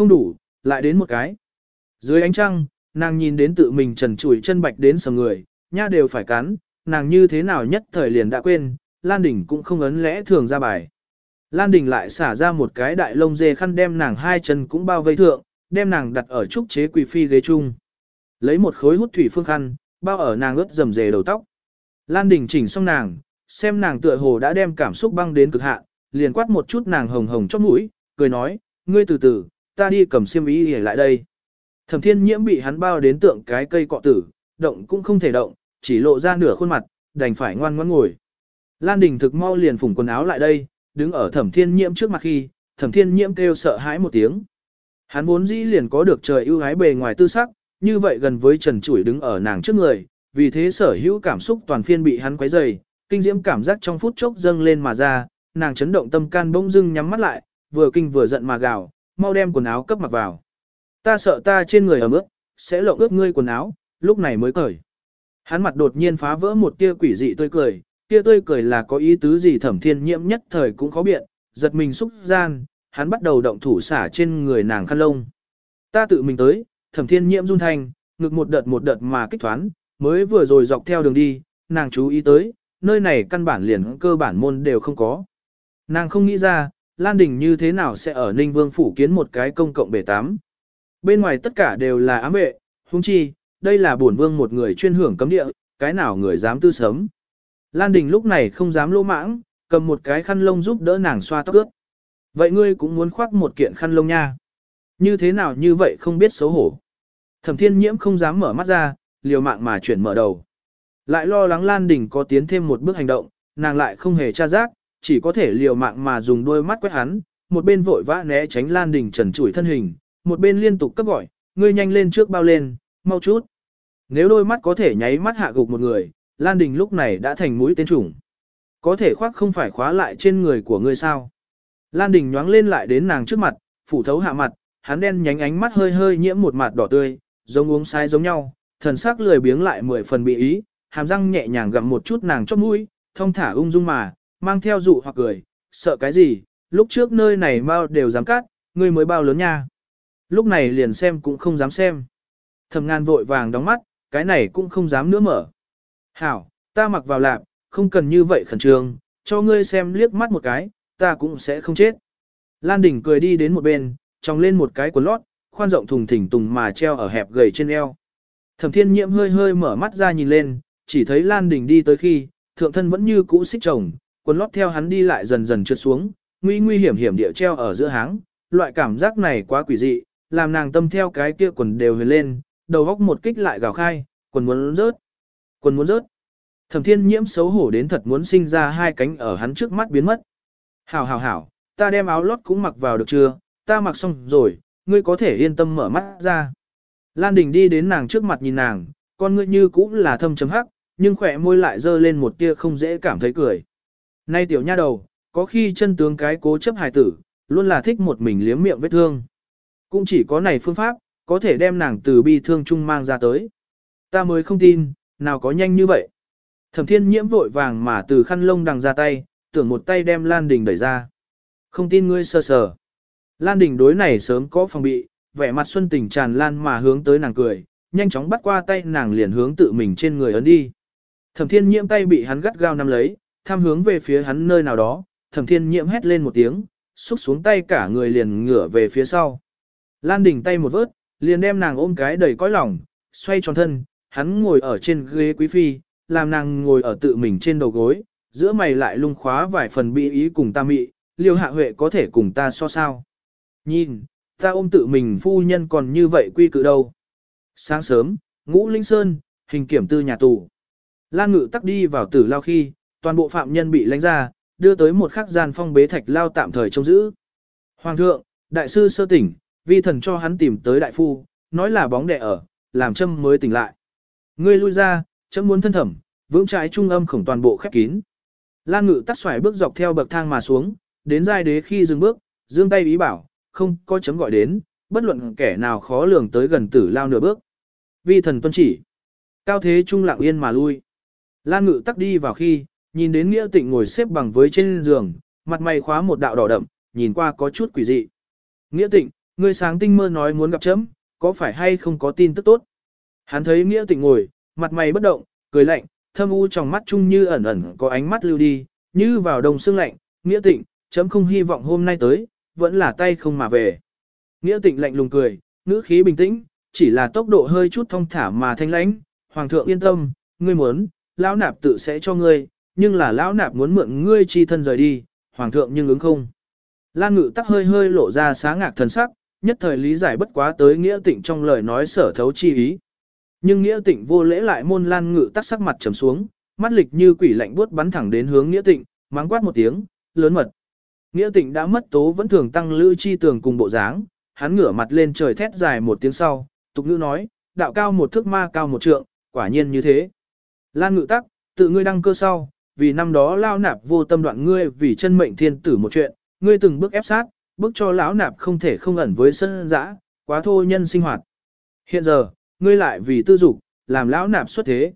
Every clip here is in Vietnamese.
không đủ, lại đến một cái. Dưới ánh trăng, nàng nhìn đến tự mình trần trụi chân bạch đến sầm người, nha đều phải cắn, nàng như thế nào nhất thời liền đã quên, Lan Đình cũng không ấn lẽ thường ra bài. Lan Đình lại xả ra một cái đại lông dê khăn đem nàng hai chân cũng bao vây thượng, đem nàng đặt ở trúc chế quỳ phi ghế chung. Lấy một khối hút thủy phương khăn, bao ở nàng ướt dầm dề đầu tóc. Lan Đình chỉnh xong nàng, xem nàng tựa hồ đã đem cảm xúc băng đến cực hạn, liền quát một chút nàng hồng hồng chóp mũi, cười nói, ngươi từ từ, ta đi cầm xiêm y để lại đây. Thẩm thiên nhiễm bị hắn bao đến tượng cái cây cọ tử, động cũng không thể động, chỉ lộ ra nửa khuôn mặt, đành phải ngoan ngoãn ngồi. Lan Đình thực mau liền phủng quần áo lại đây, đứng ở thẩm thiên nhiễm trước mặt khi, thẩm thiên nhiễm kêu sợ hãi một tiếng. Hắn vốn dĩ liền có được trời ưu ái bề ngoài tư sắc, như vậy gần với trần chủi đứng ở nàng trước người, vì thế sở hữu cảm xúc toàn phiên bị hắn quấy dày, kinh diễm cảm giác trong phút chốc dâng lên mà ra, nàng chấn động tâm can bỗng dưng nhắm mắt lại, vừa kinh vừa giận mà gào, mau đem quần áo cấp mặc vào. Ta sợ ta trên người ẩm ướt, sẽ lộng ướt ngươi quần áo, lúc này mới cởi. Hắn mặt đột nhiên phá vỡ một tia quỷ dị tươi cười, tia tươi cười là có ý tứ gì thẩm thiên nhiễm nhất thời cũng khó biện, giật mình xúc gian, hắn bắt đầu động thủ xả trên người nàng khăn lông. Ta tự mình tới, thẩm thiên nhiễm run thanh, ngực một đợt một đợt mà kích thoán, mới vừa rồi dọc theo đường đi, nàng chú ý tới, nơi này căn bản liền cơ bản môn đều không có. Nàng không nghĩ ra, Lan Đình như thế nào sẽ ở Ninh Vương phủ kiến một cái công cộng bể tắm. Bên ngoài tất cả đều là ám vệ, huống chi, đây là bổn vương một người chuyên hưởng cấm địa, cái nào người dám tư sớm. Lan Đình lúc này không dám lỗ mãng, cầm một cái khăn lông giúp đỡ nàng xoa tóc ướt. Vậy ngươi cũng muốn khoác một kiện khăn lông nha. Như thế nào như vậy không biết xấu hổ. Thẩm thiên nhiễm không dám mở mắt ra, liều mạng mà chuyển mở đầu. Lại lo lắng Lan Đình có tiến thêm một bước hành động, nàng lại không hề tra giác, chỉ có thể liều mạng mà dùng đôi mắt quét hắn, một bên vội vã né tránh Lan Đình trần trụi thân hình, một bên liên tục cấp gọi, ngươi nhanh lên trước bao lên, mau chút. Nếu đôi mắt có thể nháy mắt hạ gục một người, Lan Đình lúc này đã thành mũi tên trùng. Có thể khoác không phải khóa lại trên người của ngươi sao. Lan Đình nhoáng lên lại đến nàng trước mặt, phủ thấu hạ mặt, hắn đen nhánh ánh mắt hơi hơi nhiễm một mặt đỏ tươi, giống uống sai giống nhau, thần sắc lười biếng lại mười phần bị ý, hàm răng nhẹ nhàng gặm một chút nàng chóp mũi, thông thả ung dung mà, mang theo dụ hoặc cười, sợ cái gì, lúc trước nơi này mau đều dám cắt, ngươi mới bao lớn nha. Lúc này liền xem cũng không dám xem. Thẩm ngàn vội vàng đóng mắt, cái này cũng không dám nữa mở. Hảo, ta mặc vào lạp, không cần như vậy khẩn trương, cho ngươi xem liếc mắt một cái, ta cũng sẽ không chết. Lan Đình cười đi đến một bên, tròng lên một cái quần lót, khoan rộng thùng thỉnh tùng mà treo ở hẹp gầy trên eo. Thẩm thiên nhiễm hơi hơi mở mắt ra nhìn lên, chỉ thấy Lan Đình đi tới khi, thượng thân vẫn như cũ xích chồng, quần lót theo hắn đi lại dần dần trượt xuống, nguy nguy hiểm hiểm địa treo ở giữa háng, loại cảm giác này quá quỷ dị, làm nàng tâm theo cái kia quần đều huyền lên, đầu góc một kích lại gào khai, quần muốn rớt, quần muốn rớt. Thẩm thiên nhiễm xấu hổ đến thật muốn sinh ra hai cánh ở hắn trước mắt biến mất. Hảo hảo hảo, ta đem áo lót cũng mặc vào được chưa, ta mặc xong rồi, ngươi có thể yên tâm mở mắt ra. Lan Đình đi đến nàng trước mặt nhìn nàng, con ngươi như cũng là thâm chấm hắc, nhưng khỏe môi lại dơ lên một tia không dễ cảm thấy cười. Nay tiểu nha đầu, có khi chân tướng cái cố chấp hài tử, luôn là thích một mình liếm miệng vết thương. Cũng chỉ có này phương pháp, có thể đem nàng từ bi thương chung mang ra tới. Ta mới không tin, nào có nhanh như vậy. Thẩm thiên nhiễm vội vàng mà từ khăn lông đằng ra tay, tưởng một tay đem Lan Đình đẩy ra. Không tin ngươi sơ sờ. Lan Đình đối này sớm có phòng bị, vẻ mặt xuân tình tràn lan mà hướng tới nàng cười, nhanh chóng bắt qua tay nàng liền hướng tự mình trên người ấn đi. Thẩm thiên nhiễm tay bị hắn gắt gao nắm lấy, tham hướng về phía hắn nơi nào đó, thẩm thiên nhiễm hét lên một tiếng, xúc xuống tay cả người liền ngửa về phía sau. Lan Đình tay một vớt, liền đem nàng ôm cái đầy cõi lòng, xoay tròn thân, hắn ngồi ở trên ghế quý phi, làm nàng ngồi ở tự mình trên đầu gối, giữa mày lại lung khóa vài phần bị ý cùng ta mị, liêu hạ huệ có thể cùng ta so sao. Nhìn, ta ôm tự mình phu nhân còn như vậy quy cự đâu. Sáng sớm, ngũ linh sơn, hình kiểm tư nhà tù. Lan ngự tắc đi vào tử lao khi, toàn bộ phạm nhân bị lánh ra, đưa tới một khắc gian phong bế thạch lao tạm thời trông giữ. Hoàng thượng, đại sư sơ tỉnh, vi thần cho hắn tìm tới đại phu, nói là bóng đẻ ở, làm châm mới tỉnh lại. Ngươi lui ra, chấm muốn thân thẩm, vững trái trung âm khổng toàn bộ khép kín. Lan ngự tắt xoài bước dọc theo bậc thang mà xuống, đến giai đế khi dừng bước, dương tay ý bảo, không có chấm gọi đến, bất luận kẻ nào khó lường tới gần tử lao nửa bước. Vi thần tuân chỉ. Cao thế trung lặng yên mà lui. Lan ngự tắc đi vào khi, nhìn đến nghĩa tịnh ngồi xếp bằng với trên giường, mặt mày khóa một đạo đỏ đậm, nhìn qua có chút quỷ dị. Nghĩa tịnh, ngươi sáng tinh mơ nói muốn gặp chấm, có phải hay không có tin tức tốt? Hắn thấy nghĩa tịnh ngồi, mặt mày bất động, cười lạnh, thâm u trong mắt chung như ẩn ẩn có ánh mắt lưu đi, như vào đồng xương lạnh, nghĩa tịnh, chấm không hy vọng hôm nay tới, vẫn là tay không mà về. Nghĩa tịnh lạnh lùng cười, ngữ khí bình tĩnh, chỉ là tốc độ hơi chút thông thả mà thanh lãnh, hoàng thượng yên tâm, ngươi muốn, lão nạp tự sẽ cho ngươi, nhưng là lão nạp muốn mượn ngươi chi thân rời đi, hoàng thượng nhưng ứng không. Lan ngự tắc hơi hơi lộ ra sáng ngạc thần sắc, nhất thời lý giải bất quá tới nghĩa tịnh trong lời nói sở thấu chi ý. Nhưng nghĩa tịnh vô lễ lại môn lan ngự tắc sắc mặt trầm xuống, mắt lịch như quỷ lạnh buốt bắn thẳng đến hướng nghĩa tịnh, mắng quát một tiếng, lớn mật. Nghĩa tịnh đã mất tố vẫn thường tăng lữ chi tường cùng bộ dáng, hắn ngửa mặt lên trời thét dài một tiếng sau, tục ngữ nói, đạo cao một thước ma cao một trượng, quả nhiên như thế. Lan ngự tắc, tự ngươi đăng cơ sau, vì năm đó lao nạp vô tâm đoạn ngươi vì chân mệnh thiên tử một chuyện, ngươi từng bước ép sát, bước cho lão nạp không thể không ẩn với sân dã, quá thô nhân sinh hoạt. Hiện giờ, ngươi lại vì tư dục, làm lão nạp xuất thế.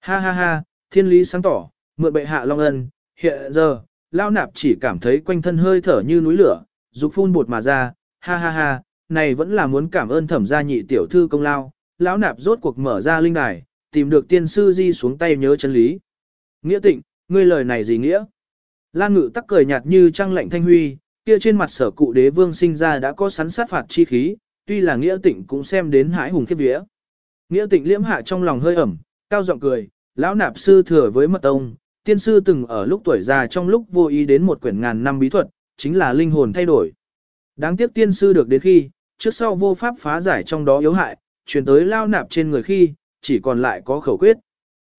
Ha ha ha, thiên lý sáng tỏ, mượn bệ hạ long ân, hiện giờ, lão nạp chỉ cảm thấy quanh thân hơi thở như núi lửa, dục phun bột mà ra, ha ha ha, này vẫn là muốn cảm ơn thẩm gia nhị tiểu thư công lao, lão nạp rốt cuộc mở ra linh đài, tìm được tiên sư di xuống tay nhớ chân lý. Nghĩa tịnh, ngươi lời này gì nghĩa? Lan ngự tắc cười nhạt như trăng lạnh thanh huy, kia trên mặt sở cụ đế vương sinh ra đã có sắn sát phạt chi khí, tuy là nghĩa tịnh cũng xem đến hãi hùng khiếp vía. Nghĩa tịnh liễm hạ trong lòng hơi ẩm, cao giọng cười, lão nạp sư thừa với mật tông, tiên sư từng ở lúc tuổi già trong lúc vô ý đến một quyển ngàn năm bí thuật, chính là linh hồn thay đổi. Đáng tiếc tiên sư được đến khi, trước sau vô pháp phá giải trong đó yếu hại, chuyển tới lao nạp trên người khi, chỉ còn lại có khẩu quyết.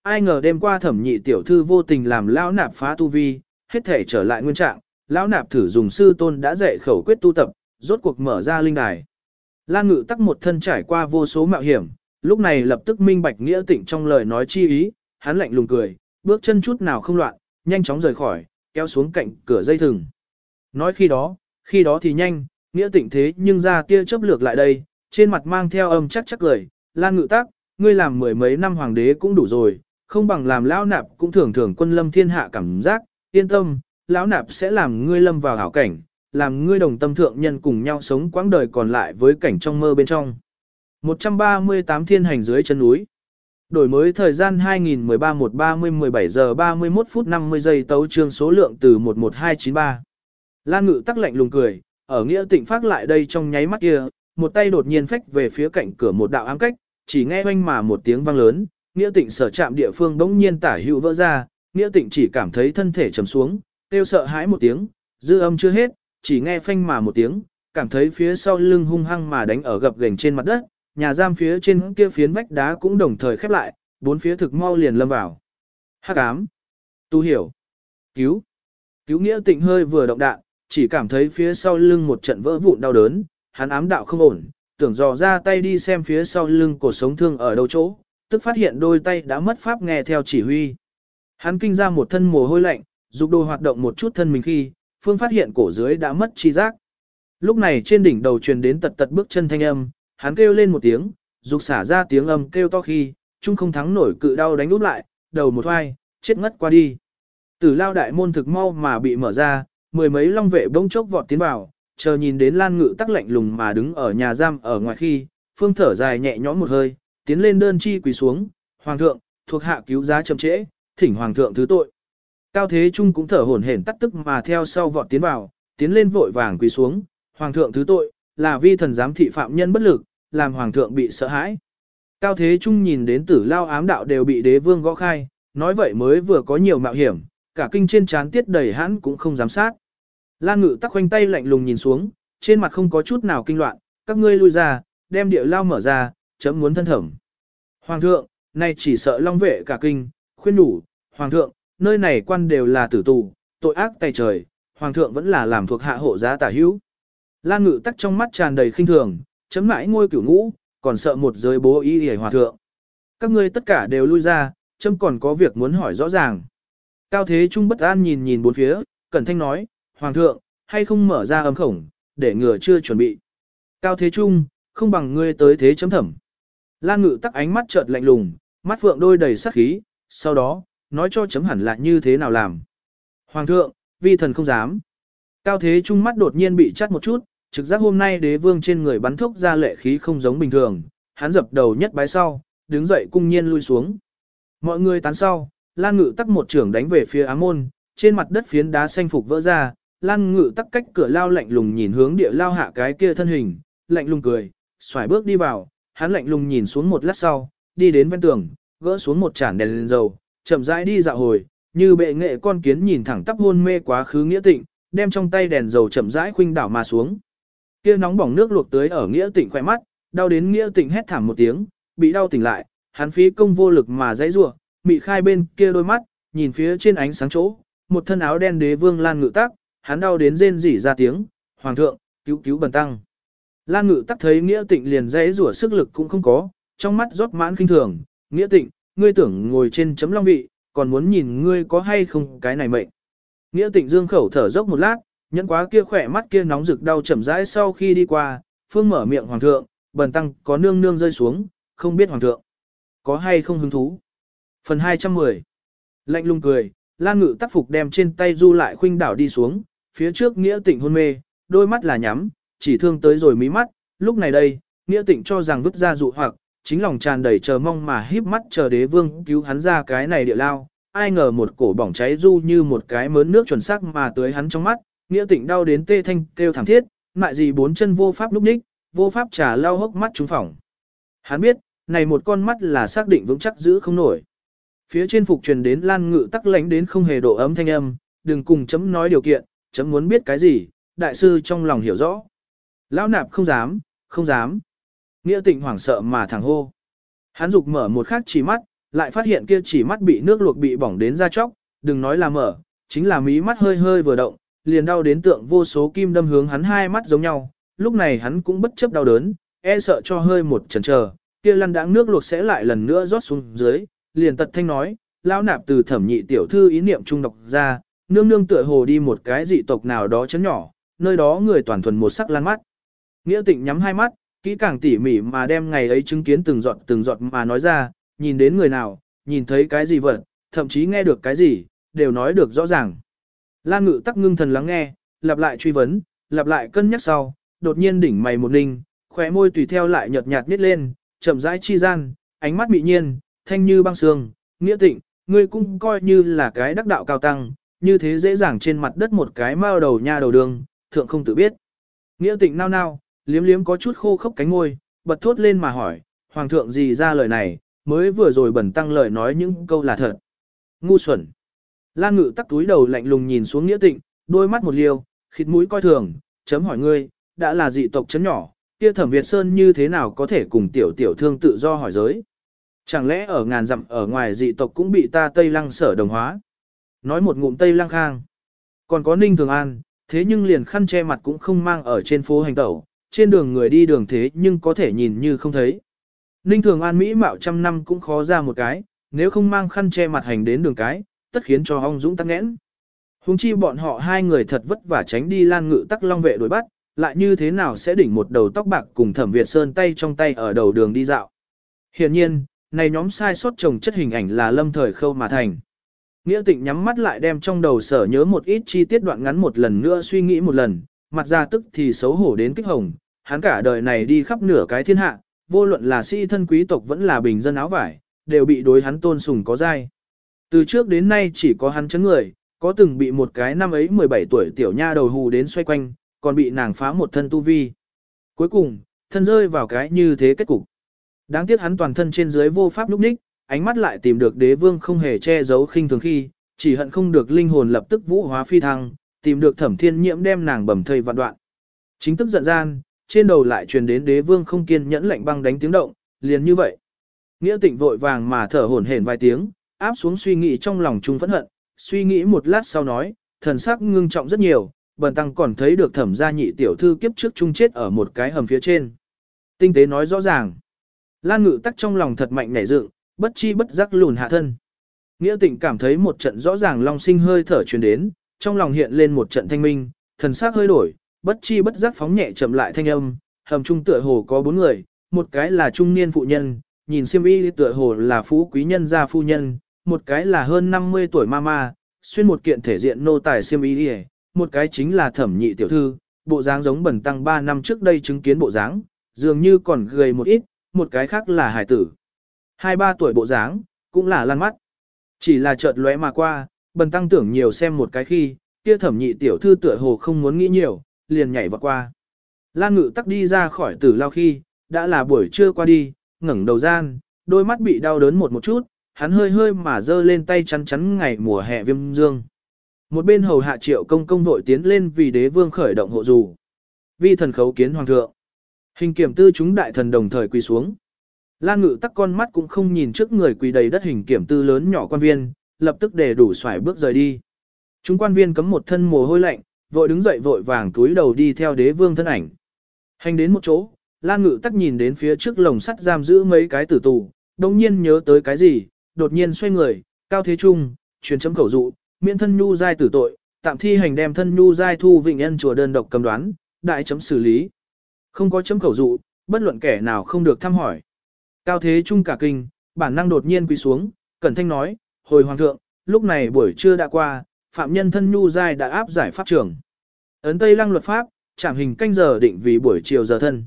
Ai ngờ đêm qua thẩm nhị tiểu thư vô tình làm lão nạp phá tu vi, hết thể trở lại nguyên trạng, lão nạp thử dùng sư tôn đã dạy khẩu quyết tu tập, rốt cuộc mở ra linh đài. Lan ngự tắc một thân trải qua vô số mạo hiểm, lúc này lập tức minh bạch nghĩa tịnh trong lời nói chi ý, hắn lạnh lùng cười, bước chân chút nào không loạn, nhanh chóng rời khỏi, kéo xuống cạnh cửa dây thừng. Nói khi đó, khi đó thì nhanh, nghĩa tịnh thế nhưng ra tia chớp lược lại đây, trên mặt mang theo âm chắc chắc cười, lan ngự tác, ngươi làm mười mấy năm hoàng đế cũng đủ rồi, không bằng làm lão nạp cũng thường thường quân lâm thiên hạ cảm giác, yên tâm, lão nạp sẽ làm ngươi lâm vào hảo cảnh, làm ngươi đồng tâm thượng nhân cùng nhau sống quãng đời còn lại với cảnh trong mơ bên trong. 138 thiên hành dưới chân núi. Đổi mới thời gian 2013 130 17 giờ 31 phút 50 giây tấu trương số lượng từ 11293. Lan ngự tắc lạnh lùng cười, ở nghĩa tịnh phát lại đây trong nháy mắt kia, một tay đột nhiên phách về phía cạnh cửa một đạo ám cách, chỉ nghe oanh mà một tiếng vang lớn, nghĩa tịnh sở chạm địa phương bỗng nhiên tả hữu vỡ ra, nghĩa tịnh chỉ cảm thấy thân thể trầm xuống, kêu sợ hãi một tiếng, dư âm chưa hết, chỉ nghe phanh mà một tiếng, cảm thấy phía sau lưng hung hăng mà đánh ở gập gềnh trên mặt đất, nhà giam phía trên kia phiến vách đá cũng đồng thời khép lại, bốn phía thực mau liền lâm vào. Hắc ám. Tu hiểu. Cứu. Cứu nghĩa tịnh hơi vừa động đạn, chỉ cảm thấy phía sau lưng một trận vỡ vụn đau đớn, hắn ám đạo không ổn, tưởng dò ra tay đi xem phía sau lưng cổ sống thương ở đâu chỗ, tức phát hiện đôi tay đã mất pháp nghe theo chỉ huy. Hắn kinh ra một thân mồ hôi lạnh, dục đồ hoạt động một chút thân mình khi, phương phát hiện cổ dưới đã mất chi giác. Lúc này trên đỉnh đầu truyền đến tật tật bước chân thanh âm, hắn kêu lên một tiếng, dục xả ra tiếng âm kêu to khi, chung không thắng nổi cự đau đánh úp lại, đầu một hoai, chết ngất qua đi. Tử lao đại môn thực mau mà bị mở ra, mười mấy long vệ bỗng chốc vọt tiến vào, chờ nhìn đến Lan Ngự tắc lạnh lùng mà đứng ở nhà giam ở ngoài khi, phương thở dài nhẹ nhõm một hơi, tiến lên đơn chi quỳ xuống, Hoàng thượng, thuộc hạ cứu giá chậm trễ, thỉnh Hoàng thượng thứ tội. Cao Thế Trung cũng thở hổn hển tắt tức mà theo sau vọt tiến vào, tiến lên vội vàng quỳ xuống, Hoàng thượng thứ tội, là vi thần giám thị phạm nhân bất lực, làm Hoàng thượng bị sợ hãi. Cao Thế Trung nhìn đến tử lao ám đạo đều bị đế vương gõ khai, nói vậy mới vừa có nhiều mạo hiểm, cả kinh trên trán tiết đầy hãn cũng không dám sát. Lan ngự tắc khoanh tay lạnh lùng nhìn xuống, trên mặt không có chút nào kinh loạn, các ngươi lui ra, đem địa lao mở ra, chấm muốn thân thẩm. Hoàng thượng, nay chỉ sợ long vệ cả kinh, khuyên đủ, Hoàng thượng, nơi này quan đều là tử tù, tội ác tay trời, Hoàng thượng vẫn là làm thuộc hạ hộ giá tả hữu. Lan ngự tắc trong mắt tràn đầy khinh thường, chấm mãi ngôi cửu ngũ, còn sợ một giới bố ý hề hòa thượng. Các ngươi tất cả đều lui ra, chấm còn có việc muốn hỏi rõ ràng. Cao Thế Trung bất an nhìn nhìn bốn phía, Cẩn Thanh nói, Hoàng thượng, hay không mở ra ấm khổng, để ngừa chưa chuẩn bị. Cao Thế Trung, không bằng ngươi tới thế chấm thẩm. Lan Ngự tắc ánh mắt chợt lạnh lùng, mắt phượng đôi đầy sắc khí, sau đó, nói cho chấm hẳn là như thế nào làm. Hoàng thượng, vi thần không dám. Cao Thế Trung mắt đột nhiên bị chắt một chút, trực giác hôm nay đế vương trên người bắn thốc ra lệ khí không giống bình thường, hắn dập đầu nhất bái sau, đứng dậy cung nhiên lui xuống. Mọi người tán sau, Lan Ngự tắc một trưởng đánh về phía ám môn, trên mặt đất phiến đá xanh phục vỡ ra, Lan Ngự tắc cách cửa lao lạnh lùng nhìn hướng địa lao hạ cái kia thân hình, lạnh lùng cười, xoài bước đi vào, hắn lạnh lùng nhìn xuống một lát sau, đi đến ven tường, gỡ xuống một chản đèn lên dầu, chậm rãi đi dạo hồi, như bệ nghệ con kiến nhìn thẳng tắp hôn mê quá khứ nghĩa tịnh, đem trong tay đèn dầu chậm rãi khuynh đảo mà xuống. Kia nóng bỏng nước luộc tưới ở nghĩa tịnh khỏe mắt, đau đến nghĩa tịnh hét thảm một tiếng, bị đau tỉnh lại, hắn phí công vô lực mà dãy rủa, mị khai bên kia đôi mắt, nhìn phía trên ánh sáng chỗ, một thân áo đen đế vương lan ngự tác, hắn đau đến rên rỉ ra tiếng, hoàng thượng, cứu cứu bần tăng. Lan ngự tắc thấy nghĩa tịnh liền dãy rủa sức lực cũng không có, trong mắt rót mãn kinh thường, nghĩa tịnh, ngươi tưởng ngồi trên chấm long vị, còn muốn nhìn ngươi có hay không cái này mệnh. Nghĩa tịnh dương khẩu thở dốc một lát, nhẫn quá kia khỏe mắt kia nóng rực đau chậm rãi sau khi đi qua, phương mở miệng hoàng thượng, bần tăng có nương nương rơi xuống, không biết hoàng thượng, có hay không hứng thú. Phần 210 Lạnh lùng cười, Lan Ngự tác phục đem trên tay du lại khuynh đảo đi xuống, phía trước Nghĩa Tịnh hôn mê, đôi mắt là nhắm, chỉ thương tới rồi mí mắt, lúc này đây, Nghĩa Tịnh cho rằng vứt ra dụ hoặc, chính lòng tràn đầy chờ mong mà híp mắt chờ đế vương cứu hắn ra cái này địa lao, ai ngờ một cổ bỏng cháy du như một cái mớn nước chuẩn xác mà tới hắn trong mắt, Nghĩa Tịnh đau đến tê thanh kêu thảm thiết, mại gì bốn chân vô pháp lúc ních, vô pháp trả lao hốc mắt trúng phỏng. Hắn biết, này một con mắt là xác định vững chắc giữ không nổi. Phía trên phục truyền đến Lan Ngự tắc lánh đến không hề độ ấm thanh âm, đừng cùng chấm nói điều kiện, chấm muốn biết cái gì, đại sư trong lòng hiểu rõ. Lão nạp không dám, không dám. Nghĩa tịnh hoảng sợ mà thẳng hô. Hắn dục mở một khắc chỉ mắt, lại phát hiện kia chỉ mắt bị nước luộc bị bỏng đến da chóc, đừng nói là mở, chính là mí mắt hơi hơi vừa động, liền đau đến tượng vô số kim đâm hướng hắn hai mắt giống nhau, lúc này hắn cũng bất chấp đau đớn, e sợ cho hơi một chần chờ, kia lăn đãng nước luộc sẽ lại lần nữa rót xuống dưới, liền tật thanh nói, lão nạp từ thẩm nhị tiểu thư ý niệm trung độc ra, nương nương tựa hồ đi một cái dị tộc nào đó chấn nhỏ, nơi đó người toàn thuần một sắc lan mắt. Nghĩa tịnh nhắm hai mắt, kỹ càng tỉ mỉ mà đem ngày ấy chứng kiến từng giọt từng giọt mà nói ra, nhìn đến người nào, nhìn thấy cái gì vật, thậm chí nghe được cái gì, đều nói được rõ ràng. Lan ngự tắc ngưng thần lắng nghe, lặp lại truy vấn, lặp lại cân nhắc sau, đột nhiên đỉnh mày một ninh, khóe môi tùy theo lại nhợt nhạt nít lên, chậm rãi chi gian, ánh mắt bị nhiên, thanh như băng sương, nghĩa tịnh, ngươi cũng coi như là cái đắc đạo cao tăng, như thế dễ dàng trên mặt đất một cái mao đầu nha đầu đường, thượng không tự biết. Nghĩa tịnh nao nao, liếm liếm có chút khô khốc cánh ngôi, bật thốt lên mà hỏi, hoàng thượng gì ra lời này, mới vừa rồi bẩn tăng lời nói những câu là thật. Ngu xuẩn. Lan ngự tắc túi đầu lạnh lùng nhìn xuống nghĩa tịnh, đôi mắt một liêu, khịt mũi coi thường, chấm hỏi ngươi, đã là dị tộc chấm nhỏ, kia thẩm Việt Sơn như thế nào có thể cùng tiểu tiểu thương tự do hỏi giới. Chẳng lẽ ở ngàn dặm ở ngoài dị tộc cũng bị ta Tây Lăng sở đồng hóa? Nói một ngụm Tây Lăng khang. Còn có Ninh Thường An, thế nhưng liền khăn che mặt cũng không mang ở trên phố hành tẩu, trên đường người đi đường thế nhưng có thể nhìn như không thấy. Ninh Thường An Mỹ mạo trăm năm cũng khó ra một cái, nếu không mang khăn che mặt hành đến đường cái, tất khiến cho ong dũng tắc nghẽn. Hùng chi bọn họ hai người thật vất vả tránh đi lan ngự tắc long vệ đuổi bắt, lại như thế nào sẽ đỉnh một đầu tóc bạc cùng thẩm Việt Sơn tay trong tay ở đầu đường đi dạo. Hiện nhiên, này nhóm sai sót trồng chất hình ảnh là lâm thời khâu mà thành. Nghĩa tịnh nhắm mắt lại đem trong đầu sở nhớ một ít chi tiết đoạn ngắn một lần nữa suy nghĩ một lần, mặt ra tức thì xấu hổ đến kích hồng, hắn cả đời này đi khắp nửa cái thiên hạ, vô luận là sĩ thân quý tộc vẫn là bình dân áo vải, đều bị đối hắn tôn sùng có dai. Từ trước đến nay chỉ có hắn chấn người, có từng bị một cái năm ấy 17 tuổi tiểu nha đầu hù đến xoay quanh, còn bị nàng phá một thân tu vi. Cuối cùng, thân rơi vào cái như thế kết cục. Đáng tiếc hắn toàn thân trên dưới vô pháp lúc ních, ánh mắt lại tìm được đế vương không hề che giấu khinh thường khi, chỉ hận không được linh hồn lập tức vũ hóa phi thăng, tìm được thẩm thiên nhiễm đem nàng bầm thây vạn đoạn. Chính tức giận gian, trên đầu lại truyền đến đế vương không kiên nhẫn lạnh băng đánh tiếng động, liền như vậy. Nghĩa tịnh vội vàng mà thở hổn hển vài tiếng, áp xuống suy nghĩ trong lòng trung phẫn hận, suy nghĩ một lát sau nói, thần sắc ngưng trọng rất nhiều, bần tăng còn thấy được thẩm gia nhị tiểu thư kiếp trước chung chết ở một cái hầm phía trên. Tinh tế nói rõ ràng. Lan ngự tắc trong lòng thật mạnh nảy dựng, bất chi bất giác lùn hạ thân. Nghĩa tịnh cảm thấy một trận rõ ràng long sinh hơi thở truyền đến, trong lòng hiện lên một trận thanh minh, thần sắc hơi đổi, bất chi bất giác phóng nhẹ chậm lại thanh âm, hầm trung tựa hồ có bốn người, một cái là trung niên phụ nhân, nhìn xiêm y tựa hồ là phú quý nhân gia phu nhân, một cái là hơn 50 tuổi mama, xuyên một kiện thể diện nô tài xiêm y một cái chính là thẩm nhị tiểu thư, bộ dáng giống bẩn tăng 3 năm trước đây chứng kiến bộ dáng, dường như còn gầy một ít, một cái khác là hải tử. Hai ba tuổi bộ dáng, cũng là lăn mắt. Chỉ là chợt lóe mà qua, bần tăng tưởng nhiều xem một cái khi, kia thẩm nhị tiểu thư tựa hồ không muốn nghĩ nhiều, liền nhảy vọt qua. Lan ngự tắc đi ra khỏi tử lao khi, đã là buổi trưa qua đi, ngẩng đầu gian, đôi mắt bị đau đớn một một chút, hắn hơi hơi mà giơ lên tay chắn chắn ngày mùa hè viêm dương. Một bên hầu hạ triệu công công vội tiến lên vì đế vương khởi động hộ dù. Vi thần khấu kiến hoàng thượng. Hình kiểm tư chúng đại thần đồng thời quỳ xuống. Lan ngự tắc con mắt cũng không nhìn trước người quỳ đầy đất hình kiểm tư lớn nhỏ quan viên, lập tức để đủ xoải bước rời đi. Chúng quan viên cấm một thân mồ hôi lạnh, vội đứng dậy vội vàng túi đầu đi theo đế vương thân ảnh. Hành đến một chỗ, Lan ngự tắc nhìn đến phía trước lồng sắt giam giữ mấy cái tử tù, đồng nhiên nhớ tới cái gì, đột nhiên xoay người, cao thế trung, truyền chấm khẩu dụ, miễn thân nhu giai tử tội, tạm thi hành đem thân nhu giai thu vịnh nhân chùa đơn độc cầm đoán, đại chấm xử lý. Không có chấm khẩu dụ, bất luận kẻ nào không được thăm hỏi. Cao thế trung cả kinh, bản năng đột nhiên quỳ xuống, cẩn thanh nói, hồi hoàng thượng, lúc này buổi trưa đã qua, phạm nhân thân nhu giai đã áp giải pháp trưởng. Ấn Tây lăng luật pháp, trảm hình canh giờ định vì buổi chiều giờ thân.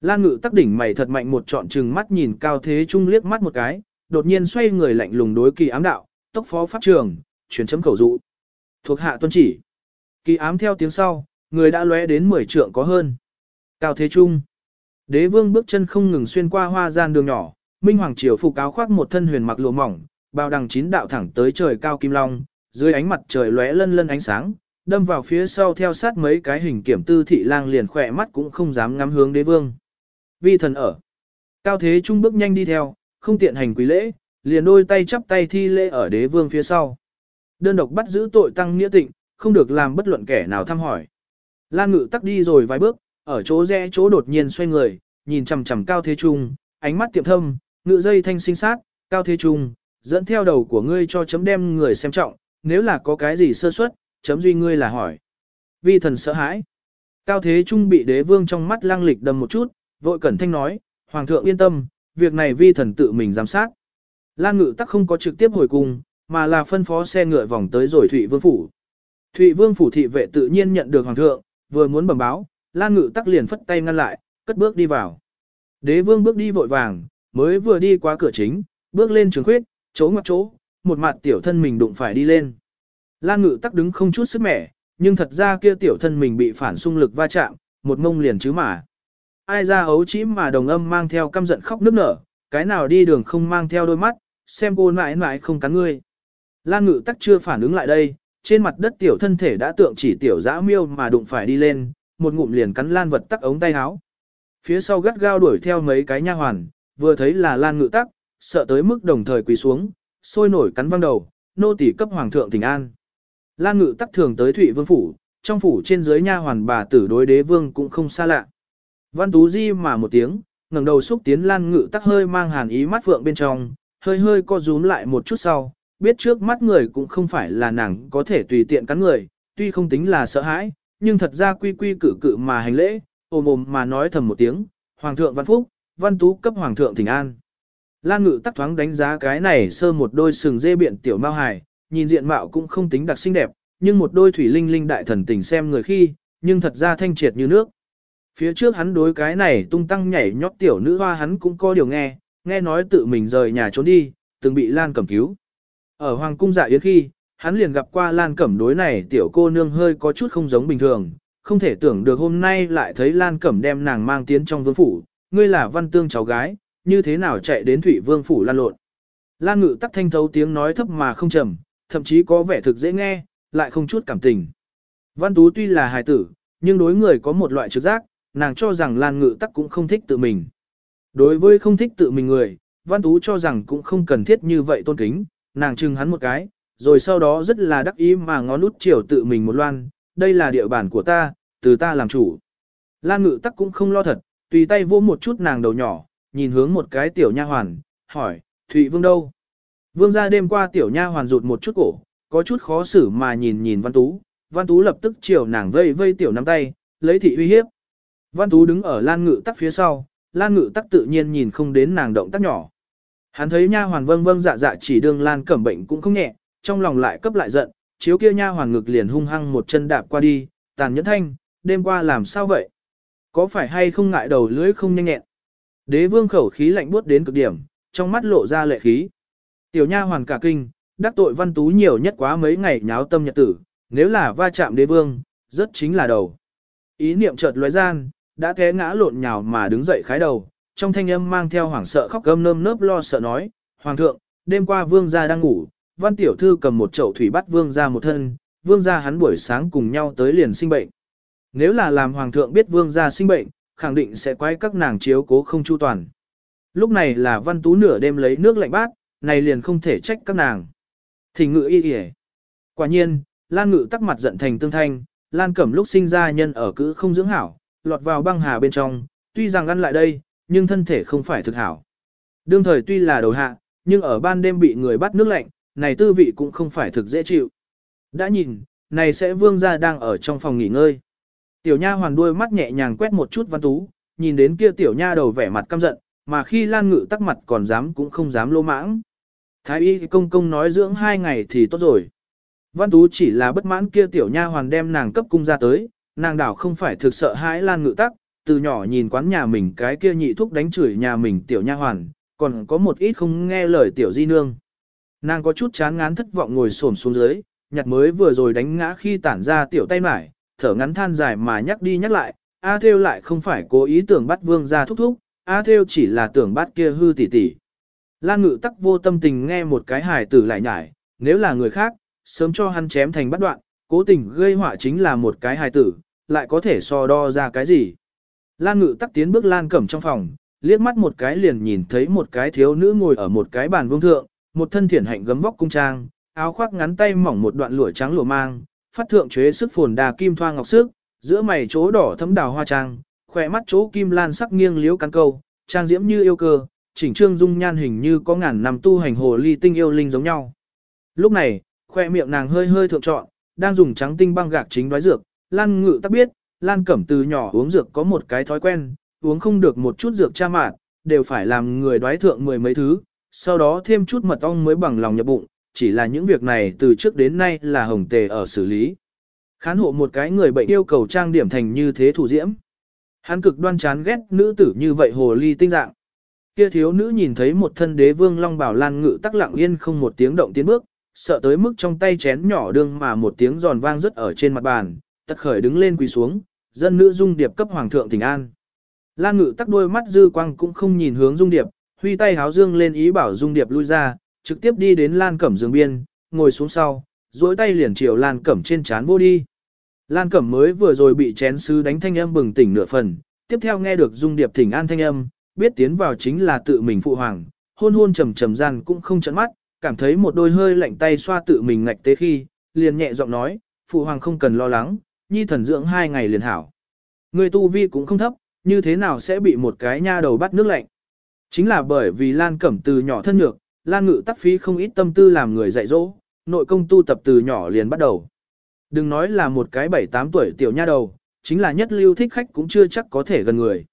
Lan ngự tắc đỉnh mày thật mạnh một trọn trừng mắt nhìn cao thế trung liếc mắt một cái, đột nhiên xoay người lạnh lùng đối kỳ ám đạo, tốc phó pháp trường, chuyển chấm khẩu dụ. Thuộc hạ tuân chỉ. Kỳ ám theo tiếng sau, người đã lóe đến 10 trượng có hơn. Cao thế trung. Đế vương bước chân không ngừng xuyên qua hoa gian đường nhỏ, minh hoàng triều phục áo khoác một thân huyền mặc lụa mỏng, bao đằng chín đạo thẳng tới trời cao kim long, dưới ánh mặt trời lóe lân lân ánh sáng, đâm vào phía sau theo sát mấy cái hình kiểm tư thị lang liền khỏe mắt cũng không dám ngắm hướng đế vương. Vi thần ở. Cao thế trung bước nhanh đi theo, không tiện hành quý lễ, liền đôi tay chắp tay thi lễ ở đế vương phía sau. Đơn độc bắt giữ tội tăng nghĩa tịnh, không được làm bất luận kẻ nào thăm hỏi. Lan ngự tắc đi rồi vài bước, ở chỗ rẽ chỗ đột nhiên xoay người, nhìn chằm chằm cao thế trung, ánh mắt tiệm thâm, ngự dây thanh sinh sát, cao thế trung, dẫn theo đầu của ngươi cho chấm đem người xem trọng, nếu là có cái gì sơ suất, chấm duy ngươi là hỏi. Vi thần sợ hãi. Cao thế trung bị đế vương trong mắt lang lịch đầm một chút, vội cẩn thanh nói, Hoàng thượng yên tâm, việc này vi thần tự mình giám sát. Lan ngự tắc không có trực tiếp hồi cung, mà là phân phó xe ngựa vòng tới rồi Thụy Vương Phủ. Thụy Vương Phủ thị vệ tự nhiên nhận được Hoàng thượng, vừa muốn bẩm báo, Lan ngự tắc liền phất tay ngăn lại, cất bước đi vào. Đế vương bước đi vội vàng, mới vừa đi qua cửa chính, bước lên trường khuyết, chỗ ngoặc chỗ, một mặt tiểu thân mình đụng phải đi lên. Lan ngự tắc đứng không chút sức mẻ, nhưng thật ra kia tiểu thân mình bị phản xung lực va chạm, một ngông liền chứ mà ai ra ấu chỉ mà đồng âm mang theo căm giận khóc nức nở, cái nào đi đường không mang theo đôi mắt, xem cô mãi mãi không cắn ngươi. Lan ngự tắc chưa phản ứng lại đây, trên mặt đất tiểu thân thể đã tượng chỉ tiểu dã miêu mà đụng phải đi lên, một ngụm liền cắn Lan vật tắc ống tay áo. Phía sau gắt gao đuổi theo mấy cái nha hoàn, vừa thấy là Lan ngự tắc, sợ tới mức đồng thời quỳ xuống, sôi nổi cắn văng đầu, nô tỳ cấp hoàng thượng tình an. Lan ngự tắc thường tới Thụy Vương phủ, trong phủ trên dưới nha hoàn bà tử đối đế vương cũng không xa lạ. Văn Tú Di mà một tiếng, ngẩng đầu xúc tiến Lan Ngự tắc hơi mang hàn ý mắt vượng bên trong, hơi hơi co rúm lại một chút sau, biết trước mắt người cũng không phải là nàng có thể tùy tiện cắn người, tuy không tính là sợ hãi, nhưng thật ra quy quy cử cự mà hành lễ, ôm ôm mà nói thầm một tiếng, Hoàng thượng Văn Phúc, Văn Tú cấp Hoàng thượng thỉnh an. Lan Ngự tắc thoáng đánh giá cái này sơ một đôi sừng dê biện tiểu mao hài, nhìn diện mạo cũng không tính đặc xinh đẹp, nhưng một đôi thủy linh linh đại thần tình xem người khi, nhưng thật ra thanh triệt như nước. Phía trước hắn đối cái này tung tăng nhảy nhót tiểu nữ hoa hắn cũng có điều nghe, nghe nói tự mình rời nhà trốn đi, từng bị Lan Cẩm cứu. Ở Hoàng cung dạ yến khi, hắn liền gặp qua Lan Cẩm đối này tiểu cô nương hơi có chút không giống bình thường, không thể tưởng được hôm nay lại thấy Lan Cẩm đem nàng mang tiến trong vương phủ, ngươi là văn tương cháu gái, như thế nào chạy đến thủy vương phủ lan lộn. Lan ngự tắc thanh thấu tiếng nói thấp mà không trầm, thậm chí có vẻ thực dễ nghe, lại không chút cảm tình. Văn Tú tuy là hài tử, nhưng đối người có một loại trực giác, nàng cho rằng Lan Ngự Tắc cũng không thích tự mình. Đối với không thích tự mình người, Văn Tú cho rằng cũng không cần thiết như vậy tôn kính, nàng chừng hắn một cái, rồi sau đó rất là đắc ý mà ngón út chiều tự mình một loan, đây là địa bàn của ta, từ ta làm chủ. Lan Ngự Tắc cũng không lo thật, tùy tay vỗ một chút nàng đầu nhỏ, nhìn hướng một cái tiểu nha hoàn, hỏi, Thụy Vương đâu? Vương gia đêm qua tiểu nha hoàn rụt một chút cổ, có chút khó xử mà nhìn nhìn Văn Tú, Văn Tú lập tức chiều nàng vây vây tiểu nắm tay, lấy thị uy hiếp. Văn Tú đứng ở Lan Ngự tắc phía sau, Lan Ngự tắc tự nhiên nhìn không đến nàng động tác nhỏ. Hắn thấy nha hoàn vâng vâng dạ dạ chỉ đương Lan cẩm bệnh cũng không nhẹ, trong lòng lại cấp lại giận, chiếu kia nha hoàn ngực liền hung hăng một chân đạp qua đi, tàn nhẫn thanh, đêm qua làm sao vậy? Có phải hay không ngại đầu lưỡi không nhanh nhẹn? Đế vương khẩu khí lạnh buốt đến cực điểm, trong mắt lộ ra lệ khí. Tiểu nha hoàn cả kinh, đắc tội văn tú nhiều nhất quá mấy ngày nháo tâm nhật tử, nếu là va chạm đế vương, rất chính là đầu. Ý niệm chợt lóe gian, đã té ngã lộn nhào mà đứng dậy khái đầu, trong thanh âm mang theo hoảng sợ khóc gâm nơm nớp lo sợ nói, Hoàng thượng, đêm qua vương gia đang ngủ, văn tiểu thư cầm một chậu thủy bắt vương gia một thân, vương gia hắn buổi sáng cùng nhau tới liền sinh bệnh. Nếu là làm hoàng thượng biết vương gia sinh bệnh, khẳng định sẽ quay các nàng chiếu cố không chu toàn. Lúc này là văn tú nửa đêm lấy nước lạnh bát, này liền không thể trách các nàng. Thì ngự y y Quả nhiên, Lan ngự tắc mặt giận thành tương thanh, Lan cẩm lúc sinh ra nhân ở cữ không dưỡng hảo, lọt vào băng hà bên trong, tuy rằng ăn lại đây, nhưng thân thể không phải thực hảo. Đương thời tuy là đầu hạ, nhưng ở ban đêm bị người bắt nước lạnh, này tư vị cũng không phải thực dễ chịu. Đã nhìn, này sẽ vương gia đang ở trong phòng nghỉ ngơi. Tiểu nha hoàn đuôi mắt nhẹ nhàng quét một chút văn tú, nhìn đến kia tiểu nha đầu vẻ mặt căm giận, mà khi Lan Ngự tắc mặt còn dám cũng không dám lô mãng. Thái y công công nói dưỡng hai ngày thì tốt rồi. Văn tú chỉ là bất mãn kia tiểu nha hoàn đem nàng cấp cung ra tới, nàng đảo không phải thực sợ hãi Lan Ngự tắc, từ nhỏ nhìn quán nhà mình cái kia nhị thúc đánh chửi nhà mình tiểu nha hoàn, còn có một ít không nghe lời tiểu di nương. Nàng có chút chán ngán thất vọng ngồi xổm xuống dưới, nhặt mới vừa rồi đánh ngã khi tản ra tiểu tay mải, thở ngắn than dài mà nhắc đi nhắc lại, A Thêu lại không phải cố ý tưởng bắt vương ra thúc thúc, A Thêu chỉ là tưởng bắt kia hư tỷ tỷ. Lan ngự tắc vô tâm tình nghe một cái hài tử lại nhải, nếu là người khác, sớm cho hắn chém thành bắt đoạn, cố tình gây họa chính là một cái hài tử, lại có thể so đo ra cái gì. Lan ngự tắc tiến bước Lan cẩm trong phòng, liếc mắt một cái liền nhìn thấy một cái thiếu nữ ngồi ở một cái bàn vương thượng, một thân thiển hạnh gấm vóc cung trang, áo khoác ngắn tay mỏng một đoạn lụa trắng lụa mang, phát thượng chế sức phồn đà kim thoa ngọc sức, giữa mày chỗ đỏ thấm đào hoa trang, khỏe mắt chỗ kim lan sắc nghiêng liếu cắn câu, trang diễm như yêu cơ, chỉnh trương dung nhan hình như có ngàn năm tu hành hồ ly tinh yêu linh giống nhau. Lúc này, khoe miệng nàng hơi hơi thượng trọn, đang dùng trắng tinh băng gạc chính đoái dược, Lan Ngự tắc biết, Lan Cẩm từ nhỏ uống dược có một cái thói quen, uống không được một chút dược cha mạn, đều phải làm người đoái thượng mười mấy thứ, sau đó thêm chút mật ong mới bằng lòng nhập bụng, chỉ là những việc này từ trước đến nay là hồng tề ở xử lý. Khán hộ một cái người bệnh yêu cầu trang điểm thành như thế thủ diễm. Hắn cực đoan chán ghét nữ tử như vậy hồ ly tinh dạng. Kia thiếu nữ nhìn thấy một thân đế vương long bảo lan ngự tắc lặng yên không một tiếng động tiến bước, sợ tới mức trong tay chén nhỏ đương mà một tiếng giòn vang rất ở trên mặt bàn, tất khởi đứng lên quỳ xuống, dân nữ dung điệp cấp hoàng thượng tình an. Lan ngự tắc đôi mắt dư quang cũng không nhìn hướng dung điệp, huy tay háo dương lên ý bảo dung điệp lui ra, trực tiếp đi đến Lan Cẩm giường biên, ngồi xuống sau, duỗi tay liền chiều Lan Cẩm trên chán vô đi. Lan Cẩm mới vừa rồi bị chén sứ đánh thanh âm bừng tỉnh nửa phần, tiếp theo nghe được dung điệp thỉnh an thanh âm, biết tiến vào chính là tự mình phụ hoàng, hôn hôn trầm trầm gian cũng không chấn mắt, cảm thấy một đôi hơi lạnh tay xoa tự mình ngạch tế khi, liền nhẹ giọng nói, phụ hoàng không cần lo lắng, nhi thần dưỡng hai ngày liền hảo. Người tu vi cũng không thấp, như thế nào sẽ bị một cái nha đầu bắt nước lạnh. Chính là bởi vì Lan Cẩm từ nhỏ thân nhược, Lan Ngự tắc phí không ít tâm tư làm người dạy dỗ, nội công tu tập từ nhỏ liền bắt đầu. Đừng nói là một cái 7-8 tuổi tiểu nha đầu, chính là nhất lưu thích khách cũng chưa chắc có thể gần người.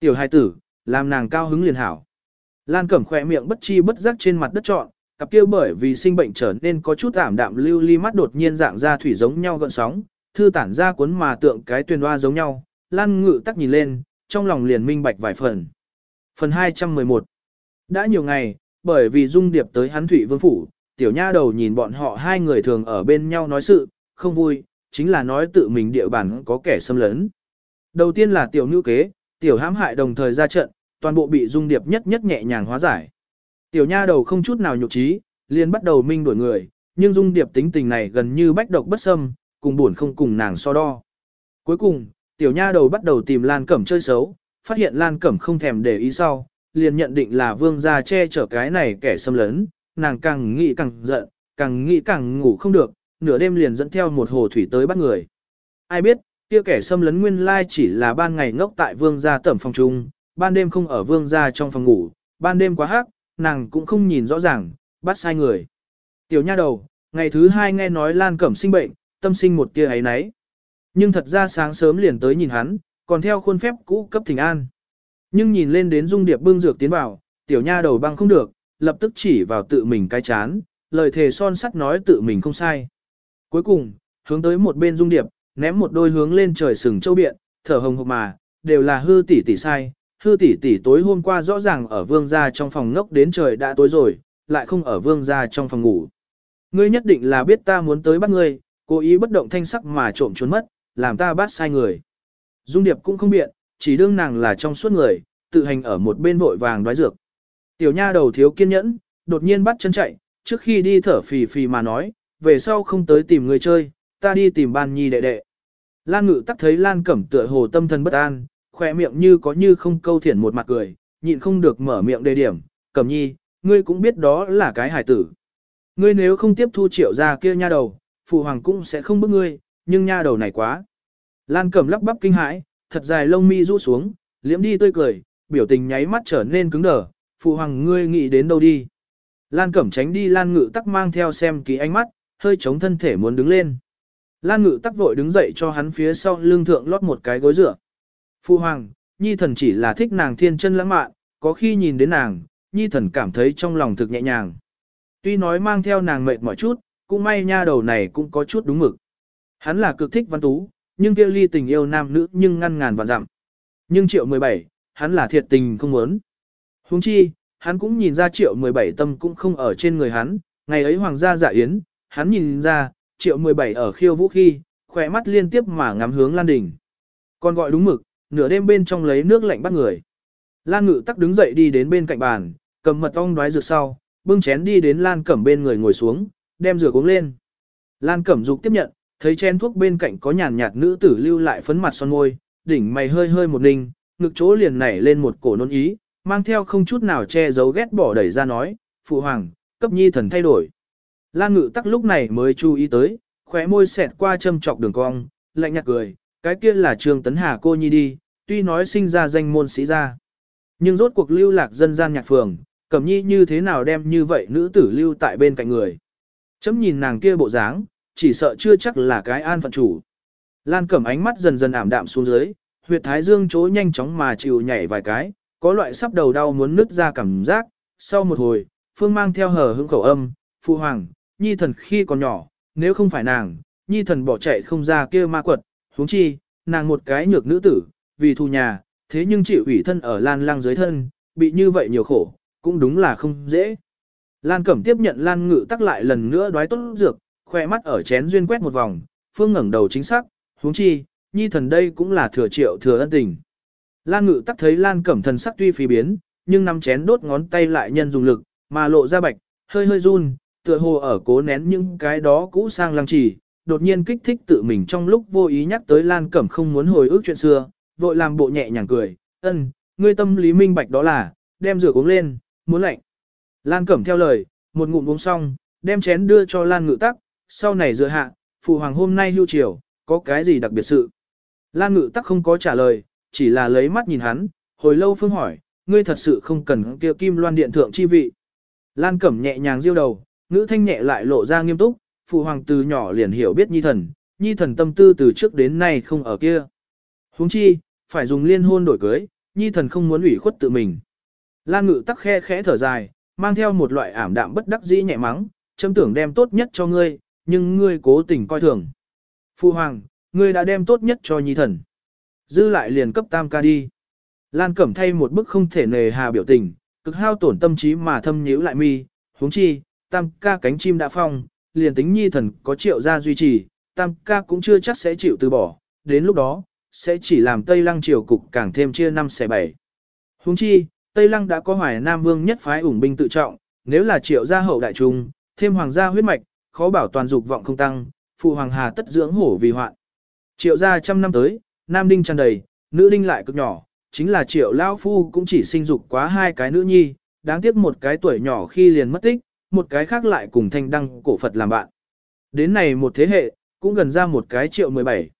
Tiểu hài tử, làm nàng cao hứng liền hảo. Lan Cẩm khỏe miệng bất chi bất giác trên mặt đất trọn, cặp kia bởi vì sinh bệnh trở nên có chút ảm đạm lưu ly mắt đột nhiên dạng ra thủy giống nhau gợn sóng, thư tản ra cuốn mà tượng cái tuyền hoa giống nhau, Lan Ngự tắc nhìn lên, trong lòng liền minh bạch vài phần. Phần 211 Đã nhiều ngày, bởi vì Dung Điệp tới hắn thủy Vương Phủ, tiểu nha đầu nhìn bọn họ hai người thường ở bên nhau nói sự, không vui, chính là nói tự mình địa bàn có kẻ xâm lấn. Đầu tiên là tiểu nữ kế, tiểu hãm hại đồng thời ra trận, toàn bộ bị Dung Điệp nhất nhất nhẹ nhàng hóa giải. Tiểu nha đầu không chút nào nhục trí, liền bắt đầu minh đổi người, nhưng Dung Điệp tính tình này gần như bách độc bất xâm, cùng buồn không cùng nàng so đo. Cuối cùng, tiểu nha đầu bắt đầu tìm Lan Cẩm chơi xấu, phát hiện Lan Cẩm không thèm để ý sau, liền nhận định là vương gia che chở cái này kẻ xâm lấn, nàng càng nghĩ càng giận, càng nghĩ càng ngủ không được, nửa đêm liền dẫn theo một hồ thủy tới bắt người. Ai biết, kia kẻ xâm lấn nguyên lai chỉ là ban ngày ngốc tại vương gia tẩm phòng trung, ban đêm không ở vương gia trong phòng ngủ, ban đêm quá hắc, nàng cũng không nhìn rõ ràng, bắt sai người. Tiểu nha đầu, ngày thứ hai nghe nói Lan Cẩm sinh bệnh, tâm sinh một tia ấy nấy. Nhưng thật ra sáng sớm liền tới nhìn hắn, còn theo khuôn phép cũ cấp thỉnh an. Nhưng nhìn lên đến dung điệp bưng dược tiến vào, tiểu nha đầu băng không được, lập tức chỉ vào tự mình cái chán, lời thề son sắt nói tự mình không sai. Cuối cùng, hướng tới một bên dung điệp, ném một đôi hướng lên trời sừng châu biện, thở hồng hộc mà, đều là hư tỷ tỷ sai, hư tỷ tỷ tối hôm qua rõ ràng ở vương gia trong phòng ngốc đến trời đã tối rồi, lại không ở vương gia trong phòng ngủ. Ngươi nhất định là biết ta muốn tới bắt ngươi, cố ý bất động thanh sắc mà trộm trốn mất, làm ta bắt sai người. Dung Điệp cũng không biện, chỉ đương nàng là trong suốt người, tự hành ở một bên vội vàng đoái dược. Tiểu nha đầu thiếu kiên nhẫn, đột nhiên bắt chân chạy, trước khi đi thở phì phì mà nói, về sau không tới tìm người chơi, ta đi tìm ban nhi đệ đệ. Lan ngự tắc thấy Lan cẩm tựa hồ tâm thần bất an, khỏe miệng như có như không câu thiển một mặt cười, nhịn không được mở miệng đề điểm, cẩm nhi, ngươi cũng biết đó là cái hải tử. Ngươi nếu không tiếp thu triệu ra kia nha đầu, phụ hoàng cũng sẽ không bức ngươi, nhưng nha đầu này quá. Lan cẩm lắp bắp kinh hãi, thật dài lông mi rũ xuống, liễm đi tươi cười, biểu tình nháy mắt trở nên cứng đờ, phụ hoàng ngươi nghĩ đến đâu đi. Lan cẩm tránh đi Lan ngự tắc mang theo xem ký ánh mắt, hơi chống thân thể muốn đứng lên. Lan ngự tắc vội đứng dậy cho hắn phía sau lưng thượng lót một cái gối dựa. Phu hoàng, nhi thần chỉ là thích nàng thiên chân lãng mạn, có khi nhìn đến nàng, nhi thần cảm thấy trong lòng thực nhẹ nhàng. Tuy nói mang theo nàng mệt mỏi chút, cũng may nha đầu này cũng có chút đúng mực. Hắn là cực thích văn tú, nhưng kia ly tình yêu nam nữ nhưng ngăn ngàn vạn dặm. Nhưng triệu 17, hắn là thiệt tình không muốn. Huống chi, hắn cũng nhìn ra triệu 17 tâm cũng không ở trên người hắn, ngày ấy hoàng gia dạ yến, hắn nhìn ra, triệu 17 ở khiêu vũ khi, khỏe mắt liên tiếp mà ngắm hướng Lan Đình. Còn gọi đúng mực, nửa đêm bên trong lấy nước lạnh bắt người. Lan Ngự tắc đứng dậy đi đến bên cạnh bàn, cầm mật ong đoái dược sau, bưng chén đi đến Lan Cẩm bên người ngồi xuống, đem rửa uống lên. Lan Cẩm dục tiếp nhận, thấy chén thuốc bên cạnh có nhàn nhạt nữ tử lưu lại phấn mặt son môi, đỉnh mày hơi hơi một ninh, ngực chỗ liền nảy lên một cổ nôn ý, mang theo không chút nào che giấu ghét bỏ đẩy ra nói, phụ hoàng, cấp nhi thần thay đổi. Lan ngự tắc lúc này mới chú ý tới, khóe môi xẹt qua châm chọc đường cong, lạnh nhạt cười, cái kia là trường tấn hà cô nhi đi, tuy nói sinh ra danh môn sĩ gia, Nhưng rốt cuộc lưu lạc dân gian nhạc phường, cẩm nhi như thế nào đem như vậy nữ tử lưu tại bên cạnh người. Chấm nhìn nàng kia bộ dáng, chỉ sợ chưa chắc là cái an phận chủ. Lan cẩm ánh mắt dần dần ảm đạm xuống dưới, huyệt thái dương chối nhanh chóng mà chịu nhảy vài cái, có loại sắp đầu đau muốn nứt ra cảm giác. Sau một hồi, Phương mang theo hờ hững khẩu âm, phu hoàng, nhi thần khi còn nhỏ, nếu không phải nàng, nhi thần bỏ chạy không ra kia ma quật, huống chi, nàng một cái nhược nữ tử, vì thù nhà, thế nhưng chịu ủy thân ở lan lang dưới thân, bị như vậy nhiều khổ, cũng đúng là không dễ. Lan Cẩm tiếp nhận Lan Ngự tắc lại lần nữa đoái tốt dược, khoe mắt ở chén duyên quét một vòng, phương ngẩng đầu chính xác, huống chi, nhi thần đây cũng là thừa triệu thừa ân tình. Lan Ngự tắc thấy Lan Cẩm thần sắc tuy phi biến, nhưng nắm chén đốt ngón tay lại nhân dùng lực, mà lộ ra bạch, hơi hơi run, tựa hồ ở cố nén những cái đó cũ sang lăng trì, đột nhiên kích thích tự mình trong lúc vô ý nhắc tới Lan Cẩm không muốn hồi ức chuyện xưa, vội làm bộ nhẹ nhàng cười, ân, ngươi tâm lý minh bạch đó là, đem rửa uống lên, muốn lạnh. Lan Cẩm theo lời, một ngụm uống xong, đem chén đưa cho Lan Ngự Tắc, sau này dựa hạ, phụ hoàng hôm nay lưu triều, có cái gì đặc biệt sự. Lan Ngự Tắc không có trả lời, chỉ là lấy mắt nhìn hắn, hồi lâu phương hỏi, ngươi thật sự không cần kia kim loan điện thượng chi vị. Lan Cẩm nhẹ nhàng diêu đầu, ngữ thanh nhẹ lại lộ ra nghiêm túc, phụ hoàng từ nhỏ liền hiểu biết nhi thần, nhi thần tâm tư từ trước đến nay không ở kia. huống chi, phải dùng liên hôn đổi cưới, nhi thần không muốn ủy khuất tự mình. Lan ngự tắc khe khẽ thở dài, mang theo một loại ảm đạm bất đắc dĩ nhẹ mắng, châm tưởng đem tốt nhất cho ngươi, nhưng ngươi cố tình coi thường. Phụ hoàng, ngươi đã đem tốt nhất cho nhi thần. Dư lại liền cấp tam ca đi. Lan cẩm thay một bức không thể nề hà biểu tình, cực hao tổn tâm trí mà thâm nhíu lại mi, huống chi, tam ca cánh chim đã phong, liền tính nhi thần có triệu gia duy trì, tam ca cũng chưa chắc sẽ chịu từ bỏ, đến lúc đó, sẽ chỉ làm Tây Lăng triều cục càng thêm chia năm xẻ bảy. Huống chi, Tây Lăng đã có hoài Nam Vương nhất phái ủng binh tự trọng, nếu là triệu gia hậu đại trung, thêm hoàng gia huyết mạch, khó bảo toàn dục vọng không tăng, phụ hoàng hà tất dưỡng hổ vì hoạn. Triệu gia trăm năm tới, nam đinh tràn đầy, nữ đinh lại cực nhỏ, chính là triệu lão phu cũng chỉ sinh dục quá hai cái nữ nhi, đáng tiếc một cái tuổi nhỏ khi liền mất tích, một cái khác lại cùng thanh đăng cổ Phật làm bạn. Đến này một thế hệ, cũng gần ra một cái triệu 17.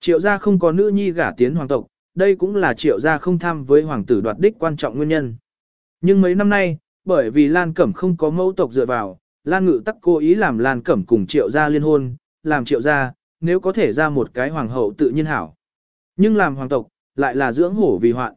Triệu gia không có nữ nhi gả tiến hoàng tộc, đây cũng là triệu gia không tham với hoàng tử đoạt đích quan trọng nguyên nhân. Nhưng mấy năm nay, bởi vì Lan Cẩm không có mẫu tộc dựa vào, Lan Ngự tắc cố ý làm Lan Cẩm cùng triệu gia liên hôn, làm triệu gia, nếu có thể ra một cái hoàng hậu tự nhiên hảo. Nhưng làm hoàng tộc, lại là dưỡng hổ vì hoạn.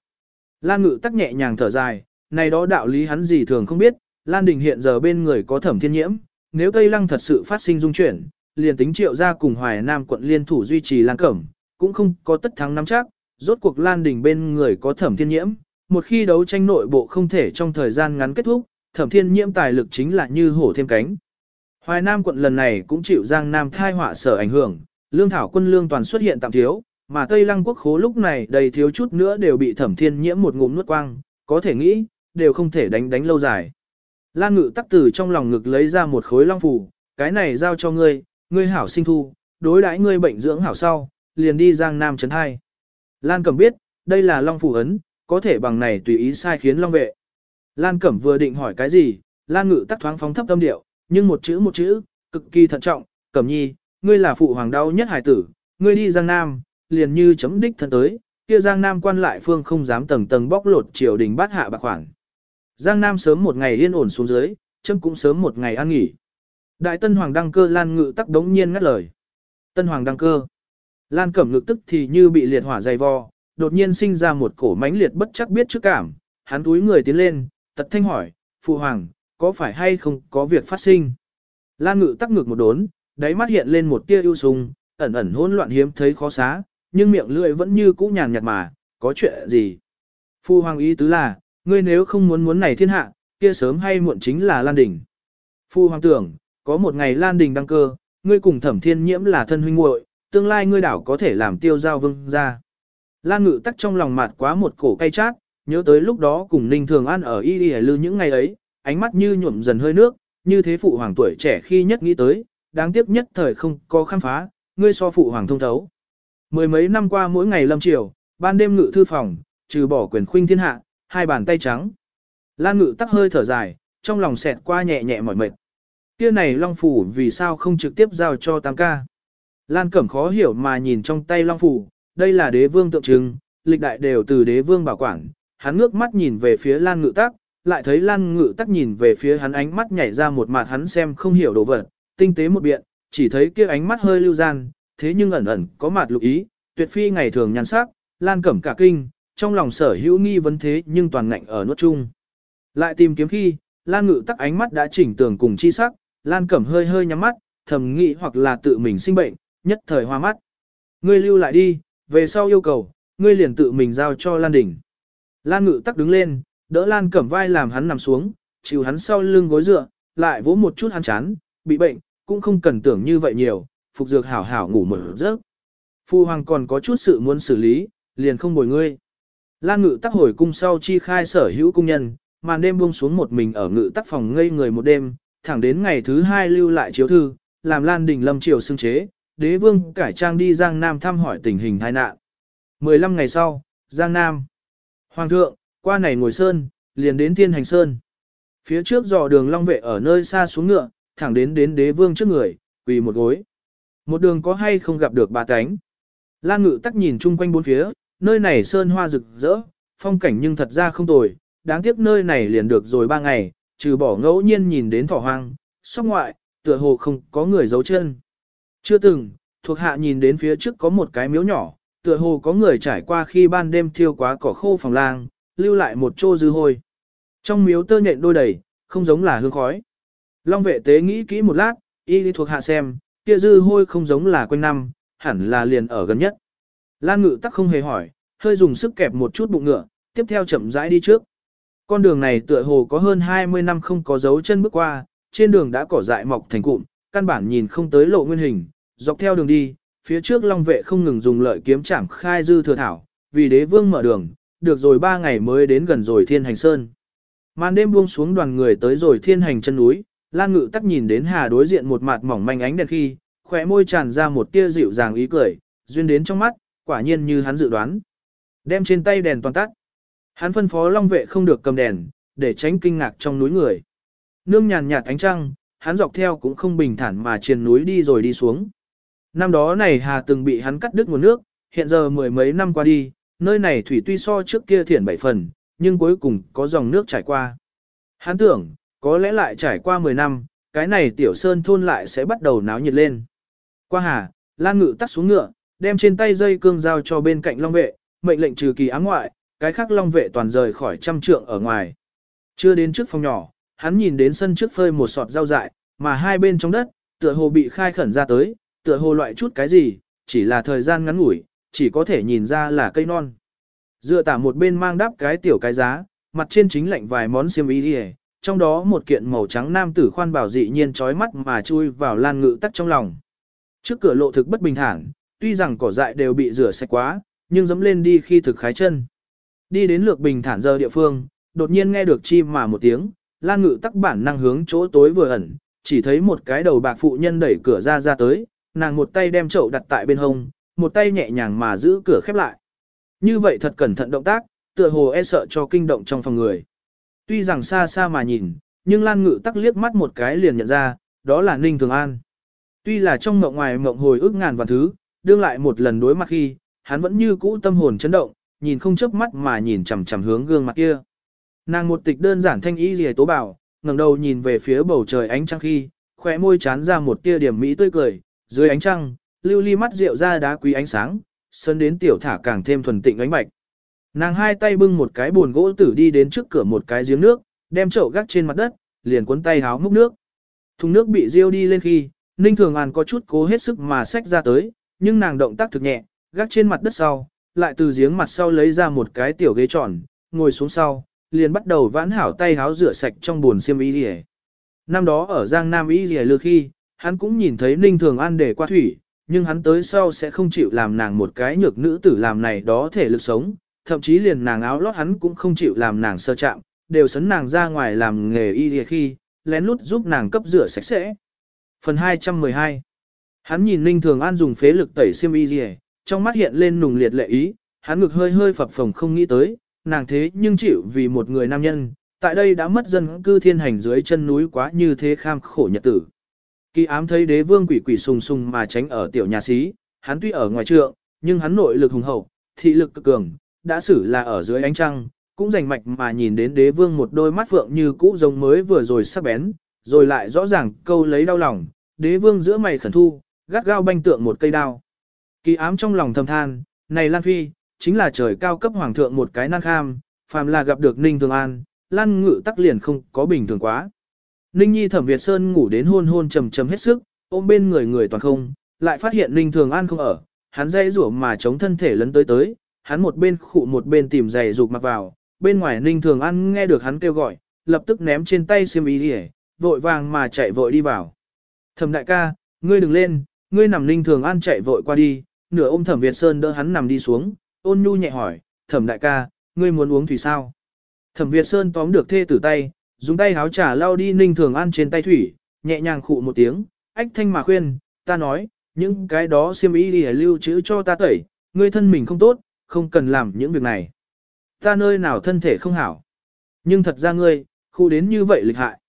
Lan Ngự tắc nhẹ nhàng thở dài, này đó đạo lý hắn gì thường không biết, Lan Đình hiện giờ bên người có thẩm thiên nhiễm, nếu Tây Lăng thật sự phát sinh dung chuyển, liền tính triệu ra cùng Hoài Nam quận liên thủ duy trì Lan Cẩm, cũng không có tất thắng nắm chắc, rốt cuộc Lan Đình bên người có thẩm thiên nhiễm, một khi đấu tranh nội bộ không thể trong thời gian ngắn kết thúc, thẩm thiên nhiễm tài lực chính là như hổ thêm cánh. Hoài Nam quận lần này cũng chịu Giang Nam thai họa sở ảnh hưởng, lương thảo quân lương toàn xuất hiện tạm thiếu, mà Tây Lăng quốc khố lúc này đầy thiếu chút nữa đều bị thẩm thiên nhiễm một ngụm nuốt quang, có thể nghĩ, đều không thể đánh đánh lâu dài. Lan ngự tắc từ trong lòng ngực lấy ra một khối long phủ, cái này giao cho ngươi, ngươi hảo sinh thu, đối đãi ngươi bệnh dưỡng hảo sau, liền đi Giang Nam chấn hai. Lan Cẩm biết, đây là long phủ ấn, có thể bằng này tùy ý sai khiến long vệ. Lan Cẩm vừa định hỏi cái gì, Lan Ngự tắc thoáng phóng thấp tâm điệu, nhưng một chữ một chữ, cực kỳ thận trọng, Cẩm nhi, ngươi là phụ hoàng đau nhất hải tử, ngươi đi Giang Nam, liền như chấm đích thân tới, kia Giang Nam quan lại phương không dám tầng tầng bóc lột triều đình bát hạ bạc khoản. Giang Nam sớm một ngày yên ổn xuống dưới, chấm cũng sớm một ngày an nghỉ. Đại Tân Hoàng đăng cơ Lan Ngự tắc đống nhiên ngắt lời. Tân Hoàng đăng cơ. Lan Cẩm ngực tức thì như bị liệt hỏa dày vò, đột nhiên sinh ra một cổ mãnh liệt bất chắc biết trước cảm, hắn túi người tiến lên, tật thanh hỏi, Phụ Hoàng, có phải hay không có việc phát sinh? Lan Ngự tắc ngược một đốn, đáy mắt hiện lên một tia ưu sùng, ẩn ẩn hỗn loạn hiếm thấy khó xá, nhưng miệng lưỡi vẫn như cũ nhàn nhạt mà, có chuyện gì? Phu Hoàng ý tứ là, ngươi nếu không muốn muốn này thiên hạ, kia sớm hay muộn chính là Lan Đình. Phu Hoàng tưởng, có một ngày Lan Đình đăng cơ, ngươi cùng thẩm thiên nhiễm là thân huynh muội, tương lai ngươi đảo có thể làm tiêu giao vương ra. Lan Ngự tắc trong lòng mạt quá một cổ cay chát, nhớ tới lúc đó cùng Ninh Thường An ở Y Y Lư những ngày ấy, ánh mắt như nhuộm dần hơi nước, như thế phụ hoàng tuổi trẻ khi nhất nghĩ tới, đáng tiếc nhất thời không có khám phá, ngươi so phụ hoàng thông thấu. Mười mấy năm qua mỗi ngày lâm chiều, ban đêm ngự thư phòng, trừ bỏ quyền khuynh thiên hạ, hai bàn tay trắng. Lan ngự tắc hơi thở dài, trong lòng xẹt qua nhẹ nhẹ mỏi mệt. Kia này long phủ vì sao không trực tiếp giao cho tam ca. Lan cẩm khó hiểu mà nhìn trong tay long phủ, đây là đế vương tượng trưng, lịch đại đều từ đế vương bảo quản. Hắn ngước mắt nhìn về phía Lan ngự tắc, lại thấy Lan ngự tắc nhìn về phía hắn ánh mắt nhảy ra một mặt hắn xem không hiểu đồ vật, tinh tế một biện, chỉ thấy kia ánh mắt hơi lưu gian, thế nhưng ẩn ẩn có mặt lục ý, tuyệt phi ngày thường nhàn sắc, Lan cẩm cả kinh, trong lòng sở hữu nghi vấn thế nhưng toàn ngạnh ở nuốt chung. Lại tìm kiếm khi, Lan ngự tắc ánh mắt đã chỉnh tường cùng chi sắc, Lan cẩm hơi hơi nhắm mắt, thầm nghĩ hoặc là tự mình sinh bệnh, nhất thời hoa mắt. Ngươi lưu lại đi, về sau yêu cầu, ngươi liền tự mình giao cho Lan đỉnh Lan ngự tắc đứng lên, đỡ Lan cẩm vai làm hắn nằm xuống, chịu hắn sau lưng gối dựa, lại vỗ một chút hắn chán, bị bệnh, cũng không cần tưởng như vậy nhiều, phục dược hảo hảo ngủ một giấc. Phu hoàng còn có chút sự muốn xử lý, liền không bồi ngươi. Lan ngự tắc hồi cung sau chi khai sở hữu cung nhân, màn đêm buông xuống một mình ở ngự tắc phòng ngây người một đêm, thẳng đến ngày thứ hai lưu lại chiếu thư, làm Lan đình lâm triều xưng chế, đế vương cải trang đi Giang Nam thăm hỏi tình hình tai nạn. 15 ngày sau, Giang Nam. Hoàng thượng, qua này ngồi sơn, liền đến thiên hành sơn. Phía trước dò đường long vệ ở nơi xa xuống ngựa, thẳng đến đến đế vương trước người, quỳ một gối. Một đường có hay không gặp được bà cánh. Lan ngự tắc nhìn chung quanh bốn phía, nơi này sơn hoa rực rỡ, phong cảnh nhưng thật ra không tồi, đáng tiếc nơi này liền được rồi ba ngày, trừ bỏ ngẫu nhiên nhìn đến thỏ hoang, sóc ngoại, tựa hồ không có người giấu chân. Chưa từng, thuộc hạ nhìn đến phía trước có một cái miếu nhỏ, tựa hồ có người trải qua khi ban đêm thiêu quá cỏ khô phòng lang, lưu lại một chỗ dư hôi. Trong miếu tơ nhện đôi đầy, không giống là hương khói. Long vệ tế nghĩ kỹ một lát, y đi thuộc hạ xem, kia dư hôi không giống là quanh năm, hẳn là liền ở gần nhất. Lan ngự tắc không hề hỏi, hơi dùng sức kẹp một chút bụng ngựa, tiếp theo chậm rãi đi trước. Con đường này tựa hồ có hơn 20 năm không có dấu chân bước qua, trên đường đã cỏ dại mọc thành cụm, căn bản nhìn không tới lộ nguyên hình, dọc theo đường đi, phía trước long vệ không ngừng dùng lợi kiếm chảm khai dư thừa thảo, vì đế vương mở đường, được rồi ba ngày mới đến gần rồi thiên hành sơn. Màn đêm buông xuống đoàn người tới rồi thiên hành chân núi, Lan Ngự tắc nhìn đến Hà đối diện một mặt mỏng manh ánh đèn khi, khỏe môi tràn ra một tia dịu dàng ý cười, duyên đến trong mắt, quả nhiên như hắn dự đoán. Đem trên tay đèn toàn tắt. Hắn phân phó long vệ không được cầm đèn, để tránh kinh ngạc trong núi người. Nương nhàn nhạt ánh trăng, hắn dọc theo cũng không bình thản mà trên núi đi rồi đi xuống. Năm đó này Hà từng bị hắn cắt đứt nguồn nước, hiện giờ mười mấy năm qua đi, nơi này thủy tuy so trước kia thiển bảy phần, nhưng cuối cùng có dòng nước trải qua. Hắn tưởng, có lẽ lại trải qua 10 năm, cái này tiểu sơn thôn lại sẽ bắt đầu náo nhiệt lên. Qua hà, Lan Ngự tắt xuống ngựa, đem trên tay dây cương giao cho bên cạnh long vệ, mệnh lệnh trừ kỳ ám ngoại, cái khác long vệ toàn rời khỏi trăm trượng ở ngoài. Chưa đến trước phòng nhỏ, hắn nhìn đến sân trước phơi một sọt rau dại, mà hai bên trong đất, tựa hồ bị khai khẩn ra tới, tựa hồ loại chút cái gì, chỉ là thời gian ngắn ngủi, chỉ có thể nhìn ra là cây non. Dựa tả một bên mang đắp cái tiểu cái giá, mặt trên chính lạnh vài món xiêm y đi trong đó một kiện màu trắng nam tử khoan bảo dị nhiên trói mắt mà chui vào lan ngự tắt trong lòng. Trước cửa lộ thực bất bình thản, tuy rằng cỏ dại đều bị rửa sạch quá, nhưng dẫm lên đi khi thực khái chân. Đi đến lược bình thản giờ địa phương, đột nhiên nghe được chim mà một tiếng, lan ngự tắc bản năng hướng chỗ tối vừa ẩn, chỉ thấy một cái đầu bạc phụ nhân đẩy cửa ra ra tới, nàng một tay đem chậu đặt tại bên hông, một tay nhẹ nhàng mà giữ cửa khép lại. Như vậy thật cẩn thận động tác, tựa hồ e sợ cho kinh động trong phòng người. Tuy rằng xa xa mà nhìn, nhưng Lan Ngự tắc liếc mắt một cái liền nhận ra, đó là Ninh Thường An. Tuy là trong mộng ngoài mộng hồi ức ngàn vạn thứ, đương lại một lần đối mặt khi, hắn vẫn như cũ tâm hồn chấn động, nhìn không chớp mắt mà nhìn chằm chằm hướng gương mặt kia. Nàng một tịch đơn giản thanh ý gì tố bảo, ngẩng đầu nhìn về phía bầu trời ánh trăng khi, khóe môi chán ra một tia điểm mỹ tươi cười, dưới ánh trăng, lưu ly mắt rượu ra đá quý ánh sáng, sơn đến tiểu thả càng thêm thuần tịnh ánh bạch. Nàng hai tay bưng một cái buồn gỗ tử đi đến trước cửa một cái giếng nước, đem chậu gác trên mặt đất, liền cuốn tay háo múc nước. Thùng nước bị riêu đi lên khi, Ninh Thường An có chút cố hết sức mà xách ra tới, nhưng nàng động tác thực nhẹ, gác trên mặt đất sau, lại từ giếng mặt sau lấy ra một cái tiểu ghế tròn, ngồi xuống sau, liền bắt đầu vãn hảo tay háo rửa sạch trong buồn xiêm y lìa Năm đó ở Giang Nam y lìa lừa khi, hắn cũng nhìn thấy Ninh Thường An để qua thủy, nhưng hắn tới sau sẽ không chịu làm nàng một cái nhược nữ tử làm này đó thể lực sống, thậm chí liền nàng áo lót hắn cũng không chịu làm nàng sơ chạm, đều sấn nàng ra ngoài làm nghề y lìa khi, lén lút giúp nàng cấp rửa sạch sẽ. Phần 212 Hắn nhìn Ninh Thường An dùng phế lực tẩy xiêm y rìa trong mắt hiện lên nùng liệt lệ ý, hắn ngực hơi hơi phập phồng không nghĩ tới, nàng thế nhưng chịu vì một người nam nhân, tại đây đã mất dân cư thiên hành dưới chân núi quá như thế kham khổ nhật tử. Kỳ ám thấy đế vương quỷ quỷ sùng sùng mà tránh ở tiểu nhà sĩ, hắn tuy ở ngoài trượng, nhưng hắn nội lực hùng hậu, thị lực cực cường, đã xử là ở dưới ánh trăng, cũng rành mạch mà nhìn đến đế vương một đôi mắt phượng như cũ giống mới vừa rồi sắc bén, rồi lại rõ ràng câu lấy đau lòng, đế vương giữa mày khẩn thu, gắt gao banh tượng một cây đao. Kỳ ám trong lòng thầm than, này Lan Phi, chính là trời cao cấp hoàng thượng một cái năng kham, phàm là gặp được Ninh Thường An, Lan Ngự tắc liền không có bình thường quá. Ninh Nhi Thẩm Việt Sơn ngủ đến hôn hôn trầm trầm hết sức, ôm bên người người toàn không, lại phát hiện Ninh Thường An không ở, hắn dây rủa mà chống thân thể lấn tới tới, hắn một bên khụ một bên tìm giày dục mặc vào, bên ngoài Ninh Thường An nghe được hắn kêu gọi, lập tức ném trên tay xiêm y đi vội vàng mà chạy vội đi vào. Thẩm đại ca, ngươi đừng lên, ngươi nằm Ninh Thường An chạy vội qua đi, nửa ôm Thẩm Việt Sơn đỡ hắn nằm đi xuống, ôn nhu nhẹ hỏi, Thẩm đại ca, ngươi muốn uống thủy sao? Thẩm Việt Sơn tóm được thê tử tay, dùng tay háo trả lau đi Ninh Thường An trên tay thủy, nhẹ nhàng khụ một tiếng, ách thanh mà khuyên, ta nói, những cái đó xiêm y đi lưu trữ cho ta tẩy, ngươi thân mình không tốt, không cần làm những việc này. Ta nơi nào thân thể không hảo. Nhưng thật ra ngươi, khu đến như vậy lịch hại.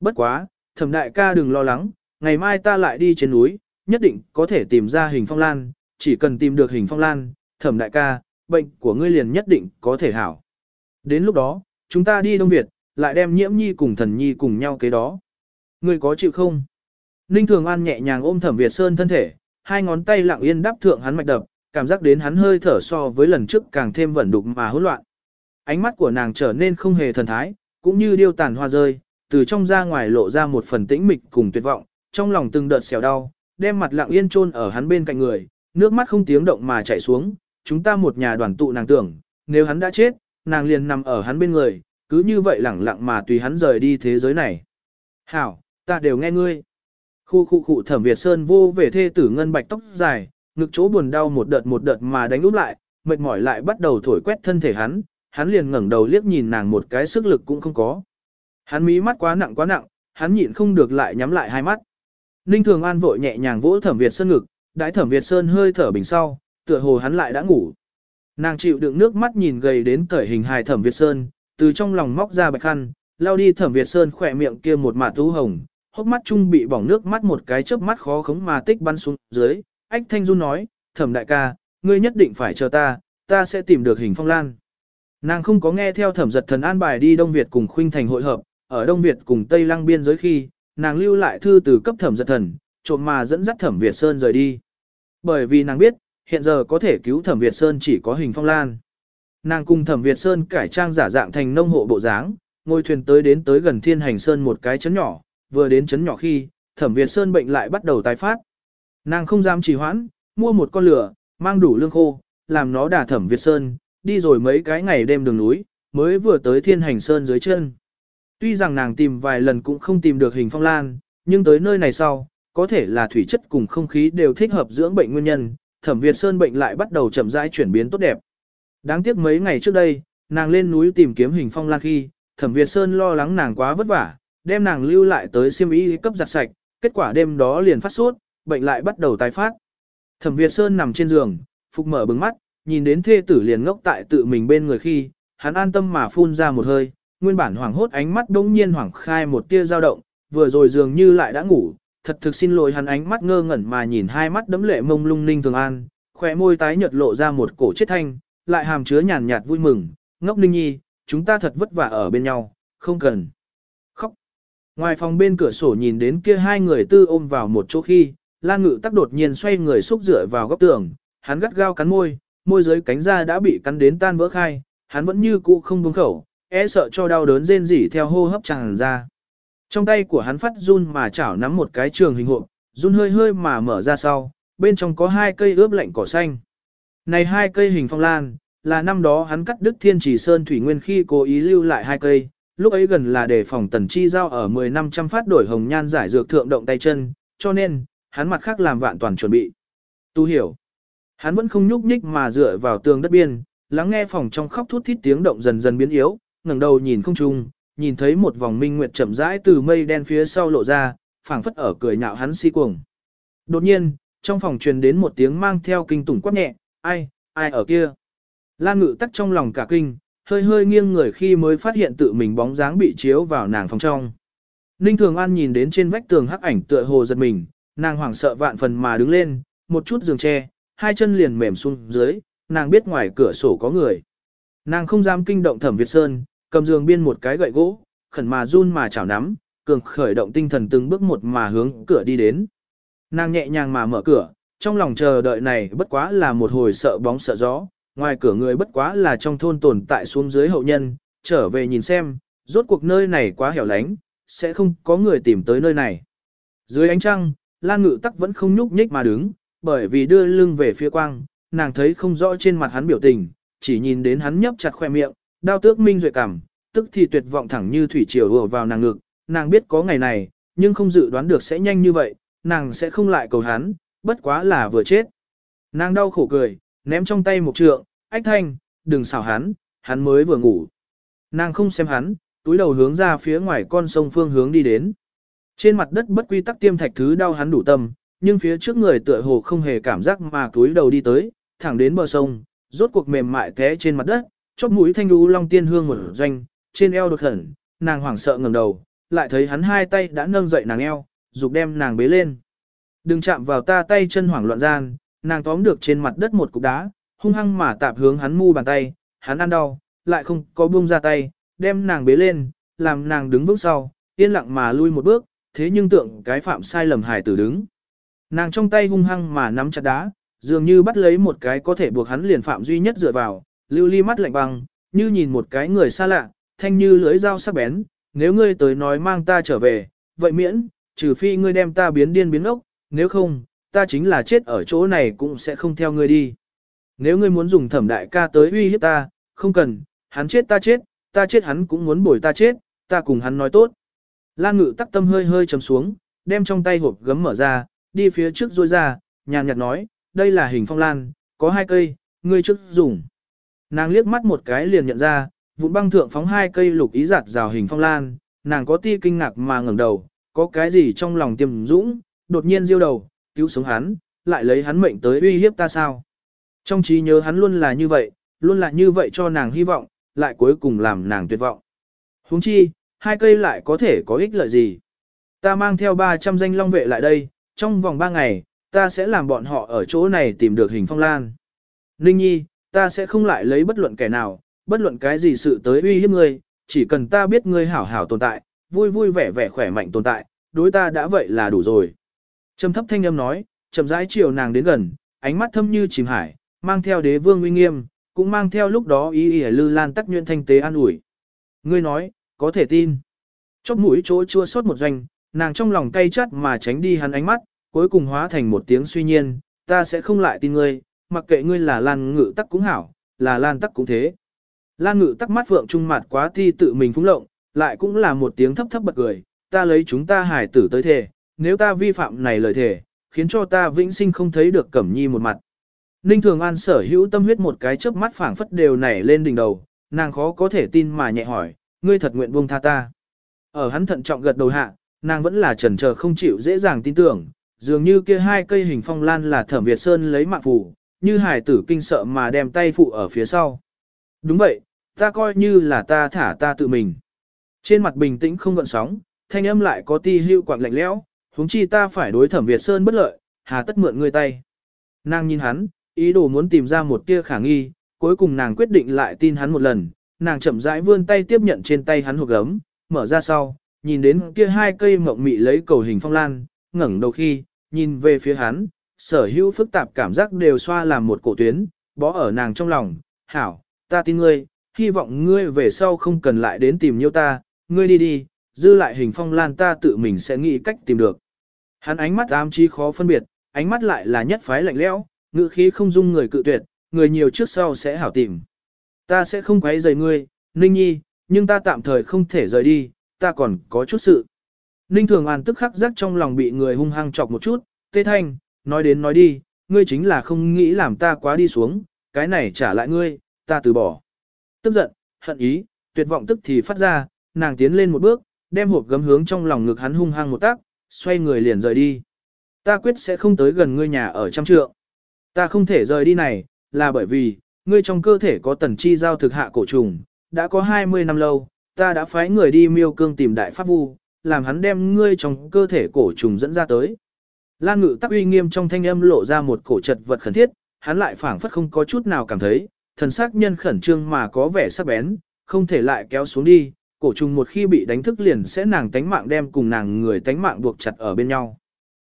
Bất quá, thẩm đại ca đừng lo lắng, ngày mai ta lại đi trên núi, nhất định có thể tìm ra hình phong lan, chỉ cần tìm được hình phong lan, thẩm đại ca, bệnh của ngươi liền nhất định có thể hảo. Đến lúc đó, chúng ta đi Đông Việt, lại đem nhiễm nhi cùng thần nhi cùng nhau kế đó. Ngươi có chịu không? Ninh Thường An nhẹ nhàng ôm thẩm Việt Sơn thân thể, hai ngón tay lặng yên đáp thượng hắn mạch đập, cảm giác đến hắn hơi thở so với lần trước càng thêm vẩn đục mà hỗn loạn. Ánh mắt của nàng trở nên không hề thần thái, cũng như điêu tàn hoa rơi, từ trong ra ngoài lộ ra một phần tĩnh mịch cùng tuyệt vọng, trong lòng từng đợt xèo đau, đem mặt lặng yên chôn ở hắn bên cạnh người, nước mắt không tiếng động mà chảy xuống, chúng ta một nhà đoàn tụ nàng tưởng, nếu hắn đã chết, nàng liền nằm ở hắn bên người, cứ như vậy lẳng lặng mà tùy hắn rời đi thế giới này. Hảo, ta đều nghe ngươi. Khu khu khu thẩm Việt Sơn vô về thê tử ngân bạch tóc dài, ngực chỗ buồn đau một đợt một đợt mà đánh úp lại, mệt mỏi lại bắt đầu thổi quét thân thể hắn, hắn liền ngẩng đầu liếc nhìn nàng một cái sức lực cũng không có. Hắn mí mắt quá nặng quá nặng, hắn nhịn không được lại nhắm lại hai mắt. Ninh Thường An vội nhẹ nhàng vỗ Thẩm Việt Sơn ngực, đãi Thẩm Việt Sơn hơi thở bình sau, tựa hồ hắn lại đã ngủ. Nàng chịu đựng nước mắt nhìn gầy đến cởi hình hài Thẩm Việt Sơn, từ trong lòng móc ra bạch khăn, lao đi Thẩm Việt Sơn khỏe miệng kia một mạt tú hồng, hốc mắt trung bị bỏng nước mắt một cái chớp mắt khó khống mà tích bắn xuống dưới, ách thanh Du nói, thẩm đại ca, ngươi nhất định phải chờ ta, ta sẽ tìm được hình phong lan. Nàng không có nghe theo thẩm giật thần an bài đi Đông Việt cùng khuynh thành hội hợp, ở Đông Việt cùng Tây Lăng biên giới khi, nàng lưu lại thư từ cấp thẩm giật thần, trộm mà dẫn dắt thẩm Việt Sơn rời đi. Bởi vì nàng biết, hiện giờ có thể cứu thẩm Việt Sơn chỉ có hình phong lan. Nàng cùng thẩm Việt Sơn cải trang giả dạng thành nông hộ bộ dáng, ngồi thuyền tới đến tới gần thiên hành sơn một cái chấn nhỏ, vừa đến chấn nhỏ khi, thẩm Việt Sơn bệnh lại bắt đầu tái phát. Nàng không dám trì hoãn, mua một con lửa, mang đủ lương khô, làm nó đả thẩm Việt Sơn, đi rồi mấy cái ngày đêm đường núi, mới vừa tới thiên hành sơn dưới chân. Tuy rằng nàng tìm vài lần cũng không tìm được hình phong lan, nhưng tới nơi này sau, có thể là thủy chất cùng không khí đều thích hợp dưỡng bệnh nguyên nhân, thẩm Việt Sơn bệnh lại bắt đầu chậm rãi chuyển biến tốt đẹp. Đáng tiếc mấy ngày trước đây, nàng lên núi tìm kiếm hình phong lan khi, thẩm Việt Sơn lo lắng nàng quá vất vả, đem nàng lưu lại tới siêm y cấp giặt sạch, kết quả đêm đó liền phát sốt, bệnh lại bắt đầu tái phát. Thẩm Việt Sơn nằm trên giường, phục mở bừng mắt, nhìn đến thê tử liền ngốc tại tự mình bên người khi, hắn an tâm mà phun ra một hơi, nguyên bản hoảng hốt ánh mắt đống nhiên hoảng khai một tia dao động, vừa rồi dường như lại đã ngủ, thật thực xin lỗi hắn ánh mắt ngơ ngẩn mà nhìn hai mắt đấm lệ mông lung ninh thường an, khỏe môi tái nhợt lộ ra một cổ chết thanh, lại hàm chứa nhàn nhạt vui mừng, ngốc ninh nhi, chúng ta thật vất vả ở bên nhau, không cần khóc. Ngoài phòng bên cửa sổ nhìn đến kia hai người tư ôm vào một chỗ khi, Lan Ngự tắc đột nhiên xoay người xúc rửa vào góc tường, hắn gắt gao cắn môi, môi dưới cánh da đã bị cắn đến tan vỡ khai, hắn vẫn như cũ không buông khẩu, e sợ cho đau đớn rên rỉ theo hô hấp tràn ra. Trong tay của hắn phát run mà chảo nắm một cái trường hình hộp, run hơi hơi mà mở ra sau, bên trong có hai cây ướp lạnh cỏ xanh. Này hai cây hình phong lan, là năm đó hắn cắt đức thiên chỉ sơn thủy nguyên khi cố ý lưu lại hai cây, lúc ấy gần là để phòng tần chi giao ở 10 năm trăm phát đổi hồng nhan giải dược thượng động tay chân, cho nên, hắn mặt khác làm vạn toàn chuẩn bị. Tu hiểu. Hắn vẫn không nhúc nhích mà dựa vào tường đất biên, lắng nghe phòng trong khóc thút thít tiếng động dần dần biến yếu, ngẩng đầu nhìn không trung, nhìn thấy một vòng minh nguyệt chậm rãi từ mây đen phía sau lộ ra, phảng phất ở cười nhạo hắn si cuồng. Đột nhiên, trong phòng truyền đến một tiếng mang theo kinh tủng quát nhẹ, ai, ai ở kia. Lan ngự tắc trong lòng cả kinh, hơi hơi nghiêng người khi mới phát hiện tự mình bóng dáng bị chiếu vào nàng phòng trong. Ninh Thường An nhìn đến trên vách tường hắc ảnh tựa hồ giật mình, nàng hoảng sợ vạn phần mà đứng lên, một chút giường tre, hai chân liền mềm xuống dưới, nàng biết ngoài cửa sổ có người. Nàng không dám kinh động Thẩm Việt Sơn, cầm giường biên một cái gậy gỗ, khẩn mà run mà chảo nắm, cường khởi động tinh thần từng bước một mà hướng cửa đi đến. Nàng nhẹ nhàng mà mở cửa, trong lòng chờ đợi này bất quá là một hồi sợ bóng sợ gió, ngoài cửa người bất quá là trong thôn tồn tại xuống dưới hậu nhân, trở về nhìn xem, rốt cuộc nơi này quá hẻo lánh, sẽ không có người tìm tới nơi này. Dưới ánh trăng, Lan Ngự Tắc vẫn không nhúc nhích mà đứng, bởi vì đưa lưng về phía quang, nàng thấy không rõ trên mặt hắn biểu tình, chỉ nhìn đến hắn nhấp chặt khoe miệng, đao tước minh duệ cảm, tức thì tuyệt vọng thẳng như thủy triều ùa vào nàng ngực, nàng biết có ngày này, nhưng không dự đoán được sẽ nhanh như vậy, nàng sẽ không lại cầu hắn, bất quá là vừa chết. Nàng đau khổ cười, ném trong tay một trượng, ách thanh, đừng xảo hắn, hắn mới vừa ngủ. Nàng không xem hắn, túi đầu hướng ra phía ngoài con sông phương hướng đi đến. Trên mặt đất bất quy tắc tiêm thạch thứ đau hắn đủ tâm, nhưng phía trước người tựa hồ không hề cảm giác mà túi đầu đi tới, thẳng đến bờ sông, rốt cuộc mềm mại té trên mặt đất, chóp mũi thanh đú long tiên hương một doanh, trên eo đột khẩn, nàng hoảng sợ ngẩng đầu, lại thấy hắn hai tay đã nâng dậy nàng eo, dục đem nàng bế lên. Đừng chạm vào ta tay chân hoảng loạn gian, nàng tóm được trên mặt đất một cục đá, hung hăng mà tạp hướng hắn mu bàn tay, hắn ăn đau, lại không có buông ra tay, đem nàng bế lên, làm nàng đứng vững sau, yên lặng mà lui một bước, thế nhưng tượng cái phạm sai lầm hài tử đứng. Nàng trong tay hung hăng mà nắm chặt đá, dường như bắt lấy một cái có thể buộc hắn liền phạm duy nhất dựa vào, lưu ly mắt lạnh băng, như nhìn một cái người xa lạ, thanh như lưới dao sắc bén, nếu ngươi tới nói mang ta trở về, vậy miễn, trừ phi ngươi đem ta biến điên biến ốc, nếu không, ta chính là chết ở chỗ này cũng sẽ không theo ngươi đi. Nếu ngươi muốn dùng thẩm đại ca tới uy hiếp ta, không cần, hắn chết ta chết, ta chết hắn cũng muốn bồi ta chết, ta cùng hắn nói tốt. Lan ngự tắc tâm hơi hơi chấm xuống, đem trong tay hộp gấm mở ra, đi phía trước rôi ra, nhàn nhạt nói, đây là hình phong lan, có hai cây, ngươi trước dùng. Nàng liếc mắt một cái liền nhận ra, vụn băng thượng phóng hai cây lục ý giặt rào hình phong lan, nàng có ti kinh ngạc mà ngẩng đầu, có cái gì trong lòng tiềm dũng, đột nhiên diêu đầu, cứu sống hắn, lại lấy hắn mệnh tới uy hiếp ta sao. Trong trí nhớ hắn luôn là như vậy, luôn là như vậy cho nàng hy vọng, lại cuối cùng làm nàng tuyệt vọng. Huống chi, hai cây lại có thể có ích lợi gì. Ta mang theo 300 danh long vệ lại đây, trong vòng 3 ngày, ta sẽ làm bọn họ ở chỗ này tìm được hình phong lan. Ninh nhi, ta sẽ không lại lấy bất luận kẻ nào, bất luận cái gì sự tới uy hiếp ngươi, chỉ cần ta biết ngươi hảo hảo tồn tại, vui vui vẻ vẻ khỏe mạnh tồn tại, đối ta đã vậy là đủ rồi. Trầm thấp thanh âm nói, chậm rãi chiều nàng đến gần, ánh mắt thâm như chìm hải, mang theo đế vương uy nghiêm, cũng mang theo lúc đó ý ý lư lan tắc nhuyễn thanh tế an ủi. Ngươi nói, có thể tin. Chóp mũi chỗ chua sót một doanh, Nàng trong lòng cay chát mà tránh đi hắn ánh mắt, cuối cùng hóa thành một tiếng suy nhiên, ta sẽ không lại tin ngươi, mặc kệ ngươi là Lan Ngự Tắc cũng hảo, là Lan Tắc cũng thế. Lan Ngự Tắc mắt vượng trung mặt quá thi tự mình phúng lộng, lại cũng là một tiếng thấp thấp bật cười, ta lấy chúng ta hải tử tới thề, nếu ta vi phạm này lời thề, khiến cho ta vĩnh sinh không thấy được Cẩm Nhi một mặt. Ninh Thường An sở hữu tâm huyết một cái chớp mắt phảng phất đều nảy lên đỉnh đầu, nàng khó có thể tin mà nhẹ hỏi, ngươi thật nguyện buông tha ta. Ở hắn thận trọng gật đầu hạ, nàng vẫn là chần chờ không chịu dễ dàng tin tưởng, dường như kia hai cây hình phong lan là thẩm Việt Sơn lấy mạng phủ như hải tử kinh sợ mà đem tay phụ ở phía sau. Đúng vậy, ta coi như là ta thả ta tự mình. Trên mặt bình tĩnh không gợn sóng, thanh âm lại có ti hưu quạng lạnh lẽo, huống chi ta phải đối thẩm Việt Sơn bất lợi, hà tất mượn người tay. Nàng nhìn hắn, ý đồ muốn tìm ra một tia khả nghi, cuối cùng nàng quyết định lại tin hắn một lần, nàng chậm rãi vươn tay tiếp nhận trên tay hắn hộp gấm, mở ra sau, nhìn đến kia hai cây mộng mị lấy cầu hình phong lan, ngẩng đầu khi, nhìn về phía hắn, sở hữu phức tạp cảm giác đều xoa làm một cổ tuyến, bó ở nàng trong lòng, hảo, ta tin ngươi, hy vọng ngươi về sau không cần lại đến tìm nhiêu ta, ngươi đi đi, dư lại hình phong lan ta tự mình sẽ nghĩ cách tìm được. Hắn ánh mắt ám chi khó phân biệt, ánh mắt lại là nhất phái lạnh lẽo, ngữ khí không dung người cự tuyệt, người nhiều trước sau sẽ hảo tìm. Ta sẽ không quấy rầy ngươi, Ninh Nhi, nhưng ta tạm thời không thể rời đi, ta còn có chút sự. Ninh Thường An tức khắc giác trong lòng bị người hung hăng chọc một chút, tê thanh, nói đến nói đi, ngươi chính là không nghĩ làm ta quá đi xuống, cái này trả lại ngươi, ta từ bỏ. Tức giận, hận ý, tuyệt vọng tức thì phát ra, nàng tiến lên một bước, đem hộp gấm hướng trong lòng ngực hắn hung hăng một tác, xoay người liền rời đi. Ta quyết sẽ không tới gần ngươi nhà ở trăm trượng. Ta không thể rời đi này, là bởi vì, ngươi trong cơ thể có tần chi giao thực hạ cổ trùng, đã có 20 năm lâu, ta đã phái người đi miêu cương tìm đại pháp vu, làm hắn đem ngươi trong cơ thể cổ trùng dẫn ra tới. Lan ngự tắc uy nghiêm trong thanh âm lộ ra một cổ trật vật khẩn thiết, hắn lại phảng phất không có chút nào cảm thấy, thần sắc nhân khẩn trương mà có vẻ sắc bén, không thể lại kéo xuống đi, cổ trùng một khi bị đánh thức liền sẽ nàng tánh mạng đem cùng nàng người tánh mạng buộc chặt ở bên nhau.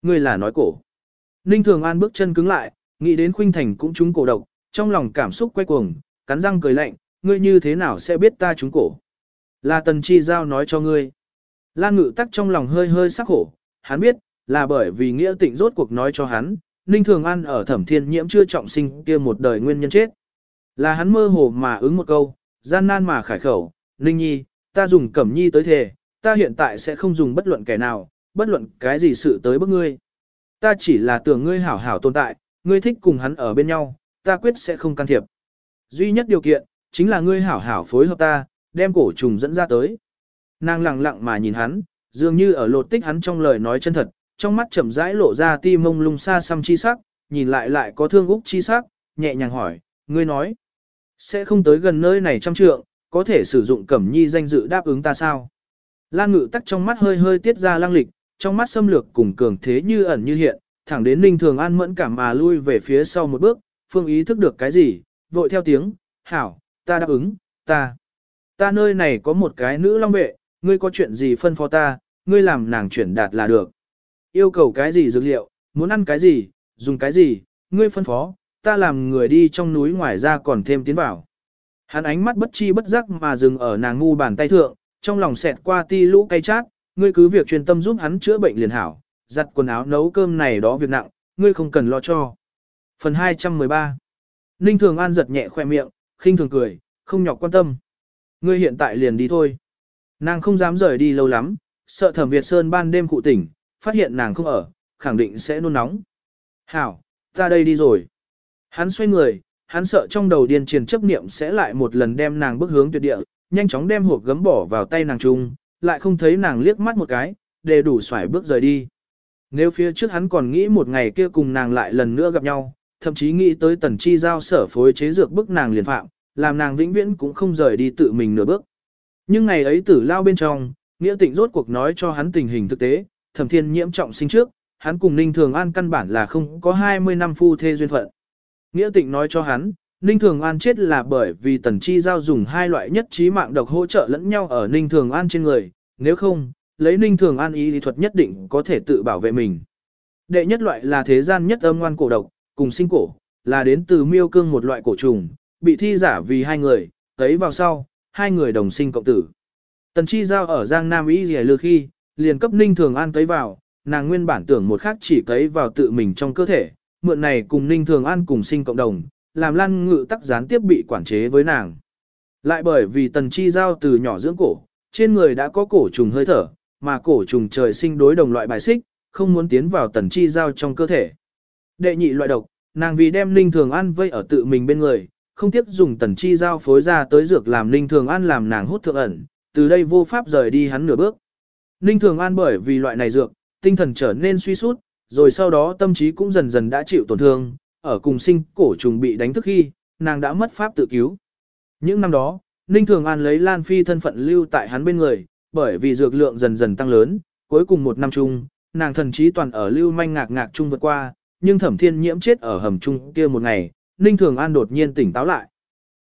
Ngươi là nói cổ. Ninh Thường An bước chân cứng lại, nghĩ đến Khuynh Thành cũng trúng cổ độc, trong lòng cảm xúc quay cuồng, cắn răng cười lạnh, ngươi như thế nào sẽ biết ta trúng cổ. Là Tần Chi Giao nói cho ngươi. Lan Ngự tắc trong lòng hơi hơi sắc khổ, hắn biết, là bởi vì nghĩa tịnh rốt cuộc nói cho hắn, Ninh Thường An ở thẩm thiên nhiễm chưa trọng sinh kia một đời nguyên nhân chết. Là hắn mơ hồ mà ứng một câu, gian nan mà khải khẩu, Ninh Nhi, ta dùng cẩm nhi tới thề, ta hiện tại sẽ không dùng bất luận kẻ nào, bất luận cái gì sự tới bức ngươi. Ta chỉ là tưởng ngươi hảo hảo tồn tại, ngươi thích cùng hắn ở bên nhau, ta quyết sẽ không can thiệp. Duy nhất điều kiện, chính là ngươi hảo hảo phối hợp ta, đem cổ trùng dẫn ra tới. Nàng lặng lặng mà nhìn hắn, dường như ở lột tích hắn trong lời nói chân thật, trong mắt chậm rãi lộ ra ti mông lung xa xăm chi sắc, nhìn lại lại có thương úc chi sắc, nhẹ nhàng hỏi, ngươi nói, sẽ không tới gần nơi này trăm trượng, có thể sử dụng cẩm nhi danh dự đáp ứng ta sao? Lan ngự tắc trong mắt hơi hơi tiết ra lang lịch, trong mắt xâm lược cùng cường thế như ẩn như hiện, thẳng đến ninh thường an mẫn cảm mà lui về phía sau một bước, phương ý thức được cái gì, vội theo tiếng, hảo, ta đáp ứng, ta. Ta nơi này có một cái nữ long vệ, ngươi có chuyện gì phân phó ta, ngươi làm nàng chuyển đạt là được. Yêu cầu cái gì dược liệu, muốn ăn cái gì, dùng cái gì, ngươi phân phó, ta làm người đi trong núi ngoài ra còn thêm tiến vào. Hắn ánh mắt bất chi bất giác mà dừng ở nàng ngu bàn tay thượng, trong lòng xẹt qua ti lũ cay chát, ngươi cứ việc truyền tâm giúp hắn chữa bệnh liền hảo, giặt quần áo nấu cơm này đó việc nặng, ngươi không cần lo cho. Phần 213 Ninh Thường An giật nhẹ khoe miệng, khinh thường cười, không nhọc quan tâm. Ngươi hiện tại liền đi thôi. Nàng không dám rời đi lâu lắm, sợ thẩm Việt Sơn ban đêm cụ tỉnh, phát hiện nàng không ở, khẳng định sẽ nôn nóng. Hảo, ta đây đi rồi. Hắn xoay người, hắn sợ trong đầu điên truyền chấp niệm sẽ lại một lần đem nàng bước hướng tuyệt địa, nhanh chóng đem hộp gấm bỏ vào tay nàng trung, lại không thấy nàng liếc mắt một cái, để đủ xoải bước rời đi. Nếu phía trước hắn còn nghĩ một ngày kia cùng nàng lại lần nữa gặp nhau, thậm chí nghĩ tới tần chi giao sở phối chế dược bức nàng liền phạm, làm nàng vĩnh viễn cũng không rời đi tự mình nửa bước. Nhưng ngày ấy tử lao bên trong, nghĩa tịnh rốt cuộc nói cho hắn tình hình thực tế, thẩm thiên nhiễm trọng sinh trước, hắn cùng Ninh Thường An căn bản là không có 20 năm phu thê duyên phận. Nghĩa tịnh nói cho hắn, Ninh Thường An chết là bởi vì Tần Chi Giao dùng hai loại nhất trí mạng độc hỗ trợ lẫn nhau ở Ninh Thường An trên người, nếu không, lấy Ninh Thường An y lý thuật nhất định có thể tự bảo vệ mình. Đệ nhất loại là thế gian nhất âm ngoan cổ độc, cùng sinh cổ, là đến từ miêu cương một loại cổ trùng, bị thi giả vì hai người, tấy vào sau, hai người đồng sinh cộng tử. Tần Chi Giao ở Giang Nam Ý Lìa Lư khi, liền cấp Ninh Thường An cấy vào, nàng nguyên bản tưởng một khắc chỉ cấy vào tự mình trong cơ thể, mượn này cùng Ninh Thường An cùng sinh cộng đồng, làm Lan Ngự tắc gián tiếp bị quản chế với nàng. Lại bởi vì tần chi giao từ nhỏ dưỡng cổ, trên người đã có cổ trùng hơi thở, mà cổ trùng trời sinh đối đồng loại bài xích, không muốn tiến vào tần chi giao trong cơ thể. Đệ nhị loại độc, nàng vì đem Ninh Thường An vây ở tự mình bên người, không tiếc dùng tần chi giao phối ra tới dược làm Ninh Thường An làm nàng hút thượng ẩn, từ đây vô pháp rời đi hắn nửa bước. Ninh Thường An bởi vì loại này dược, tinh thần trở nên suy sút, rồi sau đó tâm trí cũng dần dần đã chịu tổn thương, ở cùng sinh cổ trùng bị đánh thức khi, nàng đã mất pháp tự cứu. Những năm đó, Ninh Thường An lấy Lan Phi thân phận lưu tại hắn bên người, bởi vì dược lượng dần dần tăng lớn, cuối cùng một năm chung, nàng thần trí toàn ở lưu manh ngạc ngạc chung vượt qua, nhưng thẩm thiên nhiễm chết ở hầm chung kia một ngày, Ninh Thường An đột nhiên tỉnh táo lại.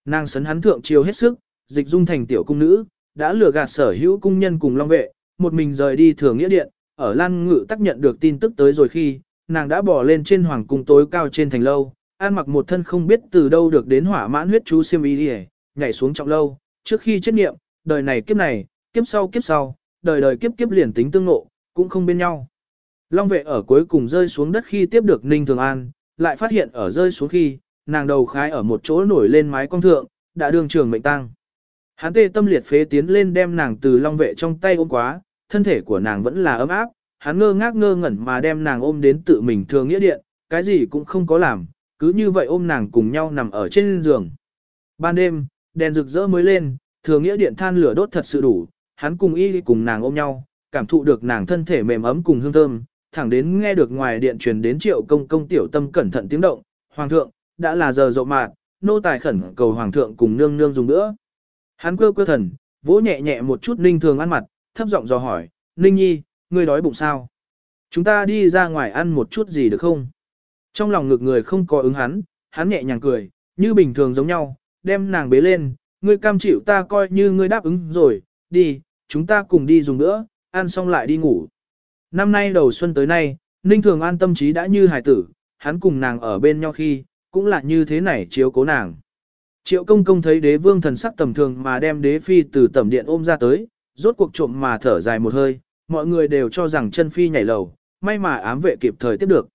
Nàng sấn hắn thượng chiều hết sức, dịch dung thành tiểu cung nữ, đã lừa gạt sở hữu cung nhân cùng long vệ, một mình rời đi thừa nghĩa điện, ở Lan Ngự tác nhận được tin tức tới rồi khi, nàng đã bỏ lên trên hoàng cung tối cao trên thành lâu, an mặc một thân không biết từ đâu được đến hỏa mãn huyết chú siêm y đi nhảy xuống trọng lâu, trước khi chết nghiệm, đời này kiếp này, kiếp sau kiếp sau, đời đời kiếp kiếp liền tính tương ngộ, cũng không bên nhau. Long vệ ở cuối cùng rơi xuống đất khi tiếp được Ninh Thường An, lại phát hiện ở rơi xuống khi, nàng đầu khái ở một chỗ nổi lên mái cong thượng, đã đường trường mệnh tăng. Hán tê tâm liệt phế tiến lên đem nàng từ long vệ trong tay ôm quá, thân thể của nàng vẫn là ấm áp, hắn ngơ ngác ngơ ngẩn mà đem nàng ôm đến tự mình thường nghĩa điện, cái gì cũng không có làm, cứ như vậy ôm nàng cùng nhau nằm ở trên giường. Ban đêm, đèn rực rỡ mới lên, thường nghĩa điện than lửa đốt thật sự đủ, hắn cùng y cùng nàng ôm nhau, cảm thụ được nàng thân thể mềm ấm cùng hương thơm, thẳng đến nghe được ngoài điện truyền đến triệu công công tiểu tâm cẩn thận tiếng động, hoàng thượng, đã là giờ rộng mạt, nô tài khẩn cầu hoàng thượng cùng nương nương dùng nữa. Hắn cơ cơ thần, vỗ nhẹ nhẹ một chút ninh thường ăn mặt, thấp giọng dò hỏi, ninh nhi, ngươi đói bụng sao? Chúng ta đi ra ngoài ăn một chút gì được không? Trong lòng ngực người không có ứng hắn, hắn nhẹ nhàng cười, như bình thường giống nhau, đem nàng bế lên, ngươi cam chịu ta coi như ngươi đáp ứng rồi, đi, chúng ta cùng đi dùng nữa, ăn xong lại đi ngủ. Năm nay đầu xuân tới nay, Ninh Thường An tâm trí đã như hài tử, hắn cùng nàng ở bên nhau khi, cũng là như thế này chiếu cố nàng. Triệu công công thấy đế vương thần sắc tầm thường mà đem đế phi từ tầm điện ôm ra tới, rốt cuộc trộm mà thở dài một hơi, mọi người đều cho rằng chân phi nhảy lầu, may mà ám vệ kịp thời tiếp được.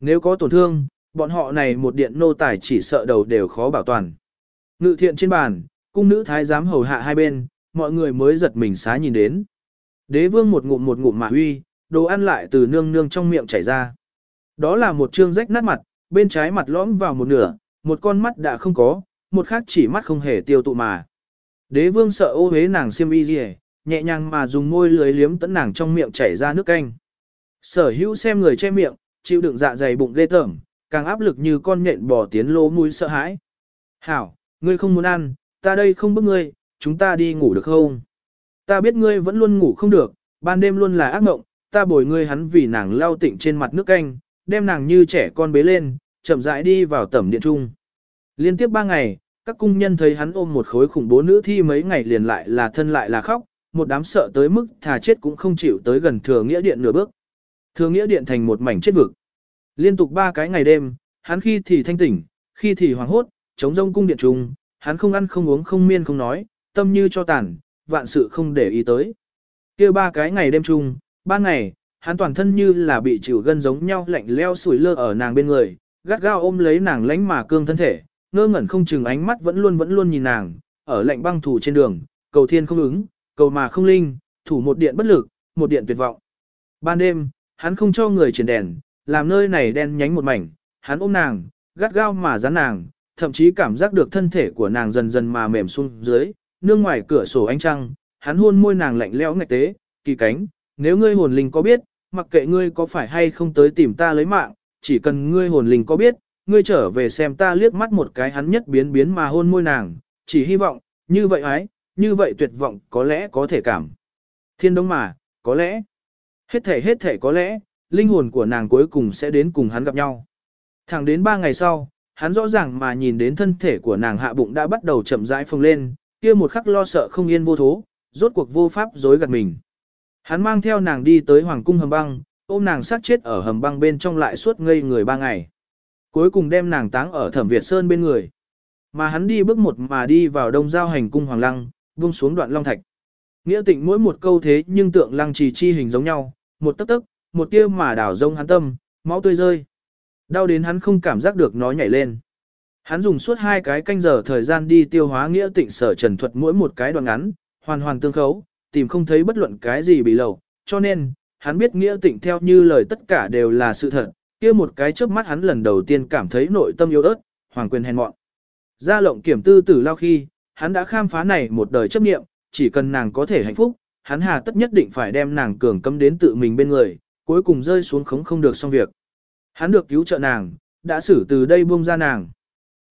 Nếu có tổn thương, bọn họ này một điện nô tài chỉ sợ đầu đều khó bảo toàn. Ngự thiện trên bàn, cung nữ thái giám hầu hạ hai bên, mọi người mới giật mình xá nhìn đến. Đế vương một ngụm một ngụm mà huy, đồ ăn lại từ nương nương trong miệng chảy ra. Đó là một trương rách nát mặt, bên trái mặt lõm vào một nửa, một con mắt đã không có, một khác chỉ mắt không hề tiêu tụ mà. Đế vương sợ ô hế nàng xiêm y gì nhẹ nhàng mà dùng môi lưới liếm tấn nàng trong miệng chảy ra nước canh. Sở hữu xem người che miệng, chịu đựng dạ dày bụng ghê tởm, càng áp lực như con nhện bò tiến lỗ mũi sợ hãi. Hảo, ngươi không muốn ăn, ta đây không bức ngươi, chúng ta đi ngủ được không? Ta biết ngươi vẫn luôn ngủ không được, ban đêm luôn là ác mộng, ta bồi ngươi hắn vì nàng lao tịnh trên mặt nước canh, đem nàng như trẻ con bế lên, chậm rãi đi vào tẩm điện trung. Liên tiếp ba ngày, các cung nhân thấy hắn ôm một khối khủng bố nữ thi mấy ngày liền lại là thân lại là khóc, một đám sợ tới mức thà chết cũng không chịu tới gần thừa nghĩa điện nửa bước. Thừa nghĩa điện thành một mảnh chết vực. Liên tục ba cái ngày đêm, hắn khi thì thanh tỉnh, khi thì hoảng hốt, chống rông cung điện trung, hắn không ăn không uống không miên không nói, tâm như cho tàn, vạn sự không để ý tới. kia ba cái ngày đêm chung, ba ngày, hắn toàn thân như là bị chịu gân giống nhau lạnh leo sủi lơ ở nàng bên người, gắt gao ôm lấy nàng lánh mà cương thân thể, ngơ ngẩn không chừng ánh mắt vẫn luôn vẫn luôn nhìn nàng, ở lạnh băng thủ trên đường, cầu thiên không ứng, cầu mà không linh, thủ một điện bất lực, một điện tuyệt vọng. Ban đêm, hắn không cho người triển đèn, làm nơi này đen nhánh một mảnh, hắn ôm nàng, gắt gao mà dán nàng, thậm chí cảm giác được thân thể của nàng dần dần mà mềm xuống dưới, nương ngoài cửa sổ ánh trăng, hắn hôn môi nàng lạnh lẽo ngạch tế, kỳ cánh, nếu ngươi hồn linh có biết, mặc kệ ngươi có phải hay không tới tìm ta lấy mạng, chỉ cần ngươi hồn linh có biết, ngươi trở về xem ta liếc mắt một cái hắn nhất biến biến mà hôn môi nàng, chỉ hy vọng, như vậy ấy như vậy tuyệt vọng có lẽ có thể cảm. Thiên đông mà, có lẽ, hết thể hết thể có lẽ, linh hồn của nàng cuối cùng sẽ đến cùng hắn gặp nhau. Thẳng đến ba ngày sau, hắn rõ ràng mà nhìn đến thân thể của nàng hạ bụng đã bắt đầu chậm rãi phồng lên, kia một khắc lo sợ không yên vô thố, rốt cuộc vô pháp dối gạt mình. Hắn mang theo nàng đi tới hoàng cung hầm băng, ôm nàng sát chết ở hầm băng bên trong lại suốt ngây người ba ngày. Cuối cùng đem nàng táng ở thẩm Việt Sơn bên người. Mà hắn đi bước một mà đi vào đông giao hành cung hoàng lăng, buông xuống đoạn long thạch. Nghĩa tịnh mỗi một câu thế nhưng tượng lăng trì chi hình giống nhau, một tấc tấc, một tia mà đảo rông hắn tâm, máu tươi rơi. Đau đến hắn không cảm giác được nó nhảy lên. Hắn dùng suốt hai cái canh giờ thời gian đi tiêu hóa nghĩa tịnh sở trần thuật mỗi một cái đoạn ngắn, hoàn hoàn tương khấu, tìm không thấy bất luận cái gì bị lầu, cho nên, hắn biết nghĩa tịnh theo như lời tất cả đều là sự thật, kia một cái trước mắt hắn lần đầu tiên cảm thấy nội tâm yếu ớt, hoàng quyền hèn mọn. ra lộng kiểm tư tử lao khi, hắn đã khám phá này một đời chấp nghiệm, chỉ cần nàng có thể hạnh phúc, hắn hà tất nhất định phải đem nàng cường cấm đến tự mình bên người, cuối cùng rơi xuống khống không được xong việc. Hắn được cứu trợ nàng, đã xử từ đây buông ra nàng.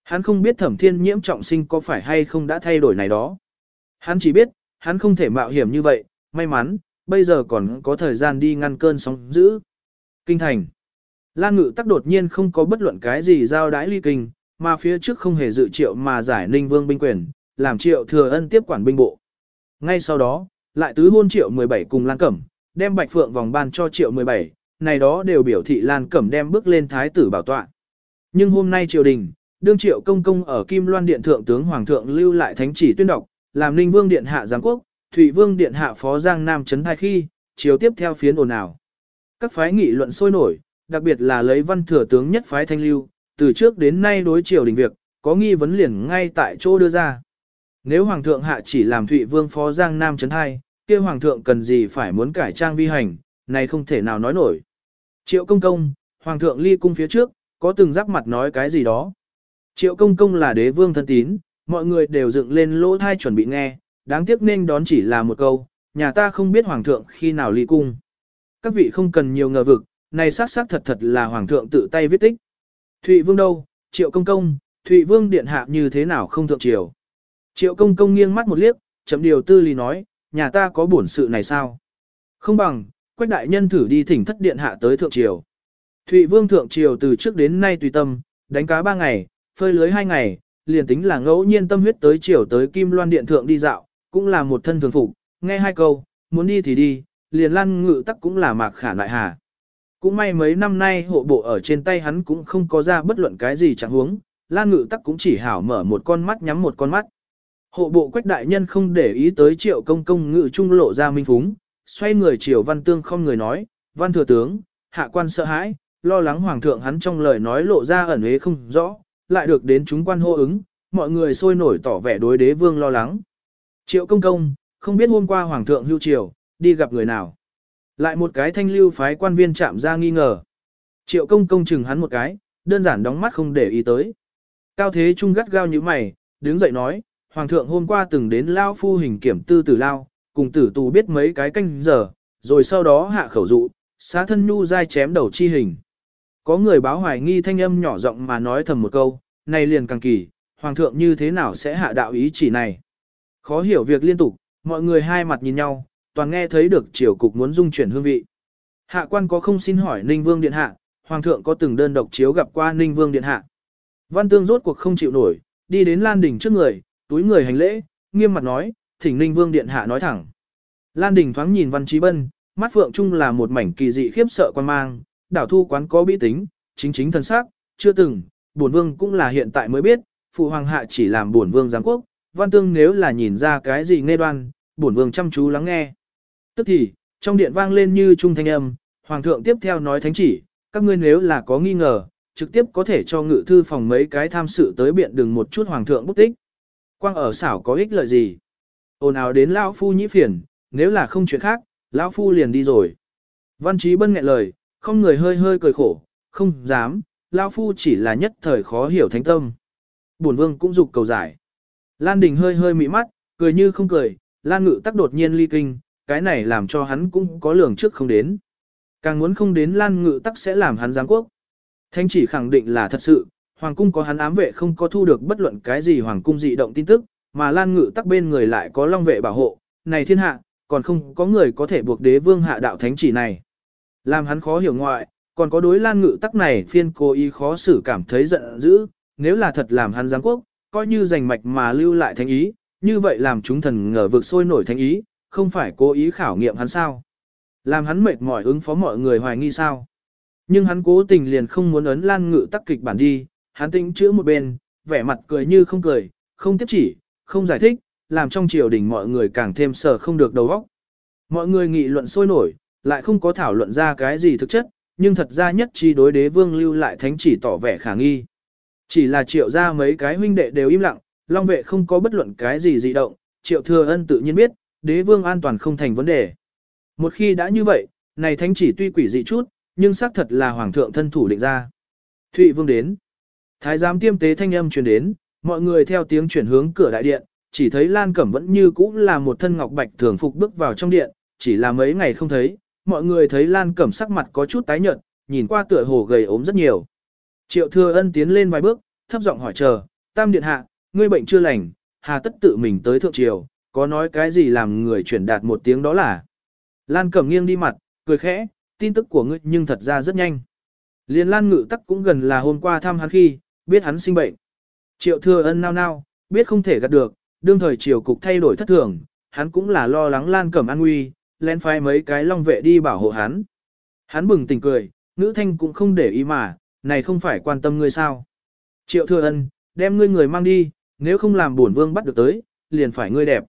Hắn không biết thẩm thiên nhiễm trọng sinh có phải hay không đã thay đổi này đó. Hắn chỉ biết, hắn không thể mạo hiểm như vậy, may mắn, bây giờ còn có thời gian đi ngăn cơn sóng dữ. Kinh thành. Lan ngự tắc đột nhiên không có bất luận cái gì giao đái ly kinh, mà phía trước không hề dự triệu mà giải ninh vương binh quyền, làm triệu thừa ân tiếp quản binh bộ. Ngay sau đó, lại tứ hôn triệu 17 cùng Lan Cẩm, đem bạch phượng vòng ban cho triệu 17, này đó đều biểu thị Lan Cẩm đem bước lên thái tử bảo tọa. Nhưng hôm nay triều đình, đương triệu công công ở Kim Loan Điện Thượng tướng Hoàng thượng lưu lại thánh chỉ tuyên đọc, làm Ninh Vương Điện Hạ Giáng Quốc, Thụy Vương Điện Hạ Phó Giang Nam Trấn Thai khi, chiều tiếp theo phiến ồn ào. Các phái nghị luận sôi nổi, đặc biệt là lấy văn thừa tướng nhất phái thanh lưu, từ trước đến nay đối triều đình việc, có nghi vấn liền ngay tại chỗ đưa ra. Nếu Hoàng thượng hạ chỉ làm Thụy Vương Phó Giang Nam Trấn hai kia Hoàng thượng cần gì phải muốn cải trang vi hành, này không thể nào nói nổi. Triệu công công, Hoàng thượng ly cung phía trước, có từng giáp mặt nói cái gì đó. Triệu công công là đế vương thân tín, mọi người đều dựng lên lỗ thai chuẩn bị nghe, đáng tiếc nên đón chỉ là một câu, nhà ta không biết hoàng thượng khi nào ly cung. Các vị không cần nhiều ngờ vực, này xác xác thật thật là hoàng thượng tự tay viết tích. Thụy vương đâu, triệu công công, Thụy vương điện hạ như thế nào không thượng triều. Triệu công công nghiêng mắt một liếc, chấm điều tư lý nói, nhà ta có bổn sự này sao? Không bằng, quách đại nhân thử đi thỉnh thất điện hạ tới thượng triều. Thụy vương thượng triều từ trước đến nay tùy tâm, đánh cá ba ngày, phơi lưới hai ngày, liền tính là ngẫu nhiên tâm huyết tới triều tới Kim Loan Điện Thượng đi dạo, cũng là một thân thường phục, nghe hai câu, muốn đi thì đi, liền lan ngự tắc cũng là mạc khả lại hà. Cũng may mấy năm nay hộ bộ ở trên tay hắn cũng không có ra bất luận cái gì chẳng huống, lan ngự tắc cũng chỉ hảo mở một con mắt nhắm một con mắt. Hộ bộ quách đại nhân không để ý tới triệu công công ngự trung lộ ra minh phúng, xoay người triều văn tương không người nói, văn thừa tướng, hạ quan sợ hãi, lo lắng hoàng thượng hắn trong lời nói lộ ra ẩn ế không rõ, lại được đến chúng quan hô ứng, mọi người sôi nổi tỏ vẻ đối đế vương lo lắng. Triệu công công, không biết hôm qua hoàng thượng hưu triều, đi gặp người nào. Lại một cái thanh lưu phái quan viên chạm ra nghi ngờ. Triệu công công chừng hắn một cái, đơn giản đóng mắt không để ý tới. Cao thế trung gắt gao như mày, đứng dậy nói, hoàng thượng hôm qua từng đến lao phu hình kiểm tư tử lao, cùng tử tù biết mấy cái canh giờ, rồi sau đó hạ khẩu dụ, xá thân nhu dai chém đầu chi hình. Có người báo hoài nghi thanh âm nhỏ giọng mà nói thầm một câu, này liền càng kỳ, hoàng thượng như thế nào sẽ hạ đạo ý chỉ này. Khó hiểu việc liên tục, mọi người hai mặt nhìn nhau, toàn nghe thấy được triều cục muốn dung chuyển hương vị. Hạ quan có không xin hỏi Ninh Vương Điện Hạ, Hoàng thượng có từng đơn độc chiếu gặp qua Ninh Vương Điện Hạ. Văn Tương rốt cuộc không chịu nổi, đi đến Lan Đình trước người, túi người hành lễ, nghiêm mặt nói, thỉnh Ninh Vương Điện Hạ nói thẳng. Lan Đình thoáng nhìn Văn Trí Bân, mắt phượng trung là một mảnh kỳ dị khiếp sợ quan mang, đảo thu quán có bí tính, chính chính thân xác, chưa từng, bổn vương cũng là hiện tại mới biết, phụ hoàng hạ chỉ làm bổn vương giám quốc, văn tương nếu là nhìn ra cái gì nghe đoan, bổn vương chăm chú lắng nghe. Tức thì, trong điện vang lên như trung thanh âm, hoàng thượng tiếp theo nói thánh chỉ, các ngươi nếu là có nghi ngờ, trực tiếp có thể cho ngự thư phòng mấy cái tham sự tới biện đừng một chút hoàng thượng bút tích. Quang ở xảo có ích lợi gì? Ồn ào đến lão phu nhĩ phiền, nếu là không chuyện khác, lão phu liền đi rồi. Văn trí bân nghẹn lời, không người hơi hơi cười khổ, không dám, lão phu chỉ là nhất thời khó hiểu thánh tâm. Bổn vương cũng dục cầu giải. Lan Đình hơi hơi mị mắt, cười như không cười, Lan Ngự tắc đột nhiên ly kinh, cái này làm cho hắn cũng có lường trước không đến. Càng muốn không đến Lan Ngự tắc sẽ làm hắn giáng quốc. Thanh chỉ khẳng định là thật sự, Hoàng cung có hắn ám vệ không có thu được bất luận cái gì Hoàng cung dị động tin tức, mà Lan Ngự tắc bên người lại có long vệ bảo hộ, này thiên hạ, còn không có người có thể buộc đế vương hạ đạo thánh chỉ này. Làm hắn khó hiểu ngoại, còn có đối lan ngự tắc này phiên cố ý khó xử cảm thấy giận dữ, nếu là thật làm hắn giáng quốc, coi như giành mạch mà lưu lại thánh ý, như vậy làm chúng thần ngờ vực sôi nổi thánh ý, không phải cố ý khảo nghiệm hắn sao. Làm hắn mệt mỏi ứng phó mọi người hoài nghi sao. Nhưng hắn cố tình liền không muốn ấn lan ngự tắc kịch bản đi, hắn tĩnh chữa một bên, vẻ mặt cười như không cười, không tiếp chỉ, không giải thích, làm trong triều đình mọi người càng thêm sở không được đầu óc. Mọi người nghị luận sôi nổi, lại không có thảo luận ra cái gì thực chất, nhưng thật ra nhất chi đối đế vương lưu lại thánh chỉ tỏ vẻ khả nghi. Chỉ là triệu ra mấy cái huynh đệ đều im lặng, long vệ không có bất luận cái gì dị động, triệu thừa ân tự nhiên biết, đế vương an toàn không thành vấn đề. Một khi đã như vậy, này thánh chỉ tuy quỷ dị chút, nhưng xác thật là hoàng thượng thân thủ định ra. Thụy vương đến. Thái giám tiêm tế thanh âm truyền đến, mọi người theo tiếng chuyển hướng cửa đại điện, chỉ thấy Lan Cẩm vẫn như cũ là một thân ngọc bạch thường phục bước vào trong điện, chỉ là mấy ngày không thấy, mọi người thấy Lan Cẩm sắc mặt có chút tái nhợt, nhìn qua tựa hồ gầy ốm rất nhiều. Triệu Thừa Ân tiến lên vài bước, thấp giọng hỏi chờ, Tam điện hạ, ngươi bệnh chưa lành, hà tất tự mình tới thượng triều, có nói cái gì làm người chuyển đạt một tiếng đó là. Lan Cẩm nghiêng đi mặt, cười khẽ, tin tức của ngươi nhưng thật ra rất nhanh. Liên Lan Ngự tắc cũng gần là hôm qua thăm hắn khi, biết hắn sinh bệnh. Triệu Thừa Ân nao nao, biết không thể gạt được, đương thời triều cục thay đổi thất thường, hắn cũng là lo lắng Lan Cẩm an nguy, lén phái mấy cái long vệ đi bảo hộ hắn. Hắn bừng tỉnh cười, ngữ thanh cũng không để ý mà, này không phải quan tâm ngươi sao. Triệu thừa ân, đem ngươi người mang đi, nếu không làm bổn vương bắt được tới, liền phải ngươi đẹp.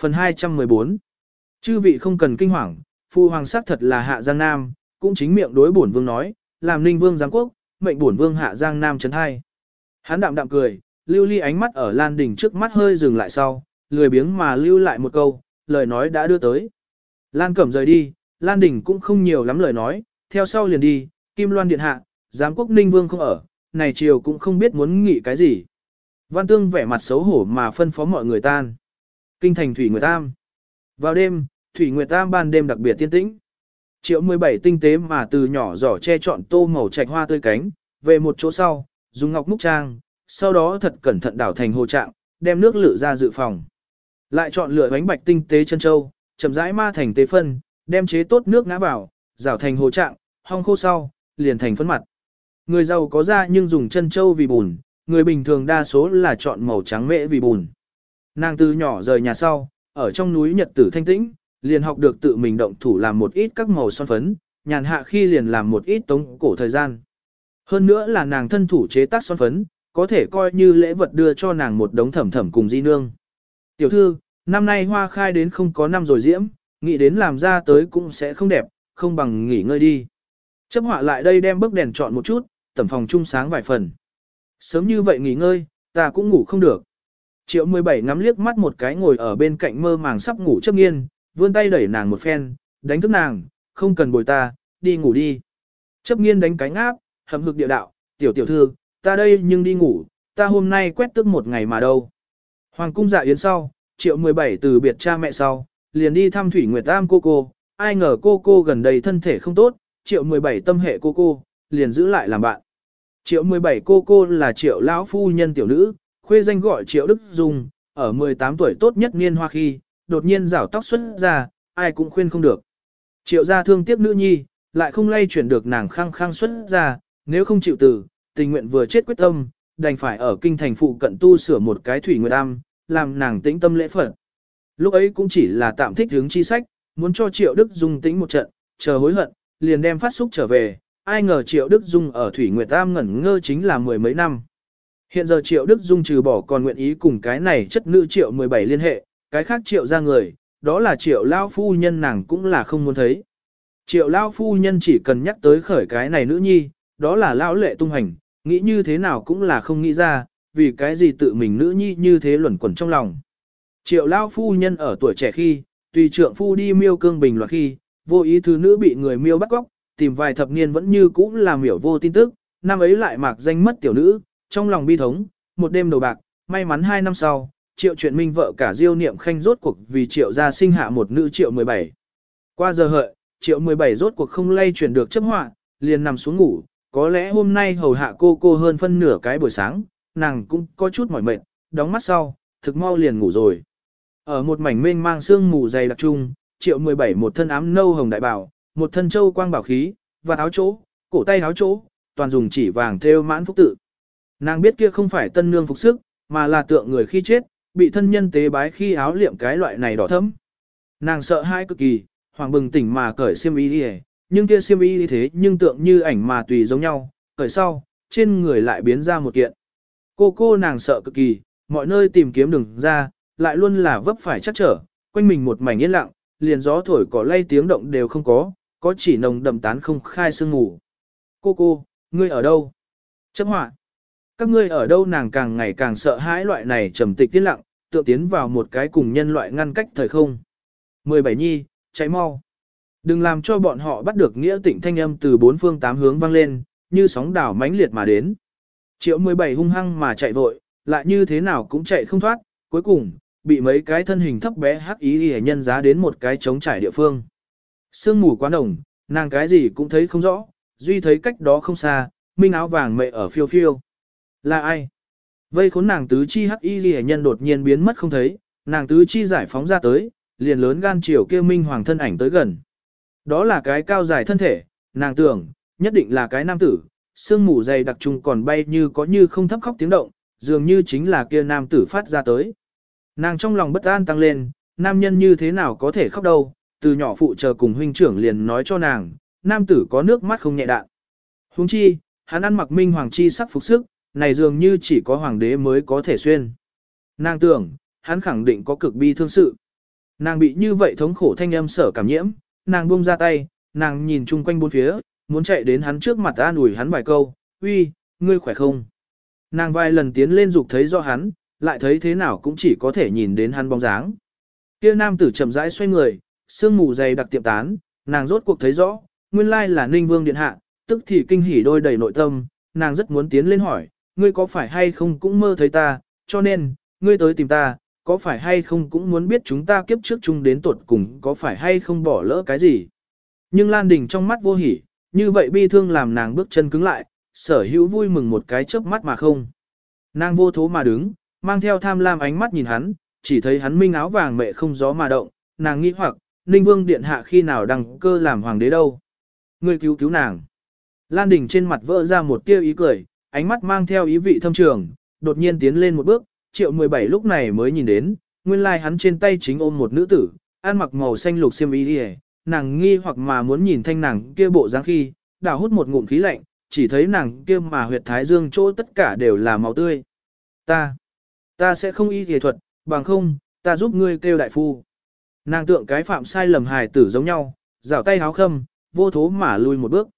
Phần 214 Chư vị không cần kinh hoàng, phu hoàng sắc thật là hạ giang nam, cũng chính miệng đối bổn vương nói, làm ninh vương giáng quốc, mệnh bổn vương hạ giang nam chấn hai. Hắn đạm đạm cười, lưu ly ánh mắt ở lan đỉnh trước mắt hơi dừng lại sau, lười biếng mà lưu lại một câu, lời nói đã đưa tới. Lan Cẩm rời đi, Lan Đình cũng không nhiều lắm lời nói, theo sau liền đi, Kim Loan Điện Hạ, giám quốc Ninh Vương không ở, này chiều cũng không biết muốn nghĩ cái gì. Văn Tương vẻ mặt xấu hổ mà phân phó mọi người tan. Kinh thành Thủy Nguyệt Tam. Vào đêm, Thủy Nguyệt Tam ban đêm đặc biệt tiên tĩnh. Triệu 17 tinh tế mà từ nhỏ giỏ che chọn tô màu trạch hoa tươi cánh, về một chỗ sau, dùng ngọc múc trang, sau đó thật cẩn thận đảo thành hồ trạng, đem nước lự ra dự phòng. Lại chọn lựa bánh bạch tinh tế chân châu, chậm rãi ma thành tế phân, đem chế tốt nước ngã vào, rảo thành hồ trạng, hong khô sau, liền thành phấn mặt. Người giàu có da nhưng dùng chân châu vì bùn, người bình thường đa số là chọn màu trắng mễ vì bùn. Nàng từ nhỏ rời nhà sau, ở trong núi Nhật tử thanh tĩnh, liền học được tự mình động thủ làm một ít các màu son phấn, nhàn hạ khi liền làm một ít tống cổ thời gian. Hơn nữa là nàng thân thủ chế tác son phấn, có thể coi như lễ vật đưa cho nàng một đống thẩm thẩm cùng di nương. Tiểu thư, Năm nay hoa khai đến không có năm rồi diễm, nghĩ đến làm ra tới cũng sẽ không đẹp, không bằng nghỉ ngơi đi. Chấp họa lại đây đem bức đèn chọn một chút, tầm phòng trung sáng vài phần. Sớm như vậy nghỉ ngơi, ta cũng ngủ không được. Triệu 17 ngắm liếc mắt một cái ngồi ở bên cạnh mơ màng sắp ngủ chấp nghiên, vươn tay đẩy nàng một phen, đánh thức nàng, không cần bồi ta, đi ngủ đi. Chấp nghiên đánh cánh áp, hầm hực địa đạo, tiểu tiểu thư, ta đây nhưng đi ngủ, ta hôm nay quét tức một ngày mà đâu. Hoàng cung dạ yến sau, triệu 17 từ biệt cha mẹ sau, liền đi thăm Thủy Nguyệt Tam cô cô, ai ngờ cô cô gần đây thân thể không tốt, triệu 17 tâm hệ cô cô, liền giữ lại làm bạn. Triệu 17 cô cô là triệu lão phu nhân tiểu nữ, khuê danh gọi triệu Đức Dung, ở 18 tuổi tốt nhất niên hoa khi, đột nhiên rảo tóc xuất ra, ai cũng khuyên không được. Triệu gia thương tiếc nữ nhi, lại không lay chuyển được nàng khăng khăng xuất ra, nếu không chịu từ, tình nguyện vừa chết quyết tâm, đành phải ở kinh thành phụ cận tu sửa một cái thủy nguyệt am, làm nàng tĩnh tâm lễ phật. Lúc ấy cũng chỉ là tạm thích hướng chi sách, muốn cho Triệu Đức Dung tĩnh một trận, chờ hối hận, liền đem phát xúc trở về, ai ngờ Triệu Đức Dung ở Thủy Nguyệt Tam ngẩn ngơ chính là mười mấy năm. Hiện giờ Triệu Đức Dung trừ bỏ còn nguyện ý cùng cái này chất nữ Triệu 17 liên hệ, cái khác Triệu ra người, đó là Triệu Lao Phu Nhân nàng cũng là không muốn thấy. Triệu Lao Phu Nhân chỉ cần nhắc tới khởi cái này nữ nhi, đó là Lão Lệ tung hành, nghĩ như thế nào cũng là không nghĩ ra, vì cái gì tự mình nữ nhi như thế luẩn quẩn trong lòng. Triệu lão phu nhân ở tuổi trẻ khi, tùy trượng phu đi miêu cương bình loạt khi, vô ý thứ nữ bị người miêu bắt cóc, tìm vài thập niên vẫn như cũ làm miểu vô tin tức, năm ấy lại mạc danh mất tiểu nữ, trong lòng bi thống, một đêm đầu bạc, may mắn hai năm sau, triệu chuyện minh vợ cả diêu niệm khanh rốt cuộc vì triệu gia sinh hạ một nữ triệu 17. Qua giờ hợi, triệu 17 rốt cuộc không lay chuyển được chấp họa, liền nằm xuống ngủ, có lẽ hôm nay hầu hạ cô cô hơn phân nửa cái buổi sáng, nàng cũng có chút mỏi mệt, đóng mắt sau, thực mau liền ngủ rồi. Ở một mảnh mênh mang sương mù dày đặc trung, triệu 17 một thân ám nâu hồng đại bảo, một thân châu quang bảo khí, và áo chỗ, cổ tay áo chỗ, toàn dùng chỉ vàng thêu mãn phúc tự. Nàng biết kia không phải tân nương phục sức, mà là tượng người khi chết, bị thân nhân tế bái khi áo liệm cái loại này đỏ thẫm. Nàng sợ hai cực kỳ, hoàng bừng tỉnh mà cởi xiêm y đi nhưng kia xiêm y thế nhưng tượng như ảnh mà tùy giống nhau, cởi sau, trên người lại biến ra một kiện. Cô cô nàng sợ cực kỳ, mọi nơi tìm kiếm đường ra, lại luôn là vấp phải chắc trở, quanh mình một mảnh yên lặng, liền gió thổi cỏ lay tiếng động đều không có, có chỉ nồng đậm tán không khai sương ngủ. Cô cô, ngươi ở đâu? Chấp họa. Các ngươi ở đâu nàng càng ngày càng sợ hãi loại này trầm tịch tiến lặng, tựa tiến vào một cái cùng nhân loại ngăn cách thời không. 17 nhi, cháy mau. Đừng làm cho bọn họ bắt được nghĩa tịnh thanh âm từ bốn phương tám hướng vang lên, như sóng đảo mãnh liệt mà đến. Triệu 17 hung hăng mà chạy vội, lại như thế nào cũng chạy không thoát, cuối cùng, bị mấy cái thân hình thấp bé hắc ý hề nhân giá đến một cái trống trải địa phương. Sương mù quá nồng, nàng cái gì cũng thấy không rõ, duy thấy cách đó không xa, minh áo vàng mẹ ở phiêu phiêu. Là ai? Vây khốn nàng tứ chi hắc y ghi nhân đột nhiên biến mất không thấy, nàng tứ chi giải phóng ra tới, liền lớn gan chiều kia minh hoàng thân ảnh tới gần. Đó là cái cao dài thân thể, nàng tưởng, nhất định là cái nam tử, sương mù dày đặc trùng còn bay như có như không thấp khóc tiếng động, dường như chính là kia nam tử phát ra tới. Nàng trong lòng bất an tăng lên, nam nhân như thế nào có thể khóc đâu, từ nhỏ phụ chờ cùng huynh trưởng liền nói cho nàng, nam tử có nước mắt không nhẹ đạn. Huống chi, hắn ăn mặc minh hoàng chi sắc phục sức, này dường như chỉ có hoàng đế mới có thể xuyên. Nàng tưởng, hắn khẳng định có cực bi thương sự. Nàng bị như vậy thống khổ thanh âm sở cảm nhiễm, nàng buông ra tay, nàng nhìn chung quanh bốn phía, muốn chạy đến hắn trước mặt an ủi hắn vài câu, uy, ngươi khỏe không? Nàng vài lần tiến lên dục thấy do hắn, lại thấy thế nào cũng chỉ có thể nhìn đến hắn bóng dáng. Kia nam tử chậm rãi xoay người, sương mù dày đặc tiệm tán, nàng rốt cuộc thấy rõ, nguyên lai là Ninh Vương điện hạ, tức thì kinh hỉ đôi đầy nội tâm, nàng rất muốn tiến lên hỏi, ngươi có phải hay không cũng mơ thấy ta, cho nên, ngươi tới tìm ta, có phải hay không cũng muốn biết chúng ta kiếp trước chung đến tuột cùng có phải hay không bỏ lỡ cái gì. Nhưng Lan Đình trong mắt vô hỉ, như vậy bi thương làm nàng bước chân cứng lại, sở hữu vui mừng một cái chớp mắt mà không. Nàng vô thố mà đứng, mang theo tham lam ánh mắt nhìn hắn, chỉ thấy hắn minh áo vàng mẹ không gió mà động, nàng nghĩ hoặc, Ninh Vương Điện Hạ khi nào đăng cơ làm hoàng đế đâu. người cứu cứu nàng. Lan Đình trên mặt vỡ ra một tia ý cười, ánh mắt mang theo ý vị thâm trường, đột nhiên tiến lên một bước, triệu 17 lúc này mới nhìn đến, nguyên lai like hắn trên tay chính ôm một nữ tử, ăn mặc màu xanh lục xiêm y đi nàng nghi hoặc mà muốn nhìn thanh nàng kia bộ dáng khi, đào hút một ngụm khí lạnh, chỉ thấy nàng kia mà huyệt thái dương chỗ tất cả đều là máu tươi. Ta, ta sẽ không y y thuật, bằng không, ta giúp ngươi kêu đại phu. Nàng tượng cái phạm sai lầm hài tử giống nhau, rảo tay háo khâm, vô thố mà lui một bước.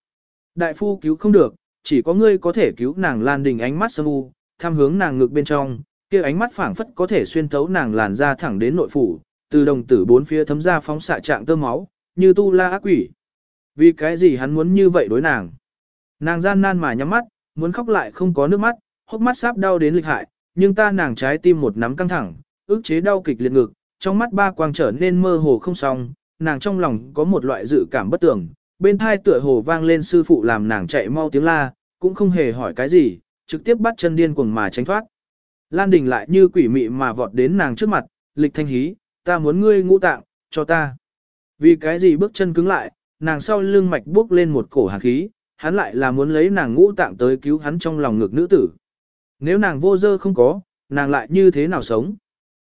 Đại phu cứu không được, chỉ có ngươi có thể cứu nàng lan đình ánh mắt sâm u, tham hướng nàng ngực bên trong, kia ánh mắt phảng phất có thể xuyên thấu nàng làn ra thẳng đến nội phủ, từ đồng tử bốn phía thấm ra phóng xạ trạng tơ máu, như tu la ác quỷ. Vì cái gì hắn muốn như vậy đối nàng? Nàng gian nan mà nhắm mắt, muốn khóc lại không có nước mắt, hốc mắt sắp đau đến lịch hại, nhưng ta nàng trái tim một nắm căng thẳng, ức chế đau kịch liệt ngực, trong mắt ba quang trở nên mơ hồ không xong, nàng trong lòng có một loại dự cảm bất tưởng, bên thai tựa hồ vang lên sư phụ làm nàng chạy mau tiếng la, cũng không hề hỏi cái gì, trực tiếp bắt chân điên cuồng mà tránh thoát. Lan Đình lại như quỷ mị mà vọt đến nàng trước mặt, lịch thanh hí, ta muốn ngươi ngũ tạng, cho ta. Vì cái gì bước chân cứng lại, nàng sau lưng mạch bước lên một cổ hàn khí, hắn lại là muốn lấy nàng ngũ tạng tới cứu hắn trong lòng ngực nữ tử. Nếu nàng vô dơ không có, nàng lại như thế nào sống?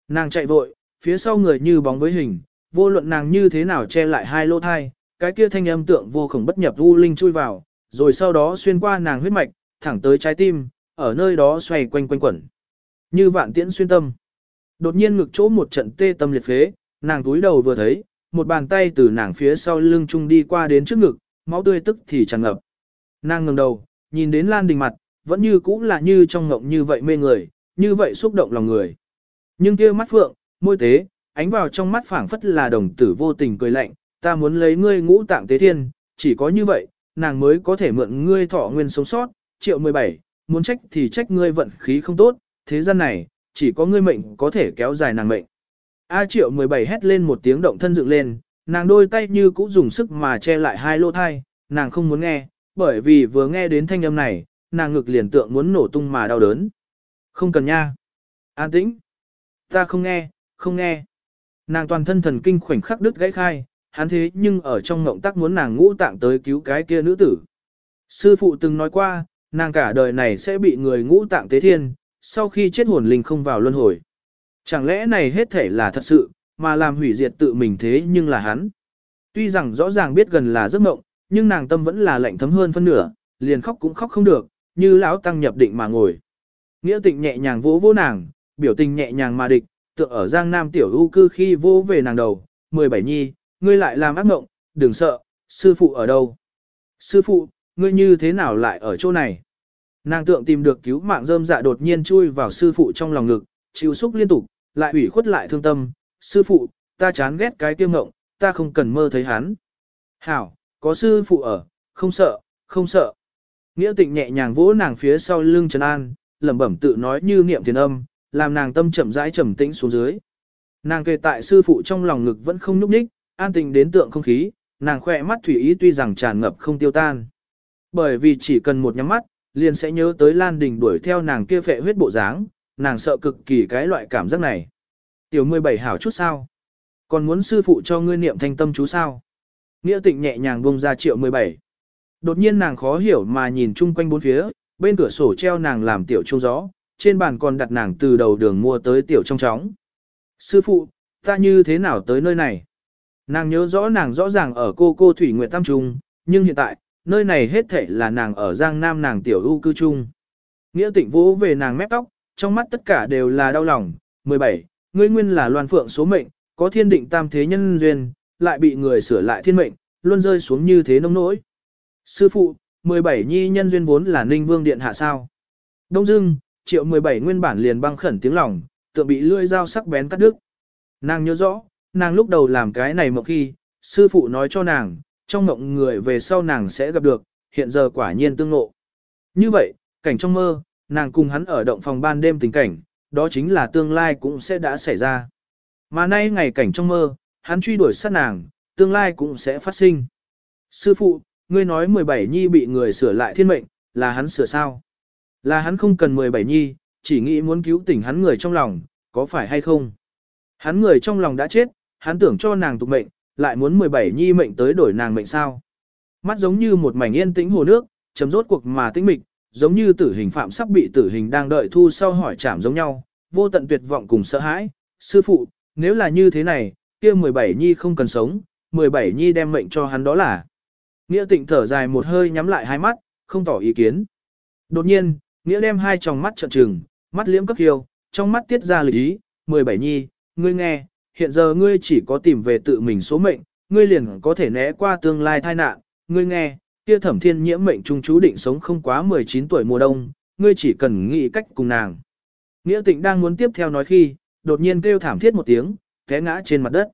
Nàng chạy vội, phía sau người như bóng với hình, vô luận nàng như thế nào che lại hai lỗ thai, cái kia thanh âm tượng vô khổng bất nhập u linh chui vào, rồi sau đó xuyên qua nàng huyết mạch, thẳng tới trái tim, ở nơi đó xoay quanh quanh quẩn. Như vạn tiễn xuyên tâm. Đột nhiên ngực chỗ một trận tê tâm liệt phế, nàng túi đầu vừa thấy, một bàn tay từ nàng phía sau lưng trung đi qua đến trước ngực, máu tươi tức thì tràn ngập. Nàng ngẩng đầu, nhìn đến Lan Đình mặt, vẫn như cũ là như trong ngộng như vậy mê người, như vậy xúc động lòng người. Nhưng kia mắt phượng, môi tế, ánh vào trong mắt phảng phất là đồng tử vô tình cười lạnh, ta muốn lấy ngươi ngũ tạng tế thiên, chỉ có như vậy, nàng mới có thể mượn ngươi thọ nguyên sống sót, triệu 17, muốn trách thì trách ngươi vận khí không tốt, thế gian này, chỉ có ngươi mệnh có thể kéo dài nàng mệnh. A triệu 17 hét lên một tiếng động thân dựng lên, nàng đôi tay như cũ dùng sức mà che lại hai lỗ thai, nàng không muốn nghe, bởi vì vừa nghe đến thanh âm này, nàng ngực liền tượng muốn nổ tung mà đau đớn. Không cần nha. An tĩnh. Ta không nghe, không nghe. Nàng toàn thân thần kinh khoảnh khắc đứt gãy khai, hắn thế nhưng ở trong ngộng tắc muốn nàng ngũ tạng tới cứu cái kia nữ tử. Sư phụ từng nói qua, nàng cả đời này sẽ bị người ngũ tạng tế thiên, sau khi chết hồn linh không vào luân hồi. Chẳng lẽ này hết thể là thật sự, mà làm hủy diệt tự mình thế nhưng là hắn. Tuy rằng rõ ràng biết gần là giấc mộng, nhưng nàng tâm vẫn là lạnh thấm hơn phân nửa, liền khóc cũng khóc không được, như lão tăng nhập định mà ngồi. Nghĩa tịnh nhẹ nhàng vỗ vỗ nàng, biểu tình nhẹ nhàng mà địch, tượng ở Giang Nam tiểu ưu cư khi vỗ về nàng đầu, 17 nhi, ngươi lại làm ác mộng, đừng sợ, sư phụ ở đâu? Sư phụ, ngươi như thế nào lại ở chỗ này? Nàng tượng tìm được cứu mạng rơm dạ đột nhiên chui vào sư phụ trong lòng ngực, chịu xúc liên tục, lại ủy khuất lại thương tâm, sư phụ, ta chán ghét cái kiêu ngộng, ta không cần mơ thấy hắn. Hảo, có sư phụ ở, không sợ, không sợ. Nghĩa tịnh nhẹ nhàng vỗ nàng phía sau lưng Trần An, lẩm bẩm tự nói như niệm thiền âm, làm nàng tâm chậm rãi trầm tĩnh xuống dưới. Nàng kề tại sư phụ trong lòng ngực vẫn không nhúc nhích, an tình đến tượng không khí, nàng khỏe mắt thủy ý tuy rằng tràn ngập không tiêu tan. Bởi vì chỉ cần một nhắm mắt, liền sẽ nhớ tới Lan Đình đuổi theo nàng kia phệ huyết bộ dáng, nàng sợ cực kỳ cái loại cảm giác này. Tiểu 17 hảo chút sao? Còn muốn sư phụ cho ngươi niệm thanh tâm chú sao? Nghĩa tịnh nhẹ nhàng buông ra triệu 17. Đột nhiên nàng khó hiểu mà nhìn chung quanh bốn phía, bên cửa sổ treo nàng làm tiểu trung gió, trên bàn còn đặt nàng từ đầu đường mua tới tiểu trong chóng. Sư phụ, ta như thế nào tới nơi này? Nàng nhớ rõ nàng rõ ràng ở cô cô Thủy Nguyệt Tam Trung, nhưng hiện tại, nơi này hết thảy là nàng ở Giang Nam nàng tiểu ưu cư trung. Nghĩa tịnh vỗ về nàng mép tóc, trong mắt tất cả đều là đau lòng. 17. Ngươi nguyên là loan phượng số mệnh, có thiên định tam thế nhân duyên, lại bị người sửa lại thiên mệnh, luôn rơi xuống như thế nông nỗi. Sư phụ, 17 nhi nhân duyên vốn là ninh vương điện hạ sao. Đông dưng, triệu 17 nguyên bản liền băng khẩn tiếng lòng, tựa bị lưỡi dao sắc bén cắt đứt. Nàng nhớ rõ, nàng lúc đầu làm cái này một khi, sư phụ nói cho nàng, trong mộng người về sau nàng sẽ gặp được, hiện giờ quả nhiên tương ngộ. Như vậy, cảnh trong mơ, nàng cùng hắn ở động phòng ban đêm tình cảnh, đó chính là tương lai cũng sẽ đã xảy ra. Mà nay ngày cảnh trong mơ, hắn truy đuổi sát nàng, tương lai cũng sẽ phát sinh. Sư phụ, ngươi nói 17 nhi bị người sửa lại thiên mệnh, là hắn sửa sao? Là hắn không cần 17 nhi, chỉ nghĩ muốn cứu tỉnh hắn người trong lòng, có phải hay không? Hắn người trong lòng đã chết, hắn tưởng cho nàng tục mệnh, lại muốn 17 nhi mệnh tới đổi nàng mệnh sao? Mắt giống như một mảnh yên tĩnh hồ nước, chấm rốt cuộc mà tĩnh mịch, giống như tử hình phạm sắp bị tử hình đang đợi thu sau hỏi trảm giống nhau, vô tận tuyệt vọng cùng sợ hãi. Sư phụ, nếu là như thế này, kia 17 nhi không cần sống, 17 nhi đem mệnh cho hắn đó là. Nghĩa tịnh thở dài một hơi nhắm lại hai mắt, không tỏ ý kiến. Đột nhiên, Nghĩa đem hai tròng mắt trợn trừng, mắt liễm cấp hiêu, trong mắt tiết ra lịch ý, 17 nhi, ngươi nghe, hiện giờ ngươi chỉ có tìm về tự mình số mệnh, ngươi liền có thể né qua tương lai tai nạn, ngươi nghe, kia thẩm thiên nhiễm mệnh trung chú định sống không quá 19 tuổi mùa đông, ngươi chỉ cần nghĩ cách cùng nàng. Nghĩa tịnh đang muốn tiếp theo nói khi, đột nhiên kêu thảm thiết một tiếng, té ngã trên mặt đất.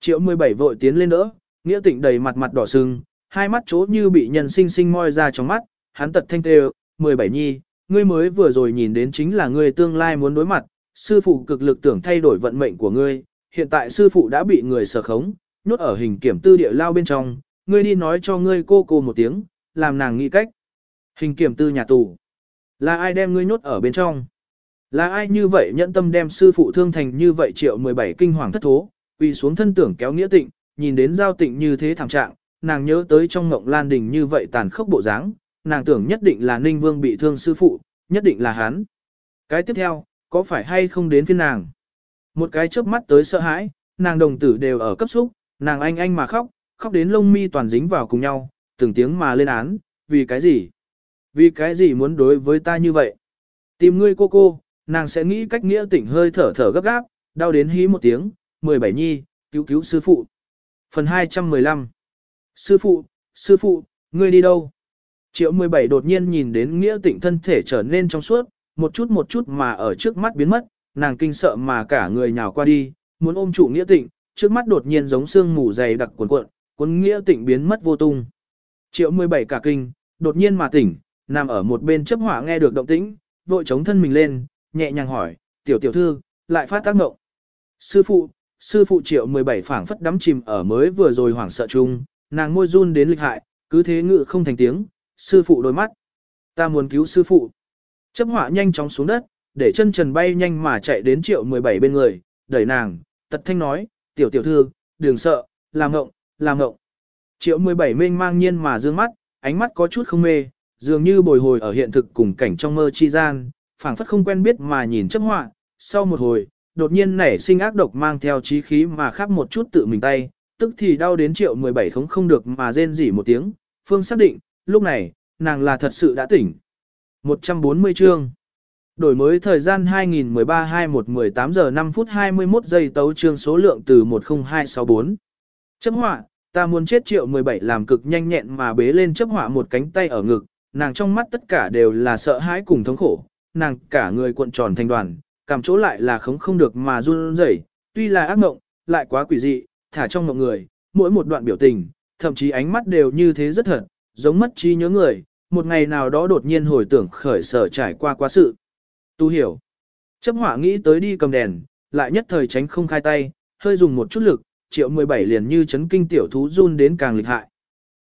Triệu 17 vội tiến lên đỡ, Nghĩa tịnh đầy mặt mặt đỏ sưng, hai mắt chỗ như bị nhân sinh sinh moi ra trong mắt, hắn tật thanh kêu, 17 nhi, ngươi mới vừa rồi nhìn đến chính là ngươi tương lai muốn đối mặt, sư phụ cực lực tưởng thay đổi vận mệnh của ngươi, hiện tại sư phụ đã bị người sở khống, nhốt ở hình kiểm tư địa lao bên trong, ngươi đi nói cho ngươi cô cô một tiếng, làm nàng nghĩ cách. Hình kiểm tư nhà tù. Là ai đem ngươi nhốt ở bên trong? Là ai như vậy nhẫn tâm đem sư phụ thương thành như vậy triệu 17 kinh hoàng thất thố, quỳ xuống thân tưởng kéo nghĩa tịnh, nhìn đến giao tịnh như thế thảm trạng, nàng nhớ tới trong ngộng lan đình như vậy tàn khốc bộ dáng, nàng tưởng nhất định là Ninh Vương bị thương sư phụ, nhất định là hắn. Cái tiếp theo, có phải hay không đến phiên nàng? Một cái chớp mắt tới sợ hãi, nàng đồng tử đều ở cấp xúc, nàng anh anh mà khóc, khóc đến lông mi toàn dính vào cùng nhau, từng tiếng mà lên án, vì cái gì? Vì cái gì muốn đối với ta như vậy? Tìm ngươi cô cô, nàng sẽ nghĩ cách nghĩa tỉnh hơi thở thở gấp gáp, đau đến hí một tiếng, 17 nhi, cứu cứu sư phụ. Phần 215 Sư phụ, sư phụ, ngươi đi đâu? Triệu 17 đột nhiên nhìn đến nghĩa tịnh thân thể trở nên trong suốt, một chút một chút mà ở trước mắt biến mất, nàng kinh sợ mà cả người nhào qua đi, muốn ôm trụ nghĩa tịnh, trước mắt đột nhiên giống xương mù dày đặc cuộn cuộn, cuốn nghĩa tịnh biến mất vô tung. Triệu 17 cả kinh, đột nhiên mà tỉnh, nằm ở một bên chấp hỏa nghe được động tĩnh, vội chống thân mình lên, nhẹ nhàng hỏi, tiểu tiểu thư, lại phát tác ngộng. Sư phụ, sư phụ triệu 17 phảng phất đắm chìm ở mới vừa rồi hoảng sợ chung, nàng môi run đến lịch hại, cứ thế ngự không thành tiếng, sư phụ đôi mắt. Ta muốn cứu sư phụ. Chấp hỏa nhanh chóng xuống đất, để chân trần bay nhanh mà chạy đến triệu 17 bên người, đẩy nàng, tật thanh nói, tiểu tiểu thư, đừng sợ, làm ngộng, làm ngộng. Triệu 17 mênh mang nhiên mà dương mắt, ánh mắt có chút không mê, dường như bồi hồi ở hiện thực cùng cảnh trong mơ chi gian, phảng phất không quen biết mà nhìn chấp họa, sau một hồi, đột nhiên nảy sinh ác độc mang theo trí khí mà khắp một chút tự mình tay, tức thì đau đến triệu 17 không không được mà rên rỉ một tiếng, phương xác định, lúc này, nàng là thật sự đã tỉnh. 140 chương. Đổi mới thời gian 2013-21-18 giờ 5 phút 21 giây tấu trương số lượng từ 10264. Chấp họa, ta muốn chết triệu 17 làm cực nhanh nhẹn mà bế lên chấp họa một cánh tay ở ngực, nàng trong mắt tất cả đều là sợ hãi cùng thống khổ, nàng cả người cuộn tròn thành đoàn, cảm chỗ lại là khống không được mà run rẩy, tuy là ác mộng, lại quá quỷ dị, thả trong mộng người, mỗi một đoạn biểu tình, thậm chí ánh mắt đều như thế rất thật, giống mất trí nhớ người, một ngày nào đó đột nhiên hồi tưởng khởi sở trải qua quá sự. Tu hiểu. Chấp hỏa nghĩ tới đi cầm đèn, lại nhất thời tránh không khai tay, hơi dùng một chút lực, triệu 17 liền như chấn kinh tiểu thú run đến càng lịch hại.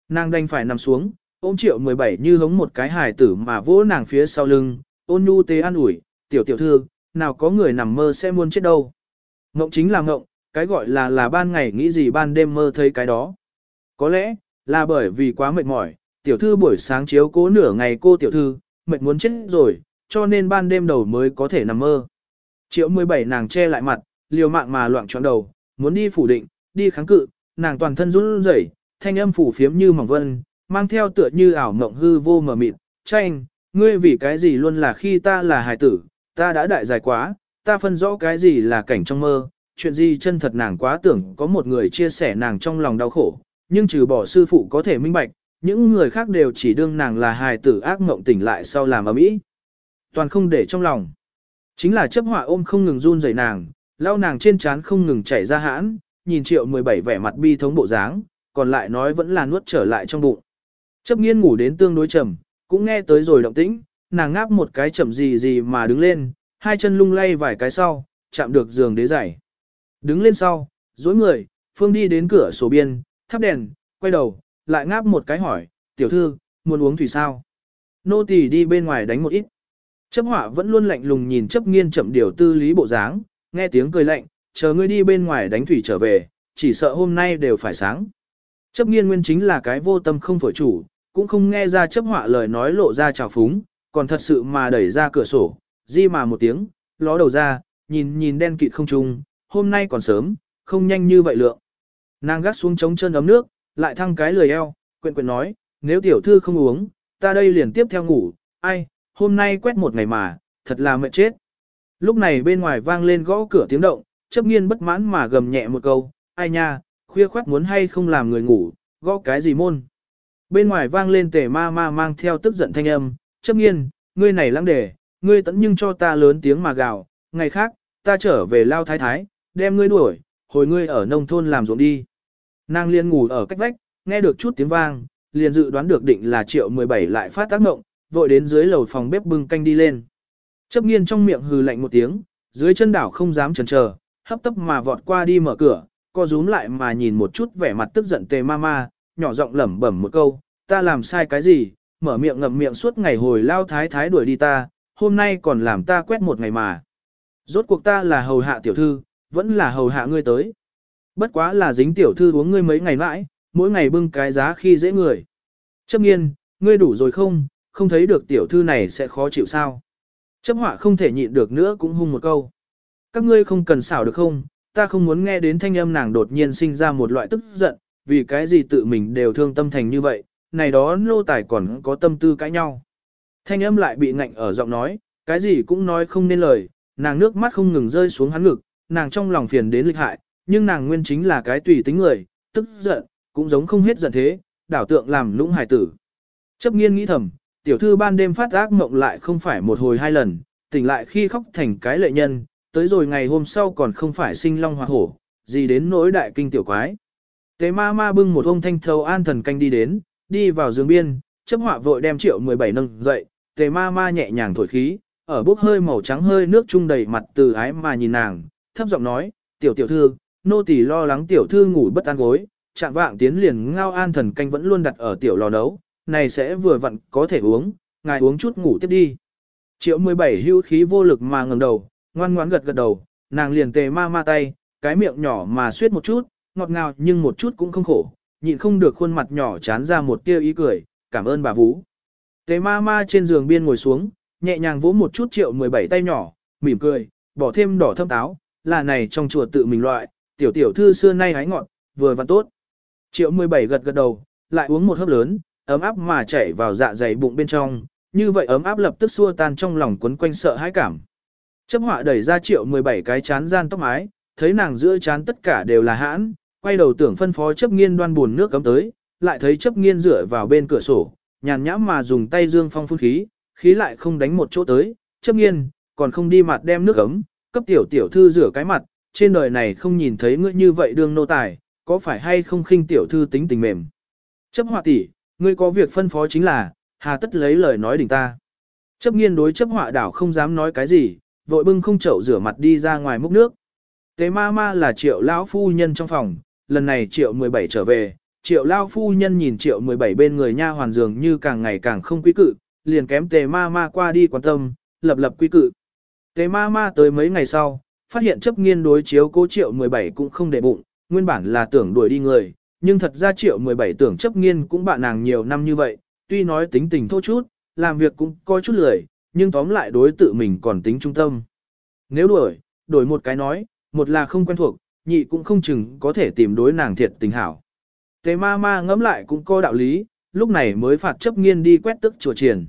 Nàng đành phải nằm xuống, ôm triệu 17 như hống một cái hài tử mà vỗ nàng phía sau lưng, ôn nhu tế an ủi, tiểu tiểu thư, nào có người nằm mơ sẽ muốn chết đâu. Ngộng chính là ngộng, cái gọi là là ban ngày nghĩ gì ban đêm mơ thấy cái đó. Có lẽ, là bởi vì quá mệt mỏi, tiểu thư buổi sáng chiếu cố nửa ngày cô tiểu thư, mệt muốn chết rồi, cho nên ban đêm đầu mới có thể nằm mơ. Triệu 17 nàng che lại mặt, liều mạng mà loạn trọn đầu, muốn đi phủ định, đi kháng cự, nàng toàn thân run rẩy, thanh âm phủ phiếm như mỏng vân, mang theo tựa như ảo mộng hư vô mờ mịt, tranh, ngươi vì cái gì luôn là khi ta là hài tử, ta đã đại dài quá, ta phân rõ cái gì là cảnh trong mơ, chuyện gì chân thật nàng quá tưởng có một người chia sẻ nàng trong lòng đau khổ, nhưng trừ bỏ sư phụ có thể minh bạch, những người khác đều chỉ đương nàng là hài tử ác mộng tỉnh lại sau làm ấm ý. Toàn không để trong lòng. Chính là chấp họa ôm không ngừng run rẩy nàng, lau nàng trên trán không ngừng chảy ra hãn, nhìn triệu 17 vẻ mặt bi thống bộ dáng, còn lại nói vẫn là nuốt trở lại trong bụng. Chấp nghiên ngủ đến tương đối trầm, cũng nghe tới rồi động tĩnh, nàng ngáp một cái chậm gì gì mà đứng lên, hai chân lung lay vài cái sau, chạm được giường đế giày. Đứng lên sau, dối người, Phương đi đến cửa sổ biên, thắp đèn, quay đầu, lại ngáp một cái hỏi, tiểu thư, muốn uống thủy sao? Nô tỳ đi bên ngoài đánh một ít. Chấp họa vẫn luôn lạnh lùng nhìn chấp nghiên chậm điều tư lý bộ dáng, nghe tiếng cười lạnh, chờ ngươi đi bên ngoài đánh thủy trở về, chỉ sợ hôm nay đều phải sáng. Chấp nghiên nguyên chính là cái vô tâm không phổi chủ, cũng không nghe ra chấp họa lời nói lộ ra trào phúng, còn thật sự mà đẩy ra cửa sổ, di mà một tiếng, ló đầu ra, nhìn nhìn đen kịt không trung, hôm nay còn sớm, không nhanh như vậy lượng. Nàng gắt xuống trống chân ấm nước, lại thăng cái lười eo, quyện quyện nói, nếu tiểu thư không uống, ta đây liền tiếp theo ngủ, ai, hôm nay quét một ngày mà, thật là mệt chết. Lúc này bên ngoài vang lên gõ cửa tiếng động, chấp nghiên bất mãn mà gầm nhẹ một câu, ai nha, khuya khoát muốn hay không làm người ngủ, gõ cái gì môn. Bên ngoài vang lên tề ma ma mang theo tức giận thanh âm, chấp nghiên, ngươi này lăng đề, ngươi tẫn nhưng cho ta lớn tiếng mà gào, ngày khác, ta trở về lao thái thái, đem ngươi đuổi, hồi ngươi ở nông thôn làm ruộng đi. Nàng liên ngủ ở cách vách, nghe được chút tiếng vang, liền dự đoán được định là triệu 17 lại phát tác mộng, vội đến dưới lầu phòng bếp bưng canh đi lên. Chấp nghiên trong miệng hừ lạnh một tiếng, dưới chân đảo không dám chần chờ, hấp tấp mà vọt qua đi mở cửa, co rúm lại mà nhìn một chút vẻ mặt tức giận tề ma ma, nhỏ giọng lẩm bẩm một câu, ta làm sai cái gì, mở miệng ngậm miệng suốt ngày hồi lao thái thái đuổi đi ta, hôm nay còn làm ta quét một ngày mà. Rốt cuộc ta là hầu hạ tiểu thư, vẫn là hầu hạ ngươi tới. Bất quá là dính tiểu thư uống ngươi mấy ngày mãi, mỗi ngày bưng cái giá khi dễ người. Chấp nghiên, ngươi đủ rồi không, không thấy được tiểu thư này sẽ khó chịu sao. Chấp họa không thể nhịn được nữa cũng hung một câu. Các ngươi không cần xảo được không, ta không muốn nghe đến thanh âm nàng đột nhiên sinh ra một loại tức giận, vì cái gì tự mình đều thương tâm thành như vậy, này đó nô tài còn có tâm tư cãi nhau. Thanh âm lại bị ngạnh ở giọng nói, cái gì cũng nói không nên lời, nàng nước mắt không ngừng rơi xuống hắn ngực, nàng trong lòng phiền đến lịch hại, nhưng nàng nguyên chính là cái tùy tính người, tức giận, cũng giống không hết giận thế, đảo tượng làm lũng hài tử. Chấp nghiên nghĩ thầm, tiểu thư ban đêm phát ác mộng lại không phải một hồi hai lần, tỉnh lại khi khóc thành cái lệ nhân, tới rồi ngày hôm sau còn không phải sinh long hoa hổ, gì đến nỗi đại kinh tiểu quái. Tế ma ma bưng một ông thanh thâu an thần canh đi đến, đi vào giường biên, chấp họa vội đem triệu 17 nâng dậy, tề ma ma nhẹ nhàng thổi khí, ở bốc hơi màu trắng hơi nước trung đầy mặt từ ái mà nhìn nàng, thấp giọng nói, tiểu tiểu thư, nô tỳ lo lắng tiểu thư ngủ bất an gối, chạm vạng tiến liền ngao an thần canh vẫn luôn đặt ở tiểu lò nấu, này sẽ vừa vặn có thể uống, ngài uống chút ngủ tiếp đi. Triệu 17 hữu khí vô lực mà ngẩng đầu, ngoan ngoãn gật gật đầu, nàng liền tề ma ma tay, cái miệng nhỏ mà suýt một chút, ngọt ngào nhưng một chút cũng không khổ, nhịn không được khuôn mặt nhỏ chán ra một tia ý cười, cảm ơn bà Vũ. Tề ma ma trên giường biên ngồi xuống, nhẹ nhàng vỗ một chút triệu 17 tay nhỏ, mỉm cười, bỏ thêm đỏ thâm táo, là này trong chùa tự mình loại, tiểu tiểu thư xưa nay hái ngọn, vừa vặn tốt. Triệu 17 gật gật đầu, lại uống một hớp lớn, ấm áp mà chảy vào dạ dày bụng bên trong, như vậy ấm áp lập tức xua tan trong lòng quấn quanh sợ hãi cảm. Chấp họa đẩy ra triệu 17 cái chán gian tóc mái, thấy nàng giữa chán tất cả đều là hãn, quay đầu tưởng phân phó chấp nghiên đoan buồn nước cấm tới, lại thấy chấp nghiên rửa vào bên cửa sổ, nhàn nhãm mà dùng tay dương phong phun khí, khí lại không đánh một chỗ tới, chấp nghiên, còn không đi mặt đem nước cấm, cấp tiểu tiểu thư rửa cái mặt, trên đời này không nhìn thấy ngươi như vậy đương nô tài, có phải hay không khinh tiểu thư tính tình mềm. Chấp họa tỷ, ngươi có việc phân phó chính là, hà tất lấy lời nói đỉnh ta. Chấp nghiên đối chấp họa đảo không dám nói cái gì, vội bưng không chậu rửa mặt đi ra ngoài múc nước. Tế ma ma là triệu lão phu nhân trong phòng, lần này triệu 17 trở về, triệu lão phu nhân nhìn triệu 17 bên người nha hoàn dường như càng ngày càng không quý cự, liền kém tề ma ma qua đi quan tâm, lập lập quý cự. Tề ma ma tới mấy ngày sau, phát hiện chấp nghiên đối chiếu cố triệu 17 cũng không để bụng, nguyên bản là tưởng đuổi đi người, nhưng thật ra triệu 17 tưởng chấp nghiên cũng bạn nàng nhiều năm như vậy, tuy nói tính tình thô chút, làm việc cũng coi chút lười, nhưng tóm lại đối tự mình còn tính trung tâm. Nếu đuổi, đổi một cái nói, một là không quen thuộc, nhị cũng không chừng có thể tìm đối nàng thiệt tình hảo. Tề ma ma ngẫm lại cũng có đạo lý, lúc này mới phạt chấp nghiên đi quét tức chùa triển.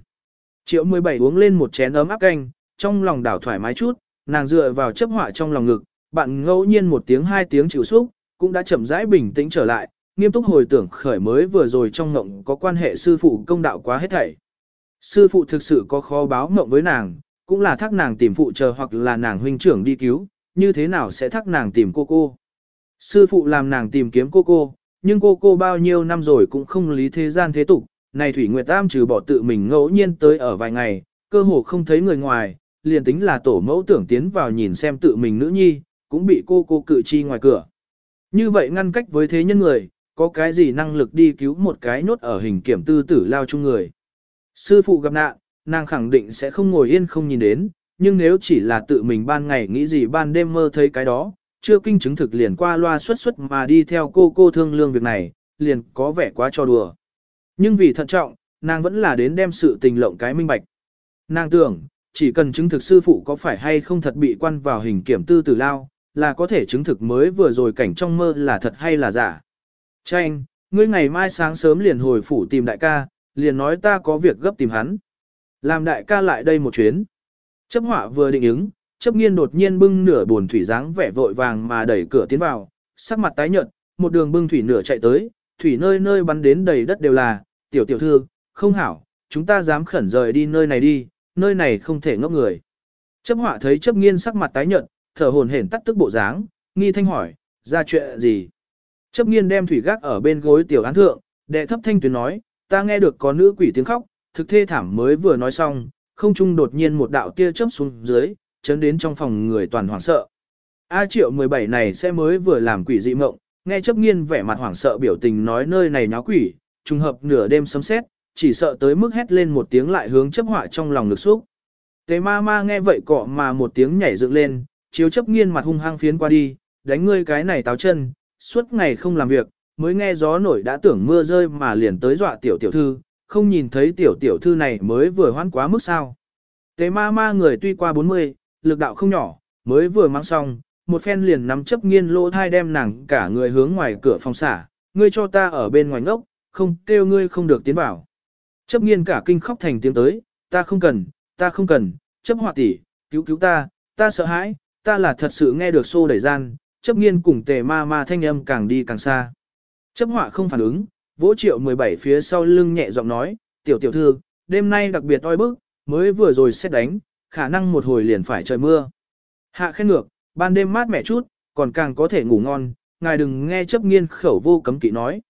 Triệu 17 uống lên một chén ấm áp canh, trong lòng đảo thoải mái chút, nàng dựa vào chấp họa trong lòng ngực, bạn ngẫu nhiên một tiếng hai tiếng chịu xúc, cũng đã chậm rãi bình tĩnh trở lại, nghiêm túc hồi tưởng khởi mới vừa rồi trong ngộng có quan hệ sư phụ công đạo quá hết thảy. Sư phụ thực sự có khó báo ngộng với nàng, cũng là thác nàng tìm phụ chờ hoặc là nàng huynh trưởng đi cứu, như thế nào sẽ thác nàng tìm cô cô. Sư phụ làm nàng tìm kiếm cô cô, nhưng cô cô bao nhiêu năm rồi cũng không lý thế gian thế tục, này Thủy Nguyệt Tam trừ bỏ tự mình ngẫu nhiên tới ở vài ngày, cơ hồ không thấy người ngoài, liền tính là tổ mẫu tưởng tiến vào nhìn xem tự mình nữ nhi, cũng bị cô cô cự chi ngoài cửa. Như vậy ngăn cách với thế nhân người, có cái gì năng lực đi cứu một cái nốt ở hình kiểm tư tử lao chung người. Sư phụ gặp nạn, nàng khẳng định sẽ không ngồi yên không nhìn đến, nhưng nếu chỉ là tự mình ban ngày nghĩ gì ban đêm mơ thấy cái đó, chưa kinh chứng thực liền qua loa xuất xuất mà đi theo cô cô thương lương việc này, liền có vẻ quá cho đùa. Nhưng vì thận trọng, nàng vẫn là đến đem sự tình lộng cái minh bạch. Nàng tưởng, chỉ cần chứng thực sư phụ có phải hay không thật bị quan vào hình kiểm tư tử lao, là có thể chứng thực mới vừa rồi cảnh trong mơ là thật hay là giả. Tranh, ngươi ngày mai sáng sớm liền hồi phủ tìm đại ca, liền nói ta có việc gấp tìm hắn. Làm đại ca lại đây một chuyến. Chấp họa vừa định ứng, chấp nghiên đột nhiên bưng nửa buồn thủy dáng vẻ vội vàng mà đẩy cửa tiến vào, sắc mặt tái nhợt, một đường bưng thủy nửa chạy tới, thủy nơi nơi bắn đến đầy đất đều là, tiểu tiểu thư, không hảo, chúng ta dám khẩn rời đi nơi này đi, nơi này không thể ngốc người. Chấp họa thấy chấp nghiên sắc mặt tái nhợt, thở hồn hển tắt tức bộ dáng, nghi thanh hỏi, ra chuyện gì? Chấp nghiên đem thủy gác ở bên gối tiểu án thượng, đệ thấp thanh tuyến nói, ta nghe được có nữ quỷ tiếng khóc, thực thê thảm mới vừa nói xong, không trung đột nhiên một đạo tia chớp xuống dưới, chấn đến trong phòng người toàn hoảng sợ. A triệu 17 này sẽ mới vừa làm quỷ dị mộng, nghe chấp nghiên vẻ mặt hoảng sợ biểu tình nói nơi này nháo quỷ, trùng hợp nửa đêm sấm sét, chỉ sợ tới mức hét lên một tiếng lại hướng chấp họa trong lòng lực xúc. Tế ma ma nghe vậy cọ mà một tiếng nhảy dựng lên, chiếu chấp nghiên mặt hung hăng phiến qua đi, đánh ngươi cái này táo chân, suốt ngày không làm việc, mới nghe gió nổi đã tưởng mưa rơi mà liền tới dọa tiểu tiểu thư, không nhìn thấy tiểu tiểu thư này mới vừa hoan quá mức sao. Tế ma ma người tuy qua 40, lực đạo không nhỏ, mới vừa mang xong, một phen liền nắm chấp nghiên lỗ thai đem nàng cả người hướng ngoài cửa phòng xả, ngươi cho ta ở bên ngoài ngốc, không kêu ngươi không được tiến vào. Chấp nghiên cả kinh khóc thành tiếng tới, ta không cần, ta không cần, chấp họa tỷ, cứu cứu ta, ta sợ hãi, ta là thật sự nghe được xô đẩy gian, chấp nghiên cùng tề ma ma thanh âm càng đi càng xa. Chấp họa không phản ứng, vỗ triệu 17 phía sau lưng nhẹ giọng nói, tiểu tiểu thư, đêm nay đặc biệt oi bức, mới vừa rồi xét đánh, khả năng một hồi liền phải trời mưa. Hạ khen ngược, ban đêm mát mẻ chút, còn càng có thể ngủ ngon, ngài đừng nghe chấp nghiên khẩu vô cấm kỵ nói.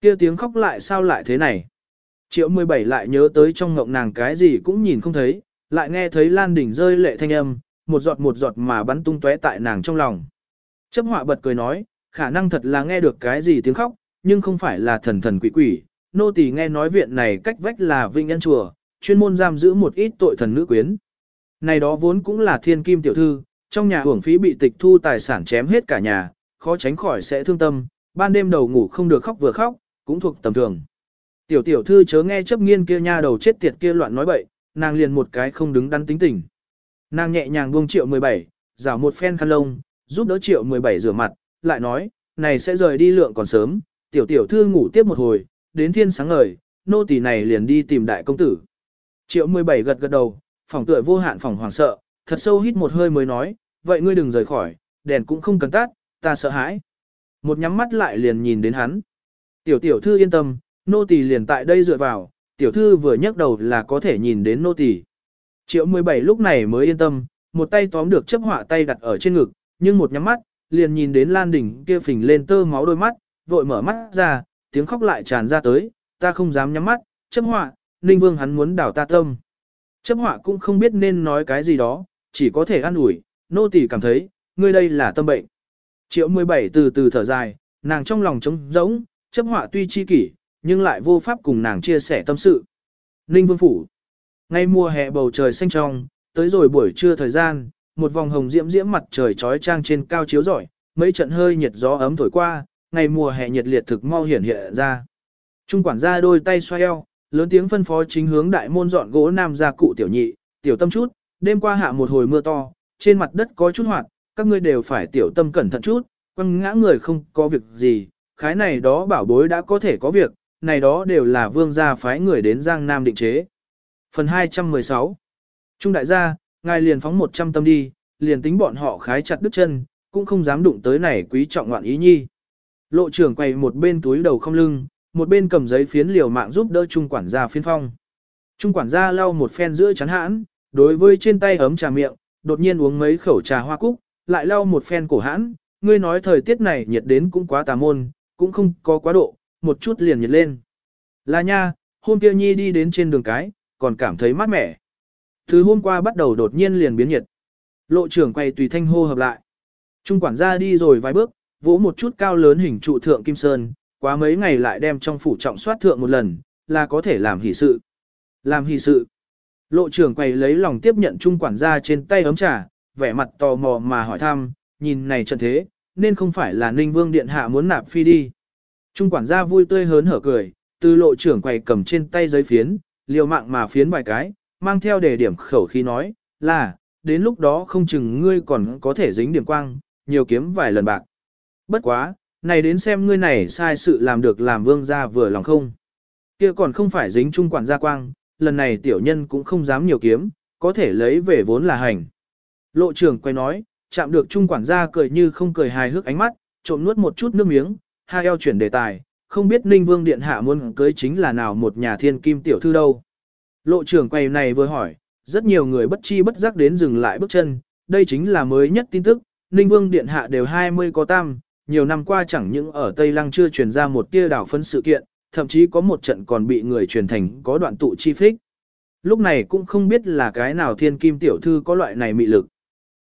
kia tiếng khóc lại sao lại thế này? Triệu 17 lại nhớ tới trong ngộng nàng cái gì cũng nhìn không thấy, lại nghe thấy Lan Đỉnh rơi lệ thanh âm, một giọt một giọt mà bắn tung tóe tại nàng trong lòng. Chấp họa bật cười nói, khả năng thật là nghe được cái gì tiếng khóc, nhưng không phải là thần thần quỷ quỷ. Nô tỳ nghe nói viện này cách vách là vinh nhân chùa, chuyên môn giam giữ một ít tội thần nữ quyến. Này đó vốn cũng là thiên kim tiểu thư, trong nhà hưởng phí bị tịch thu tài sản chém hết cả nhà, khó tránh khỏi sẽ thương tâm, ban đêm đầu ngủ không được khóc vừa khóc, cũng thuộc tầm thường. Tiểu tiểu thư chớ nghe chấp nghiên kia nha đầu chết tiệt kia loạn nói bậy, nàng liền một cái không đứng đắn tính tình. Nàng nhẹ nhàng buông triệu 17, rảo một phen khăn lông, giúp đỡ triệu 17 rửa mặt, lại nói, này sẽ rời đi lượng còn sớm, tiểu tiểu thư ngủ tiếp một hồi, đến thiên sáng ngời, nô tỳ này liền đi tìm đại công tử. Triệu 17 gật gật đầu, phòng tựa vô hạn phòng hoàng sợ, thật sâu hít một hơi mới nói, vậy ngươi đừng rời khỏi, đèn cũng không cần tắt, ta sợ hãi. Một nhắm mắt lại liền nhìn đến hắn. Tiểu tiểu thư yên tâm, nô tỳ liền tại đây dựa vào, tiểu thư vừa nhấc đầu là có thể nhìn đến nô tỳ. Triệu 17 lúc này mới yên tâm, một tay tóm được chấp họa tay đặt ở trên ngực, nhưng một nhắm mắt, liền nhìn đến Lan Đình kia phình lên tơ máu đôi mắt, vội mở mắt ra, tiếng khóc lại tràn ra tới, ta không dám nhắm mắt, chấp họa, Ninh Vương hắn muốn đảo ta tâm. Chấp họa cũng không biết nên nói cái gì đó, chỉ có thể ăn ủi, nô tỳ cảm thấy, ngươi đây là tâm bệnh. Triệu 17 từ từ thở dài, nàng trong lòng trống rỗng, chấp họa tuy chi kỷ, nhưng lại vô pháp cùng nàng chia sẻ tâm sự. Ninh Vương Phủ Ngay mùa hè bầu trời xanh trong, tới rồi buổi trưa thời gian, một vòng hồng diễm diễm mặt trời trói trang trên cao chiếu rọi, mấy trận hơi nhiệt gió ấm thổi qua, ngày mùa hè nhiệt liệt thực mau hiển hiện ra. Trung quản gia đôi tay xoay eo, lớn tiếng phân phó chính hướng đại môn dọn gỗ nam gia cụ tiểu nhị, tiểu tâm chút, đêm qua hạ một hồi mưa to, trên mặt đất có chút hoạt, các ngươi đều phải tiểu tâm cẩn thận chút, quăng ngã người không có việc gì, khái này đó bảo bối đã có thể có việc, này đó đều là vương gia phái người đến Giang Nam định chế. Phần 216 Trung đại gia, ngài liền phóng 100 tâm đi, liền tính bọn họ khái chặt đứt chân, cũng không dám đụng tới này quý trọng ngoạn ý nhi. Lộ trưởng quay một bên túi đầu không lưng, một bên cầm giấy phiến liều mạng giúp đỡ trung quản gia phiên phong. Trung quản gia lau một phen giữa chắn hãn, đối với trên tay ấm trà miệng, đột nhiên uống mấy khẩu trà hoa cúc, lại lau một phen cổ hãn, ngươi nói thời tiết này nhiệt đến cũng quá tà môn, cũng không có quá độ, một chút liền nhiệt lên. Là nha, hôm kia nhi đi đến trên đường cái, còn cảm thấy mát mẻ thứ hôm qua bắt đầu đột nhiên liền biến nhiệt. Lộ trưởng quay tùy thanh hô hợp lại. Trung quản gia đi rồi vài bước, vỗ một chút cao lớn hình trụ thượng Kim Sơn, quá mấy ngày lại đem trong phủ trọng soát thượng một lần, là có thể làm hỷ sự. Làm hỷ sự. Lộ trưởng quay lấy lòng tiếp nhận trung quản gia trên tay ấm trà, vẻ mặt tò mò mà hỏi thăm, nhìn này trận thế, nên không phải là Ninh Vương Điện Hạ muốn nạp phi đi. Trung quản gia vui tươi hớn hở cười, từ lộ trưởng quay cầm trên tay giấy phiến, liều mạng mà phiến vài cái, mang theo đề điểm khẩu khí nói, là, đến lúc đó không chừng ngươi còn có thể dính điểm quang, nhiều kiếm vài lần bạc. Bất quá, này đến xem ngươi này sai sự làm được làm vương gia vừa lòng không. kia còn không phải dính trung quản gia quang, lần này tiểu nhân cũng không dám nhiều kiếm, có thể lấy về vốn là hành. Lộ trưởng quay nói, chạm được trung quản gia cười như không cười hài hước ánh mắt, trộm nuốt một chút nước miếng, hai eo chuyển đề tài, không biết Ninh Vương Điện Hạ muốn cưới chính là nào một nhà thiên kim tiểu thư đâu. Lộ trưởng quầy này vừa hỏi, rất nhiều người bất chi bất giác đến dừng lại bước chân, đây chính là mới nhất tin tức, Ninh Vương Điện Hạ đều 20 có tam, nhiều năm qua chẳng những ở Tây Lăng chưa truyền ra một tia đảo phân sự kiện, thậm chí có một trận còn bị người truyền thành có đoạn tụ chi phích. Lúc này cũng không biết là cái nào thiên kim tiểu thư có loại này mị lực.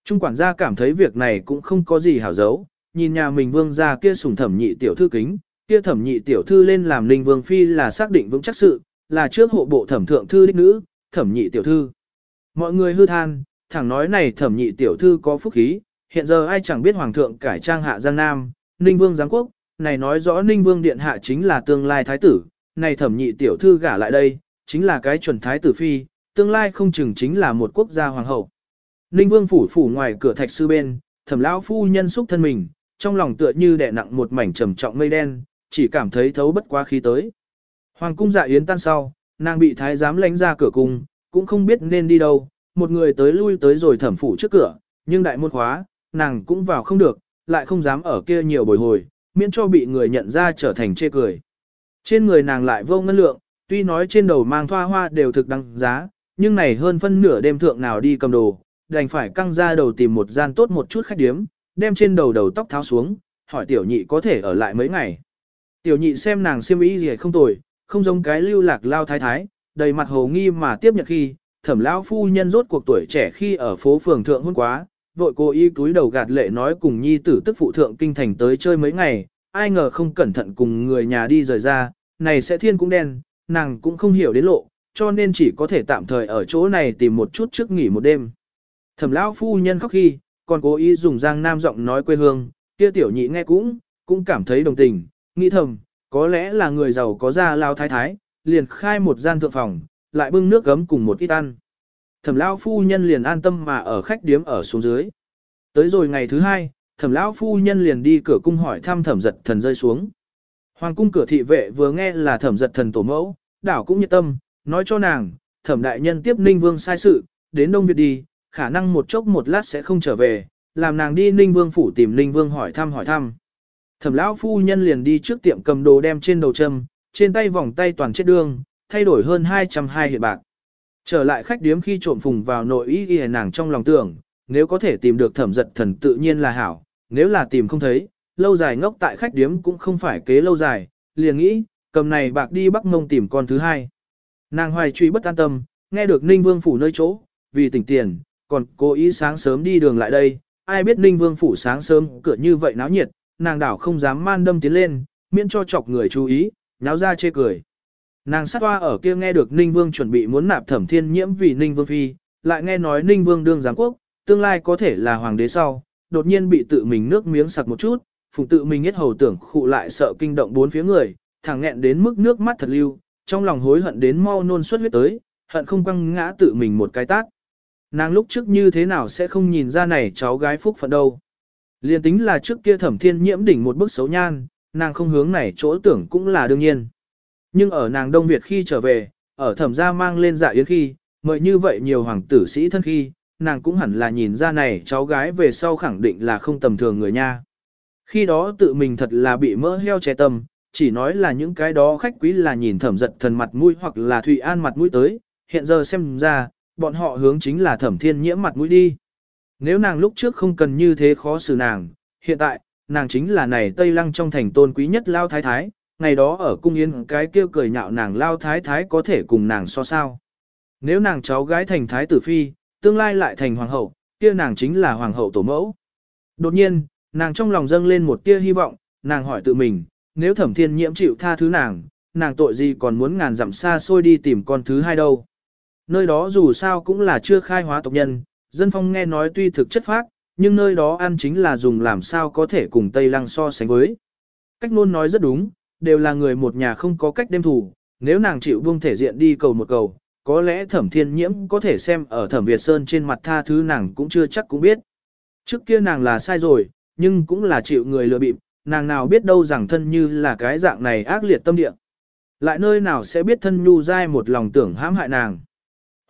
Trung quản gia cảm thấy việc này cũng không có gì hảo giấu, nhìn nhà mình vương gia kia sủng thẩm nhị tiểu thư kính, kia thẩm nhị tiểu thư lên làm ninh vương phi là xác định vững chắc sự, là trước hộ bộ thẩm thượng thư đích nữ, thẩm nhị tiểu thư. Mọi người hư than, thẳng nói này thẩm nhị tiểu thư có phúc khí, hiện giờ ai chẳng biết hoàng thượng cải trang hạ giang nam, ninh vương giáng quốc, này nói rõ ninh vương điện hạ chính là tương lai thái tử, này thẩm nhị tiểu thư gả lại đây, chính là cái chuẩn thái tử phi, tương lai không chừng chính là một quốc gia hoàng hậu. Ninh vương phủ phủ ngoài cửa thạch sư bên, thẩm lão phu nhân xúc thân mình, trong lòng tựa như đè nặng một mảnh trầm trọng mây đen, chỉ cảm thấy thấu bất quá khí tới. Hoàng cung dạ yến tan sau, nàng bị thái giám lánh ra cửa cung, cũng không biết nên đi đâu, một người tới lui tới rồi thẩm phủ trước cửa, nhưng đại môn khóa, nàng cũng vào không được, lại không dám ở kia nhiều bồi hồi, miễn cho bị người nhận ra trở thành chê cười. Trên người nàng lại vô ngân lượng, tuy nói trên đầu mang thoa hoa đều thực đăng giá, nhưng này hơn phân nửa đêm thượng nào đi cầm đồ, đành phải căng ra đầu tìm một gian tốt một chút khách điếm, đem trên đầu đầu tóc tháo xuống, hỏi tiểu nhị có thể ở lại mấy ngày. Tiểu nhị xem nàng siêm ý gì không tồi, không giống cái lưu lạc lao thái thái, đầy mặt hồ nghi mà tiếp nhận khi, thẩm lão phu nhân rốt cuộc tuổi trẻ khi ở phố phường thượng hôn quá, vội cô y túi đầu gạt lệ nói cùng nhi tử tức phụ thượng kinh thành tới chơi mấy ngày, ai ngờ không cẩn thận cùng người nhà đi rời ra, này sẽ thiên cũng đen, nàng cũng không hiểu đến lộ, cho nên chỉ có thể tạm thời ở chỗ này tìm một chút trước nghỉ một đêm. Thẩm lão phu nhân khóc khi, còn cố ý dùng giang nam giọng nói quê hương, kia tiểu nhị nghe cũng, cũng cảm thấy đồng tình, nghĩ thầm, có lẽ là người giàu có gia lao thái thái, liền khai một gian thượng phòng, lại bưng nước gấm cùng một ít ăn. Thẩm lão phu nhân liền an tâm mà ở khách điếm ở xuống dưới. Tới rồi ngày thứ hai, thẩm lão phu nhân liền đi cửa cung hỏi thăm thẩm giật thần rơi xuống. Hoàng cung cửa thị vệ vừa nghe là thẩm giật thần tổ mẫu, đảo cũng nhiệt tâm, nói cho nàng, thẩm đại nhân tiếp Ninh Vương sai sự, đến Đông Việt đi, khả năng một chốc một lát sẽ không trở về, làm nàng đi Ninh Vương phủ tìm Ninh Vương hỏi thăm hỏi thăm. Thẩm lão phu nhân liền đi trước tiệm cầm đồ đem trên đầu châm, trên tay vòng tay toàn chết đương, thay đổi hơn 220 hiện bạc. Trở lại khách điếm khi trộm phùng vào nội ý ghi nàng trong lòng tưởng, nếu có thể tìm được thẩm giật thần tự nhiên là hảo, nếu là tìm không thấy, lâu dài ngốc tại khách điếm cũng không phải kế lâu dài, liền nghĩ, cầm này bạc đi bắc mông tìm con thứ hai. Nàng hoài truy bất an tâm, nghe được Ninh Vương phủ nơi chỗ, vì tỉnh tiền, còn cố ý sáng sớm đi đường lại đây, ai biết Ninh Vương phủ sáng sớm cửa như vậy náo nhiệt, nàng đảo không dám man đâm tiến lên, miễn cho chọc người chú ý, nháo ra chê cười. Nàng sát hoa ở kia nghe được Ninh Vương chuẩn bị muốn nạp thẩm thiên nhiễm vì Ninh Vương Phi, lại nghe nói Ninh Vương đương giám quốc, tương lai có thể là hoàng đế sau, đột nhiên bị tự mình nước miếng sặc một chút, phùng tự mình hết hầu tưởng khụ lại sợ kinh động bốn phía người, thẳng nghẹn đến mức nước mắt thật lưu, trong lòng hối hận đến mau nôn xuất huyết tới, hận không quăng ngã tự mình một cái tát. Nàng lúc trước như thế nào sẽ không nhìn ra này cháu gái phúc phận đâu. Liên tính là trước kia thẩm thiên nhiễm đỉnh một bức xấu nhan, nàng không hướng này chỗ tưởng cũng là đương nhiên. Nhưng ở nàng Đông Việt khi trở về, ở thẩm gia mang lên dạ yến khi, mời như vậy nhiều hoàng tử sĩ thân khi, nàng cũng hẳn là nhìn ra này cháu gái về sau khẳng định là không tầm thường người nha. Khi đó tự mình thật là bị mỡ heo che tâm, chỉ nói là những cái đó khách quý là nhìn thẩm giật thần mặt mũi hoặc là Thụy An mặt mũi tới, hiện giờ xem ra, bọn họ hướng chính là thẩm thiên nhiễm mặt mũi đi. Nếu nàng lúc trước không cần như thế khó xử nàng, hiện tại, nàng chính là này Tây Lăng trong thành tôn quý nhất Lao Thái Thái, ngày đó ở cung yên cái kêu cười nhạo nàng Lao Thái Thái có thể cùng nàng so sao. Nếu nàng cháu gái thành Thái Tử Phi, tương lai lại thành Hoàng hậu, kia nàng chính là Hoàng hậu tổ mẫu. Đột nhiên, nàng trong lòng dâng lên một tia hy vọng, nàng hỏi tự mình, nếu thẩm thiên nhiễm chịu tha thứ nàng, nàng tội gì còn muốn ngàn dặm xa xôi đi tìm con thứ hai đâu. Nơi đó dù sao cũng là chưa khai hóa tộc nhân, dân phong nghe nói tuy thực chất phác, nhưng nơi đó ăn chính là dùng làm sao có thể cùng Tây Lăng so sánh với. Cách luôn nói rất đúng, đều là người một nhà không có cách đem thủ, nếu nàng chịu buông thể diện đi cầu một cầu, có lẽ thẩm thiên nhiễm có thể xem ở thẩm Việt Sơn trên mặt tha thứ nàng cũng chưa chắc cũng biết. Trước kia nàng là sai rồi, nhưng cũng là chịu người lừa bịp, nàng nào biết đâu rằng thân như là cái dạng này ác liệt tâm địa. Lại nơi nào sẽ biết thân nhu dai một lòng tưởng hãm hại nàng.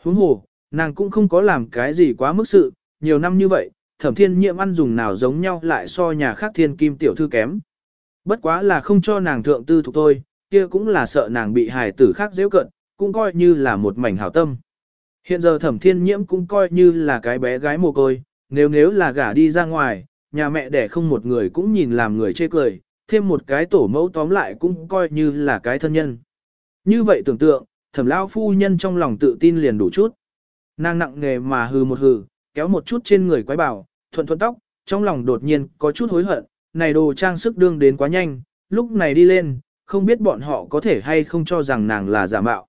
Huống hồ, nàng cũng không có làm cái gì quá mức sự, nhiều năm như vậy, thẩm thiên nhiệm ăn dùng nào giống nhau lại so nhà khác thiên kim tiểu thư kém. Bất quá là không cho nàng thượng tư thuộc thôi, kia cũng là sợ nàng bị hài tử khác dễ cận, cũng coi như là một mảnh hảo tâm. Hiện giờ thẩm thiên nhiễm cũng coi như là cái bé gái mồ côi, nếu nếu là gả đi ra ngoài, nhà mẹ đẻ không một người cũng nhìn làm người chê cười, thêm một cái tổ mẫu tóm lại cũng coi như là cái thân nhân. Như vậy tưởng tượng, thẩm lao phu nhân trong lòng tự tin liền đủ chút. Nàng nặng nghề mà hừ một hừ, kéo một chút trên người quái bảo, thuận thuận tóc, trong lòng đột nhiên có chút hối hận, này đồ trang sức đương đến quá nhanh, lúc này đi lên, không biết bọn họ có thể hay không cho rằng nàng là giả mạo.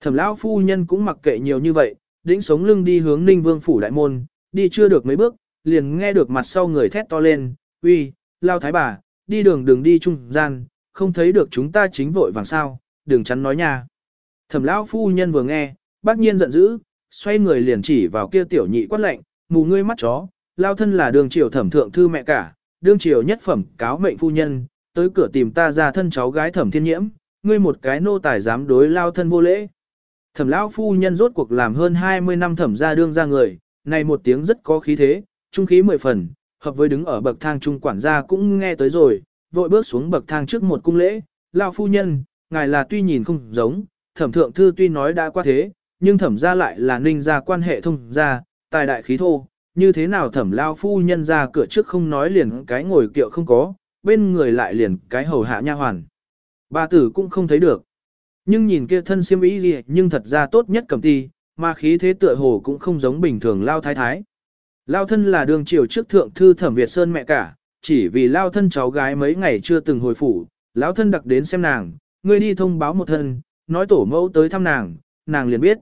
Thẩm lão phu nhân cũng mặc kệ nhiều như vậy, đĩnh sống lưng đi hướng Ninh Vương phủ đại môn, đi chưa được mấy bước, liền nghe được mặt sau người thét to lên, uy, lao thái bà, đi đường đường đi trung gian, không thấy được chúng ta chính vội vàng sao, đừng chắn nói nha. Thẩm lão phu nhân vừa nghe, bác nhiên giận dữ, xoay người liền chỉ vào kia tiểu nhị quát lệnh, mù ngươi mắt chó, lao thân là đường triều thẩm thượng thư mẹ cả, đương triều nhất phẩm cáo mệnh phu nhân, tới cửa tìm ta ra thân cháu gái thẩm thiên nhiễm, ngươi một cái nô tài dám đối lao thân vô lễ. Thẩm lão phu nhân rốt cuộc làm hơn 20 năm thẩm ra đương ra người, này một tiếng rất có khí thế, trung khí mười phần, hợp với đứng ở bậc thang trung quản gia cũng nghe tới rồi, vội bước xuống bậc thang trước một cung lễ, lao phu nhân, ngài là tuy nhìn không giống, thẩm thượng thư tuy nói đã qua thế, nhưng thẩm ra lại là ninh ra quan hệ thông ra, tài đại khí thô, như thế nào thẩm lao phu nhân ra cửa trước không nói liền cái ngồi kiệu không có, bên người lại liền cái hầu hạ nha hoàn. Bà tử cũng không thấy được. Nhưng nhìn kia thân siêm ý gì nhưng thật ra tốt nhất cầm ti, mà khí thế tựa hồ cũng không giống bình thường lao thái thái. Lao thân là đường triều trước thượng thư thẩm Việt Sơn mẹ cả, chỉ vì lao thân cháu gái mấy ngày chưa từng hồi phủ, lão thân đặc đến xem nàng, ngươi đi thông báo một thân, nói tổ mẫu tới thăm nàng, nàng liền biết.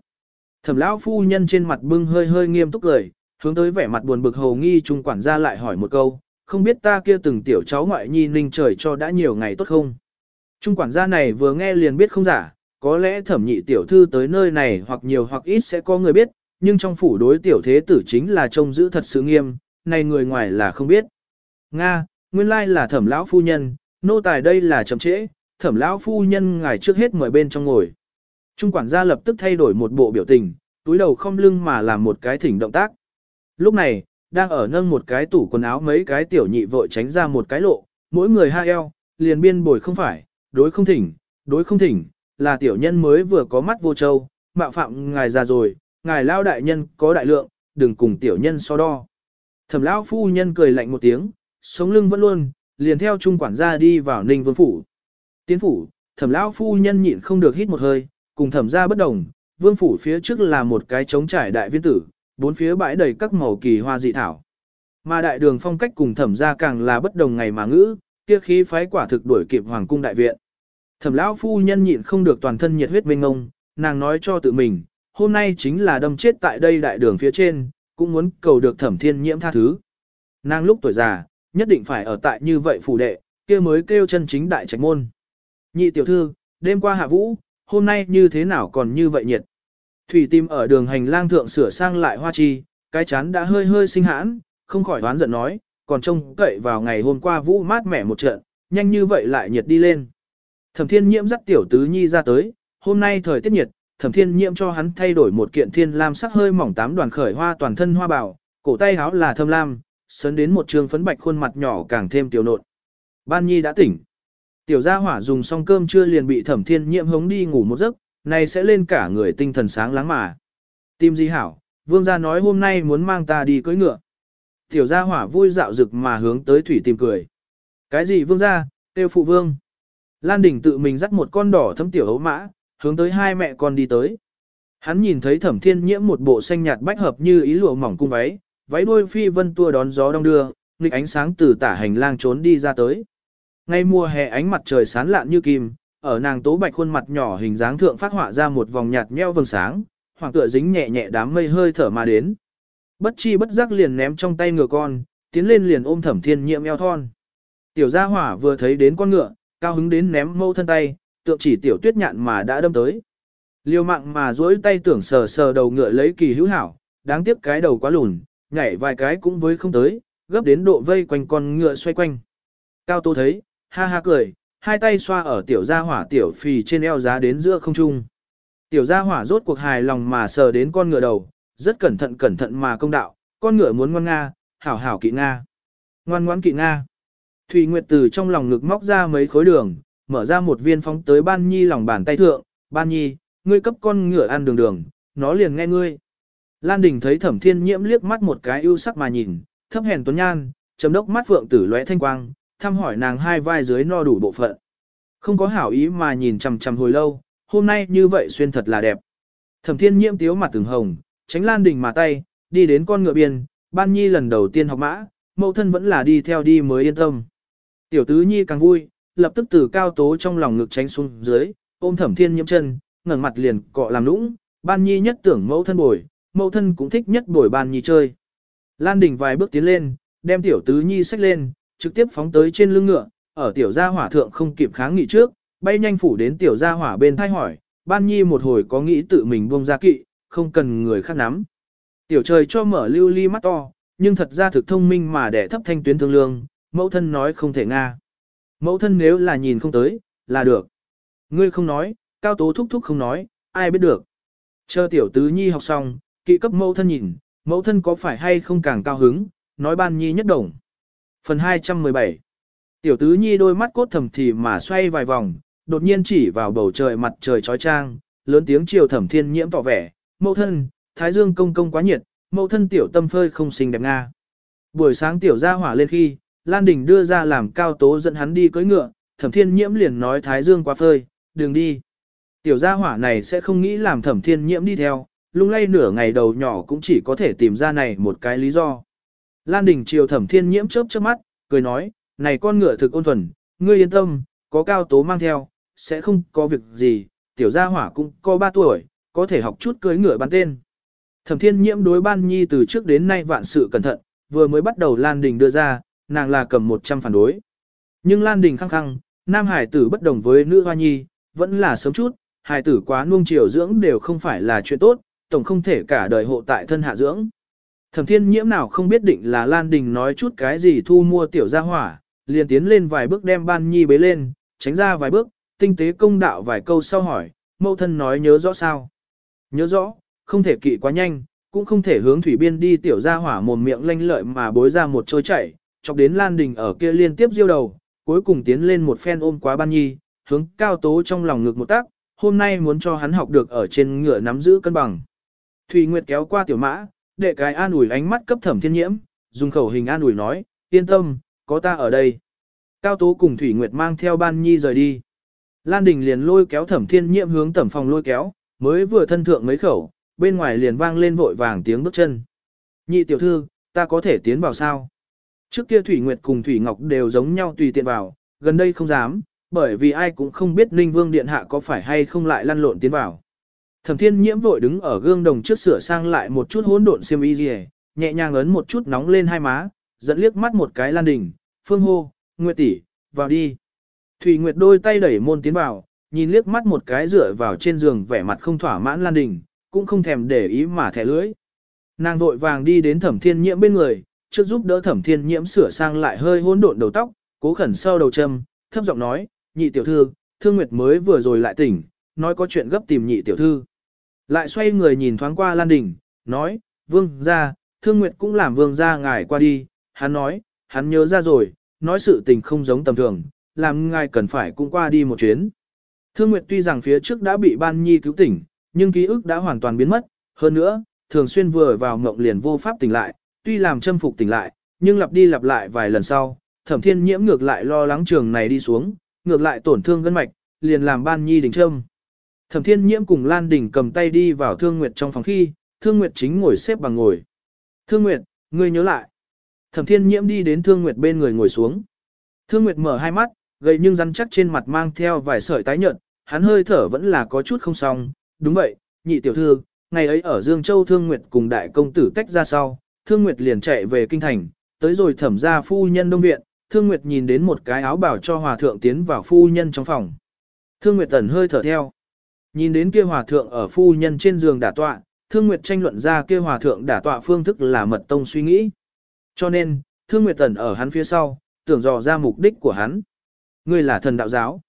Thẩm lão phu nhân trên mặt bưng hơi hơi nghiêm túc cười, hướng tới vẻ mặt buồn bực hầu nghi trung quản gia lại hỏi một câu, không biết ta kia từng tiểu cháu ngoại nhi ninh trời cho đã nhiều ngày tốt không? Trung quản gia này vừa nghe liền biết không giả, có lẽ thẩm nhị tiểu thư tới nơi này hoặc nhiều hoặc ít sẽ có người biết, nhưng trong phủ đối tiểu thế tử chính là trông giữ thật sự nghiêm, này người ngoài là không biết. Nga, nguyên lai là thẩm lão phu nhân, nô tài đây là chậm trễ, thẩm lão phu nhân ngài trước hết mời bên trong ngồi. Trung quản gia lập tức thay đổi một bộ biểu tình, túi đầu không lưng mà làm một cái thỉnh động tác. Lúc này, đang ở nâng một cái tủ quần áo mấy cái tiểu nhị vội tránh ra một cái lộ, mỗi người ha eo, liền biên bồi không phải, đối không thỉnh, đối không thỉnh, là tiểu nhân mới vừa có mắt vô châu, mạo phạm ngài già rồi, ngài lao đại nhân có đại lượng, đừng cùng tiểu nhân so đo. Thẩm lão phu nhân cười lạnh một tiếng, sống lưng vẫn luôn, liền theo trung quản gia đi vào ninh vương phủ. Tiến phủ, thẩm lão phu nhân nhịn không được hít một hơi, cùng thẩm gia bất đồng, vương phủ phía trước là một cái trống trải đại viên tử, bốn phía bãi đầy các màu kỳ hoa dị thảo. Mà đại đường phong cách cùng thẩm gia càng là bất đồng ngày mà ngữ, kia khí phái quả thực đuổi kịp hoàng cung đại viện. Thẩm lão phu nhân nhịn không được toàn thân nhiệt huyết mênh ngông, nàng nói cho tự mình, hôm nay chính là đâm chết tại đây đại đường phía trên, cũng muốn cầu được thẩm thiên nhiễm tha thứ. Nàng lúc tuổi già, nhất định phải ở tại như vậy phủ đệ, kia mới kêu chân chính đại trạch môn. Nhị tiểu thư, đêm qua hạ vũ, hôm nay như thế nào còn như vậy nhiệt. Thủy tìm ở đường hành lang thượng sửa sang lại hoa chi, cái chán đã hơi hơi sinh hãn, không khỏi đoán giận nói, còn trông cậy vào ngày hôm qua vũ mát mẻ một trận, nhanh như vậy lại nhiệt đi lên. Thẩm thiên nhiễm dắt tiểu tứ nhi ra tới, hôm nay thời tiết nhiệt, thẩm thiên nhiễm cho hắn thay đổi một kiện thiên lam sắc hơi mỏng tám đoàn khởi hoa toàn thân hoa bảo, cổ tay áo là thâm lam, sấn đến một trường phấn bạch khuôn mặt nhỏ càng thêm tiểu nộn. Ban nhi đã tỉnh. Tiểu gia hỏa dùng xong cơm trưa liền bị thẩm thiên nhiễm hống đi ngủ một giấc, này sẽ lên cả người tinh thần sáng láng mà. Tim di hảo, vương gia nói hôm nay muốn mang ta đi cưỡi ngựa. Tiểu gia hỏa vui dạo rực mà hướng tới thủy tìm cười. Cái gì vương gia, tiêu phụ vương. Lan Đình tự mình dắt một con đỏ thấm tiểu hấu mã, hướng tới hai mẹ con đi tới. Hắn nhìn thấy thẩm thiên nhiễm một bộ xanh nhạt bách hợp như ý lụa mỏng cung váy, váy đuôi phi vân tua đón gió đông đưa, nghịch ánh sáng từ tả hành lang trốn đi ra tới. Ngay mùa hè ánh mặt trời sáng lạn như kim, ở nàng tố bạch khuôn mặt nhỏ hình dáng thượng phát họa ra một vòng nhạt nheo vầng sáng, hoàng tựa dính nhẹ nhẹ đám mây hơi thở mà đến. Bất chi bất giác liền ném trong tay ngựa con, tiến lên liền ôm thẩm thiên nhiệm eo thon. Tiểu gia hỏa vừa thấy đến con ngựa, cao hứng đến ném mâu thân tay, tượng chỉ tiểu tuyết nhạn mà đã đâm tới. Liêu mạng mà duỗi tay tưởng sờ sờ đầu ngựa lấy kỳ hữu hảo, đáng tiếc cái đầu quá lùn, nhảy vài cái cũng với không tới, gấp đến độ vây quanh con ngựa xoay quanh. Cao Tô thấy, ha ha cười, hai tay xoa ở tiểu gia hỏa tiểu phì trên eo giá đến giữa không trung. Tiểu gia hỏa rốt cuộc hài lòng mà sờ đến con ngựa đầu, rất cẩn thận cẩn thận mà công đạo, con ngựa muốn ngoan nga, hảo hảo kỵ nga. Ngoan ngoãn kỵ nga. Thủy Nguyệt từ trong lòng ngực móc ra mấy khối đường, mở ra một viên phóng tới Ban Nhi lòng bàn tay thượng, Ban Nhi, ngươi cấp con ngựa ăn đường đường, nó liền nghe ngươi. Lan Đình thấy Thẩm Thiên Nhiễm liếc mắt một cái ưu sắc mà nhìn, thấp hèn tuấn nhan, chấm đốc mắt phượng tử lóe thanh quang, thăm hỏi nàng hai vai dưới no đủ bộ phận. Không có hảo ý mà nhìn chằm chằm hồi lâu, hôm nay như vậy xuyên thật là đẹp. Thẩm Thiên Nhiễm tiếu mặt từng hồng, tránh Lan Đình mà tay, đi đến con ngựa biên, Ban Nhi lần đầu tiên học mã, mẫu thân vẫn là đi theo đi mới yên tâm. Tiểu tứ nhi càng vui, lập tức từ cao tố trong lòng ngực tránh xuống dưới, ôm thẩm thiên nhiễm chân, ngẩng mặt liền cọ làm lũng. ban nhi nhất tưởng mẫu thân bồi, mẫu thân cũng thích nhất bồi ban nhi chơi. Lan đình vài bước tiến lên, đem tiểu tứ nhi xách lên, trực tiếp phóng tới trên lưng ngựa, ở tiểu gia hỏa thượng không kịp kháng nghị trước, bay nhanh phủ đến tiểu gia hỏa bên thay hỏi, ban nhi một hồi có nghĩ tự mình buông ra kỵ, không cần người khác nắm. Tiểu trời cho mở lưu ly mắt to, nhưng thật ra thực thông minh mà đẻ thấp thanh tuyến thương lương, mẫu thân nói không thể nga. Mẫu thân nếu là nhìn không tới, là được. Ngươi không nói, cao tố thúc thúc không nói, ai biết được. Chờ tiểu tứ nhi học xong, kỵ cấp mẫu thân nhìn, mẫu thân có phải hay không càng cao hứng, nói ban nhi nhất đồng. Phần 217 Tiểu tứ nhi đôi mắt cốt thầm thì mà xoay vài vòng, đột nhiên chỉ vào bầu trời mặt trời trói trang, lớn tiếng chiều thẩm thiên nhiễm tỏ vẻ, mẫu thân, thái dương công công quá nhiệt, mẫu thân tiểu tâm phơi không xinh đẹp nga. Buổi sáng tiểu ra hỏa lên khi, Lan Đình đưa ra làm cao tố dẫn hắn đi cưỡi ngựa, thẩm thiên nhiễm liền nói thái dương quá phơi, đừng đi. Tiểu gia hỏa này sẽ không nghĩ làm thẩm thiên nhiễm đi theo, lung lay nửa ngày đầu nhỏ cũng chỉ có thể tìm ra này một cái lý do. Lan Đình chiều thẩm thiên nhiễm chớp chớp mắt, cười nói, này con ngựa thực ôn thuần, ngươi yên tâm, có cao tố mang theo, sẽ không có việc gì, tiểu gia hỏa cũng có 3 tuổi, có thể học chút cưỡi ngựa bắn tên. Thẩm thiên nhiễm đối ban nhi từ trước đến nay vạn sự cẩn thận, vừa mới bắt đầu Lan Đình đưa ra, nàng là cầm 100 phản đối. Nhưng Lan Đình khăng khăng, nam hải tử bất đồng với nữ hoa nhi, vẫn là sớm chút, hải tử quá nuông chiều dưỡng đều không phải là chuyện tốt, tổng không thể cả đời hộ tại thân hạ dưỡng. Thẩm thiên nhiễm nào không biết định là Lan Đình nói chút cái gì thu mua tiểu gia hỏa, liền tiến lên vài bước đem ban nhi bế lên, tránh ra vài bước, tinh tế công đạo vài câu sau hỏi, mẫu thân nói nhớ rõ sao. Nhớ rõ, không thể kỵ quá nhanh, cũng không thể hướng thủy biên đi tiểu gia hỏa mồm miệng lanh lợi mà bối ra một trôi chảy, chọc đến Lan Đình ở kia liên tiếp diêu đầu, cuối cùng tiến lên một phen ôm quá ban nhi, hướng cao tố trong lòng ngực một tác, hôm nay muốn cho hắn học được ở trên ngựa nắm giữ cân bằng. Thủy Nguyệt kéo qua tiểu mã, đệ cái an ủi ánh mắt cấp thẩm thiên nhiễm, dùng khẩu hình an ủi nói, yên tâm, có ta ở đây. Cao tố cùng Thủy Nguyệt mang theo ban nhi rời đi. Lan Đình liền lôi kéo thẩm thiên nhiễm hướng tẩm phòng lôi kéo, mới vừa thân thượng mấy khẩu, bên ngoài liền vang lên vội vàng tiếng bước chân. Nhị tiểu thư, ta có thể tiến vào sao? Trước kia Thủy Nguyệt cùng Thủy Ngọc đều giống nhau tùy tiện vào, gần đây không dám, bởi vì ai cũng không biết Ninh Vương Điện Hạ có phải hay không lại lăn lộn tiến vào. Thẩm Thiên Nhiễm vội đứng ở gương đồng trước sửa sang lại một chút hỗn độn xiêm y liề, nhẹ nhàng ấn một chút nóng lên hai má, dẫn liếc mắt một cái Lan Đình, Phương hô, Nguyệt tỷ, vào đi. Thủy Nguyệt đôi tay đẩy môn tiến vào, nhìn liếc mắt một cái dựa vào trên giường vẻ mặt không thỏa mãn Lan Đình, cũng không thèm để ý mà thẻ lưỡi. Nàng vội vàng đi đến Thẩm Thiên Nhiễm bên người, trước giúp đỡ Thẩm Thiên Nhiễm sửa sang lại hơi hỗn độn đầu tóc, cố khẩn sau đầu châm, thấp giọng nói, nhị tiểu thư, Thương Nguyệt mới vừa rồi lại tỉnh, nói có chuyện gấp tìm nhị tiểu thư. Lại xoay người nhìn thoáng qua Lan Đình, nói, vương ra, Thương Nguyệt cũng làm vương ra ngài qua đi, hắn nói, hắn nhớ ra rồi, nói sự tình không giống tầm thường, làm ngài cần phải cũng qua đi một chuyến. Thương Nguyệt tuy rằng phía trước đã bị ban nhi cứu tỉnh, nhưng ký ức đã hoàn toàn biến mất, hơn nữa, thường xuyên vừa vào ngộng liền vô pháp tỉnh lại, tuy làm châm phục tỉnh lại, nhưng lặp đi lặp lại vài lần sau, thẩm thiên nhiễm ngược lại lo lắng trường này đi xuống, ngược lại tổn thương gân mạch, liền làm ban nhi đình châm. Thẩm thiên nhiễm cùng Lan Đình cầm tay đi vào Thương Nguyệt trong phòng khi, Thương Nguyệt chính ngồi xếp bằng ngồi. Thương Nguyệt, ngươi nhớ lại. Thẩm thiên nhiễm đi đến Thương Nguyệt bên người ngồi xuống. Thương Nguyệt mở hai mắt, gầy nhưng rắn chắc trên mặt mang theo vài sợi tái nhợt, hắn hơi thở vẫn là có chút không xong. Đúng vậy, nhị tiểu thư, ngày ấy ở Dương Châu Thương Nguyệt cùng đại công tử tách ra sau, Thương Nguyệt liền chạy về kinh thành, tới rồi thẩm ra phu nhân đông viện, Thương Nguyệt nhìn đến một cái áo bảo cho hòa thượng tiến vào phu nhân trong phòng. Thương Nguyệt tẩn hơi thở theo. Nhìn đến kia hòa thượng ở phu nhân trên giường đả tọa, Thương Nguyệt tranh luận ra kia hòa thượng đả tọa phương thức là mật tông suy nghĩ. Cho nên, Thương Nguyệt tẩn ở hắn phía sau, tưởng dò ra mục đích của hắn. Ngươi là thần đạo giáo.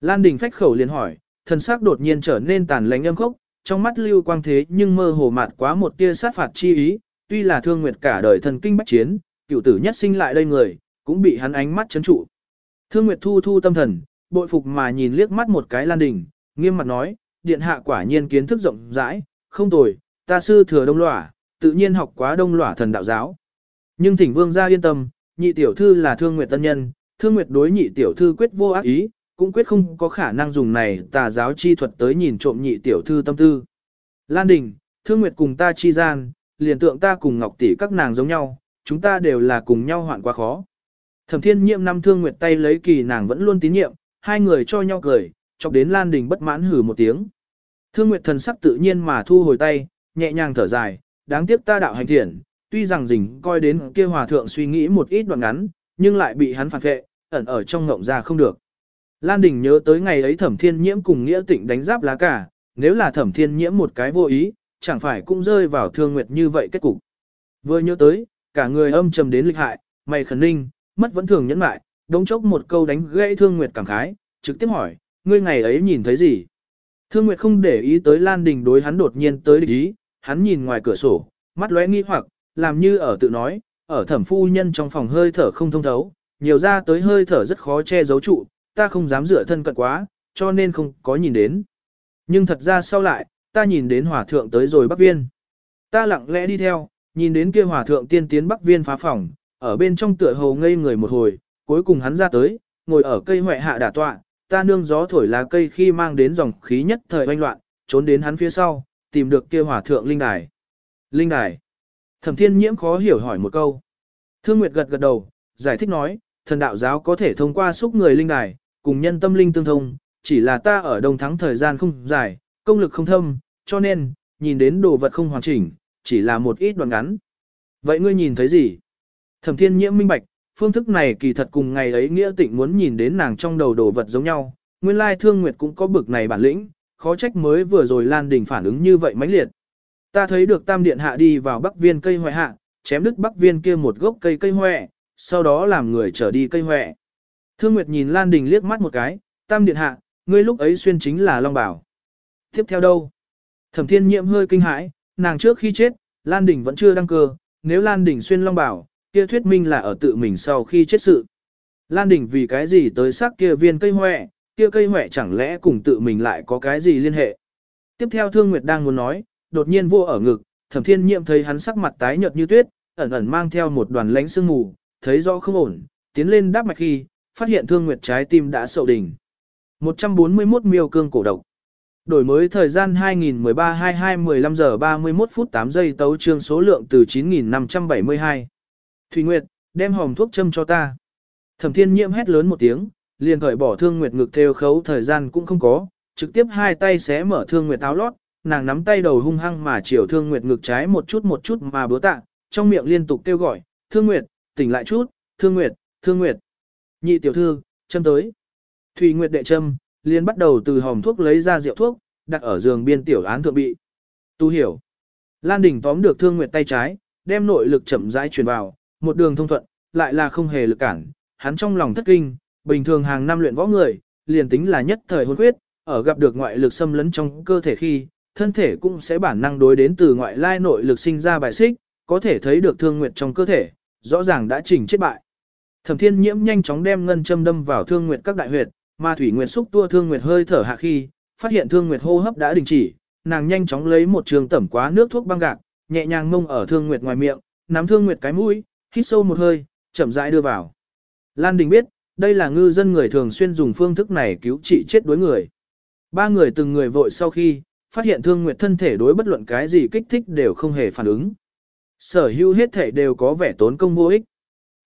Lan Đình phách khẩu liền hỏi, thần sắc đột nhiên trở nên tàn lãnh âm khốc, trong mắt lưu quang thế nhưng mơ hồ mạt quá một tia sát phạt chi ý, tuy là Thương Nguyệt cả đời thần kinh bách chiến, cựu tử nhất sinh lại đây người, cũng bị hắn ánh mắt chấn trụ. Thương Nguyệt thu thu tâm thần, bội phục mà nhìn liếc mắt một cái Lan Đình, nghiêm mặt nói, điện hạ quả nhiên kiến thức rộng rãi, không tồi, ta sư thừa đông lỏa, tự nhiên học quá đông lỏa thần đạo giáo. Nhưng thỉnh vương gia yên tâm, nhị tiểu thư là thương nguyệt tân nhân, thương nguyệt đối nhị tiểu thư quyết vô ác ý, cũng quyết không có khả năng dùng này tà giáo chi thuật tới nhìn trộm nhị tiểu thư tâm tư. Lan Đình, thương nguyệt cùng ta chi gian, liền tượng ta cùng ngọc tỷ các nàng giống nhau, chúng ta đều là cùng nhau hoạn quá khó. Thẩm thiên nhiệm năm thương nguyệt tay lấy kỳ nàng vẫn luôn tín nhiệm, hai người cho nhau cười, chọc đến Lan Đình bất mãn hừ một tiếng. Thương Nguyệt thần sắc tự nhiên mà thu hồi tay, nhẹ nhàng thở dài, đáng tiếc ta đạo hành thiện, tuy rằng rình coi đến kia hòa thượng suy nghĩ một ít đoạn ngắn, nhưng lại bị hắn phản vệ, ẩn ở trong ngộng ra không được. Lan Đình nhớ tới ngày ấy thẩm thiên nhiễm cùng nghĩa tịnh đánh giáp lá cả, nếu là thẩm thiên nhiễm một cái vô ý, chẳng phải cũng rơi vào thương nguyệt như vậy kết cục. Vừa nhớ tới, cả người âm trầm đến lịch hại, mày khẩn ninh, mất vẫn thường nhẫn mại, đống chốc một câu đánh gãy thương nguyệt cảm khái, trực tiếp hỏi, ngươi ngày ấy nhìn thấy gì? Thương Nguyệt không để ý tới Lan Đình đối hắn đột nhiên tới địch ý, hắn nhìn ngoài cửa sổ, mắt lóe nghi hoặc, làm như ở tự nói, ở thẩm phu nhân trong phòng hơi thở không thông thấu, nhiều ra tới hơi thở rất khó che giấu trụ, ta không dám dựa thân cận quá, cho nên không có nhìn đến. Nhưng thật ra sau lại, ta nhìn đến hòa thượng tới rồi Bắc Viên. Ta lặng lẽ đi theo, nhìn đến kia hòa thượng tiên tiến Bắc Viên phá phòng, ở bên trong tựa hồ ngây người một hồi, cuối cùng hắn ra tới, ngồi ở cây hoại hạ đả tọa, ta nương gió thổi lá cây khi mang đến dòng khí nhất thời oanh loạn, trốn đến hắn phía sau, tìm được kia hỏa thượng linh đài. Linh đài. Thẩm thiên nhiễm khó hiểu hỏi một câu. Thương Nguyệt gật gật đầu, giải thích nói, thần đạo giáo có thể thông qua xúc người linh đài, cùng nhân tâm linh tương thông, chỉ là ta ở đông thắng thời gian không dài, công lực không thâm, cho nên, nhìn đến đồ vật không hoàn chỉnh, chỉ là một ít đoạn ngắn. Vậy ngươi nhìn thấy gì? Thẩm thiên nhiễm minh bạch, phương thức này kỳ thật cùng ngày ấy nghĩa tịnh muốn nhìn đến nàng trong đầu đồ vật giống nhau, nguyên lai thương nguyệt cũng có bực này bản lĩnh, khó trách mới vừa rồi Lan Đình phản ứng như vậy mãnh liệt. Ta thấy được tam điện hạ đi vào bắc viên cây hoại hạ, chém đứt bắc viên kia một gốc cây cây hoẹ, sau đó làm người trở đi cây hoẹ. Thương Nguyệt nhìn Lan Đình liếc mắt một cái, tam điện hạ, ngươi lúc ấy xuyên chính là Long Bảo. Tiếp theo đâu? Thẩm thiên nhiễm hơi kinh hãi, nàng trước khi chết, Lan Đình vẫn chưa đăng cơ, nếu Lan Đình xuyên long bảo, kia thuyết minh là ở tự mình sau khi chết sự. Lan Đình vì cái gì tới sắc kia viên cây hoẹ, kia cây hoẹ chẳng lẽ cùng tự mình lại có cái gì liên hệ. Tiếp theo Thương Nguyệt đang muốn nói, đột nhiên vô ở ngực, thẩm thiên nhiệm thấy hắn sắc mặt tái nhợt như tuyết, ẩn ẩn mang theo một đoàn lánh sương mù, thấy rõ không ổn, tiến lên đáp mạch khi, phát hiện Thương Nguyệt trái tim đã sậu đỉnh. 141 miêu cương cổ độc. Đổi mới thời gian 2013-22-15 giờ 31 phút 8 giây tấu trương số lượng từ 9.572. Thủy Nguyệt, đem hòm thuốc châm cho ta. Thẩm thiên nhiễm hét lớn một tiếng, liền cởi bỏ thương Nguyệt ngực theo khấu thời gian cũng không có, trực tiếp hai tay xé mở thương Nguyệt áo lót, nàng nắm tay đầu hung hăng mà chiều thương Nguyệt ngực trái một chút một chút mà búa tạ, trong miệng liên tục kêu gọi, thương Nguyệt, tỉnh lại chút, thương Nguyệt, thương Nguyệt. Nhị tiểu thư, châm tới. Thủy Nguyệt đệ châm, liền bắt đầu từ hòm thuốc lấy ra rượu thuốc, đặt ở giường biên tiểu án thượng bị. Tu hiểu. Lan Đình tóm được Thương Nguyệt tay trái, đem nội lực chậm rãi truyền vào, một đường thông thuận, lại là không hề lực cản. Hắn trong lòng thất kinh, bình thường hàng năm luyện võ người, liền tính là nhất thời hôn huyết, ở gặp được ngoại lực xâm lấn trong cơ thể khi, thân thể cũng sẽ bản năng đối đến từ ngoại lai nội lực sinh ra bài xích, có thể thấy được Thương Nguyệt trong cơ thể, rõ ràng đã chỉnh chết bại. Thẩm Thiên Nhiễm nhanh chóng đem ngân châm đâm vào Thương Nguyệt các đại huyệt, mà Thủy Nguyệt xúc tua Thương Nguyệt hơi thở hạ khi, phát hiện Thương Nguyệt hô hấp đã đình chỉ, nàng nhanh chóng lấy một trường tẩm quá nước thuốc băng gạc, nhẹ nhàng mông ở Thương Nguyệt ngoài miệng, nắm Thương Nguyệt cái mũi, hít sâu một hơi, chậm rãi đưa vào. Lan Đình biết, đây là ngư dân người thường xuyên dùng phương thức này cứu trị chết đối người. Ba người từng người vội sau khi, phát hiện Thương Nguyệt thân thể đối bất luận cái gì kích thích đều không hề phản ứng. Sở hữu hết thể đều có vẻ tốn công vô ích.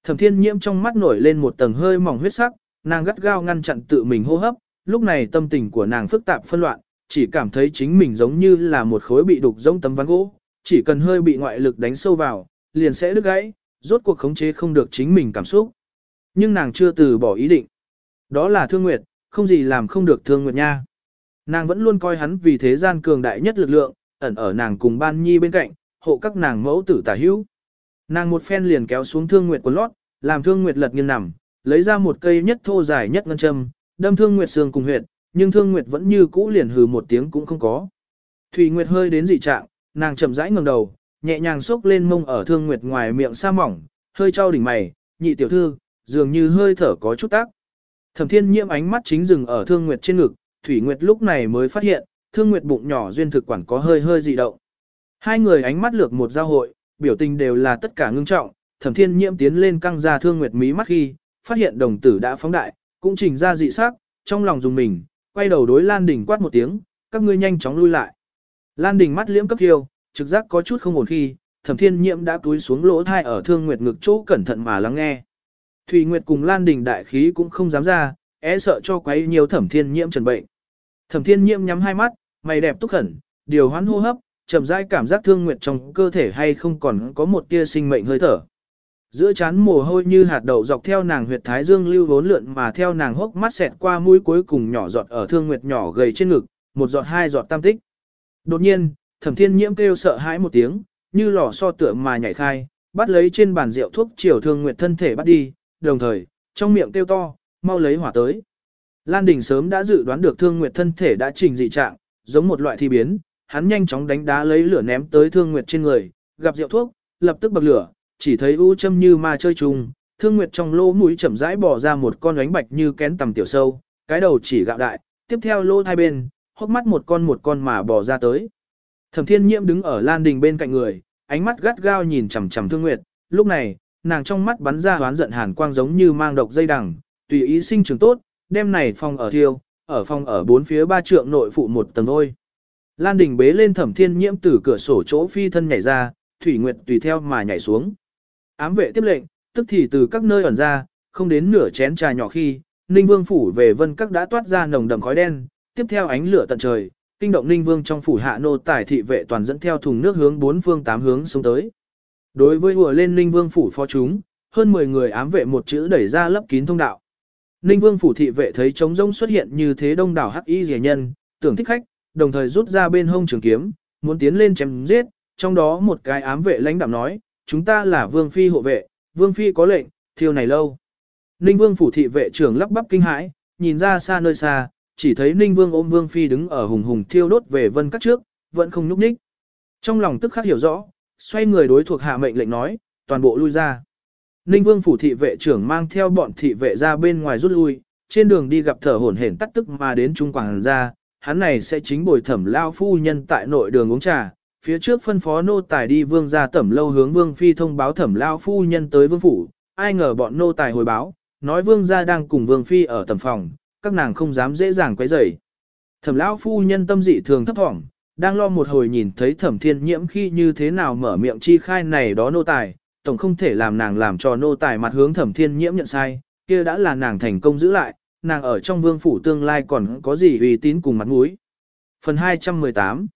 Thẩm Thiên Nhiễm trong mắt nổi lên một tầng hơi mỏng huyết sắc, nàng gắt gao ngăn chặn tự mình hô hấp, lúc này tâm tình của nàng phức tạp phân loạn, chỉ cảm thấy chính mình giống như là một khối bị đục giống tấm ván gỗ, chỉ cần hơi bị ngoại lực đánh sâu vào, liền sẽ đứt gãy, rốt cuộc khống chế không được chính mình cảm xúc. Nhưng nàng chưa từ bỏ ý định. Đó là Thương Nguyệt, không gì làm không được Thương Nguyệt nha. Nàng vẫn luôn coi hắn vì thế gian cường đại nhất lực lượng, ẩn ở nàng cùng Ban Nhi bên cạnh, hộ các nàng mẫu tử tả hữu. Nàng một phen liền kéo xuống Thương Nguyệt quần lót, làm Thương Nguyệt lật nghiêng nằm, lấy ra một cây nhất thô dài nhất ngân châm, đâm Thương Nguyệt xương cùng huyệt, nhưng Thương Nguyệt vẫn như cũ liền hừ một tiếng cũng không có. Thủy Nguyệt hơi đến dị trạng, nàng chậm rãi ngẩng đầu, nhẹ nhàng xốc lên mông ở Thương Nguyệt ngoài miệng sa mỏng, hơi trao đỉnh mày, nhị tiểu thư, dường như hơi thở có chút tác. Thẩm Thiên Nhiễm ánh mắt chính dừng ở Thương Nguyệt trên ngực, Thủy Nguyệt lúc này mới phát hiện, Thương Nguyệt bụng nhỏ duyên thực quản có hơi hơi dị động. Hai người ánh mắt lược một giao hội, biểu tình đều là tất cả ngưng trọng, Thẩm Thiên Nhiễm tiến lên căng ra Thương Nguyệt mí mắt khi, phát hiện đồng tử đã phóng đại, cũng trình ra dị sắc, trong lòng dùng mình, quay đầu đối Lan Đình quát một tiếng, các ngươi nhanh chóng lui lại. Lan Đình mắt liễm cấp hiêu, trực giác có chút không ổn khi, Thẩm Thiên Nhiễm đã túi xuống lỗ thai ở Thương Nguyệt ngực chỗ cẩn thận mà lắng nghe. Thủy Nguyệt cùng Lan Đình đại khí cũng không dám ra, e sợ cho quấy nhiều Thẩm Thiên Nhiễm trần bệnh. Thẩm Thiên Nhiễm nhắm hai mắt, mày đẹp túc khẩn, điều hoán hô hấp, chậm rãi cảm giác Thương Nguyệt trong cơ thể hay không còn có một tia sinh mệnh hơi thở. Giữa chán mồ hôi như hạt đậu dọc theo nàng huyệt thái dương lưu vốn lượn mà theo nàng hốc mắt xẹt qua mũi cuối cùng nhỏ giọt ở thương nguyệt nhỏ gầy trên ngực, một giọt hai giọt tam tích. Đột nhiên, thẩm thiên nhiễm kêu sợ hãi một tiếng, như lò so tựa mà nhảy khai, bắt lấy trên bàn rượu thuốc chiều thương nguyệt thân thể bắt đi, đồng thời, trong miệng kêu to, mau lấy hỏa tới. Lan Đình sớm đã dự đoán được thương nguyệt thân thể đã trình dị trạng, giống một loại thi biến, hắn nhanh chóng đánh đá lấy lửa ném tới thương nguyệt trên người, gặp rượu thuốc, lập tức bật lửa, chỉ thấy u châm như ma chơi chung, thương nguyệt trong lỗ mũi chậm rãi bỏ ra một con ánh bạch như kén tầm tiểu sâu, cái đầu chỉ gạo đại, tiếp theo lỗ hai bên, hốc mắt một con một con mà bỏ ra tới. Thẩm thiên nhiễm đứng ở lan đình bên cạnh người, ánh mắt gắt gao nhìn chằm chằm thương nguyệt, lúc này, nàng trong mắt bắn ra hoán giận hàn quang giống như mang độc dây đằng, tùy ý sinh trưởng tốt, đêm này phòng ở thiêu, ở phòng ở bốn phía ba trượng nội phụ một tầng thôi. Lan đình bế lên thẩm thiên nhiễm từ cửa sổ chỗ phi thân nhảy ra, thủy nguyệt tùy theo mà nhảy xuống. Ám vệ tiếp lệnh, tức thì từ các nơi ẩn ra, không đến nửa chén trà nhỏ khi, Ninh Vương phủ về vân các đã toát ra nồng đậm khói đen, tiếp theo ánh lửa tận trời, kinh động Ninh Vương trong phủ hạ nô tải thị vệ toàn dẫn theo thùng nước hướng bốn phương tám hướng xuống tới. Đối với ùa lên Ninh Vương phủ phó chúng, hơn 10 người ám vệ một chữ đẩy ra lấp kín thông đạo. Ninh Vương phủ thị vệ thấy trống rông xuất hiện như thế đông đảo hắc y rẻ nhân, tưởng thích khách, đồng thời rút ra bên hông trường kiếm, muốn tiến lên chém giết, trong đó một cái ám vệ lãnh đạm nói, chúng ta là vương phi hộ vệ, vương phi có lệnh, thiêu này lâu. Ninh vương phủ thị vệ trưởng lắp bắp kinh hãi, nhìn ra xa nơi xa, chỉ thấy Ninh Vương ôm Vương Phi đứng ở hùng hùng thiêu đốt về vân các trước, vẫn không nhúc nhích. Trong lòng tức khắc hiểu rõ, xoay người đối thuộc hạ mệnh lệnh nói, toàn bộ lui ra. Ninh Vương phủ thị vệ trưởng mang theo bọn thị vệ ra bên ngoài rút lui, trên đường đi gặp thở hổn hển tắt tức mà đến trung quảng ra, hắn này sẽ chính bồi thẩm lao phu nhân tại nội đường uống trà, phía trước phân phó nô tài đi vương ra tẩm lâu hướng vương phi thông báo thẩm lao phu nhân tới vương phủ, ai ngờ bọn nô tài hồi báo, nói vương gia đang cùng vương phi ở tầm phòng, các nàng không dám dễ dàng quấy rầy. Thẩm lão phu nhân tâm dị thường thấp thỏm, đang lo một hồi nhìn thấy thẩm thiên nhiễm khi như thế nào mở miệng chi khai này đó nô tài, tổng không thể làm nàng làm cho nô tài mặt hướng thẩm thiên nhiễm nhận sai, kia đã là nàng thành công giữ lại, nàng ở trong vương phủ tương lai còn có gì uy tín cùng mặt mũi. Phần 218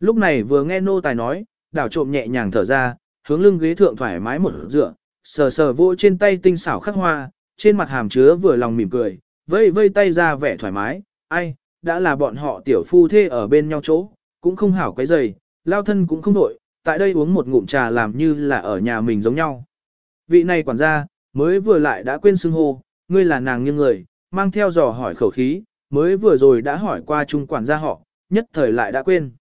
Lúc này vừa nghe nô tài nói, đảo trộm nhẹ nhàng thở ra, hướng lưng ghế thượng thoải mái một dựa, sờ sờ vỗ trên tay tinh xảo khắc hoa, trên mặt hàm chứa vừa lòng mỉm cười, vây vây tay ra vẻ thoải mái, ai, đã là bọn họ tiểu phu thê ở bên nhau chỗ, cũng không hảo cái giày, lao thân cũng không đổi, tại đây uống một ngụm trà làm như là ở nhà mình giống nhau. Vị này quản gia, mới vừa lại đã quên xưng hô, ngươi là nàng như người, mang theo dò hỏi khẩu khí, mới vừa rồi đã hỏi qua trung quản gia họ, nhất thời lại đã quên.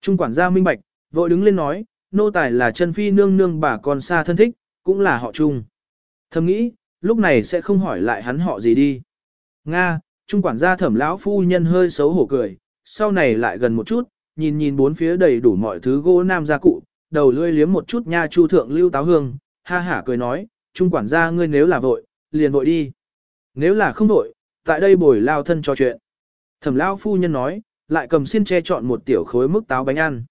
Trung quản gia minh bạch, vội đứng lên nói, nô tài là chân phi nương nương bà con xa thân thích, cũng là họ trung. Thầm nghĩ, lúc này sẽ không hỏi lại hắn họ gì đi. Nga, trung quản gia thẩm lão phu nhân hơi xấu hổ cười, sau này lại gần một chút, nhìn nhìn bốn phía đầy đủ mọi thứ gỗ nam gia cụ, đầu lươi liếm một chút nha chu thượng lưu táo hương, ha hả cười nói, trung quản gia ngươi nếu là vội, liền vội đi. Nếu là không vội, tại đây bồi lao thân cho chuyện. Thẩm lão phu nhân nói, lại cầm xiên che chọn một tiểu khối mức táo bánh ăn.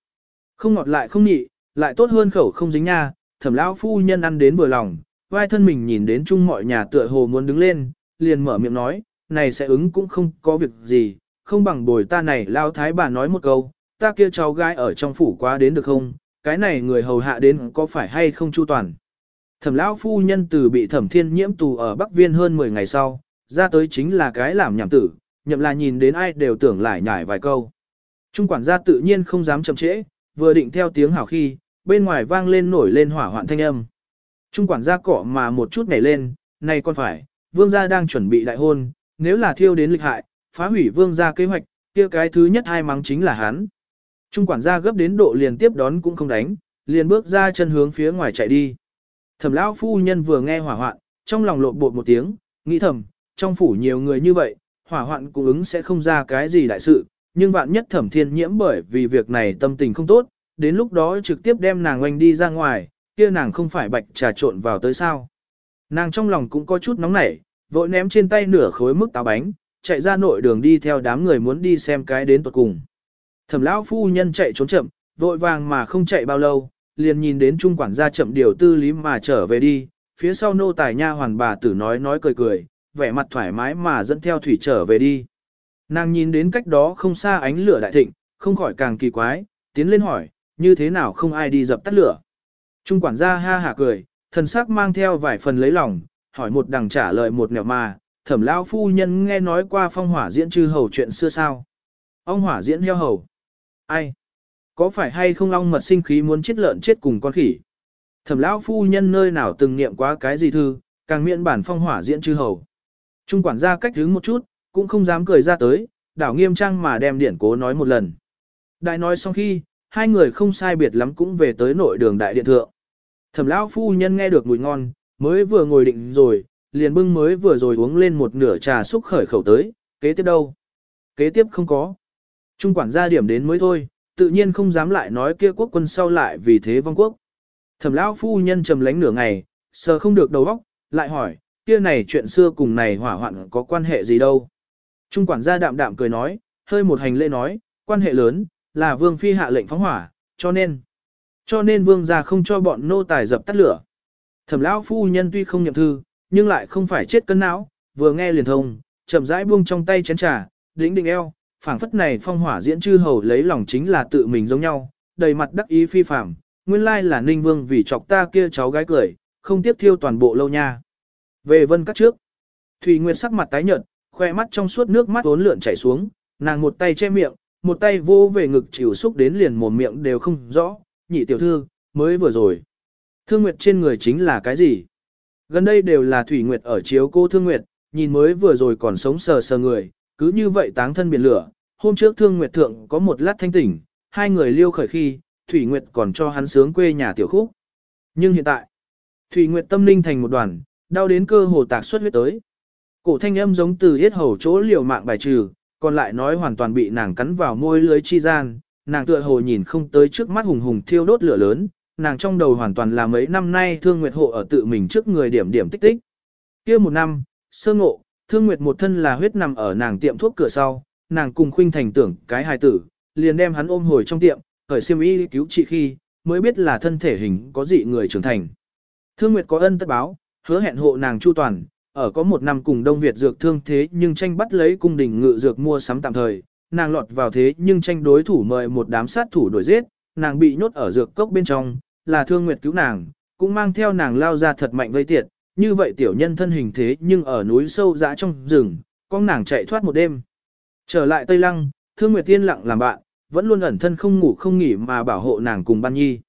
Không ngọt lại không nhị, lại tốt hơn khẩu không dính nha, thẩm lão phu nhân ăn đến vừa lòng, vai thân mình nhìn đến chung mọi nhà tựa hồ muốn đứng lên, liền mở miệng nói, này sẽ ứng cũng không có việc gì, không bằng bồi ta này lao thái bà nói một câu, ta kia cháu gái ở trong phủ quá đến được không, cái này người hầu hạ đến có phải hay không chu toàn. Thẩm lão phu nhân từ bị thẩm thiên nhiễm tù ở Bắc Viên hơn 10 ngày sau, ra tới chính là cái làm nhảm tử, nhậm là nhìn đến ai đều tưởng lại nhải vài câu. Trung quản gia tự nhiên không dám chậm trễ, vừa định theo tiếng hảo khi, bên ngoài vang lên nổi lên hỏa hoạn thanh âm. Trung quản gia cọ mà một chút nhảy lên, này con phải, vương gia đang chuẩn bị đại hôn, nếu là thiêu đến lịch hại, phá hủy vương gia kế hoạch, kia cái thứ nhất ai mắng chính là hắn. Trung quản gia gấp đến độ liền tiếp đón cũng không đánh, liền bước ra chân hướng phía ngoài chạy đi. Thẩm lão phu nhân vừa nghe hỏa hoạn, trong lòng lộn bột một tiếng, nghĩ thầm, trong phủ nhiều người như vậy, hỏa hoạn cũng ứng sẽ không ra cái gì đại sự, nhưng vạn nhất thẩm thiên nhiễm bởi vì việc này tâm tình không tốt, đến lúc đó trực tiếp đem nàng oanh đi ra ngoài, kia nàng không phải bạch trà trộn vào tới sao. Nàng trong lòng cũng có chút nóng nảy, vội ném trên tay nửa khối mức táo bánh, chạy ra nội đường đi theo đám người muốn đi xem cái đến tuột cùng. Thẩm lão phu nhân chạy trốn chậm, vội vàng mà không chạy bao lâu, liền nhìn đến trung quản gia chậm điều tư lý mà trở về đi, phía sau nô tài nha hoàn bà tử nói nói cười cười, vẻ mặt thoải mái mà dẫn theo thủy trở về đi. Nàng nhìn đến cách đó không xa ánh lửa đại thịnh, không khỏi càng kỳ quái, tiến lên hỏi, như thế nào không ai đi dập tắt lửa. Trung quản gia ha hả cười, thần sắc mang theo vài phần lấy lòng, hỏi một đằng trả lời một nẻo mà, thẩm lao phu nhân nghe nói qua phong hỏa diễn chư hầu chuyện xưa sao. Ông hỏa diễn heo hầu. Ai? Có phải hay không long mật sinh khí muốn chết lợn chết cùng con khỉ? Thẩm lão phu nhân nơi nào từng niệm quá cái gì thư, càng miễn bản phong hỏa diễn chư hầu. Trung quản gia cách đứng một chút, cũng không dám cười ra tới, đảo nghiêm trang mà đem điển cố nói một lần. Đại nói xong khi, hai người không sai biệt lắm cũng về tới nội đường đại điện thượng. Thẩm lão phu nhân nghe được mùi ngon, mới vừa ngồi định rồi, liền bưng mới vừa rồi uống lên một nửa trà xúc khởi khẩu tới, kế tiếp đâu? Kế tiếp không có. Trung quản gia điểm đến mới thôi, tự nhiên không dám lại nói kia quốc quân sau lại vì thế vong quốc. Thẩm lão phu nhân trầm lánh nửa ngày, sờ không được đầu óc, lại hỏi, kia này chuyện xưa cùng này hỏa hoạn có quan hệ gì đâu. Trung quản gia đạm đạm cười nói, hơi một hành lễ nói, quan hệ lớn, là vương phi hạ lệnh phóng hỏa, cho nên, cho nên vương gia không cho bọn nô tài dập tắt lửa. Thẩm lão phu nhân tuy không niệm thư, nhưng lại không phải chết cân não, vừa nghe liền thông, chậm rãi buông trong tay chén trà, đĩnh đỉnh eo, phảng phất này phong hỏa diễn chư hầu lấy lòng chính là tự mình giống nhau, đầy mặt đắc ý phi phàm, nguyên lai là Ninh Vương vì chọc ta kia cháu gái cười, không tiếp thiêu toàn bộ lâu nha. Về vân cắt trước, Thủy Nguyệt sắc mặt tái nhợt, khoe mắt trong suốt nước mắt uốn lượn chảy xuống, nàng một tay che miệng, một tay vô về ngực chịu xúc đến liền mồm miệng đều không rõ, nhị tiểu thư, mới vừa rồi. Thương Nguyệt trên người chính là cái gì? Gần đây đều là Thủy Nguyệt ở chiếu cô Thương Nguyệt, nhìn mới vừa rồi còn sống sờ sờ người, cứ như vậy táng thân biển lửa. Hôm trước Thương Nguyệt Thượng có một lát thanh tỉnh, hai người liêu khởi khi, Thủy Nguyệt còn cho hắn sướng quê nhà tiểu khúc. Nhưng hiện tại, Thủy Nguyệt tâm linh thành một đoàn, đau đến cơ hồ tạc xuất huyết tới. Cổ thanh âm giống từ yết hầu chỗ liều mạng bài trừ, còn lại nói hoàn toàn bị nàng cắn vào môi lưới chi gian, nàng tựa hồ nhìn không tới trước mắt hùng hùng thiêu đốt lửa lớn, nàng trong đầu hoàn toàn là mấy năm nay Thương Nguyệt hộ ở tự mình trước người điểm điểm tích tích. Kia một năm, sơ ngộ, Thương Nguyệt một thân là huyết nằm ở nàng tiệm thuốc cửa sau, nàng cùng khuynh thành tưởng cái hài tử, liền đem hắn ôm hồi trong tiệm, khởi siêm y cứu trị khi, mới biết là thân thể hình có dị người trưởng thành. Thương Nguyệt có ân tất báo, hứa hẹn hộ nàng chu toàn, ở có một năm cùng Đông Việt dược thương thế nhưng tranh bắt lấy cung đình ngự dược mua sắm tạm thời, nàng lọt vào thế nhưng tranh đối thủ mời một đám sát thủ đuổi giết, nàng bị nhốt ở dược cốc bên trong, là Thương Nguyệt cứu nàng, cũng mang theo nàng lao ra thật mạnh vây tiệt, như vậy tiểu nhân thân hình thế nhưng ở núi sâu dã trong rừng, con nàng chạy thoát một đêm. Trở lại Tây Lăng, Thương Nguyệt tiên lặng làm bạn, vẫn luôn ẩn thân không ngủ không nghỉ mà bảo hộ nàng cùng Ban Nhi.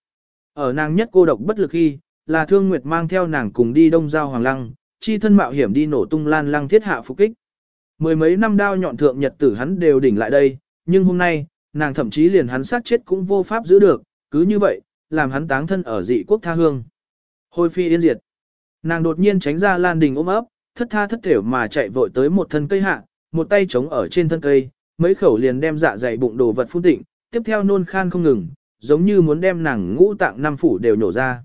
Ở nàng nhất cô độc bất lực khi, là Thương Nguyệt mang theo nàng cùng đi Đông Giao Hoàng Lăng, chi thân mạo hiểm đi nổ tung lan lăng thiết hạ phục kích. Mười mấy năm đao nhọn thượng nhật tử hắn đều đỉnh lại đây, nhưng hôm nay, nàng thậm chí liền hắn sát chết cũng vô pháp giữ được, cứ như vậy, làm hắn táng thân ở dị quốc tha hương. hồi phi yên diệt. Nàng đột nhiên tránh ra lan đình ôm ấp, thất tha thất thểu mà chạy vội tới một thân cây hạ, một tay chống ở trên thân cây, mấy khẩu liền đem dạ dày bụng đồ vật phun tịnh, tiếp theo nôn khan không ngừng, giống như muốn đem nàng ngũ tạng năm phủ đều nhổ ra.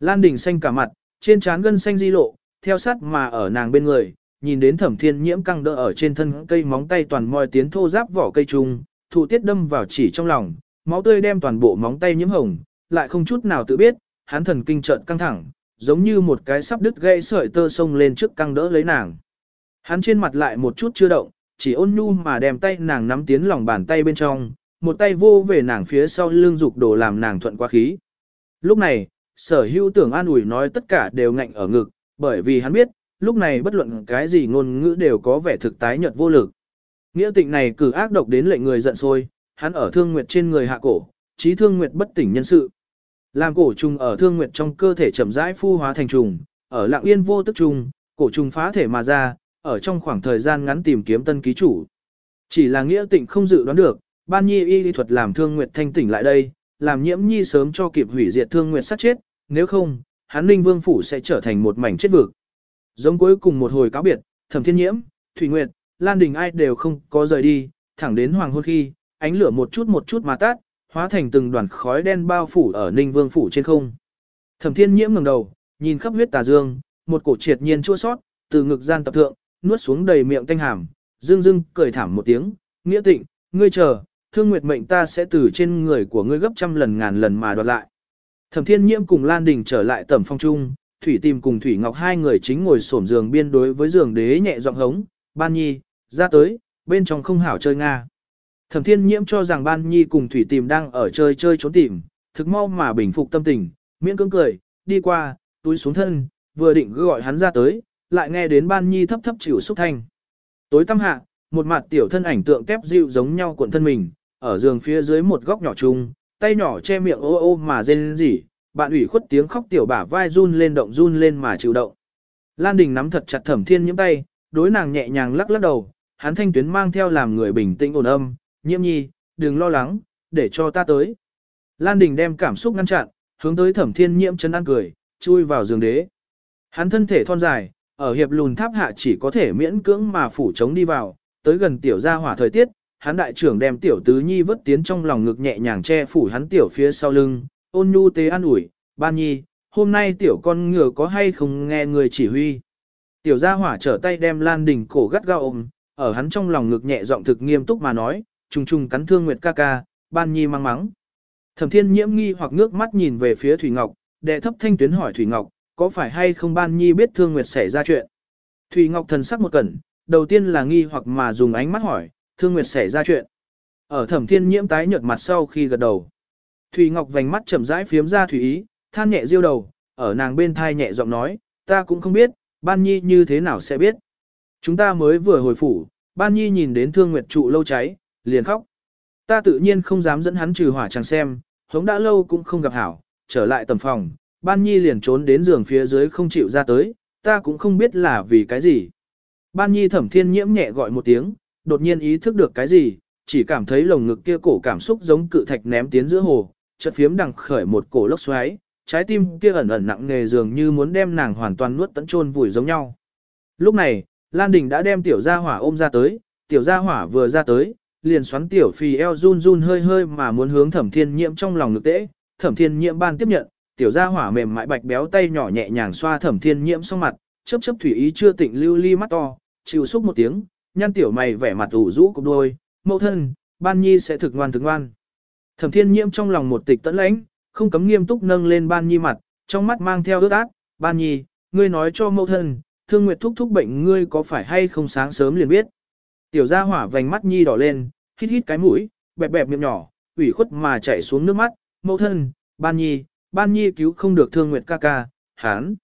Lan đình xanh cả mặt, trên trán gân xanh di lộ, theo sát mà ở nàng bên người, nhìn đến thẩm thiên nhiễm căng đỡ ở trên thân cây móng tay toàn moi tiến thô giáp vỏ cây trùng, thủ tiết đâm vào chỉ trong lòng, máu tươi đem toàn bộ móng tay nhiễm hồng, lại không chút nào tự biết, hắn thần kinh trợn căng thẳng, giống như một cái sắp đứt gãy sợi tơ sông lên trước căng đỡ lấy nàng. Hắn trên mặt lại một chút chưa động, chỉ ôn nhu mà đem tay nàng nắm tiến lòng bàn tay bên trong, một tay vô về nàng phía sau lưng dục đổ làm nàng thuận qua khí. Lúc này, sở hữu tưởng an ủi nói tất cả đều ngạnh ở ngực, bởi vì hắn biết, lúc này bất luận cái gì ngôn ngữ đều có vẻ thực tái nhợt vô lực. Nghĩa tịnh này cử ác độc đến lệnh người giận sôi, hắn ở thương nguyệt trên người hạ cổ, trí thương nguyệt bất tỉnh nhân sự. Làm cổ trùng ở thương nguyệt trong cơ thể chậm rãi phu hóa thành trùng, ở lặng yên vô tức trùng, cổ trùng phá thể mà ra, ở trong khoảng thời gian ngắn tìm kiếm tân ký chủ. Chỉ là nghĩa tịnh không dự đoán được, ban nhi y lý thuật làm thương nguyệt thanh tỉnh lại đây, làm nhiễm nhi sớm cho kịp hủy diệt thương nguyệt sát chết, nếu không, hắn ninh vương phủ sẽ trở thành một mảnh chết vực. Giống cuối cùng một hồi cáo biệt, thẩm thiên nhiễm, thủy nguyệt, lan đình ai đều không có rời đi, thẳng đến hoàng hôn khi, ánh lửa một chút một chút mà tắt, hóa thành từng đoàn khói đen bao phủ ở ninh vương phủ trên không. Thẩm thiên nhiễm ngẩng đầu, nhìn khắp huyết tà dương, một cổ triệt nhiên chua sót, từ ngực gian tập thượng, nuốt xuống đầy miệng tanh hàm, dương dương cười thảm một tiếng, nghĩa tịnh, ngươi chờ, thương nguyệt mệnh ta sẽ từ trên người của ngươi gấp trăm lần ngàn lần mà đoạt lại. Thẩm Thiên Nhiễm cùng Lan Đình trở lại tẩm phong trung, Thủy Tìm cùng Thủy Ngọc hai người chính ngồi xổm giường biên đối với giường đế nhẹ giọng hống, "Ban Nhi, ra tới, bên trong không hảo chơi nga." Thẩm Thiên Nhiễm cho rằng Ban Nhi cùng Thủy Tìm đang ở chơi chơi trốn tìm, thực mau mà bình phục tâm tình, miễn cưỡng cười, đi qua, túi xuống thân, vừa định gọi hắn ra tới, lại nghe đến Ban Nhi thấp thấp chịu xúc thanh. Tối tăm hạ, một mặt tiểu thân ảnh tượng kép dịu giống nhau cuộn thân mình, ở giường phía dưới một góc nhỏ chung, tay nhỏ che miệng ô ô mà rên rỉ, bạn ủy khuất tiếng khóc tiểu bả vai run lên động run lên mà chịu động. Lan Đình nắm thật chặt thẩm thiên nhiễm tay, đối nàng nhẹ nhàng lắc lắc đầu, hắn thanh tuyến mang theo làm người bình tĩnh ổn âm, nhiễm nhi, đừng lo lắng, để cho ta tới. Lan Đình đem cảm xúc ngăn chặn, hướng tới thẩm thiên nhiễm chân ăn cười, chui vào giường đế. Hắn thân thể thon dài, ở hiệp lùn tháp hạ chỉ có thể miễn cưỡng mà phủ chống đi vào, tới gần tiểu gia hỏa thời tiết, hắn đại trưởng đem tiểu tứ nhi vứt tiến trong lòng ngực nhẹ nhàng che phủ hắn tiểu phía sau lưng, ôn nhu tế an ủi, ban nhi, hôm nay tiểu con ngựa có hay không nghe người chỉ huy. Tiểu gia hỏa trở tay đem Lan Đình cổ gắt gao ôm, ở hắn trong lòng ngực nhẹ giọng thực nghiêm túc mà nói, trùng trùng cắn thương Nguyệt ca ca, ban nhi mang mắng. Thẩm thiên nhiễm nghi hoặc ngước mắt nhìn về phía Thủy Ngọc, đệ thấp thanh tuyến hỏi Thủy Ngọc, có phải hay không ban nhi biết thương Nguyệt xảy ra chuyện. Thủy Ngọc thần sắc một cẩn, đầu tiên là nghi hoặc mà dùng ánh mắt hỏi, Thương Nguyệt xảy ra chuyện. Ở thẩm thiên nhiễm tái nhợt mặt sau khi gật đầu. Thủy Ngọc vành mắt chậm rãi phiếm ra thủy ý, than nhẹ diêu đầu, ở nàng bên thai nhẹ giọng nói, ta cũng không biết, ban nhi như thế nào sẽ biết. Chúng ta mới vừa hồi phủ, ban nhi nhìn đến thương nguyệt trụ lâu cháy, liền khóc. Ta tự nhiên không dám dẫn hắn trừ hỏa chẳng xem, hống đã lâu cũng không gặp hảo, trở lại tầm phòng, ban nhi liền trốn đến giường phía dưới không chịu ra tới, ta cũng không biết là vì cái gì. Ban nhi thẩm thiên nhiễm nhẹ gọi một tiếng, đột nhiên ý thức được cái gì, chỉ cảm thấy lồng ngực kia cổ cảm xúc giống cự thạch ném tiến giữa hồ, chợt phiếm đằng khởi một cổ lốc xoáy, trái tim kia ẩn ẩn nặng nề dường như muốn đem nàng hoàn toàn nuốt tận chôn vùi giống nhau. Lúc này, Lan Đình đã đem tiểu gia hỏa ôm ra tới, tiểu gia hỏa vừa ra tới, liền xoắn tiểu phì eo run run hơi hơi mà muốn hướng thẩm thiên nhiễm trong lòng ngực tễ, thẩm thiên nhiễm ban tiếp nhận, tiểu gia hỏa mềm mại bạch béo tay nhỏ nhẹ nhàng xoa thẩm thiên nhiễm xong mặt, chớp chớp thủy ý chưa tỉnh lưu ly mắt to, chịu xúc một tiếng, nhăn tiểu mày vẻ mặt ủ rũ cục đôi, mẫu thân, ban nhi sẽ thực ngoan thực ngoan. Thẩm thiên nhiễm trong lòng một tịch tẫn lãnh, không cấm nghiêm túc nâng lên ban nhi mặt, trong mắt mang theo ước ác, ban nhi, ngươi nói cho mẫu thân, thương nguyệt thúc thúc bệnh ngươi có phải hay không sáng sớm liền biết. Tiểu gia hỏa vành mắt nhi đỏ lên, hít hít cái mũi, bẹp bẹp miệng nhỏ, ủy khuất mà chảy xuống nước mắt, mẫu thân, ban nhi, ban nhi cứu không được thương nguyệt ca ca, hắn.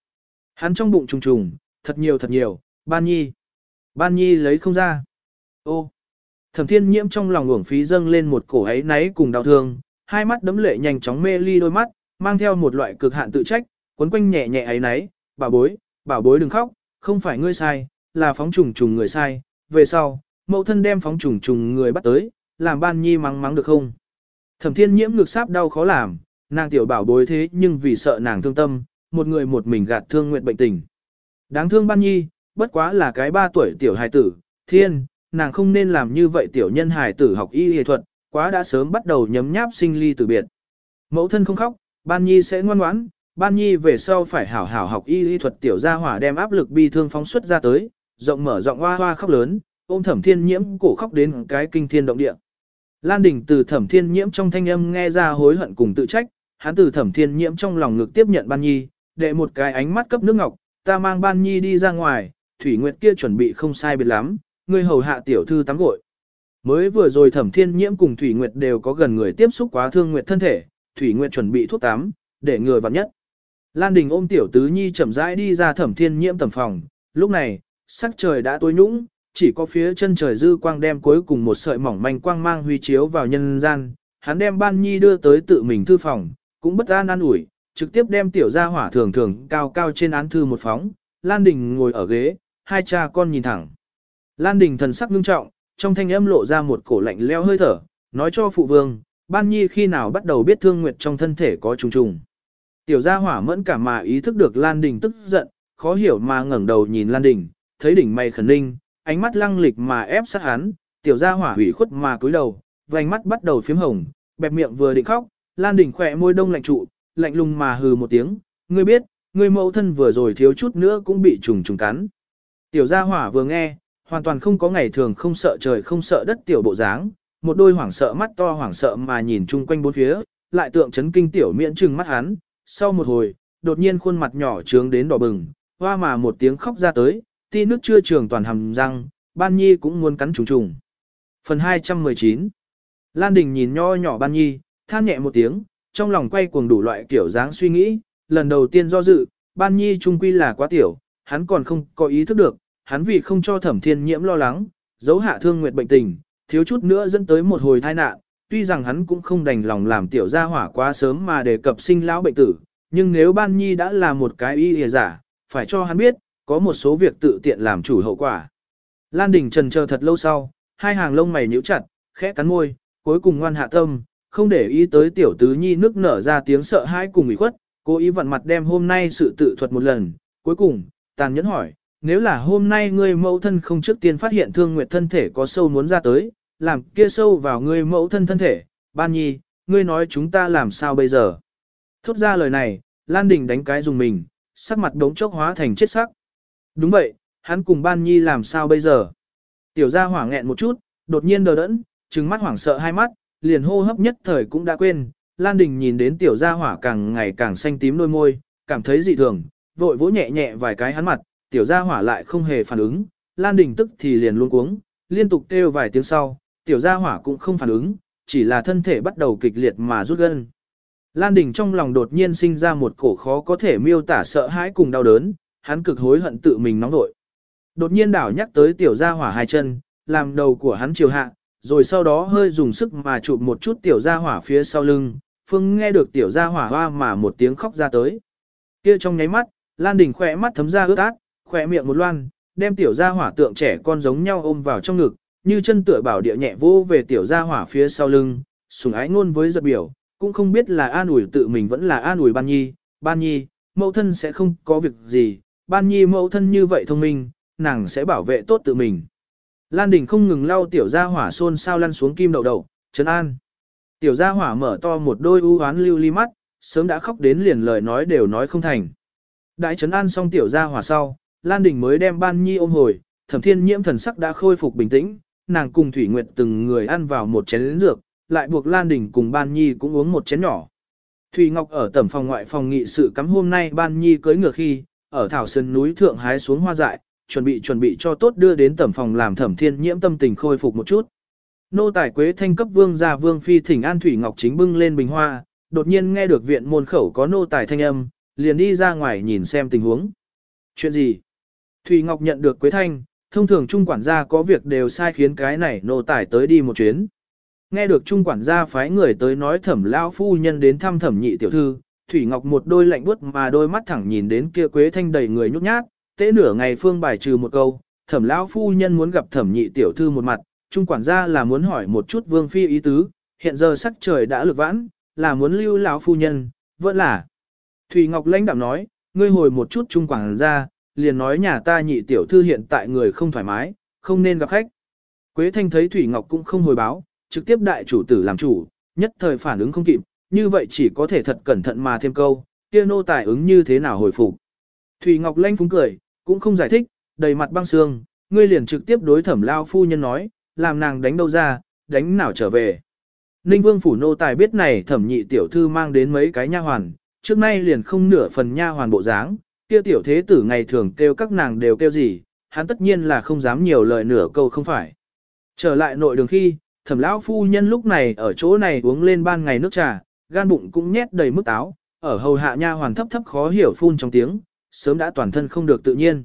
Hắn trong bụng trùng trùng, thật nhiều thật nhiều, ban nhi. Ban nhi lấy không ra. Ô, thẩm thiên nhiễm trong lòng uổng phí dâng lên một cổ ấy náy cùng đau thương, hai mắt đấm lệ nhanh chóng mê ly đôi mắt, mang theo một loại cực hạn tự trách, quấn quanh nhẹ nhẹ ấy náy, bảo bối, bảo bối đừng khóc, không phải ngươi sai, là phóng trùng trùng người sai, về sau, mẫu thân đem phóng trùng trùng người bắt tới, làm ban nhi mắng mắng được không? Thẩm thiên nhiễm ngược sáp đau khó làm, nàng tiểu bảo bối thế nhưng vì sợ nàng thương tâm, một người một mình gạt thương nguyện bệnh tình. Đáng thương ban nhi, bất quá là cái ba tuổi tiểu hài tử, thiên, nàng không nên làm như vậy tiểu nhân hài tử học y y thuật, quá đã sớm bắt đầu nhấm nháp sinh ly từ biệt. Mẫu thân không khóc, ban nhi sẽ ngoan ngoãn, ban nhi về sau phải hảo hảo học y y thuật tiểu gia hỏa đem áp lực bi thương phóng xuất ra tới, rộng mở rộng hoa hoa khóc lớn, ôm thẩm thiên nhiễm cổ khóc đến cái kinh thiên động địa. Lan Đình từ thẩm thiên nhiễm trong thanh âm nghe ra hối hận cùng tự trách, hắn từ thẩm thiên nhiễm trong lòng ngực tiếp nhận ban nhi, để một cái ánh mắt cấp nước ngọc, ta mang ban nhi đi ra ngoài, thủy nguyệt kia chuẩn bị không sai biệt lắm, ngươi hầu hạ tiểu thư tắm gội. Mới vừa rồi thẩm thiên nhiễm cùng thủy nguyệt đều có gần người tiếp xúc quá thương nguyệt thân thể, thủy nguyệt chuẩn bị thuốc tắm, để người vào nhất. Lan Đình ôm tiểu tứ nhi chậm rãi đi ra thẩm thiên nhiễm tầm phòng, lúc này, sắc trời đã tối nhũng, chỉ có phía chân trời dư quang đem cuối cùng một sợi mỏng manh quang mang huy chiếu vào nhân gian, hắn đem ban nhi đưa tới tự mình thư phòng, cũng bất an an ủi, trực tiếp đem tiểu gia hỏa thường thường cao cao trên án thư một phóng, Lan Đình ngồi ở ghế, hai cha con nhìn thẳng. Lan Đình thần sắc nghiêm trọng, trong thanh âm lộ ra một cổ lạnh leo hơi thở, nói cho phụ vương, ban nhi khi nào bắt đầu biết thương nguyệt trong thân thể có trùng trùng. Tiểu gia hỏa mẫn cả mà ý thức được Lan Đình tức giận, khó hiểu mà ngẩng đầu nhìn Lan Đình, thấy đỉnh mày khẩn ninh, ánh mắt lăng lịch mà ép sát hắn, tiểu gia hỏa hủy khuất mà cúi đầu, vành mắt bắt đầu phím hồng, bẹp miệng vừa định khóc, Lan Đình khỏe môi đông lạnh trụ, lạnh lùng mà hừ một tiếng, ngươi biết, ngươi mẫu thân vừa rồi thiếu chút nữa cũng bị trùng trùng cắn. Tiểu gia hỏa vừa nghe, hoàn toàn không có ngày thường không sợ trời không sợ đất tiểu bộ dáng, một đôi hoảng sợ mắt to hoảng sợ mà nhìn chung quanh bốn phía, lại tượng chấn kinh tiểu miễn trừng mắt hắn, sau một hồi, đột nhiên khuôn mặt nhỏ trướng đến đỏ bừng, hoa mà một tiếng khóc ra tới, ti nước chưa trường toàn hầm răng, ban nhi cũng muốn cắn trùng trùng. Phần 219 Lan Đình nhìn nho nhỏ ban nhi, than nhẹ một tiếng, trong lòng quay cuồng đủ loại kiểu dáng suy nghĩ, lần đầu tiên do dự, ban nhi trung quy là quá tiểu, hắn còn không có ý thức được, hắn vì không cho thẩm thiên nhiễm lo lắng, giấu hạ thương nguyệt bệnh tình, thiếu chút nữa dẫn tới một hồi tai nạn, tuy rằng hắn cũng không đành lòng làm tiểu gia hỏa quá sớm mà đề cập sinh lão bệnh tử, nhưng nếu ban nhi đã là một cái y hề giả, phải cho hắn biết, có một số việc tự tiện làm chủ hậu quả. Lan Đình trần chờ thật lâu sau, hai hàng lông mày nhíu chặt, khẽ cắn môi, cuối cùng ngoan hạ tâm, không để ý tới tiểu tứ nhi nước nở ra tiếng sợ hãi cùng ủy khuất, cố ý vặn mặt đem hôm nay sự tự thuật một lần, cuối cùng, tàn nhẫn hỏi, nếu là hôm nay ngươi mẫu thân không trước tiên phát hiện thương nguyệt thân thể có sâu muốn ra tới, làm kia sâu vào ngươi mẫu thân thân thể, ban nhi, ngươi nói chúng ta làm sao bây giờ? Thốt ra lời này, Lan Đình đánh cái dùng mình, sắc mặt đống chốc hóa thành chết sắc. Đúng vậy, hắn cùng ban nhi làm sao bây giờ? Tiểu gia hỏa nghẹn một chút, đột nhiên đờ đẫn, trừng mắt hoảng sợ hai mắt, liền hô hấp nhất thời cũng đã quên. Lan Đình nhìn đến tiểu gia hỏa càng ngày càng xanh tím đôi môi, cảm thấy dị thường, vội vỗ nhẹ nhẹ vài cái hắn mặt, tiểu gia hỏa lại không hề phản ứng. Lan Đình tức thì liền luôn cuống, liên tục kêu vài tiếng sau, tiểu gia hỏa cũng không phản ứng, chỉ là thân thể bắt đầu kịch liệt mà rút gân. Lan Đình trong lòng đột nhiên sinh ra một cổ khó có thể miêu tả sợ hãi cùng đau đớn, hắn cực hối hận tự mình nóng vội. Đột nhiên đảo nhắc tới tiểu gia hỏa hai chân, làm đầu của hắn chiều hạ, rồi sau đó hơi dùng sức mà chụp một chút tiểu gia hỏa phía sau lưng, Phương nghe được tiểu gia hỏa hoa mà một tiếng khóc ra tới. Kia trong nháy mắt, Lan Đình khỏe mắt thấm ra ướt át, khỏe miệng một loan, đem tiểu gia hỏa tượng trẻ con giống nhau ôm vào trong ngực, như chân tựa bảo địa nhẹ vô về tiểu gia hỏa phía sau lưng, sùng ái ngôn với giật biểu, cũng không biết là an ủi tự mình vẫn là an ủi ban nhi, ban nhi, mẫu thân sẽ không có việc gì, ban nhi mẫu thân như vậy thông minh, nàng sẽ bảo vệ tốt tự mình. Lan Đình không ngừng lau tiểu gia hỏa xôn sao lăn xuống kim đậu đậu, trấn an. Tiểu gia hỏa mở to một đôi u hoán lưu ly mắt, sớm đã khóc đến liền lời nói đều nói không thành. Đại trấn an xong tiểu gia hỏa sau, Lan Đình mới đem ban nhi ôm hồi, thẩm thiên nhiễm thần sắc đã khôi phục bình tĩnh, nàng cùng Thủy Nguyệt từng người ăn vào một chén lĩnh dược, lại buộc Lan Đình cùng ban nhi cũng uống một chén nhỏ. Thủy Ngọc ở tẩm phòng ngoại phòng nghị sự cắm hôm nay ban nhi cưới ngược khi, ở thảo sơn núi thượng hái xuống hoa dại, chuẩn bị chuẩn bị cho tốt đưa đến tẩm phòng làm thẩm thiên nhiễm tâm tình khôi phục một chút. Nô tài quế thanh cấp vương gia vương phi thỉnh an Thủy Ngọc chính bưng lên bình hoa, đột nhiên nghe được viện môn khẩu có nô tài thanh âm, liền đi ra ngoài nhìn xem tình huống. Chuyện gì? Thủy Ngọc nhận được quế thanh, thông thường trung quản gia có việc đều sai khiến cái này nô tài tới đi một chuyến. Nghe được trung quản gia phái người tới nói thẩm lao phu nhân đến thăm thẩm nhị tiểu thư, Thủy Ngọc một đôi lạnh buốt mà đôi mắt thẳng nhìn đến kia quế thanh đầy người nhút nhát, tế nửa ngày phương bài trừ một câu, thẩm lão phu nhân muốn gặp thẩm nhị tiểu thư một mặt, trung quản gia là muốn hỏi một chút vương phi ý tứ, hiện giờ sắc trời đã lực vãn, là muốn lưu lão phu nhân, vẫn là. Thủy Ngọc lãnh đạm nói, ngươi hồi một chút trung quản gia, liền nói nhà ta nhị tiểu thư hiện tại người không thoải mái, không nên gặp khách. Quế Thanh thấy Thủy Ngọc cũng không hồi báo, trực tiếp đại chủ tử làm chủ, nhất thời phản ứng không kịp, như vậy chỉ có thể thật cẩn thận mà thêm câu, kia nô tài ứng như thế nào hồi phục. Thủy Ngọc lanh phúng cười, cũng không giải thích, đầy mặt băng xương, ngươi liền trực tiếp đối thẩm lao phu nhân nói, làm nàng đánh đâu ra, đánh nào trở về. Ninh Vương phủ nô tài biết này thẩm nhị tiểu thư mang đến mấy cái nha hoàn, trước nay liền không nửa phần nha hoàn bộ dáng, kia tiểu thế tử ngày thường kêu các nàng đều kêu gì, hắn tất nhiên là không dám nhiều lời nửa câu không phải. Trở lại nội đường khi, thẩm lão phu nhân lúc này ở chỗ này uống lên ban ngày nước trà, gan bụng cũng nhét đầy mức táo, ở hầu hạ nha hoàn thấp thấp khó hiểu phun trong tiếng, sớm đã toàn thân không được tự nhiên.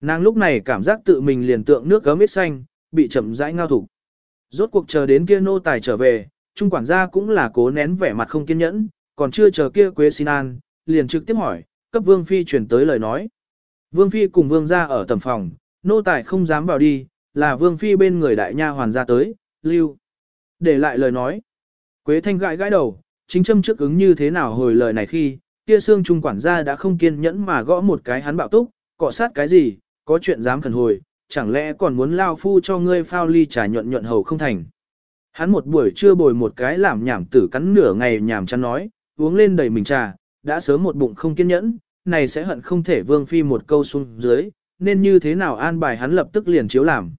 Nàng lúc này cảm giác tự mình liền tượng nước gấm ít xanh, bị chậm rãi ngao thủ. Rốt cuộc chờ đến kia nô tài trở về, trung quản gia cũng là cố nén vẻ mặt không kiên nhẫn, còn chưa chờ kia quế xin an, liền trực tiếp hỏi, cấp vương phi chuyển tới lời nói. Vương phi cùng vương gia ở tầm phòng, nô tài không dám vào đi, là vương phi bên người đại nha hoàn gia tới, lưu. Để lại lời nói. Quế thanh gãi gãi đầu, chính châm trước ứng như thế nào hồi lời này khi, kia xương trung quản gia đã không kiên nhẫn mà gõ một cái hắn bạo túc, cọ sát cái gì, có chuyện dám khẩn hồi, chẳng lẽ còn muốn lao phu cho ngươi phao ly trà nhuận nhuận hầu không thành. Hắn một buổi trưa bồi một cái làm nhảm tử cắn nửa ngày nhảm chán nói, uống lên đầy mình trà, đã sớm một bụng không kiên nhẫn, này sẽ hận không thể vương phi một câu xuống dưới, nên như thế nào an bài hắn lập tức liền chiếu làm.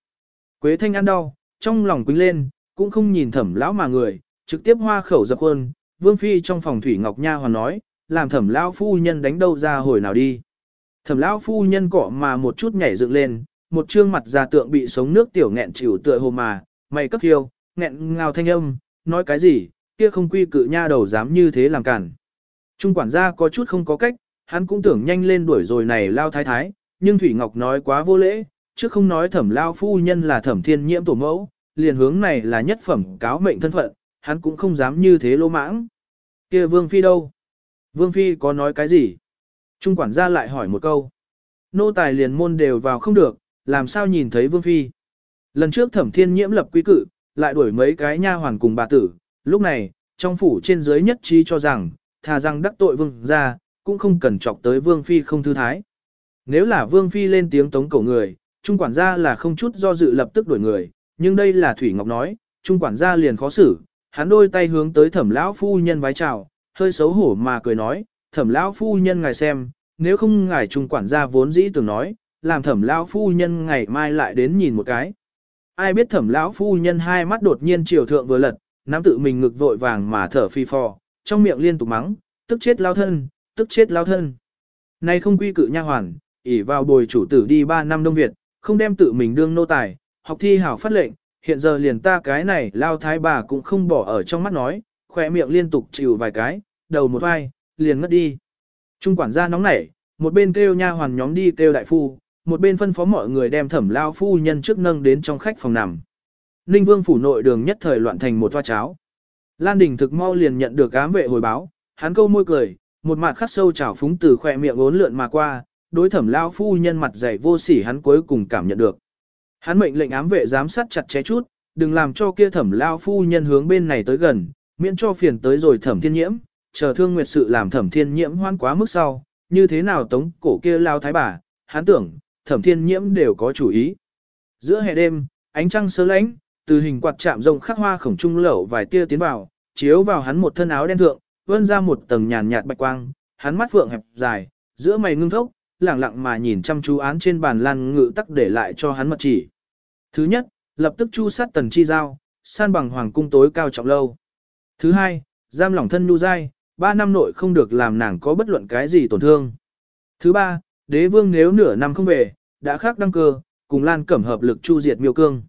Quế thanh ăn đau, trong lòng quính lên, cũng không nhìn thẩm lão mà người, trực tiếp hoa khẩu dập hơn, vương phi trong phòng thủy ngọc nha hoàn nói, làm thẩm lão phu nhân đánh đâu ra hồi nào đi. Thẩm lão phu nhân cọ mà một chút nhảy dựng lên, một trương mặt già tượng bị sống nước tiểu nghẹn chịu tựa hồ mà, mày cấp hiêu, nghẹn ngào thanh âm, nói cái gì, kia không quy cự nha đầu dám như thế làm cản. Trung quản gia có chút không có cách, hắn cũng tưởng nhanh lên đuổi rồi này lao thái thái, nhưng Thủy Ngọc nói quá vô lễ, chứ không nói thẩm lao phu nhân là thẩm thiên nhiễm tổ mẫu, liền hướng này là nhất phẩm cáo mệnh thân phận, hắn cũng không dám như thế lô mãng. kia Vương Phi đâu? Vương Phi có nói cái gì? Trung quản gia lại hỏi một câu. Nô tài liền môn đều vào không được, làm sao nhìn thấy Vương Phi? Lần trước thẩm thiên nhiễm lập quý cự, lại đuổi mấy cái nha hoàn cùng bà tử, lúc này, trong phủ trên dưới nhất trí cho rằng, thà rằng đắc tội vương ra, cũng không cần chọc tới Vương Phi không thư thái. Nếu là Vương Phi lên tiếng tống cổ người, Trung quản gia là không chút do dự lập tức đuổi người, nhưng đây là Thủy Ngọc nói, Trung quản gia liền khó xử, hắn đôi tay hướng tới thẩm lão phu nhân vái chào, hơi xấu hổ mà cười nói, thẩm lão phu nhân ngài xem, nếu không ngài Trung quản gia vốn dĩ tưởng nói, làm thẩm lão phu nhân ngày mai lại đến nhìn một cái. Ai biết thẩm lão phu nhân hai mắt đột nhiên chiều thượng vừa lật, nắm tự mình ngực vội vàng mà thở phi phò, trong miệng liên tục mắng, tức chết lao thân, tức chết lao thân. Nay không quy cự nha hoàn, ỉ vào bồi chủ tử đi 3 năm Đông Việt, không đem tự mình đương nô tài, học thi hảo phát lệnh, hiện giờ liền ta cái này lao thái bà cũng không bỏ ở trong mắt nói, khỏe miệng liên tục chịu vài cái, đầu một vai, liền ngất đi. Trung quản gia nóng nảy, một bên kêu nha hoàn nhóm đi kêu đại phu, một bên phân phó mọi người đem thẩm lao phu nhân trước nâng đến trong khách phòng nằm. Ninh vương phủ nội đường nhất thời loạn thành một toa cháo. Lan Đình thực mau liền nhận được ám vệ hồi báo, hắn câu môi cười, một mặt khắc sâu trào phúng từ khỏe miệng ốn lượn mà qua, đối thẩm lao phu nhân mặt dày vô sỉ hắn cuối cùng cảm nhận được. Hắn mệnh lệnh ám vệ giám sát chặt chẽ chút, đừng làm cho kia thẩm lao phu nhân hướng bên này tới gần, miễn cho phiền tới rồi thẩm thiên nhiễm, chờ thương nguyệt sự làm thẩm thiên nhiễm hoan quá mức sau, như thế nào tống cổ kia lao thái bà, hắn tưởng, thẩm thiên nhiễm đều có chủ ý. Giữa hè đêm, ánh trăng sơ lánh, từ hình quạt chạm rộng khắc hoa khổng trung lẩu vài tia tiến vào, chiếu vào hắn một thân áo đen thượng, vươn ra một tầng nhàn nhạt bạch quang, hắn mắt phượng hẹp dài, giữa mày ngưng thốc, lẳng lặng mà nhìn chăm chú án trên bàn lan ngự tắc để lại cho hắn mật chỉ. Thứ nhất, lập tức chu sát tần chi giao, san bằng hoàng cung tối cao trọng lâu. Thứ hai, giam lỏng thân nhu dai, ba năm nội không được làm nàng có bất luận cái gì tổn thương. Thứ ba, đế vương nếu nửa năm không về, đã khác đăng cơ, cùng Lan Cẩm hợp lực chu diệt miêu cương.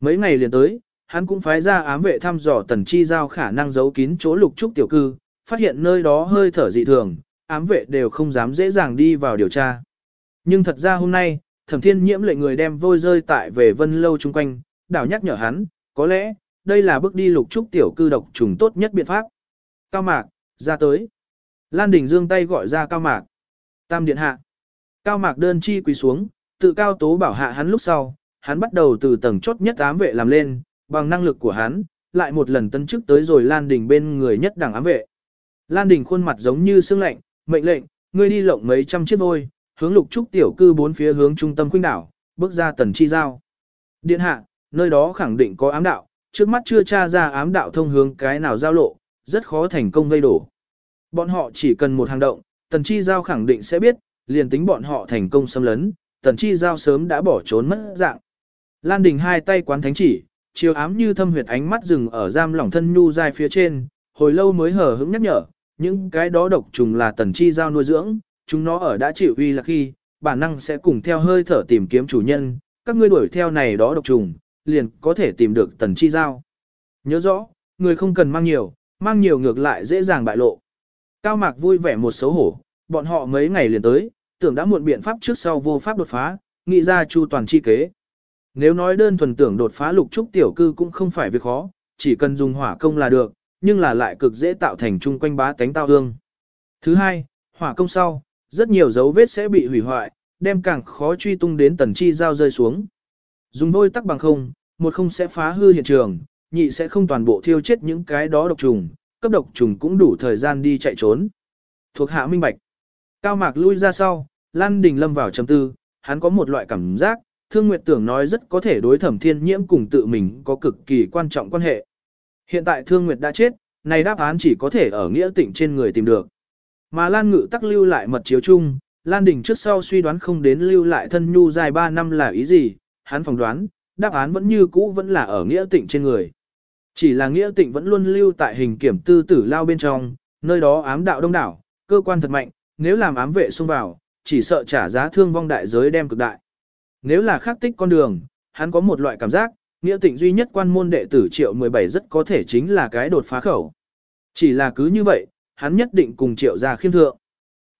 Mấy ngày liền tới, hắn cũng phái ra ám vệ thăm dò tần chi giao khả năng giấu kín chỗ lục trúc tiểu cư, phát hiện nơi đó hơi thở dị thường, ám vệ đều không dám dễ dàng đi vào điều tra. Nhưng thật ra hôm nay, thẩm thiên nhiễm lệnh người đem vôi rơi tại về vân lâu chung quanh, đảo nhắc nhở hắn, có lẽ, đây là bước đi lục trúc tiểu cư độc trùng tốt nhất biện pháp. Cao mạc, ra tới. Lan Đình dương tay gọi ra cao mạc. Tam điện hạ. Cao mạc đơn chi quỳ xuống, tự cao tố bảo hạ hắn lúc sau, hắn bắt đầu từ tầng chốt nhất ám vệ làm lên, bằng năng lực của hắn, lại một lần tân chức tới rồi Lan Đình bên người nhất đẳng ám vệ. Lan Đình khuôn mặt giống như sương lạnh, mệnh lệnh, ngươi đi lộng mấy trăm chiếc vôi, hướng lục trúc tiểu cư bốn phía hướng trung tâm khuynh đảo, bước ra tần chi giao. Điện hạ, nơi đó khẳng định có ám đạo, trước mắt chưa tra ra ám đạo thông hướng cái nào giao lộ, rất khó thành công vây đổ. Bọn họ chỉ cần một hành động, tần chi giao khẳng định sẽ biết, liền tính bọn họ thành công xâm lấn, tần chi giao sớm đã bỏ trốn mất dạng. Lan Đình hai tay quán thánh chỉ, chiều ám như thâm huyệt ánh mắt rừng ở giam lỏng thân nhu dài phía trên, hồi lâu mới hở hững nhắc nhở, những cái đó độc trùng là tần chi giao nuôi dưỡng, chúng nó ở đã chịu uy là khi, bản năng sẽ cùng theo hơi thở tìm kiếm chủ nhân, các ngươi đuổi theo này đó độc trùng, liền có thể tìm được tần chi giao. Nhớ rõ, người không cần mang nhiều, mang nhiều ngược lại dễ dàng bại lộ. Cao Mạc vui vẻ một xấu hổ, bọn họ mấy ngày liền tới, tưởng đã muộn biện pháp trước sau vô pháp đột phá, nghĩ ra chu toàn chi kế. Nếu nói đơn thuần tưởng đột phá lục trúc tiểu cư cũng không phải việc khó, chỉ cần dùng hỏa công là được, nhưng là lại cực dễ tạo thành chung quanh bá tánh tao hương. Thứ hai, hỏa công sau, rất nhiều dấu vết sẽ bị hủy hoại, đem càng khó truy tung đến tần chi giao rơi xuống. Dùng vôi tắc bằng không, một không sẽ phá hư hiện trường, nhị sẽ không toàn bộ thiêu chết những cái đó độc trùng, cấp độc trùng cũng đủ thời gian đi chạy trốn. Thuộc hạ minh bạch. Cao Mạc lui ra sau, Lan Đình lâm vào trầm tư, hắn có một loại cảm giác, Thương Nguyệt tưởng nói rất có thể đối thẩm thiên nhiễm cùng tự mình có cực kỳ quan trọng quan hệ. Hiện tại Thương Nguyệt đã chết, này đáp án chỉ có thể ở nghĩa tịnh trên người tìm được. Mà Lan Ngự tắc lưu lại mật chiếu chung, Lan Đình trước sau suy đoán không đến lưu lại thân nhu dài 3 năm là ý gì, hắn phỏng đoán, đáp án vẫn như cũ vẫn là ở nghĩa tịnh trên người. Chỉ là nghĩa tịnh vẫn luôn lưu tại hình kiểm tư tử lao bên trong, nơi đó ám đạo đông đảo, cơ quan thật mạnh, nếu làm ám vệ xông vào, chỉ sợ trả giá thương vong đại giới đem cực đại. Nếu là khắc tích con đường, hắn có một loại cảm giác, nghĩa tịnh duy nhất quan môn đệ tử triệu 17 rất có thể chính là cái đột phá khẩu. Chỉ là cứ như vậy, hắn nhất định cùng triệu ra khiêm thượng.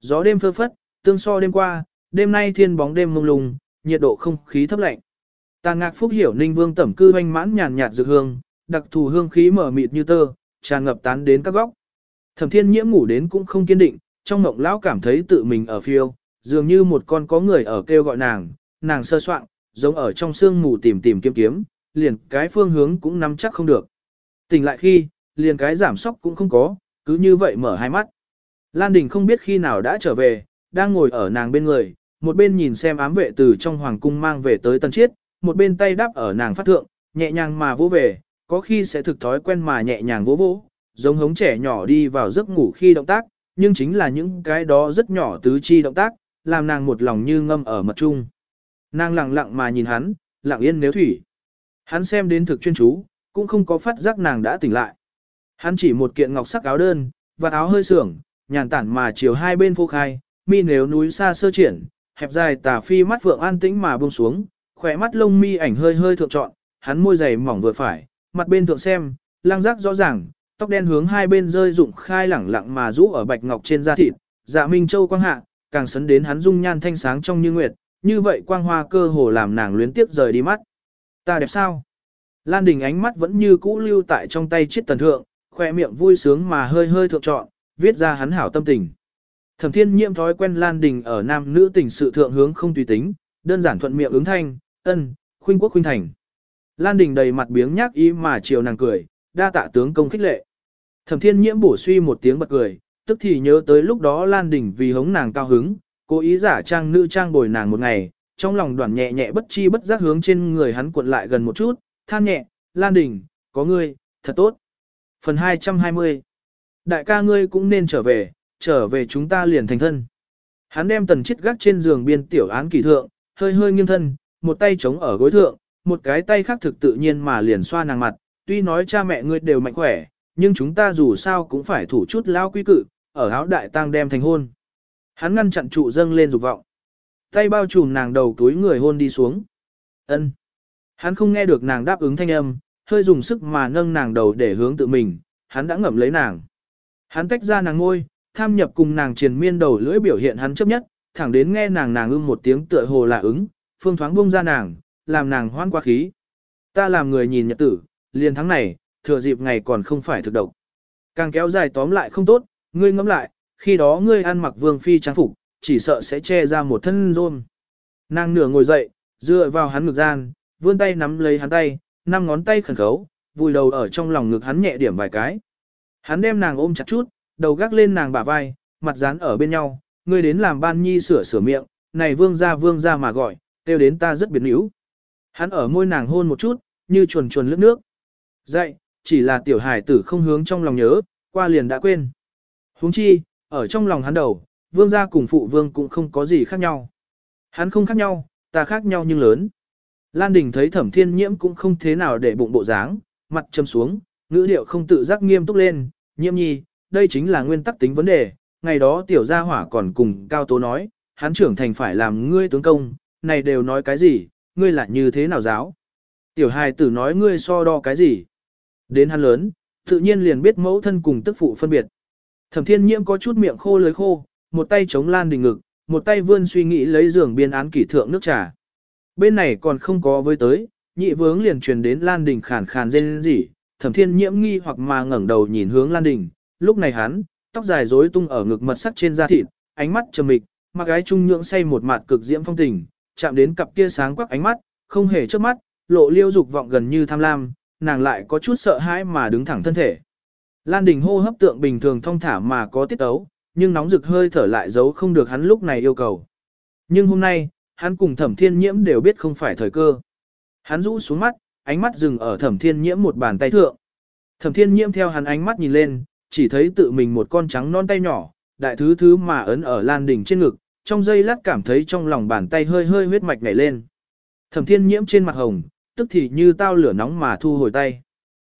Gió đêm phơ phất, tương so đêm qua, đêm nay thiên bóng đêm mông lung, nhiệt độ không khí thấp lạnh. Tàn ngạc phúc hiểu ninh vương tẩm cư hoanh mãn nhàn nhạt dược hương, đặc thù hương khí mở mịt như tơ, tràn ngập tán đến các góc. Thẩm thiên nhiễm ngủ đến cũng không kiên định, trong mộng lão cảm thấy tự mình ở phiêu, dường như một con có người ở kêu gọi nàng, nàng sơ soạn, giống ở trong sương mù tìm tìm kiếm kiếm, liền cái phương hướng cũng nắm chắc không được. Tỉnh lại khi, liền cái giảm sóc cũng không có, cứ như vậy mở hai mắt. Lan Đình không biết khi nào đã trở về, đang ngồi ở nàng bên người, một bên nhìn xem ám vệ từ trong hoàng cung mang về tới tân chiết, một bên tay đắp ở nàng phát thượng, nhẹ nhàng mà vỗ về, có khi sẽ thực thói quen mà nhẹ nhàng vỗ vỗ, giống hống trẻ nhỏ đi vào giấc ngủ khi động tác, nhưng chính là những cái đó rất nhỏ tứ chi động tác, làm nàng một lòng như ngâm ở mật trung. Nàng lặng lặng mà nhìn hắn, lặng yên nếu thủy. Hắn xem đến thực chuyên chú, cũng không có phát giác nàng đã tỉnh lại. Hắn chỉ một kiện ngọc sắc áo đơn, và áo hơi sưởng, nhàn tản mà chiều hai bên phô khai, mi nếu núi xa sơ triển, hẹp dài tà phi mắt vượng an tĩnh mà buông xuống, khỏe mắt lông mi ảnh hơi hơi thượng trọn, hắn môi dày mỏng vừa phải, mặt bên thượng xem, lang giác rõ ràng, tóc đen hướng hai bên rơi rụng khai lẳng lặng mà rũ ở bạch ngọc trên da thịt, dạ minh châu quang hạ, càng sấn đến hắn dung nhan thanh sáng trong như nguyệt, như vậy quang hoa cơ hồ làm nàng luyến tiếp rời đi mắt. Ta đẹp sao? Lan Đình ánh mắt vẫn như cũ lưu tại trong tay chiếc tần thượng, khoe miệng vui sướng mà hơi hơi thượng trọn, viết ra hắn hảo tâm tình. Thẩm Thiên Nhiễm thói quen Lan Đình ở nam nữ tình sự thượng hướng không tùy tính, đơn giản thuận miệng ứng thanh, "Ân, khuynh quốc khuynh thành. Lan Đình đầy mặt biếng nhác ý mà chiều nàng cười, đa tạ tướng công khích lệ. Thẩm thiên nhiễm bổ suy một tiếng bật cười, tức thì nhớ tới lúc đó Lan Đình vì hống nàng cao hứng, cố ý giả trang nữ trang bồi nàng một ngày, trong lòng đoàn nhẹ nhẹ bất chi bất giác hướng trên người hắn cuộn lại gần một chút, than nhẹ, Lan Đình, có ngươi, thật tốt. Phần 220 Đại ca ngươi cũng nên trở về, trở về chúng ta liền thành thân. Hắn đem tần chiết gác trên giường biên tiểu án kỳ thượng, hơi hơi nghiêng thân, một tay chống ở gối thượng, một cái tay khác thực tự nhiên mà liền xoa nàng mặt, tuy nói cha mẹ ngươi đều mạnh khỏe, nhưng chúng ta dù sao cũng phải thủ chút lao quy cự, ở áo đại tang đem thành hôn. Hắn ngăn chặn trụ dâng lên dục vọng. Tay bao trùm nàng đầu túi người hôn đi xuống. ân Hắn không nghe được nàng đáp ứng thanh âm, hơi dùng sức mà nâng nàng đầu để hướng tự mình, hắn đã ngậm lấy nàng. Hắn tách ra nàng ngôi, tham nhập cùng nàng triền miên đầu lưỡi biểu hiện hắn chấp nhất, thẳng đến nghe nàng nàng ưng một tiếng tựa hồ là ứng, phương thoáng buông ra nàng, làm nàng hoan qua khí. Ta làm người nhìn nhật tử, liền tháng này, thừa dịp ngày còn không phải thực độc. Càng kéo dài tóm lại không tốt, ngươi ngẫm lại, khi đó ngươi ăn mặc vương phi trang phục, chỉ sợ sẽ che ra một thân rôm. Nàng nửa ngồi dậy, dựa vào hắn ngực gian, vươn tay nắm lấy hắn tay, năm ngón tay khẩn khấu, vùi đầu ở trong lòng ngực hắn nhẹ điểm vài cái. Hắn đem nàng ôm chặt chút, đầu gác lên nàng bả vai, mặt dán ở bên nhau, ngươi đến làm ban nhi sửa sửa miệng, này vương ra vương ra mà gọi, kêu đến ta rất biệt níu. Hắn ở môi nàng hôn một chút, như chuồn chuồn lướt nước. Dậy, chỉ là tiểu hải tử không hướng trong lòng nhớ, qua liền đã quên. huống chi, ở trong lòng hắn đầu, vương gia cùng phụ vương cũng không có gì khác nhau. Hắn không khác nhau, ta khác nhau nhưng lớn. Lan Đình thấy thẩm thiên nhiễm cũng không thế nào để bụng bộ dáng, mặt châm xuống, ngữ điệu không tự giác nghiêm túc lên, nhiễm nhi, đây chính là nguyên tắc tính vấn đề, ngày đó tiểu gia hỏa còn cùng Cao Tố nói, hắn trưởng thành phải làm ngươi tướng công, này đều nói cái gì, ngươi là như thế nào giáo. Tiểu hài tử nói ngươi so đo cái gì. Đến hắn lớn, tự nhiên liền biết mẫu thân cùng tức phụ phân biệt. Thẩm thiên nhiễm có chút miệng khô lưới khô, một tay chống lan đình ngực, một tay vươn suy nghĩ lấy giường biên án kỷ thượng nước trà. Bên này còn không có với tới, nhị vướng liền truyền đến lan đình khàn khàn rên rỉ, thẩm thiên nhiễm nghi hoặc mà ngẩng đầu nhìn hướng lan đình, lúc này hắn, tóc dài rối tung ở ngực mật sắc trên da thịt, ánh mắt trầm mịch, mà gái trung nhượng say một mặt cực diễm phong tình, chạm đến cặp kia sáng quắc ánh mắt, không hề chớp mắt, lộ liêu dục vọng gần như tham lam, nàng lại có chút sợ hãi mà đứng thẳng thân thể. Lan Đình hô hấp tượng bình thường thong thả mà có tiết ấu, nhưng nóng rực hơi thở lại giấu không được hắn lúc này yêu cầu. Nhưng hôm nay, hắn cùng thẩm thiên nhiễm đều biết không phải thời cơ. Hắn rũ xuống mắt, ánh mắt dừng ở thẩm thiên nhiễm một bàn tay thượng. Thẩm thiên nhiễm theo hắn ánh mắt nhìn lên, chỉ thấy tự mình một con trắng non tay nhỏ, đại thứ thứ mà ấn ở Lan đỉnh trên ngực, trong giây lát cảm thấy trong lòng bàn tay hơi hơi huyết mạch nhảy lên. Thẩm thiên nhiễm trên mặt hồng, tức thì như tao lửa nóng mà thu hồi tay.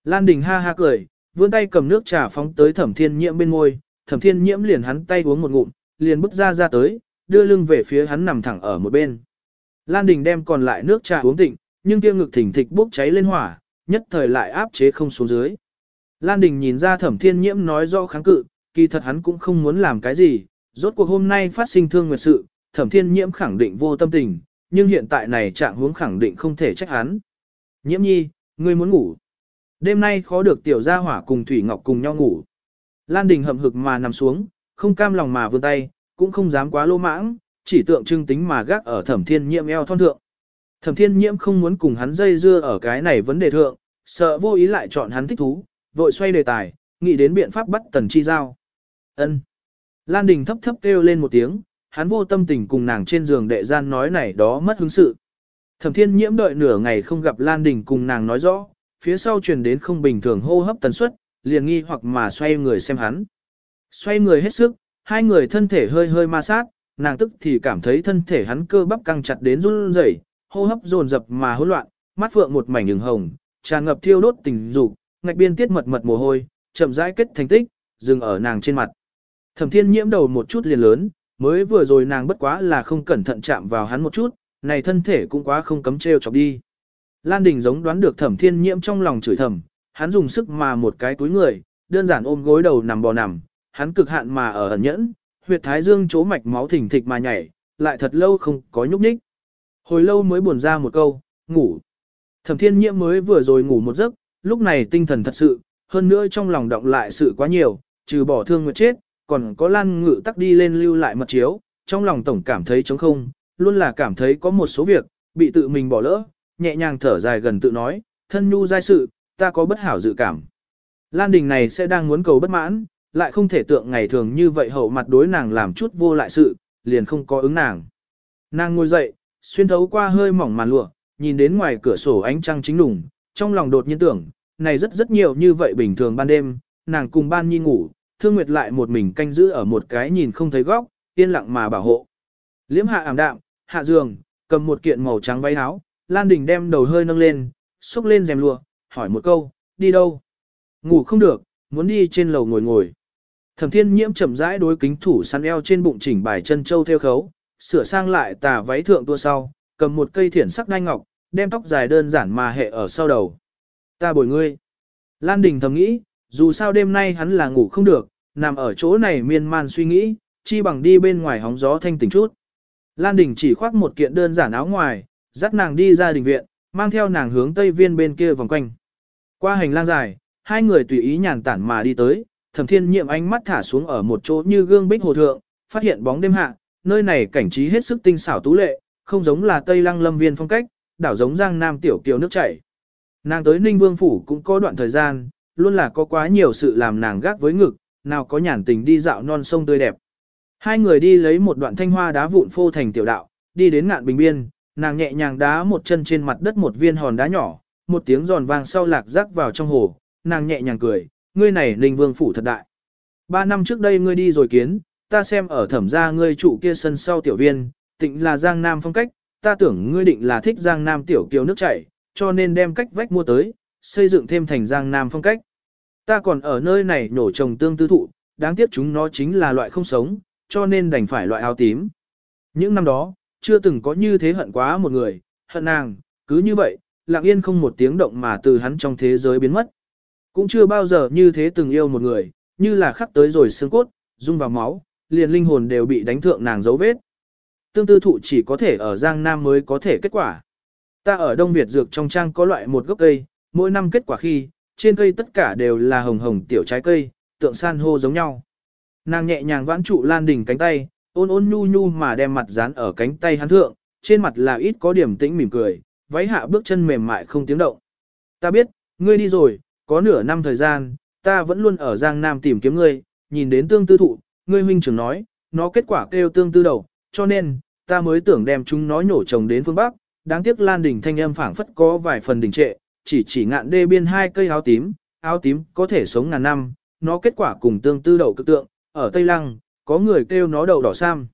Lan Đình ha ha cười, vươn tay cầm nước trà phóng tới thẩm thiên nhiễm bên môi, thẩm thiên nhiễm liền hắn tay uống một ngụm, liền bước ra ra tới, đưa lưng về phía hắn nằm thẳng ở một bên. Lan Đình đem còn lại nước trà uống tịnh, nhưng kia ngực thỉnh thịch bốc cháy lên hỏa, nhất thời lại áp chế không xuống dưới. Lan Đình nhìn ra thẩm thiên nhiễm nói rõ kháng cự, kỳ thật hắn cũng không muốn làm cái gì, rốt cuộc hôm nay phát sinh thương nguyệt sự, thẩm thiên nhiễm khẳng định vô tâm tình, nhưng hiện tại này trạng huống khẳng định không thể trách hắn. Nhiễm nhi, ngươi muốn ngủ. Đêm nay khó được tiểu gia hỏa cùng Thủy Ngọc cùng nhau ngủ. Lan Đình hậm hực mà nằm xuống, không cam lòng mà vươn tay, cũng không dám quá lô mãng, chỉ tượng trưng tính mà gác ở thẩm thiên nhiễm eo thon thượng. Thẩm thiên nhiễm không muốn cùng hắn dây dưa ở cái này vấn đề thượng, sợ vô ý lại chọn hắn thích thú, vội xoay đề tài, nghĩ đến biện pháp bắt tần chi giao. ân Lan Đình thấp thấp kêu lên một tiếng, hắn vô tâm tình cùng nàng trên giường đệ gian nói này đó mất hứng sự. Thẩm thiên nhiễm đợi nửa ngày không gặp Lan Đình cùng nàng nói rõ, phía sau truyền đến không bình thường hô hấp tần suất, liền nghi hoặc mà xoay người xem hắn. Xoay người hết sức, hai người thân thể hơi hơi ma sát, nàng tức thì cảm thấy thân thể hắn cơ bắp căng chặt đến run rẩy, hô hấp dồn dập mà hỗn loạn, mắt phượng một mảnh đường hồng, tràn ngập thiêu đốt tình dục, ngạch biên tiết mật mật mồ hôi, chậm rãi kết thành tích, dừng ở nàng trên mặt. Thẩm Thiên nhiễm đầu một chút liền lớn, mới vừa rồi nàng bất quá là không cẩn thận chạm vào hắn một chút, này thân thể cũng quá không cấm treo chọc đi. Lan Đình giống đoán được Thẩm Thiên nhiễm trong lòng chửi thầm, hắn dùng sức mà một cái túi người, đơn giản ôm gối đầu nằm bò nằm, hắn cực hạn mà ở ẩn nhẫn, huyệt thái dương chỗ mạch máu thỉnh thịch mà nhảy, lại thật lâu không có nhúc nhích. Hồi lâu mới buồn ra một câu, ngủ. Thẩm Thiên nhiễm mới vừa rồi ngủ một giấc, lúc này tinh thần thật sự, hơn nữa trong lòng động lại sự quá nhiều, trừ bỏ thương nguyệt chết, còn có lan ngự tắc đi lên lưu lại mật chiếu, trong lòng tổng cảm thấy trống không, luôn là cảm thấy có một số việc, bị tự mình bỏ lỡ, nhẹ nhàng thở dài gần tự nói, thân nhu giai sự, ta có bất hảo dự cảm. Lan Đình này sẽ đang muốn cầu bất mãn, lại không thể tượng ngày thường như vậy hậu mặt đối nàng làm chút vô lại sự, liền không có ứng nàng. Nàng ngồi dậy, xuyên thấu qua hơi mỏng màn lụa, nhìn đến ngoài cửa sổ ánh trăng chính lùng, trong lòng đột nhiên tưởng, này rất rất nhiều như vậy bình thường ban đêm, nàng cùng ban nhi ngủ, thương nguyệt lại một mình canh giữ ở một cái nhìn không thấy góc, yên lặng mà bảo hộ. Liễm hạ ảm đạm, hạ giường, cầm một kiện màu trắng váy áo, Lan Đình đem đầu hơi nâng lên, xúc lên rèm lụa, hỏi một câu, đi đâu? Ngủ không được, muốn đi trên lầu ngồi ngồi. Thẩm thiên nhiễm chậm rãi đối kính thủ săn eo trên bụng chỉnh bài chân châu theo khấu, sửa sang lại tà váy thượng tua sau, cầm một cây thiển sắc đai ngọc, đem tóc dài đơn giản mà hệ ở sau đầu. Ta bồi ngươi. Lan Đình thầm nghĩ, dù sao đêm nay hắn là ngủ không được, nằm ở chỗ này miên man suy nghĩ, chi bằng đi bên ngoài hóng gió thanh tỉnh chút. Lan Đình chỉ khoác một kiện đơn giản áo ngoài, dắt nàng đi ra đình viện, mang theo nàng hướng tây viên bên kia vòng quanh. Qua hành lang dài, hai người tùy ý nhàn tản mà đi tới, thẩm thiên nhiệm ánh mắt thả xuống ở một chỗ như gương bích hồ thượng, phát hiện bóng đêm hạ, nơi này cảnh trí hết sức tinh xảo tú lệ, không giống là Tây Lăng Lâm Viên phong cách, đảo giống Giang Nam tiểu kiều nước chảy. Nàng tới Ninh Vương phủ cũng có đoạn thời gian, luôn là có quá nhiều sự làm nàng gác với ngực, nào có nhàn tình đi dạo non sông tươi đẹp. Hai người đi lấy một đoạn thanh hoa đá vụn phô thành tiểu đạo, đi đến ngạn bình biên, nàng nhẹ nhàng đá một chân trên mặt đất một viên hòn đá nhỏ, một tiếng giòn vang sau lạc rắc vào trong hồ, nàng nhẹ nhàng cười, ngươi này Ninh Vương phủ thật đại. Ba năm trước đây ngươi đi rồi kiến, ta xem ở thẩm gia ngươi trụ kia sân sau tiểu viên, tịnh là Giang Nam phong cách, ta tưởng ngươi định là thích Giang Nam tiểu kiều nước chảy, cho nên đem cách vách mua tới, xây dựng thêm thành Giang Nam phong cách. Ta còn ở nơi này nổ trồng tương tư thụ, đáng tiếc chúng nó chính là loại không sống, cho nên đành phải loại áo tím. Những năm đó, chưa từng có như thế hận quá một người, hận nàng, cứ như vậy, lặng yên không một tiếng động mà từ hắn trong thế giới biến mất. Cũng chưa bao giờ như thế từng yêu một người, như là khắc tới rồi xương cốt, rung vào máu, liền linh hồn đều bị đánh thượng nàng dấu vết. Tương tư thụ chỉ có thể ở Giang Nam mới có thể kết quả. Ta ở Đông Việt dược trong trang có loại một gốc cây, mỗi năm kết quả khi, trên cây tất cả đều là hồng hồng tiểu trái cây, tượng san hô giống nhau. Nàng nhẹ nhàng vãn trụ Lan Đình cánh tay, ôn ôn nhu nhu mà đem mặt dán ở cánh tay hắn thượng, trên mặt là ít có điểm tĩnh mỉm cười, váy hạ bước chân mềm mại không tiếng động. Ta biết, ngươi đi rồi, có nửa năm thời gian, ta vẫn luôn ở Giang Nam tìm kiếm ngươi, nhìn đến tương tư thụ, ngươi huynh trưởng nói, nó kết quả kêu tương tư đầu, cho nên, ta mới tưởng đem chúng nó nhổ trồng đến phương Bắc, đáng tiếc Lan Đình thanh âm phảng phất có vài phần đình trệ, chỉ chỉ ngạn đê biên hai cây áo tím, áo tím có thể sống ngàn năm, nó kết quả cùng tương tư đầu cực tượng, ở Tây Lăng, có người kêu nó đậu đỏ sam.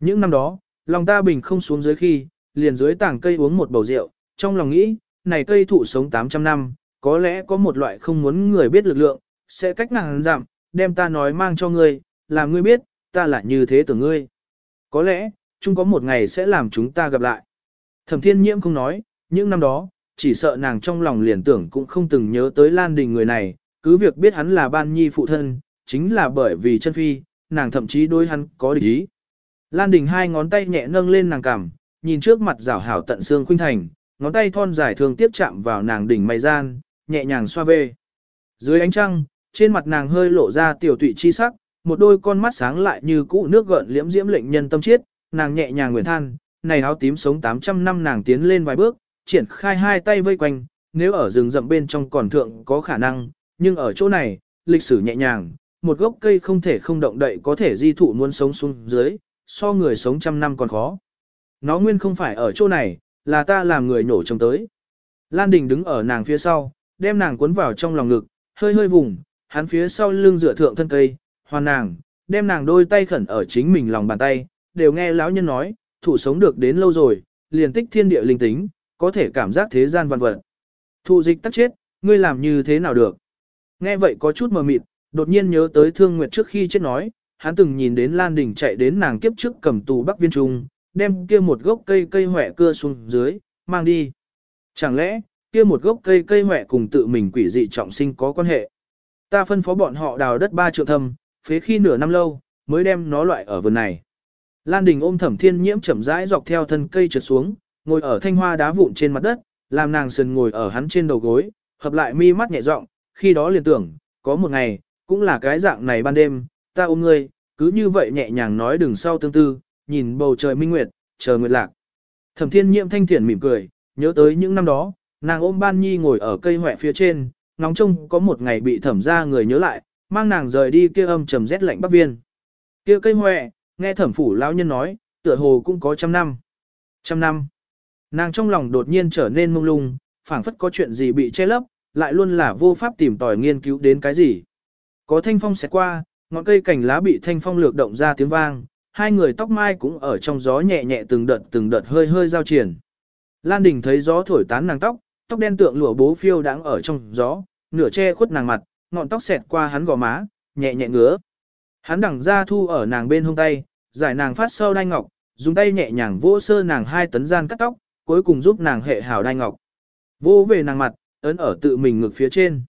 Những năm đó, lòng ta bình không xuống dưới khi, liền dưới tảng cây uống một bầu rượu, trong lòng nghĩ, này cây thụ sống 800 năm, có lẽ có một loại không muốn người biết lực lượng, sẽ cách nàng giảm, đem ta nói mang cho ngươi, làm ngươi biết, ta là như thế tưởng ngươi. Có lẽ, chung có một ngày sẽ làm chúng ta gặp lại. Thẩm thiên nhiễm không nói, những năm đó, chỉ sợ nàng trong lòng liền tưởng cũng không từng nhớ tới Lan Đình người này, cứ việc biết hắn là ban nhi phụ thân, chính là bởi vì chân phi, nàng thậm chí đối hắn có địch ý. Lan Đình hai ngón tay nhẹ nâng lên nàng cằm, nhìn trước mặt rảo hảo tận xương khuynh thành, ngón tay thon dài thường tiếp chạm vào nàng đỉnh mày gian, nhẹ nhàng xoa về. Dưới ánh trăng, trên mặt nàng hơi lộ ra tiểu tụy chi sắc, một đôi con mắt sáng lại như cũ nước gợn liễm diễm lệnh nhân tâm chiết, nàng nhẹ nhàng nguyện than, này áo tím sống 800 năm nàng tiến lên vài bước, triển khai hai tay vây quanh, nếu ở rừng rậm bên trong còn thượng có khả năng, nhưng ở chỗ này, lịch sử nhẹ nhàng, một gốc cây không thể không động đậy có thể di thụ muốn sống xuống dưới, so người sống trăm năm còn khó. Nó nguyên không phải ở chỗ này, là ta làm người nổ trông tới. Lan Đình đứng ở nàng phía sau, đem nàng cuốn vào trong lòng ngực, hơi hơi vùng, hắn phía sau lưng dựa thượng thân cây, hoàn nàng, đem nàng đôi tay khẩn ở chính mình lòng bàn tay, đều nghe lão nhân nói, thủ sống được đến lâu rồi, liền tích thiên địa linh tính, có thể cảm giác thế gian văn vật. Thụ dịch tắc chết, ngươi làm như thế nào được? Nghe vậy có chút mờ mịt, đột nhiên nhớ tới thương nguyệt trước khi chết nói, hắn từng nhìn đến Lan Đình chạy đến nàng kiếp trước cầm tù Bắc Viên Trung, đem kia một gốc cây cây hỏe cưa xuống dưới, mang đi. Chẳng lẽ, kia một gốc cây cây hỏe cùng tự mình quỷ dị trọng sinh có quan hệ? Ta phân phó bọn họ đào đất ba triệu thâm, phế khi nửa năm lâu, mới đem nó loại ở vườn này. Lan Đình ôm Thẩm Thiên Nhiễm chậm rãi dọc theo thân cây trượt xuống, ngồi ở thanh hoa đá vụn trên mặt đất, làm nàng sườn ngồi ở hắn trên đầu gối, hợp lại mi mắt nhẹ giọng, khi đó liền tưởng, có một ngày, cũng là cái dạng này ban đêm, ta ôm ngươi, cứ như vậy nhẹ nhàng nói đừng sau tương tư, nhìn bầu trời minh nguyệt, chờ nguyệt lạc. Thẩm Thiên Nhiễm thanh thiển mỉm cười, nhớ tới những năm đó, nàng ôm ban nhi ngồi ở cây hỏe phía trên, ngóng trông có một ngày bị thẩm ra người nhớ lại, mang nàng rời đi kia âm trầm rét lạnh bắc viên. Kia cây hỏe, nghe thẩm phủ lão nhân nói, tựa hồ cũng có trăm năm. Trăm năm. Nàng trong lòng đột nhiên trở nên mông lung, phảng phất có chuyện gì bị che lấp, lại luôn là vô pháp tìm tòi nghiên cứu đến cái gì. Có thanh phong xẹt qua, ngọn cây cành lá bị thanh phong lược động ra tiếng vang, hai người tóc mai cũng ở trong gió nhẹ nhẹ từng đợt từng đợt hơi hơi giao triển. Lan Đình thấy gió thổi tán nàng tóc, tóc đen tượng lụa bố phiêu đang ở trong gió, nửa che khuất nàng mặt, ngọn tóc xẹt qua hắn gò má, nhẹ nhẹ ngứa. Hắn đằng ra thu ở nàng bên hông tay, giải nàng phát sâu đai ngọc, dùng tay nhẹ nhàng vỗ sơ nàng hai tấn gian cắt tóc, cuối cùng giúp nàng hệ hảo đai ngọc. Vỗ về nàng mặt, ấn ở tự mình ngực phía trên.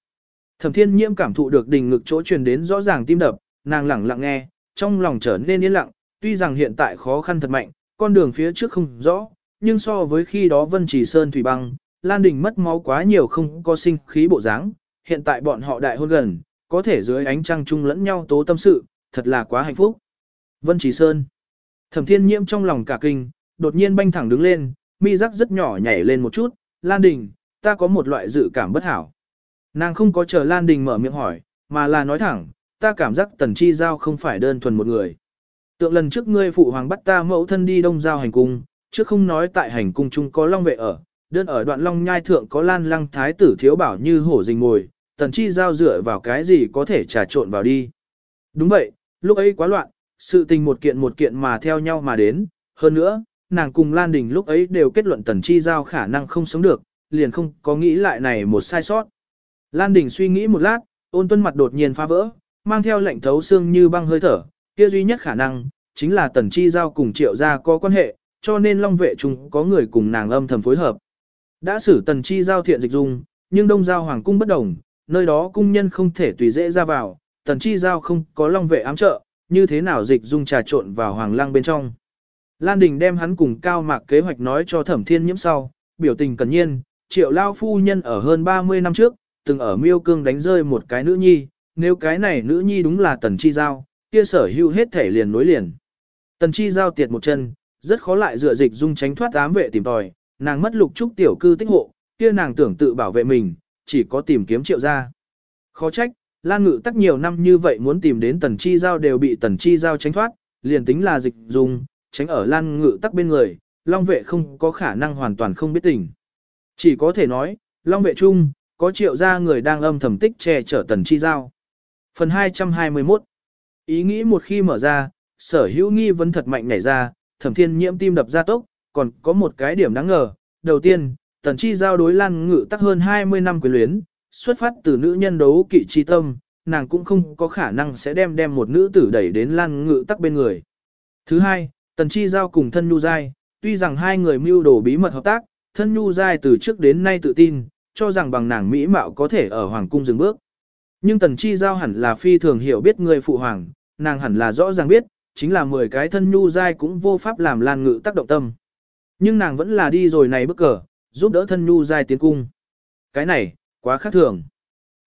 Thẩm Thiên Nhiễm cảm thụ được đình ngực chỗ truyền đến rõ ràng tim đập, nàng lặng lặng nghe, trong lòng trở nên yên lặng, tuy rằng hiện tại khó khăn thật mạnh, con đường phía trước không rõ, nhưng so với khi đó Vân Chỉ Sơn thủy băng, Lan Đình mất máu quá nhiều không có sinh khí bộ dáng, hiện tại bọn họ đại hôn gần, có thể dưới ánh trăng chung lẫn nhau tố tâm sự, thật là quá hạnh phúc. Vân Chỉ Sơn. Thẩm Thiên Nhiễm trong lòng cả kinh, đột nhiên banh thẳng đứng lên, mi rắc rất nhỏ nhảy lên một chút, Lan Đình, ta có một loại dự cảm bất hảo. Nàng không có chờ Lan Đình mở miệng hỏi, mà là nói thẳng, ta cảm giác Tần Chi Giao không phải đơn thuần một người. Tượng lần trước ngươi phụ hoàng bắt ta mẫu thân đi đông giao hành cung, trước không nói tại hành cung chung có long vệ ở, đơn ở đoạn long nhai thượng có lan lăng thái tử thiếu bảo như hổ rình ngồi, Tần Chi Giao dựa vào cái gì có thể trà trộn vào đi. Đúng vậy, lúc ấy quá loạn, sự tình một kiện một kiện mà theo nhau mà đến, hơn nữa, nàng cùng Lan Đình lúc ấy đều kết luận Tần Chi Giao khả năng không sống được, liền không có nghĩ lại này một sai sót. Lan Đình suy nghĩ một lát, ôn tuân mặt đột nhiên phá vỡ, mang theo lệnh thấu xương như băng hơi thở, kia duy nhất khả năng, chính là Tần Chi Giao cùng Triệu Gia có quan hệ, cho nên Long Vệ chúng có người cùng nàng âm thầm phối hợp. Đã xử Tần Chi Giao thiện dịch dung, nhưng Đông Giao Hoàng Cung bất đồng, nơi đó cung nhân không thể tùy dễ ra vào, Tần Chi Giao không có Long Vệ ám trợ, như thế nào dịch dung trà trộn vào Hoàng lang bên trong. Lan Đình đem hắn cùng Cao Mạc kế hoạch nói cho Thẩm Thiên Nhiễm sau, biểu tình cần nhiên, Triệu Lao Phu Nhân ở hơn 30 năm trước, từng ở miêu cương đánh rơi một cái nữ nhi, nếu cái này nữ nhi đúng là tần chi giao, kia sở hữu hết thể liền nối liền. Tần chi giao tiệt một chân, rất khó lại dựa dịch dung tránh thoát ám vệ tìm tòi, nàng mất lục trúc tiểu cư tích hộ, kia nàng tưởng tự bảo vệ mình, chỉ có tìm kiếm triệu gia. Khó trách, Lan Ngự tắc nhiều năm như vậy muốn tìm đến tần chi giao đều bị tần chi giao tránh thoát, liền tính là dịch dung, tránh ở Lan Ngự tắc bên người, Long vệ không có khả năng hoàn toàn không biết tình. Chỉ có thể nói, Long vệ chung, có triệu gia người đang âm thầm tích che chở tần chi giao. Phần 221 Ý nghĩ một khi mở ra, sở hữu nghi vấn thật mạnh nảy ra, thẩm thiên nhiễm tim đập ra tốc, còn có một cái điểm đáng ngờ. Đầu tiên, tần chi giao đối lan ngự tắc hơn 20 năm quyền luyến, xuất phát từ nữ nhân đấu kỵ chi tâm, nàng cũng không có khả năng sẽ đem đem một nữ tử đẩy đến lan ngự tắc bên người. Thứ hai, tần chi giao cùng thân nhu giai, tuy rằng hai người mưu đồ bí mật hợp tác, thân nhu giai từ trước đến nay tự tin, cho rằng bằng nàng mỹ mạo có thể ở hoàng cung dừng bước. Nhưng tần chi giao hẳn là phi thường hiểu biết người phụ hoàng, nàng hẳn là rõ ràng biết, chính là 10 cái thân nhu dai cũng vô pháp làm lan ngự tác động tâm. Nhưng nàng vẫn là đi rồi này bước cờ, giúp đỡ thân nhu dai tiến cung. Cái này, quá khác thường.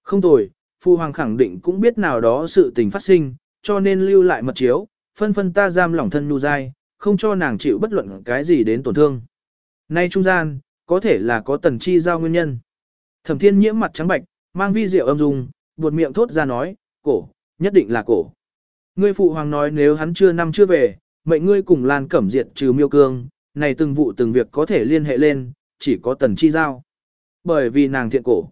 Không tồi, phụ hoàng khẳng định cũng biết nào đó sự tình phát sinh, cho nên lưu lại mật chiếu, phân phân ta giam lỏng thân nhu dai không cho nàng chịu bất luận cái gì đến tổn thương. Nay trung gian, có thể là có tần chi giao nguyên nhân. Thẩm thiên nhiễm mặt trắng bạch, mang vi rượu âm dung, buột miệng thốt ra nói, cổ, nhất định là cổ. Ngươi phụ hoàng nói nếu hắn chưa năm chưa về, mệnh ngươi cùng Lan Cẩm Diệt trừ miêu cương, này từng vụ từng việc có thể liên hệ lên, chỉ có tần chi giao. Bởi vì nàng thiện cổ.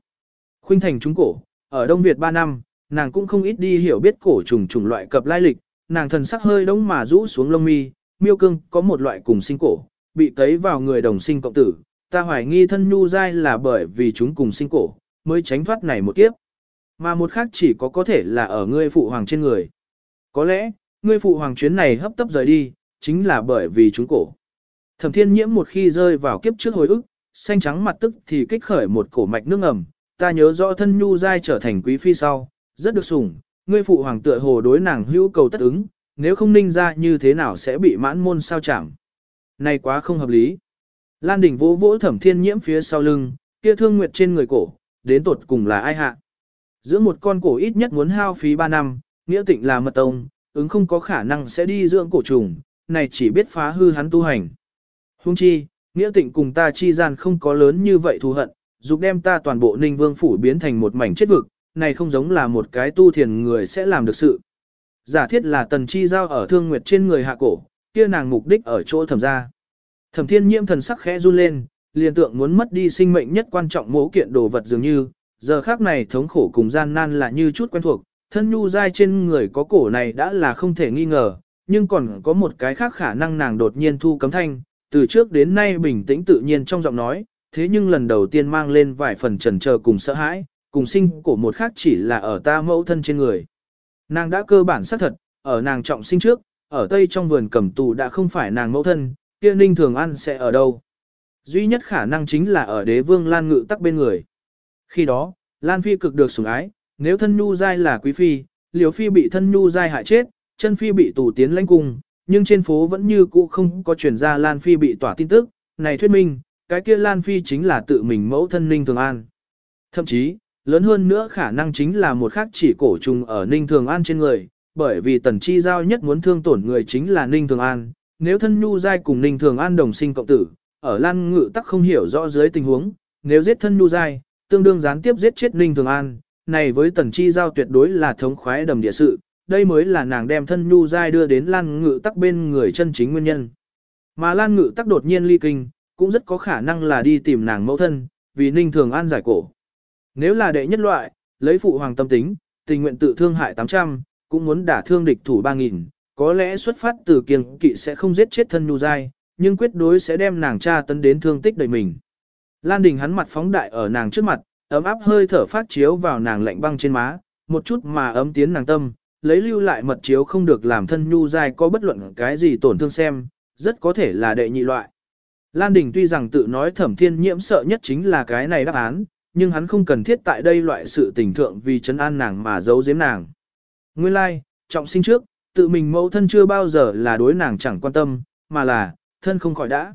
Khuynh thành chúng cổ, ở Đông Việt 3 năm, nàng cũng không ít đi hiểu biết cổ trùng trùng loại cập lai lịch, nàng thần sắc hơi đống mà rũ xuống lông mi, miêu cương có một loại cùng sinh cổ, bị tấy vào người đồng sinh cộng tử, ta hoài nghi thân nhu dai là bởi vì chúng cùng sinh cổ, mới tránh thoát này một kiếp. Mà một khác chỉ có có thể là ở ngươi phụ hoàng trên người. Có lẽ, ngươi phụ hoàng chuyến này hấp tấp rời đi, chính là bởi vì chúng cổ. Thẩm thiên nhiễm một khi rơi vào kiếp trước hồi ức, xanh trắng mặt tức thì kích khởi một cổ mạch nước ngầm. Ta nhớ rõ thân nhu dai trở thành quý phi sau, rất được sủng, ngươi phụ hoàng tựa hồ đối nàng hữu cầu tất ứng, nếu không ninh ra như thế nào sẽ bị mãn môn sao chẳng. Này quá không hợp lý. Lan đỉnh vỗ vỗ thẩm thiên nhiễm phía sau lưng, kia thương nguyệt trên người cổ, đến tột cùng là ai hạ. Giữa một con cổ ít nhất muốn hao phí 3 năm, nghĩa tịnh là mật tông, ứng không có khả năng sẽ đi dưỡng cổ trùng, này chỉ biết phá hư hắn tu hành. Hung chi, Nghĩa tịnh cùng ta chi gian không có lớn như vậy thù hận, dục đem ta toàn bộ ninh vương phủ biến thành một mảnh chết vực, này không giống là một cái tu thiền người sẽ làm được sự. Giả thiết là tần chi giao ở thương nguyệt trên người hạ cổ, kia nàng mục đích ở chỗ thẩm ra. Thẩm thiên nhiễm thần sắc khẽ run lên, liền tượng muốn mất đi sinh mệnh nhất quan trọng mẫu kiện đồ vật dường như, giờ khác này thống khổ cùng gian nan là như chút quen thuộc, thân nhu dai trên người có cổ này đã là không thể nghi ngờ, nhưng còn có một cái khác khả năng nàng đột nhiên thu cấm thanh, từ trước đến nay bình tĩnh tự nhiên trong giọng nói, thế nhưng lần đầu tiên mang lên vài phần trần chờ cùng sợ hãi, cùng sinh của một khác chỉ là ở ta mẫu thân trên người. Nàng đã cơ bản xác thật, ở nàng trọng sinh trước, ở tây trong vườn cầm tù đã không phải nàng mẫu thân, kia ninh thường ăn sẽ ở đâu. Duy nhất khả năng chính là ở đế vương Lan Ngự tắc bên người. Khi đó, Lan Phi cực được sủng ái, nếu thân nhu Dai là quý phi, liều phi bị thân nhu Dai hại chết, chân phi bị tù tiến lãnh cung, nhưng trên phố vẫn như cũ không có truyền ra Lan Phi bị tỏa tin tức, này thuyết minh, cái kia Lan Phi chính là tự mình mẫu thân Ninh Thường An. Thậm chí, lớn hơn nữa khả năng chính là một khác chỉ cổ trùng ở Ninh Thường An trên người, bởi vì tần chi giao nhất muốn thương tổn người chính là Ninh Thường An, nếu thân nhu giai cùng Ninh Thường An đồng sinh cộng tử, ở Lan Ngự tắc không hiểu rõ dưới tình huống, nếu giết thân nhu giai, tương đương gián tiếp giết chết Ninh Thường An, này với tần chi giao tuyệt đối là thống khoái đầm địa sự, đây mới là nàng đem thân nhu giai đưa đến Lan Ngự tắc bên người chân chính nguyên nhân. Mà Lan Ngự tắc đột nhiên ly kinh, cũng rất có khả năng là đi tìm nàng mẫu thân, vì Ninh Thường An giải cổ. Nếu là đệ nhất loại, lấy phụ hoàng tâm tính, tình nguyện tự thương hại 800, cũng muốn đả thương địch thủ 3.000, có lẽ xuất phát từ kiêng kỵ sẽ không giết chết thân nhu dai nhưng quyết đối sẽ đem nàng cha tấn đến thương tích đầy mình. Lan Đình hắn mặt phóng đại ở nàng trước mặt, ấm áp hơi thở phát chiếu vào nàng lạnh băng trên má, một chút mà ấm tiến nàng tâm, lấy lưu lại mật chiếu không được làm thân nhu dai có bất luận cái gì tổn thương xem, rất có thể là đệ nhị loại. Lan Đình tuy rằng tự nói thẩm thiên nhiễm sợ nhất chính là cái này đáp án, nhưng hắn không cần thiết tại đây loại sự tình thượng vì chấn an nàng mà giấu giếm nàng. Nguyên lai, like, trọng sinh trước, tự mình mẫu thân chưa bao giờ là đối nàng chẳng quan tâm, mà là, thân không khỏi đã.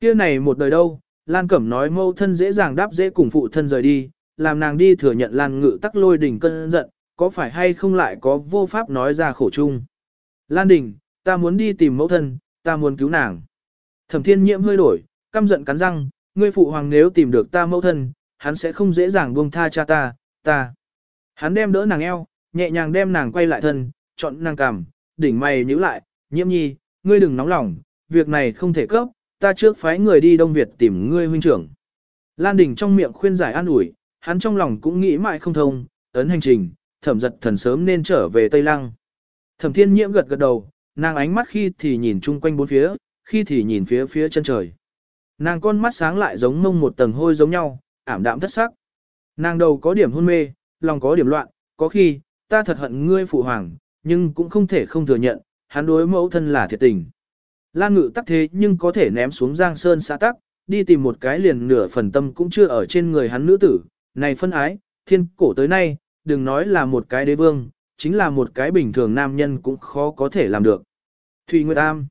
kia này một đời đâu, Lan Cẩm nói mẫu thân dễ dàng đáp dễ cùng phụ thân rời đi, làm nàng đi thừa nhận Lan Ngự tắc lôi đỉnh cơn giận, có phải hay không lại có vô pháp nói ra khổ chung. Lan Đình, ta muốn đi tìm mẫu thân, ta muốn cứu nàng. Thẩm thiên nhiễm hơi đổi, căm giận cắn răng, ngươi phụ hoàng nếu tìm được ta mẫu thân, hắn sẽ không dễ dàng buông tha cha ta, ta. Hắn đem đỡ nàng eo, nhẹ nhàng đem nàng quay lại thân, chọn nàng cằm, đỉnh mày nhíu lại, nhiễm nhi, ngươi đừng nóng lòng, việc này không thể cấp, ta trước phái người đi Đông Việt tìm ngươi huynh trưởng. Lan Đình trong miệng khuyên giải an ủi, hắn trong lòng cũng nghĩ mãi không thông, ấn hành trình, thẩm giật thần sớm nên trở về Tây Lăng. Thẩm thiên nhiễm gật gật đầu, nàng ánh mắt khi thì nhìn chung quanh bốn phía, khi thì nhìn phía phía chân trời. Nàng con mắt sáng lại giống mông một tầng hôi giống nhau, ảm đạm thất sắc. Nàng đầu có điểm hôn mê, lòng có điểm loạn, có khi, ta thật hận ngươi phụ hoàng, nhưng cũng không thể không thừa nhận, hắn đối mẫu thân là thiệt tình. Lan ngự tắc thế nhưng có thể ném xuống giang sơn xã tắc, đi tìm một cái liền nửa phần tâm cũng chưa ở trên người hắn nữ tử, này phân ái, thiên cổ tới nay, đừng nói là một cái đế vương, chính là một cái bình thường nam nhân cũng khó có thể làm được. Thùy Nguyệt Am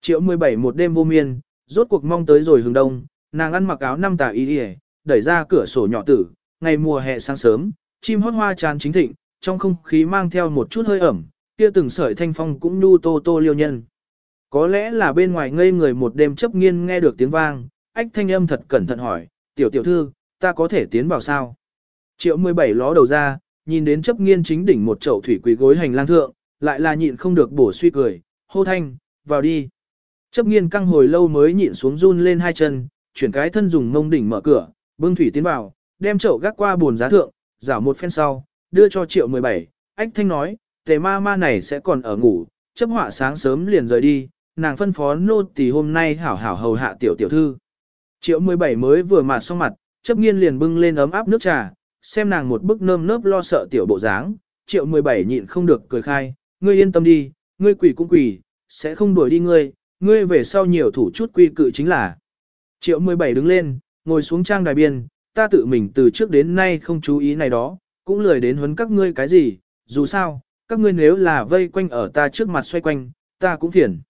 Triệu 17 một đêm vô miên, rốt cuộc mong tới rồi hướng đông, nàng ăn mặc áo năm tà y đẩy ra cửa sổ nhỏ tử, ngày mùa hè sáng sớm, chim hót hoa tràn chính thịnh, trong không khí mang theo một chút hơi ẩm, kia từng sợi thanh phong cũng nu tô tô liêu nhân. Có lẽ là bên ngoài ngây người một đêm chấp nghiên nghe được tiếng vang, ách thanh âm thật cẩn thận hỏi, tiểu tiểu thư, ta có thể tiến vào sao? Triệu 17 ló đầu ra, nhìn đến chấp nghiên chính đỉnh một chậu thủy quý gối hành lang thượng, lại là nhịn không được bổ suy cười, hô thanh, vào đi. Chấp nghiên căng hồi lâu mới nhịn xuống run lên hai chân, chuyển cái thân dùng mông đỉnh mở cửa, bưng thủy tiến vào, đem chậu gác qua buồn giá thượng, rảo một phen sau, đưa cho triệu 17, ách thanh nói, tề ma ma này sẽ còn ở ngủ, chấp họa sáng sớm liền rời đi, nàng phân phó nô tỳ hôm nay hảo hảo hầu hạ tiểu tiểu thư. Triệu 17 mới vừa mặt xong mặt, chấp nghiên liền bưng lên ấm áp nước trà, xem nàng một bức nơm nớp lo sợ tiểu bộ dáng, triệu 17 nhịn không được cười khai, ngươi yên tâm đi, ngươi quỷ cũng quỷ, sẽ không đuổi đi ngươi, ngươi về sau nhiều thủ chút quy cự chính là. Triệu 17 đứng lên, ngồi xuống trang đài biên, ta tự mình từ trước đến nay không chú ý này đó, cũng lười đến huấn các ngươi cái gì, dù sao, các ngươi nếu là vây quanh ở ta trước mặt xoay quanh, ta cũng phiền.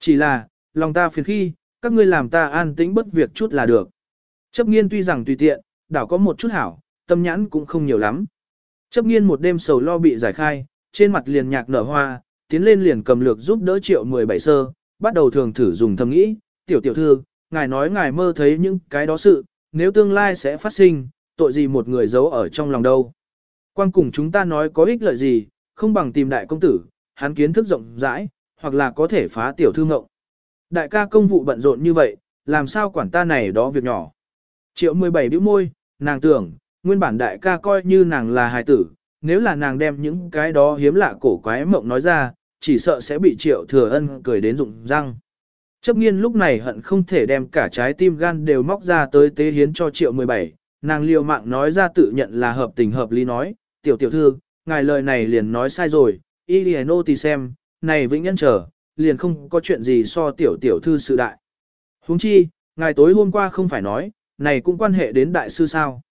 Chỉ là, lòng ta phiền khi, các ngươi làm ta an tĩnh bất việc chút là được. Chấp nghiên tuy rằng tùy tiện, đảo có một chút hảo, tâm nhãn cũng không nhiều lắm. Chấp nghiên một đêm sầu lo bị giải khai, trên mặt liền nhạc nở hoa, tiến lên liền cầm lược giúp đỡ triệu 17 sơ, bắt đầu thường thử dùng thầm nghĩ, tiểu tiểu thư, ngài nói ngài mơ thấy những cái đó sự, nếu tương lai sẽ phát sinh, tội gì một người giấu ở trong lòng đâu. Quan cùng chúng ta nói có ích lợi gì, không bằng tìm đại công tử, hắn kiến thức rộng rãi, hoặc là có thể phá tiểu thư ngộng. Đại ca công vụ bận rộn như vậy, làm sao quản ta này đó việc nhỏ. Triệu 17 bĩu môi, nàng tưởng, nguyên bản đại ca coi như nàng là hài tử, nếu là nàng đem những cái đó hiếm lạ cổ quái mộng nói ra, chỉ sợ sẽ bị triệu thừa ân cười đến rụng răng. Chấp nghiên lúc này hận không thể đem cả trái tim gan đều móc ra tới tế hiến cho triệu 17, nàng liều mạng nói ra tự nhận là hợp tình hợp lý nói, tiểu tiểu thư, ngài lời này liền nói sai rồi, Y lìa nô thì xem, này vĩnh nhân chờ, liền không có chuyện gì so tiểu tiểu thư sự đại. huống chi, ngài tối hôm qua không phải nói, này cũng quan hệ đến đại sư sao.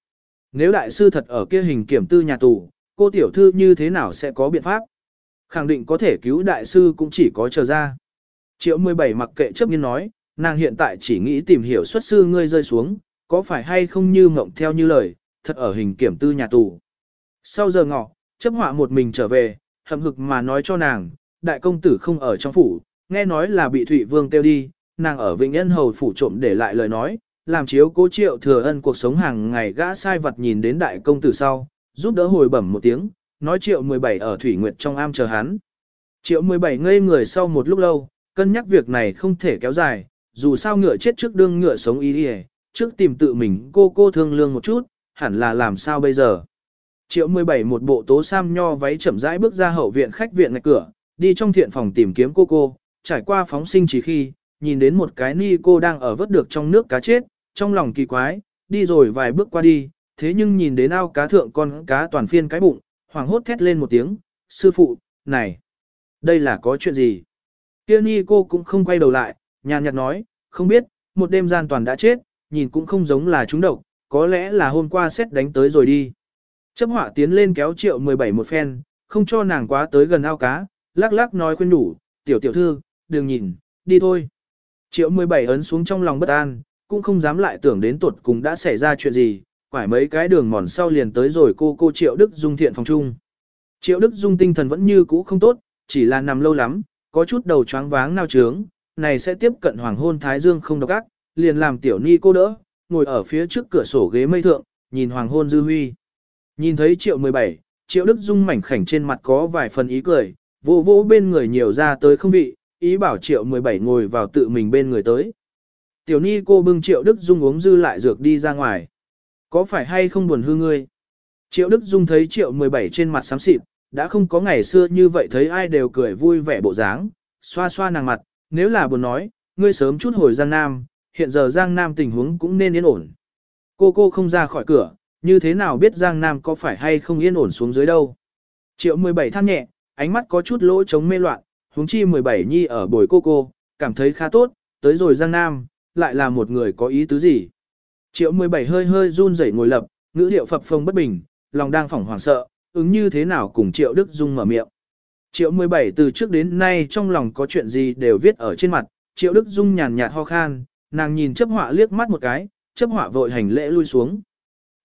Nếu đại sư thật ở kia hình kiểm tư nhà tù, cô tiểu thư như thế nào sẽ có biện pháp? Khẳng định có thể cứu đại sư cũng chỉ có chờ ra. Triệu 17 mặc kệ chấp nhiên nói, nàng hiện tại chỉ nghĩ tìm hiểu xuất sư ngươi rơi xuống, có phải hay không như mộng theo như lời, thật ở hình kiểm tư nhà tù. Sau giờ ngọ, chấp họa một mình trở về, hậm hực mà nói cho nàng, đại công tử không ở trong phủ, nghe nói là bị Thụy Vương tiêu đi, nàng ở Vĩnh Nhân Hầu phủ trộm để lại lời nói, làm chiếu cố triệu thừa ân cuộc sống hàng ngày gã sai vật nhìn đến đại công tử sau, giúp đỡ hồi bẩm một tiếng, nói triệu 17 ở Thủy Nguyệt trong am chờ hắn. Triệu 17 ngây người sau một lúc lâu, cân nhắc việc này không thể kéo dài, dù sao ngựa chết trước đương ngựa sống ý đi trước tìm tự mình cô cô thương lương một chút, hẳn là làm sao bây giờ. Triệu 17 một bộ tố sam nho váy chậm rãi bước ra hậu viện khách viện ngạch cửa, đi trong thiện phòng tìm kiếm cô cô, trải qua phóng sinh chỉ khi, nhìn đến một cái ni cô đang ở vớt được trong nước cá chết, trong lòng kỳ quái, đi rồi vài bước qua đi, thế nhưng nhìn đến ao cá thượng con cá toàn phiên cái bụng, hoảng hốt thét lên một tiếng, sư phụ, này, đây là có chuyện gì? Kia ni cô cũng không quay đầu lại, nhàn nhạt nói, không biết, một đêm gian toàn đã chết, nhìn cũng không giống là chúng độc, có lẽ là hôm qua xét đánh tới rồi đi. Chấp họa tiến lên kéo triệu 17 một phen, không cho nàng quá tới gần ao cá, lắc lắc nói khuyên đủ, tiểu tiểu thư, đừng nhìn, đi thôi. Triệu 17 ấn xuống trong lòng bất an, cũng không dám lại tưởng đến tuột cùng đã xảy ra chuyện gì, quải mấy cái đường mòn sau liền tới rồi cô cô Triệu Đức Dung thiện phòng chung. Triệu Đức Dung tinh thần vẫn như cũ không tốt, chỉ là nằm lâu lắm, có chút đầu choáng váng nao trướng, này sẽ tiếp cận hoàng hôn thái dương không độc ác, liền làm tiểu ni cô đỡ, ngồi ở phía trước cửa sổ ghế mây thượng, nhìn hoàng hôn dư huy. Nhìn thấy Triệu 17, Triệu Đức Dung mảnh khảnh trên mặt có vài phần ý cười, vô vô bên người nhiều ra tới không vị, ý bảo Triệu 17 ngồi vào tự mình bên người tới. Tiểu ni cô bưng Triệu Đức Dung uống dư lại dược đi ra ngoài. Có phải hay không buồn hư ngươi? Triệu Đức Dung thấy Triệu 17 trên mặt xám xịt, đã không có ngày xưa như vậy thấy ai đều cười vui vẻ bộ dáng, xoa xoa nàng mặt, nếu là buồn nói, ngươi sớm chút hồi Giang Nam, hiện giờ Giang Nam tình huống cũng nên yên ổn. Cô cô không ra khỏi cửa, như thế nào biết Giang Nam có phải hay không yên ổn xuống dưới đâu. Triệu 17 than nhẹ, ánh mắt có chút lỗ chống mê loạn, huống chi 17 nhi ở bồi cô cô, cảm thấy khá tốt, tới rồi Giang Nam, lại là một người có ý tứ gì. Triệu 17 hơi hơi run rẩy ngồi lập, ngữ điệu phập phồng bất bình, lòng đang phỏng hoảng sợ, ứng như thế nào cùng Triệu Đức Dung mở miệng. Triệu 17 từ trước đến nay trong lòng có chuyện gì đều viết ở trên mặt, Triệu Đức Dung nhàn nhạt ho khan, nàng nhìn chấp họa liếc mắt một cái, chấp họa vội hành lễ lui xuống.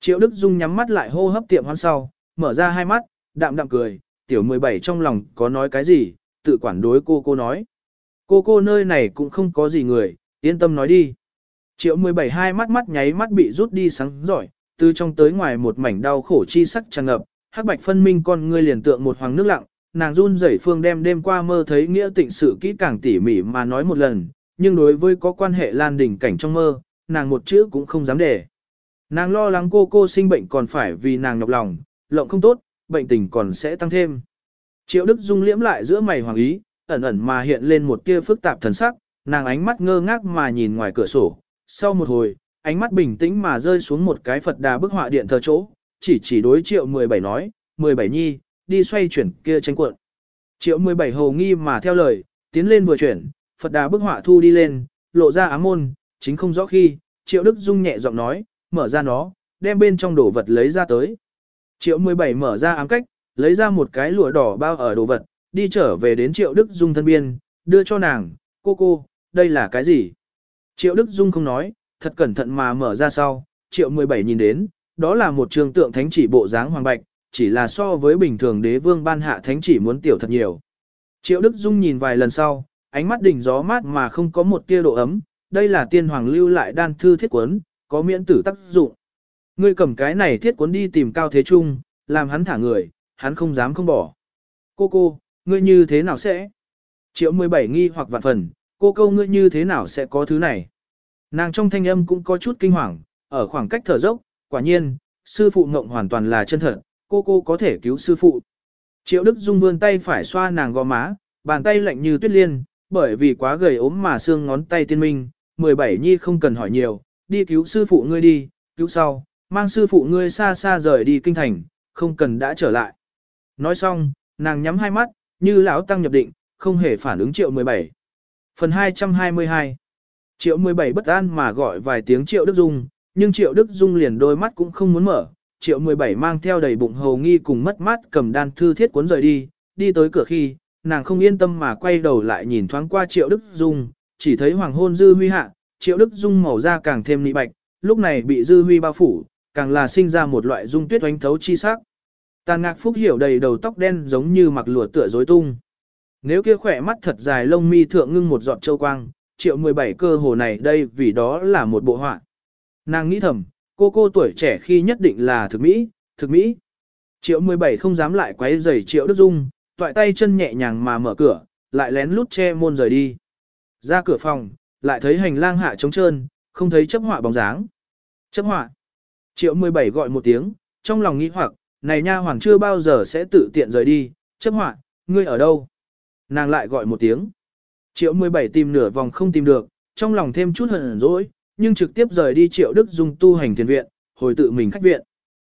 Triệu Đức Dung nhắm mắt lại hô hấp tiệm hoan sau, mở ra hai mắt, đạm đạm cười, tiểu 17 trong lòng có nói cái gì, tự quản đối cô cô nói. Cô cô nơi này cũng không có gì người, yên tâm nói đi. Triệu 17 hai mắt mắt nháy mắt bị rút đi sáng giỏi, từ trong tới ngoài một mảnh đau khổ chi sắc tràn ngập, hắc bạch phân minh con ngươi liền tượng một hoàng nước lặng, nàng run rẩy phương đem đêm qua mơ thấy nghĩa tịnh sự kỹ càng tỉ mỉ mà nói một lần, nhưng đối với có quan hệ lan đỉnh cảnh trong mơ, nàng một chữ cũng không dám để. Nàng lo lắng cô cô sinh bệnh còn phải vì nàng nhọc lòng, lộng không tốt, bệnh tình còn sẽ tăng thêm. Triệu Đức Dung liễm lại giữa mày hoàng ý, ẩn ẩn mà hiện lên một tia phức tạp thần sắc, nàng ánh mắt ngơ ngác mà nhìn ngoài cửa sổ. Sau một hồi, ánh mắt bình tĩnh mà rơi xuống một cái Phật đà bức họa điện thờ chỗ, chỉ chỉ đối triệu 17 nói, 17 nhi, đi xoay chuyển kia tranh cuộn. Triệu 17 hồ nghi mà theo lời, tiến lên vừa chuyển, Phật đà bức họa thu đi lên, lộ ra ám môn, chính không rõ khi, triệu Đức Dung nhẹ giọng nói, mở ra nó, đem bên trong đồ vật lấy ra tới. Triệu 17 mở ra ám cách, lấy ra một cái lụa đỏ bao ở đồ vật, đi trở về đến Triệu Đức Dung thân biên, đưa cho nàng, cô cô, đây là cái gì? Triệu Đức Dung không nói, thật cẩn thận mà mở ra sau, Triệu 17 nhìn đến, đó là một trường tượng thánh chỉ bộ dáng hoàng bạch, chỉ là so với bình thường đế vương ban hạ thánh chỉ muốn tiểu thật nhiều. Triệu Đức Dung nhìn vài lần sau, ánh mắt đỉnh gió mát mà không có một tia độ ấm, đây là tiên hoàng lưu lại đan thư thiết quấn, có miễn tử tác dụng. Ngươi cầm cái này thiết cuốn đi tìm Cao Thế Trung, làm hắn thả người, hắn không dám không bỏ. Cô cô, ngươi như thế nào sẽ? Triệu 17 nghi hoặc vạn phần, cô câu ngươi như thế nào sẽ có thứ này? Nàng trong thanh âm cũng có chút kinh hoàng, ở khoảng cách thở dốc, quả nhiên, sư phụ ngộng hoàn toàn là chân thật, cô cô có thể cứu sư phụ. Triệu Đức Dung vươn tay phải xoa nàng gò má, bàn tay lạnh như tuyết liên, bởi vì quá gầy ốm mà xương ngón tay tiên minh, 17 nhi không cần hỏi nhiều, đi cứu sư phụ ngươi đi, cứu sau, mang sư phụ ngươi xa xa rời đi kinh thành, không cần đã trở lại. Nói xong, nàng nhắm hai mắt, như lão tăng nhập định, không hề phản ứng triệu 17. Phần 222 Triệu 17 bất an mà gọi vài tiếng triệu Đức Dung, nhưng triệu Đức Dung liền đôi mắt cũng không muốn mở. Triệu 17 mang theo đầy bụng hầu nghi cùng mất mát cầm đan thư thiết cuốn rời đi, đi tới cửa khi, nàng không yên tâm mà quay đầu lại nhìn thoáng qua triệu Đức Dung, chỉ thấy hoàng hôn dư huy hạ, triệu Đức Dung màu da càng thêm nị bạch, lúc này bị dư huy bao phủ, càng là sinh ra một loại dung tuyết oánh thấu chi sắc. Tàn ngạc phúc hiểu đầy đầu tóc đen giống như mặc lụa tựa rối tung. Nếu kia khỏe mắt thật dài lông mi thượng ngưng một giọt châu quang, triệu 17 cơ hồ này đây vì đó là một bộ họa. Nàng nghĩ thầm, cô cô tuổi trẻ khi nhất định là thực mỹ, thực mỹ. Triệu 17 không dám lại quấy rầy triệu Đức Dung, toại tay chân nhẹ nhàng mà mở cửa, lại lén lút che môn rời đi. Ra cửa phòng, lại thấy hành lang hạ trống trơn, không thấy chấp họa bóng dáng. Chấp họa. Triệu 17 gọi một tiếng, trong lòng nghĩ hoặc, này nha hoàng chưa bao giờ sẽ tự tiện rời đi, chấp họa, ngươi ở đâu? Nàng lại gọi một tiếng. Triệu 17 tìm nửa vòng không tìm được, trong lòng thêm chút hận dỗi, nhưng trực tiếp rời đi Triệu Đức Dung tu hành thiền viện, hồi tự mình khách viện.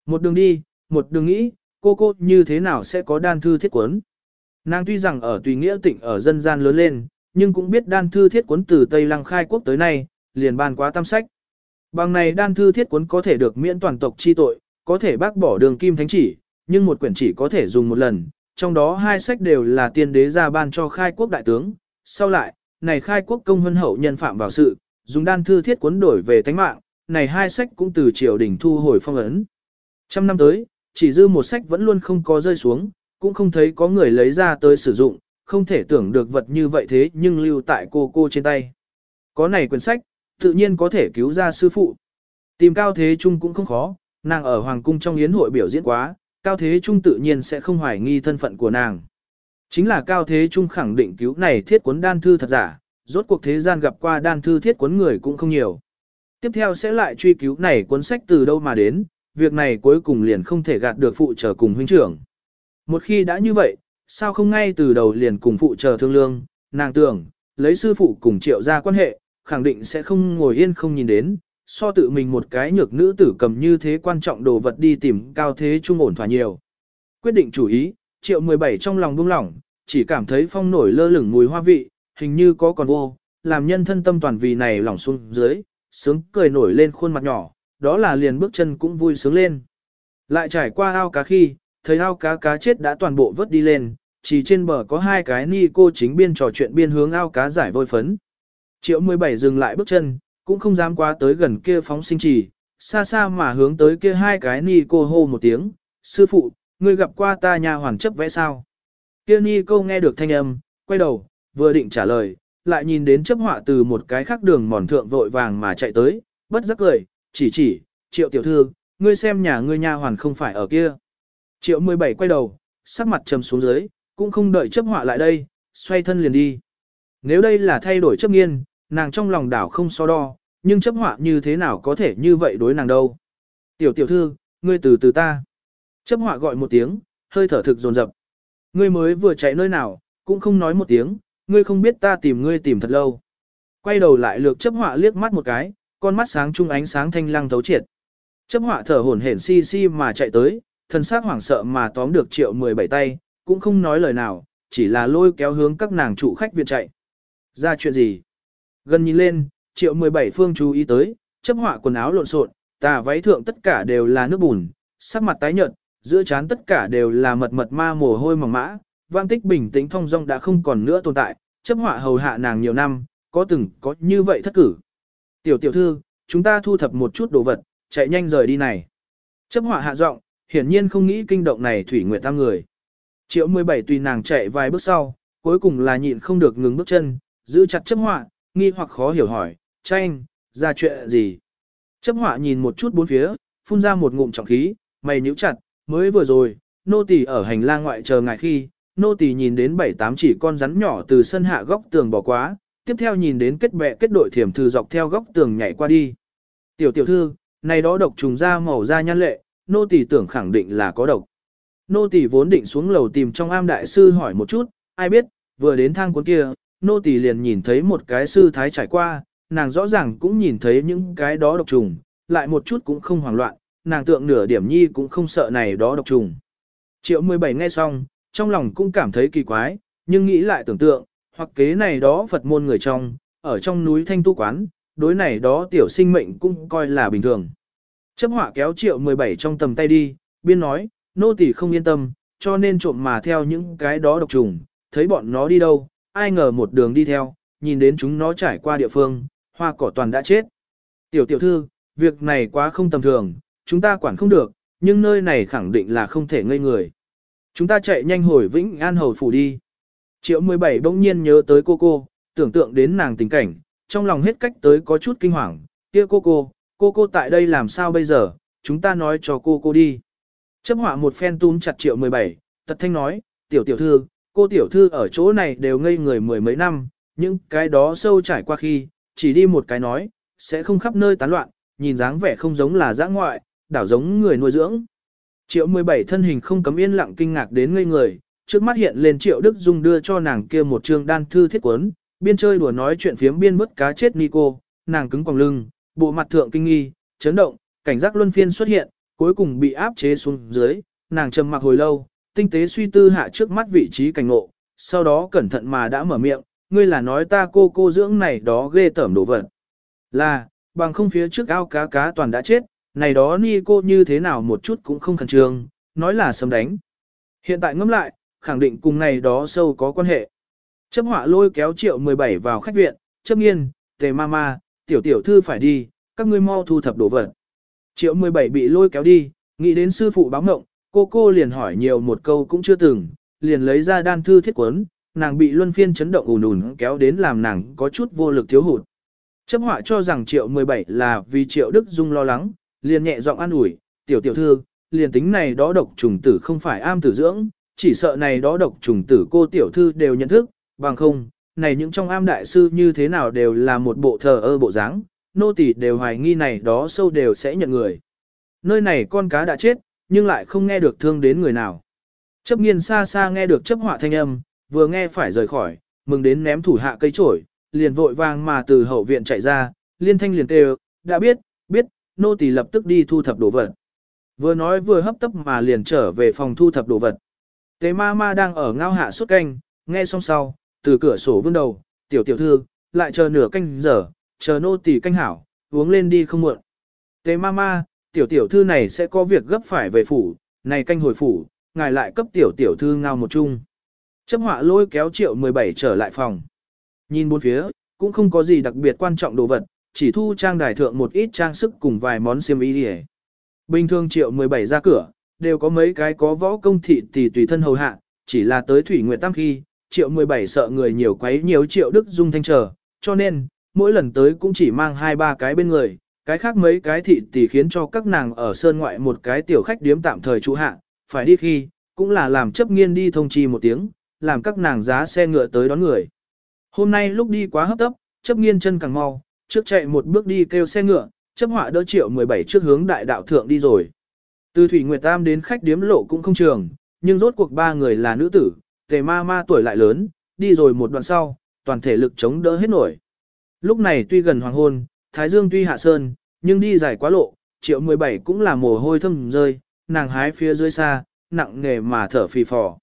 Một đường đi, một đường nghĩ, cô cô như thế nào sẽ có đan thư thiết quấn. Nàng tuy rằng ở tùy nghĩa tỉnh ở dân gian lớn lên, nhưng cũng biết đan thư thiết cuốn từ Tây Lăng khai quốc tới nay, liền ban quá tam sách. Bằng này đan thư thiết cuốn có thể được miễn toàn tộc chi tội, có thể bác bỏ đường kim thánh chỉ, nhưng một quyển chỉ có thể dùng một lần, trong đó hai sách đều là tiên đế ra ban cho khai quốc đại tướng. Sau lại, này khai quốc công hân hậu nhân phạm vào sự, dùng đan thư thiết cuốn đổi về tánh mạng, này hai sách cũng từ triều đình thu hồi phong ấn. Trăm năm tới, chỉ dư một sách vẫn luôn không có rơi xuống, cũng không thấy có người lấy ra tới sử dụng, không thể tưởng được vật như vậy thế nhưng lưu tại cô cô trên tay. Có này quyển sách, tự nhiên có thể cứu ra sư phụ. Tìm Cao Thế Trung cũng không khó, nàng ở Hoàng Cung trong yến hội biểu diễn quá, Cao Thế Trung tự nhiên sẽ không hoài nghi thân phận của nàng. Chính là Cao Thế Trung khẳng định cứu này thiết cuốn đan thư thật giả, rốt cuộc thế gian gặp qua đan thư thiết cuốn người cũng không nhiều. Tiếp theo sẽ lại truy cứu này cuốn sách từ đâu mà đến, việc này cuối cùng liền không thể gạt được phụ trở cùng huynh trưởng. Một khi đã như vậy, sao không ngay từ đầu liền cùng phụ chờ thương lương, nàng tưởng, lấy sư phụ cùng triệu ra quan hệ, khẳng định sẽ không ngồi yên không nhìn đến, so tự mình một cái nhược nữ tử cầm như thế quan trọng đồ vật đi tìm cao thế trung ổn thỏa nhiều. Quyết định chủ ý, triệu 17 trong lòng buông lỏng, chỉ cảm thấy phong nổi lơ lửng mùi hoa vị, hình như có còn vô, làm nhân thân tâm toàn vì này lỏng xuống dưới, sướng cười nổi lên khuôn mặt nhỏ, đó là liền bước chân cũng vui sướng lên. Lại trải qua ao cá khi, thấy ao cá cá chết đã toàn bộ vớt đi lên, chỉ trên bờ có hai cái ni cô chính biên trò chuyện biên hướng ao cá giải vôi phấn. Triệu 17 dừng lại bước chân, cũng không dám qua tới gần kia phóng sinh trì, xa xa mà hướng tới kia hai cái ni cô hô một tiếng, sư phụ, ngươi gặp qua ta nhà hoàn chấp vẽ sao. Kia ni cô nghe được thanh âm, quay đầu, vừa định trả lời, lại nhìn đến chấp họa từ một cái khác đường mòn thượng vội vàng mà chạy tới, bất giác cười, chỉ chỉ, triệu tiểu thư, ngươi xem nhà ngươi nha hoàn không phải ở kia. Triệu 17 quay đầu, sắc mặt trầm xuống dưới, cũng không đợi chấp họa lại đây, xoay thân liền đi. Nếu đây là thay đổi chấp nghiên, nàng trong lòng đảo không so đo, nhưng chấp họa như thế nào có thể như vậy đối nàng đâu. Tiểu tiểu thư, ngươi từ từ ta. Chấp họa gọi một tiếng, hơi thở thực dồn dập. Ngươi mới vừa chạy nơi nào, cũng không nói một tiếng, ngươi không biết ta tìm ngươi tìm thật lâu. Quay đầu lại lược chấp họa liếc mắt một cái, con mắt sáng trung ánh sáng thanh lăng thấu triệt. Chấp họa thở hổn hển si si mà chạy tới, thần xác hoảng sợ mà tóm được triệu 17 tay, cũng không nói lời nào, chỉ là lôi kéo hướng các nàng chủ khách viện chạy. Ra chuyện gì? Gần nhìn lên, triệu 17 phương chú ý tới, chấp họa quần áo lộn xộn, tà váy thượng tất cả đều là nước bùn, sắc mặt tái nhợt, giữa trán tất cả đều là mật mật ma mồ hôi mỏng mã, vang tích bình tĩnh thông dong đã không còn nữa tồn tại, chấp họa hầu hạ nàng nhiều năm, có từng có như vậy thất cử. Tiểu tiểu thư, chúng ta thu thập một chút đồ vật, chạy nhanh rời đi này. Chấp họa hạ giọng, hiển nhiên không nghĩ kinh động này thủy nguyệt tam người. Triệu 17 tùy nàng chạy vài bước sau, cuối cùng là nhịn không được ngừng bước chân, giữ chặt chấp họa, nghi hoặc khó hiểu hỏi, tranh, ra chuyện gì? Chấp họa nhìn một chút bốn phía, phun ra một ngụm trọng khí, mày nhíu chặt, mới vừa rồi, nô tỳ ở hành lang ngoại chờ ngài khi, nô tỳ nhìn đến bảy tám chỉ con rắn nhỏ từ sân hạ góc tường bỏ quá, tiếp theo nhìn đến kết bè kết đội thiểm thư dọc theo góc tường nhảy qua đi. Tiểu tiểu thư, này đó độc trùng ra màu da nhăn lệ, nô tỳ tưởng khẳng định là có độc. Nô tỳ vốn định xuống lầu tìm trong am đại sư hỏi một chút, ai biết, vừa đến thang cuốn kia, nô tỳ liền nhìn thấy một cái sư thái trải qua, nàng rõ ràng cũng nhìn thấy những cái đó độc trùng, lại một chút cũng không hoảng loạn, nàng tượng nửa điểm nhi cũng không sợ này đó độc trùng. Triệu 17 nghe xong, trong lòng cũng cảm thấy kỳ quái, nhưng nghĩ lại tưởng tượng, hoặc kế này đó Phật môn người trong, ở trong núi thanh tu quán, đối này đó tiểu sinh mệnh cũng coi là bình thường. Chấp họa kéo triệu 17 trong tầm tay đi, biên nói, nô tỳ không yên tâm, cho nên trộm mà theo những cái đó độc trùng, thấy bọn nó đi đâu, ai ngờ một đường đi theo, nhìn đến chúng nó trải qua địa phương, hoa cỏ toàn đã chết. Tiểu tiểu thư, việc này quá không tầm thường, chúng ta quản không được, nhưng nơi này khẳng định là không thể ngây người. Chúng ta chạy nhanh hồi Vĩnh An Hầu Phủ đi. Triệu 17 bỗng nhiên nhớ tới cô cô, tưởng tượng đến nàng tình cảnh, trong lòng hết cách tới có chút kinh hoàng, kia cô cô, cô cô tại đây làm sao bây giờ, chúng ta nói cho cô cô đi. Chấp họa một phen túm chặt triệu 17, tật thanh nói, tiểu tiểu thư, cô tiểu thư ở chỗ này đều ngây người mười mấy năm, những cái đó sâu trải qua khi, chỉ đi một cái nói, sẽ không khắp nơi tán loạn, nhìn dáng vẻ không giống là dã ngoại, đảo giống người nuôi dưỡng. Triệu 17 thân hình không cấm yên lặng kinh ngạc đến ngây người, trước mắt hiện lên Triệu Đức Dung đưa cho nàng kia một trường đan thư thiết cuốn, biên chơi đùa nói chuyện phiếm biên vứt cá chết Nico, nàng cứng quòng lưng, bộ mặt thượng kinh nghi, chấn động, cảnh giác luân phiên xuất hiện, cuối cùng bị áp chế xuống dưới, nàng trầm mặc hồi lâu, tinh tế suy tư hạ trước mắt vị trí cảnh ngộ, sau đó cẩn thận mà đã mở miệng, ngươi là nói ta cô cô dưỡng này đó ghê tởm đồ vật. Là, bằng không phía trước ao cá cá toàn đã chết, này đó ni cô như thế nào một chút cũng không khẩn trương, nói là sấm đánh. Hiện tại ngẫm lại, khẳng định cùng này đó sâu có quan hệ. Chấp họa lôi kéo triệu 17 vào khách viện, chấp nghiên, tề ma ma, tiểu tiểu thư phải đi, các ngươi mau thu thập đồ vật. Triệu 17 bị lôi kéo đi, nghĩ đến sư phụ báo mộng, cô cô liền hỏi nhiều một câu cũng chưa từng, liền lấy ra đan thư thiết quấn, nàng bị luân phiên chấn động ùn ùn kéo đến làm nàng có chút vô lực thiếu hụt. Chấp họa cho rằng triệu 17 là vì triệu Đức Dung lo lắng, liền nhẹ giọng an ủi, tiểu tiểu thư, liền tính này đó độc trùng tử không phải am tử dưỡng, chỉ sợ này đó độc trùng tử cô tiểu thư đều nhận thức, bằng không, này những trong am đại sư như thế nào đều là một bộ thờ ơ bộ dáng, nô tỳ đều hoài nghi này đó sâu đều sẽ nhận người. Nơi này con cá đã chết, nhưng lại không nghe được thương đến người nào. Chấp nghiên xa xa nghe được chấp họa thanh âm, vừa nghe phải rời khỏi, mừng đến ném thủ hạ cây trổi, liền vội vàng mà từ hậu viện chạy ra, liên thanh liền kêu, đã biết, biết, nô tỳ lập tức đi thu thập đồ vật. Vừa nói vừa hấp tấp mà liền trở về phòng thu thập đồ vật. Tế ma ma đang ở ngao hạ suốt canh, nghe xong sau, từ cửa sổ vươn đầu, tiểu tiểu thư, lại chờ nửa canh giờ, chờ nô tỳ canh hảo, uống lên đi không muộn. Tế ma ma, tiểu tiểu thư này sẽ có việc gấp phải về phủ, này canh hồi phủ, ngài lại cấp tiểu tiểu thư ngao một chung. Chấp họa lôi kéo triệu 17 trở lại phòng. Nhìn bốn phía, cũng không có gì đặc biệt quan trọng đồ vật, chỉ thu trang đài thượng một ít trang sức cùng vài món xiêm y đi Bình thường triệu 17 ra cửa, đều có mấy cái có võ công thị tỷ tùy thân hầu hạ, chỉ là tới Thủy Nguyệt Tam khi, triệu 17 sợ người nhiều quấy nhiều triệu Đức Dung thanh trở, cho nên, mỗi lần tới cũng chỉ mang hai ba cái bên người, cái khác mấy cái thị tỷ khiến cho các nàng ở sơn ngoại một cái tiểu khách điếm tạm thời trụ hạ, phải đi khi, cũng là làm chấp nghiên đi thông chi một tiếng, làm các nàng giá xe ngựa tới đón người. Hôm nay lúc đi quá hấp tấp, chấp nghiên chân càng mau, trước chạy một bước đi kêu xe ngựa, chấp họa đỡ triệu 17 trước hướng đại đạo thượng đi rồi. Từ Thủy Nguyệt Tam đến khách điếm lộ cũng không trường, nhưng rốt cuộc ba người là nữ tử, tề ma ma tuổi lại lớn, đi rồi một đoạn sau, toàn thể lực chống đỡ hết nổi. Lúc này tuy gần hoàng hôn, Thái Dương tuy hạ sơn, nhưng đi dài quá lộ, triệu 17 cũng là mồ hôi thâm rơi, nàng hái phía dưới xa, nặng nghề mà thở phì phò.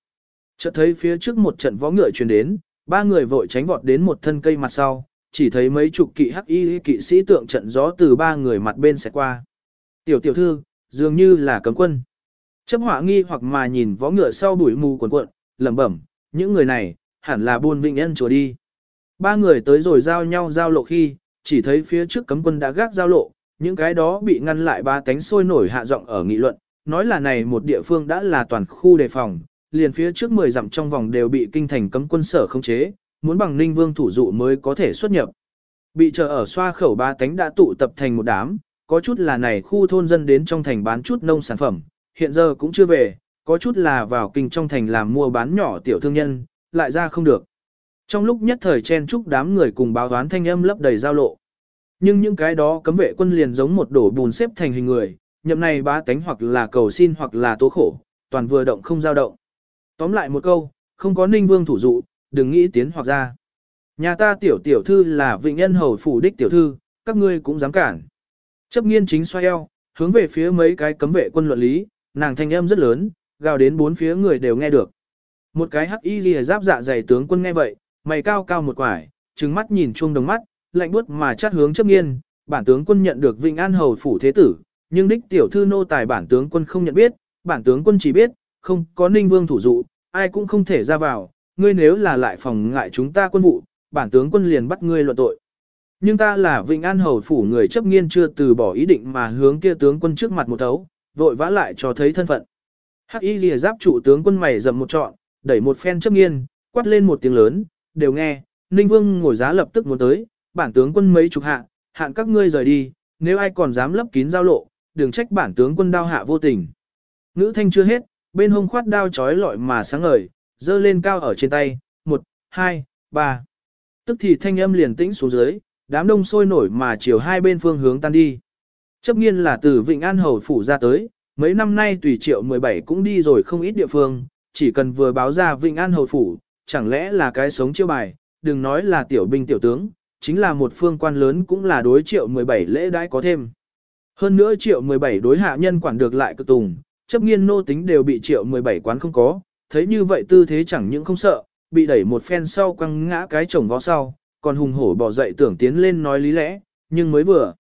Chợt thấy phía trước một trận võ ngựa truyền đến, ba người vội tránh vọt đến một thân cây mặt sau, chỉ thấy mấy chục kỵ hắc y kỵ sĩ tượng trận gió từ ba người mặt bên sẽ qua. Tiểu tiểu thư, dường như là cấm quân. Chấp họa nghi hoặc mà nhìn võ ngựa sau bụi mù quần cuộn, lẩm bẩm, những người này, hẳn là buôn vinh nhân chùa đi. Ba người tới rồi giao nhau giao lộ khi, chỉ thấy phía trước cấm quân đã gác giao lộ, những cái đó bị ngăn lại ba cánh sôi nổi hạ giọng ở nghị luận, nói là này một địa phương đã là toàn khu đề phòng, liền phía trước 10 dặm trong vòng đều bị kinh thành cấm quân sở khống chế, muốn bằng ninh vương thủ dụ mới có thể xuất nhập. Bị chờ ở xoa khẩu ba cánh đã tụ tập thành một đám, có chút là này khu thôn dân đến trong thành bán chút nông sản phẩm, hiện giờ cũng chưa về, có chút là vào kinh trong thành làm mua bán nhỏ tiểu thương nhân, lại ra không được. Trong lúc nhất thời chen chúc đám người cùng báo toán thanh âm lấp đầy giao lộ. Nhưng những cái đó cấm vệ quân liền giống một đổ bùn xếp thành hình người, nhậm này bá tánh hoặc là cầu xin hoặc là tố khổ, toàn vừa động không giao động. Tóm lại một câu, không có ninh vương thủ dụ, đừng nghĩ tiến hoặc ra. Nhà ta tiểu tiểu thư là vịnh nhân hầu phủ đích tiểu thư, các ngươi cũng dám cản. Chấp nghiên chính xoay eo, hướng về phía mấy cái cấm vệ quân luận lý, nàng thanh âm rất lớn, gào đến bốn phía người đều nghe được. Một cái hắc y lìa giáp dạ dày tướng quân nghe vậy, mày cao cao một quải, trừng mắt nhìn chuông đồng mắt, lạnh buốt mà chát hướng chấp nghiên, bản tướng quân nhận được Vịnh An hầu phủ thế tử, nhưng đích tiểu thư nô tài bản tướng quân không nhận biết, bản tướng quân chỉ biết, không có ninh vương thủ dụ, ai cũng không thể ra vào, ngươi nếu là lại phòng ngại chúng ta quân vụ, bản tướng quân liền bắt ngươi luận tội. Nhưng ta là Vịnh An hầu phủ người chấp nghiên chưa từ bỏ ý định mà hướng kia tướng quân trước mặt một thấu, vội vã lại cho thấy thân phận. Hắc y lìa giáp trụ tướng quân mày dầm một trọn, đẩy một phen chấp nghiên, quát lên một tiếng lớn, đều nghe, Ninh Vương ngồi giá lập tức muốn tới, bản tướng quân mấy chục hạ, hạn các ngươi rời đi, nếu ai còn dám lấp kín giao lộ, đừng trách bản tướng quân đao hạ vô tình. Ngữ thanh chưa hết, bên hông khoát đao chói lọi mà sáng ngời, dơ lên cao ở trên tay, một, hai, ba. Tức thì thanh âm liền tĩnh xuống dưới, đám đông sôi nổi mà chiều hai bên phương hướng tan đi. Chấp nghiên là từ Vịnh An Hầu Phủ ra tới, mấy năm nay tùy triệu 17 cũng đi rồi không ít địa phương, chỉ cần vừa báo ra Vịnh An Hầu Phủ, chẳng lẽ là cái sống chiêu bài, đừng nói là tiểu binh tiểu tướng, chính là một phương quan lớn cũng là đối triệu 17 lễ đãi có thêm. Hơn nữa triệu 17 đối hạ nhân quản được lại cực tùng, chấp nghiên nô tính đều bị triệu 17 quán không có, thấy như vậy tư thế chẳng những không sợ, bị đẩy một phen sau quăng ngã cái chồng vó sau, còn hùng hổ bỏ dậy tưởng tiến lên nói lý lẽ, nhưng mới vừa.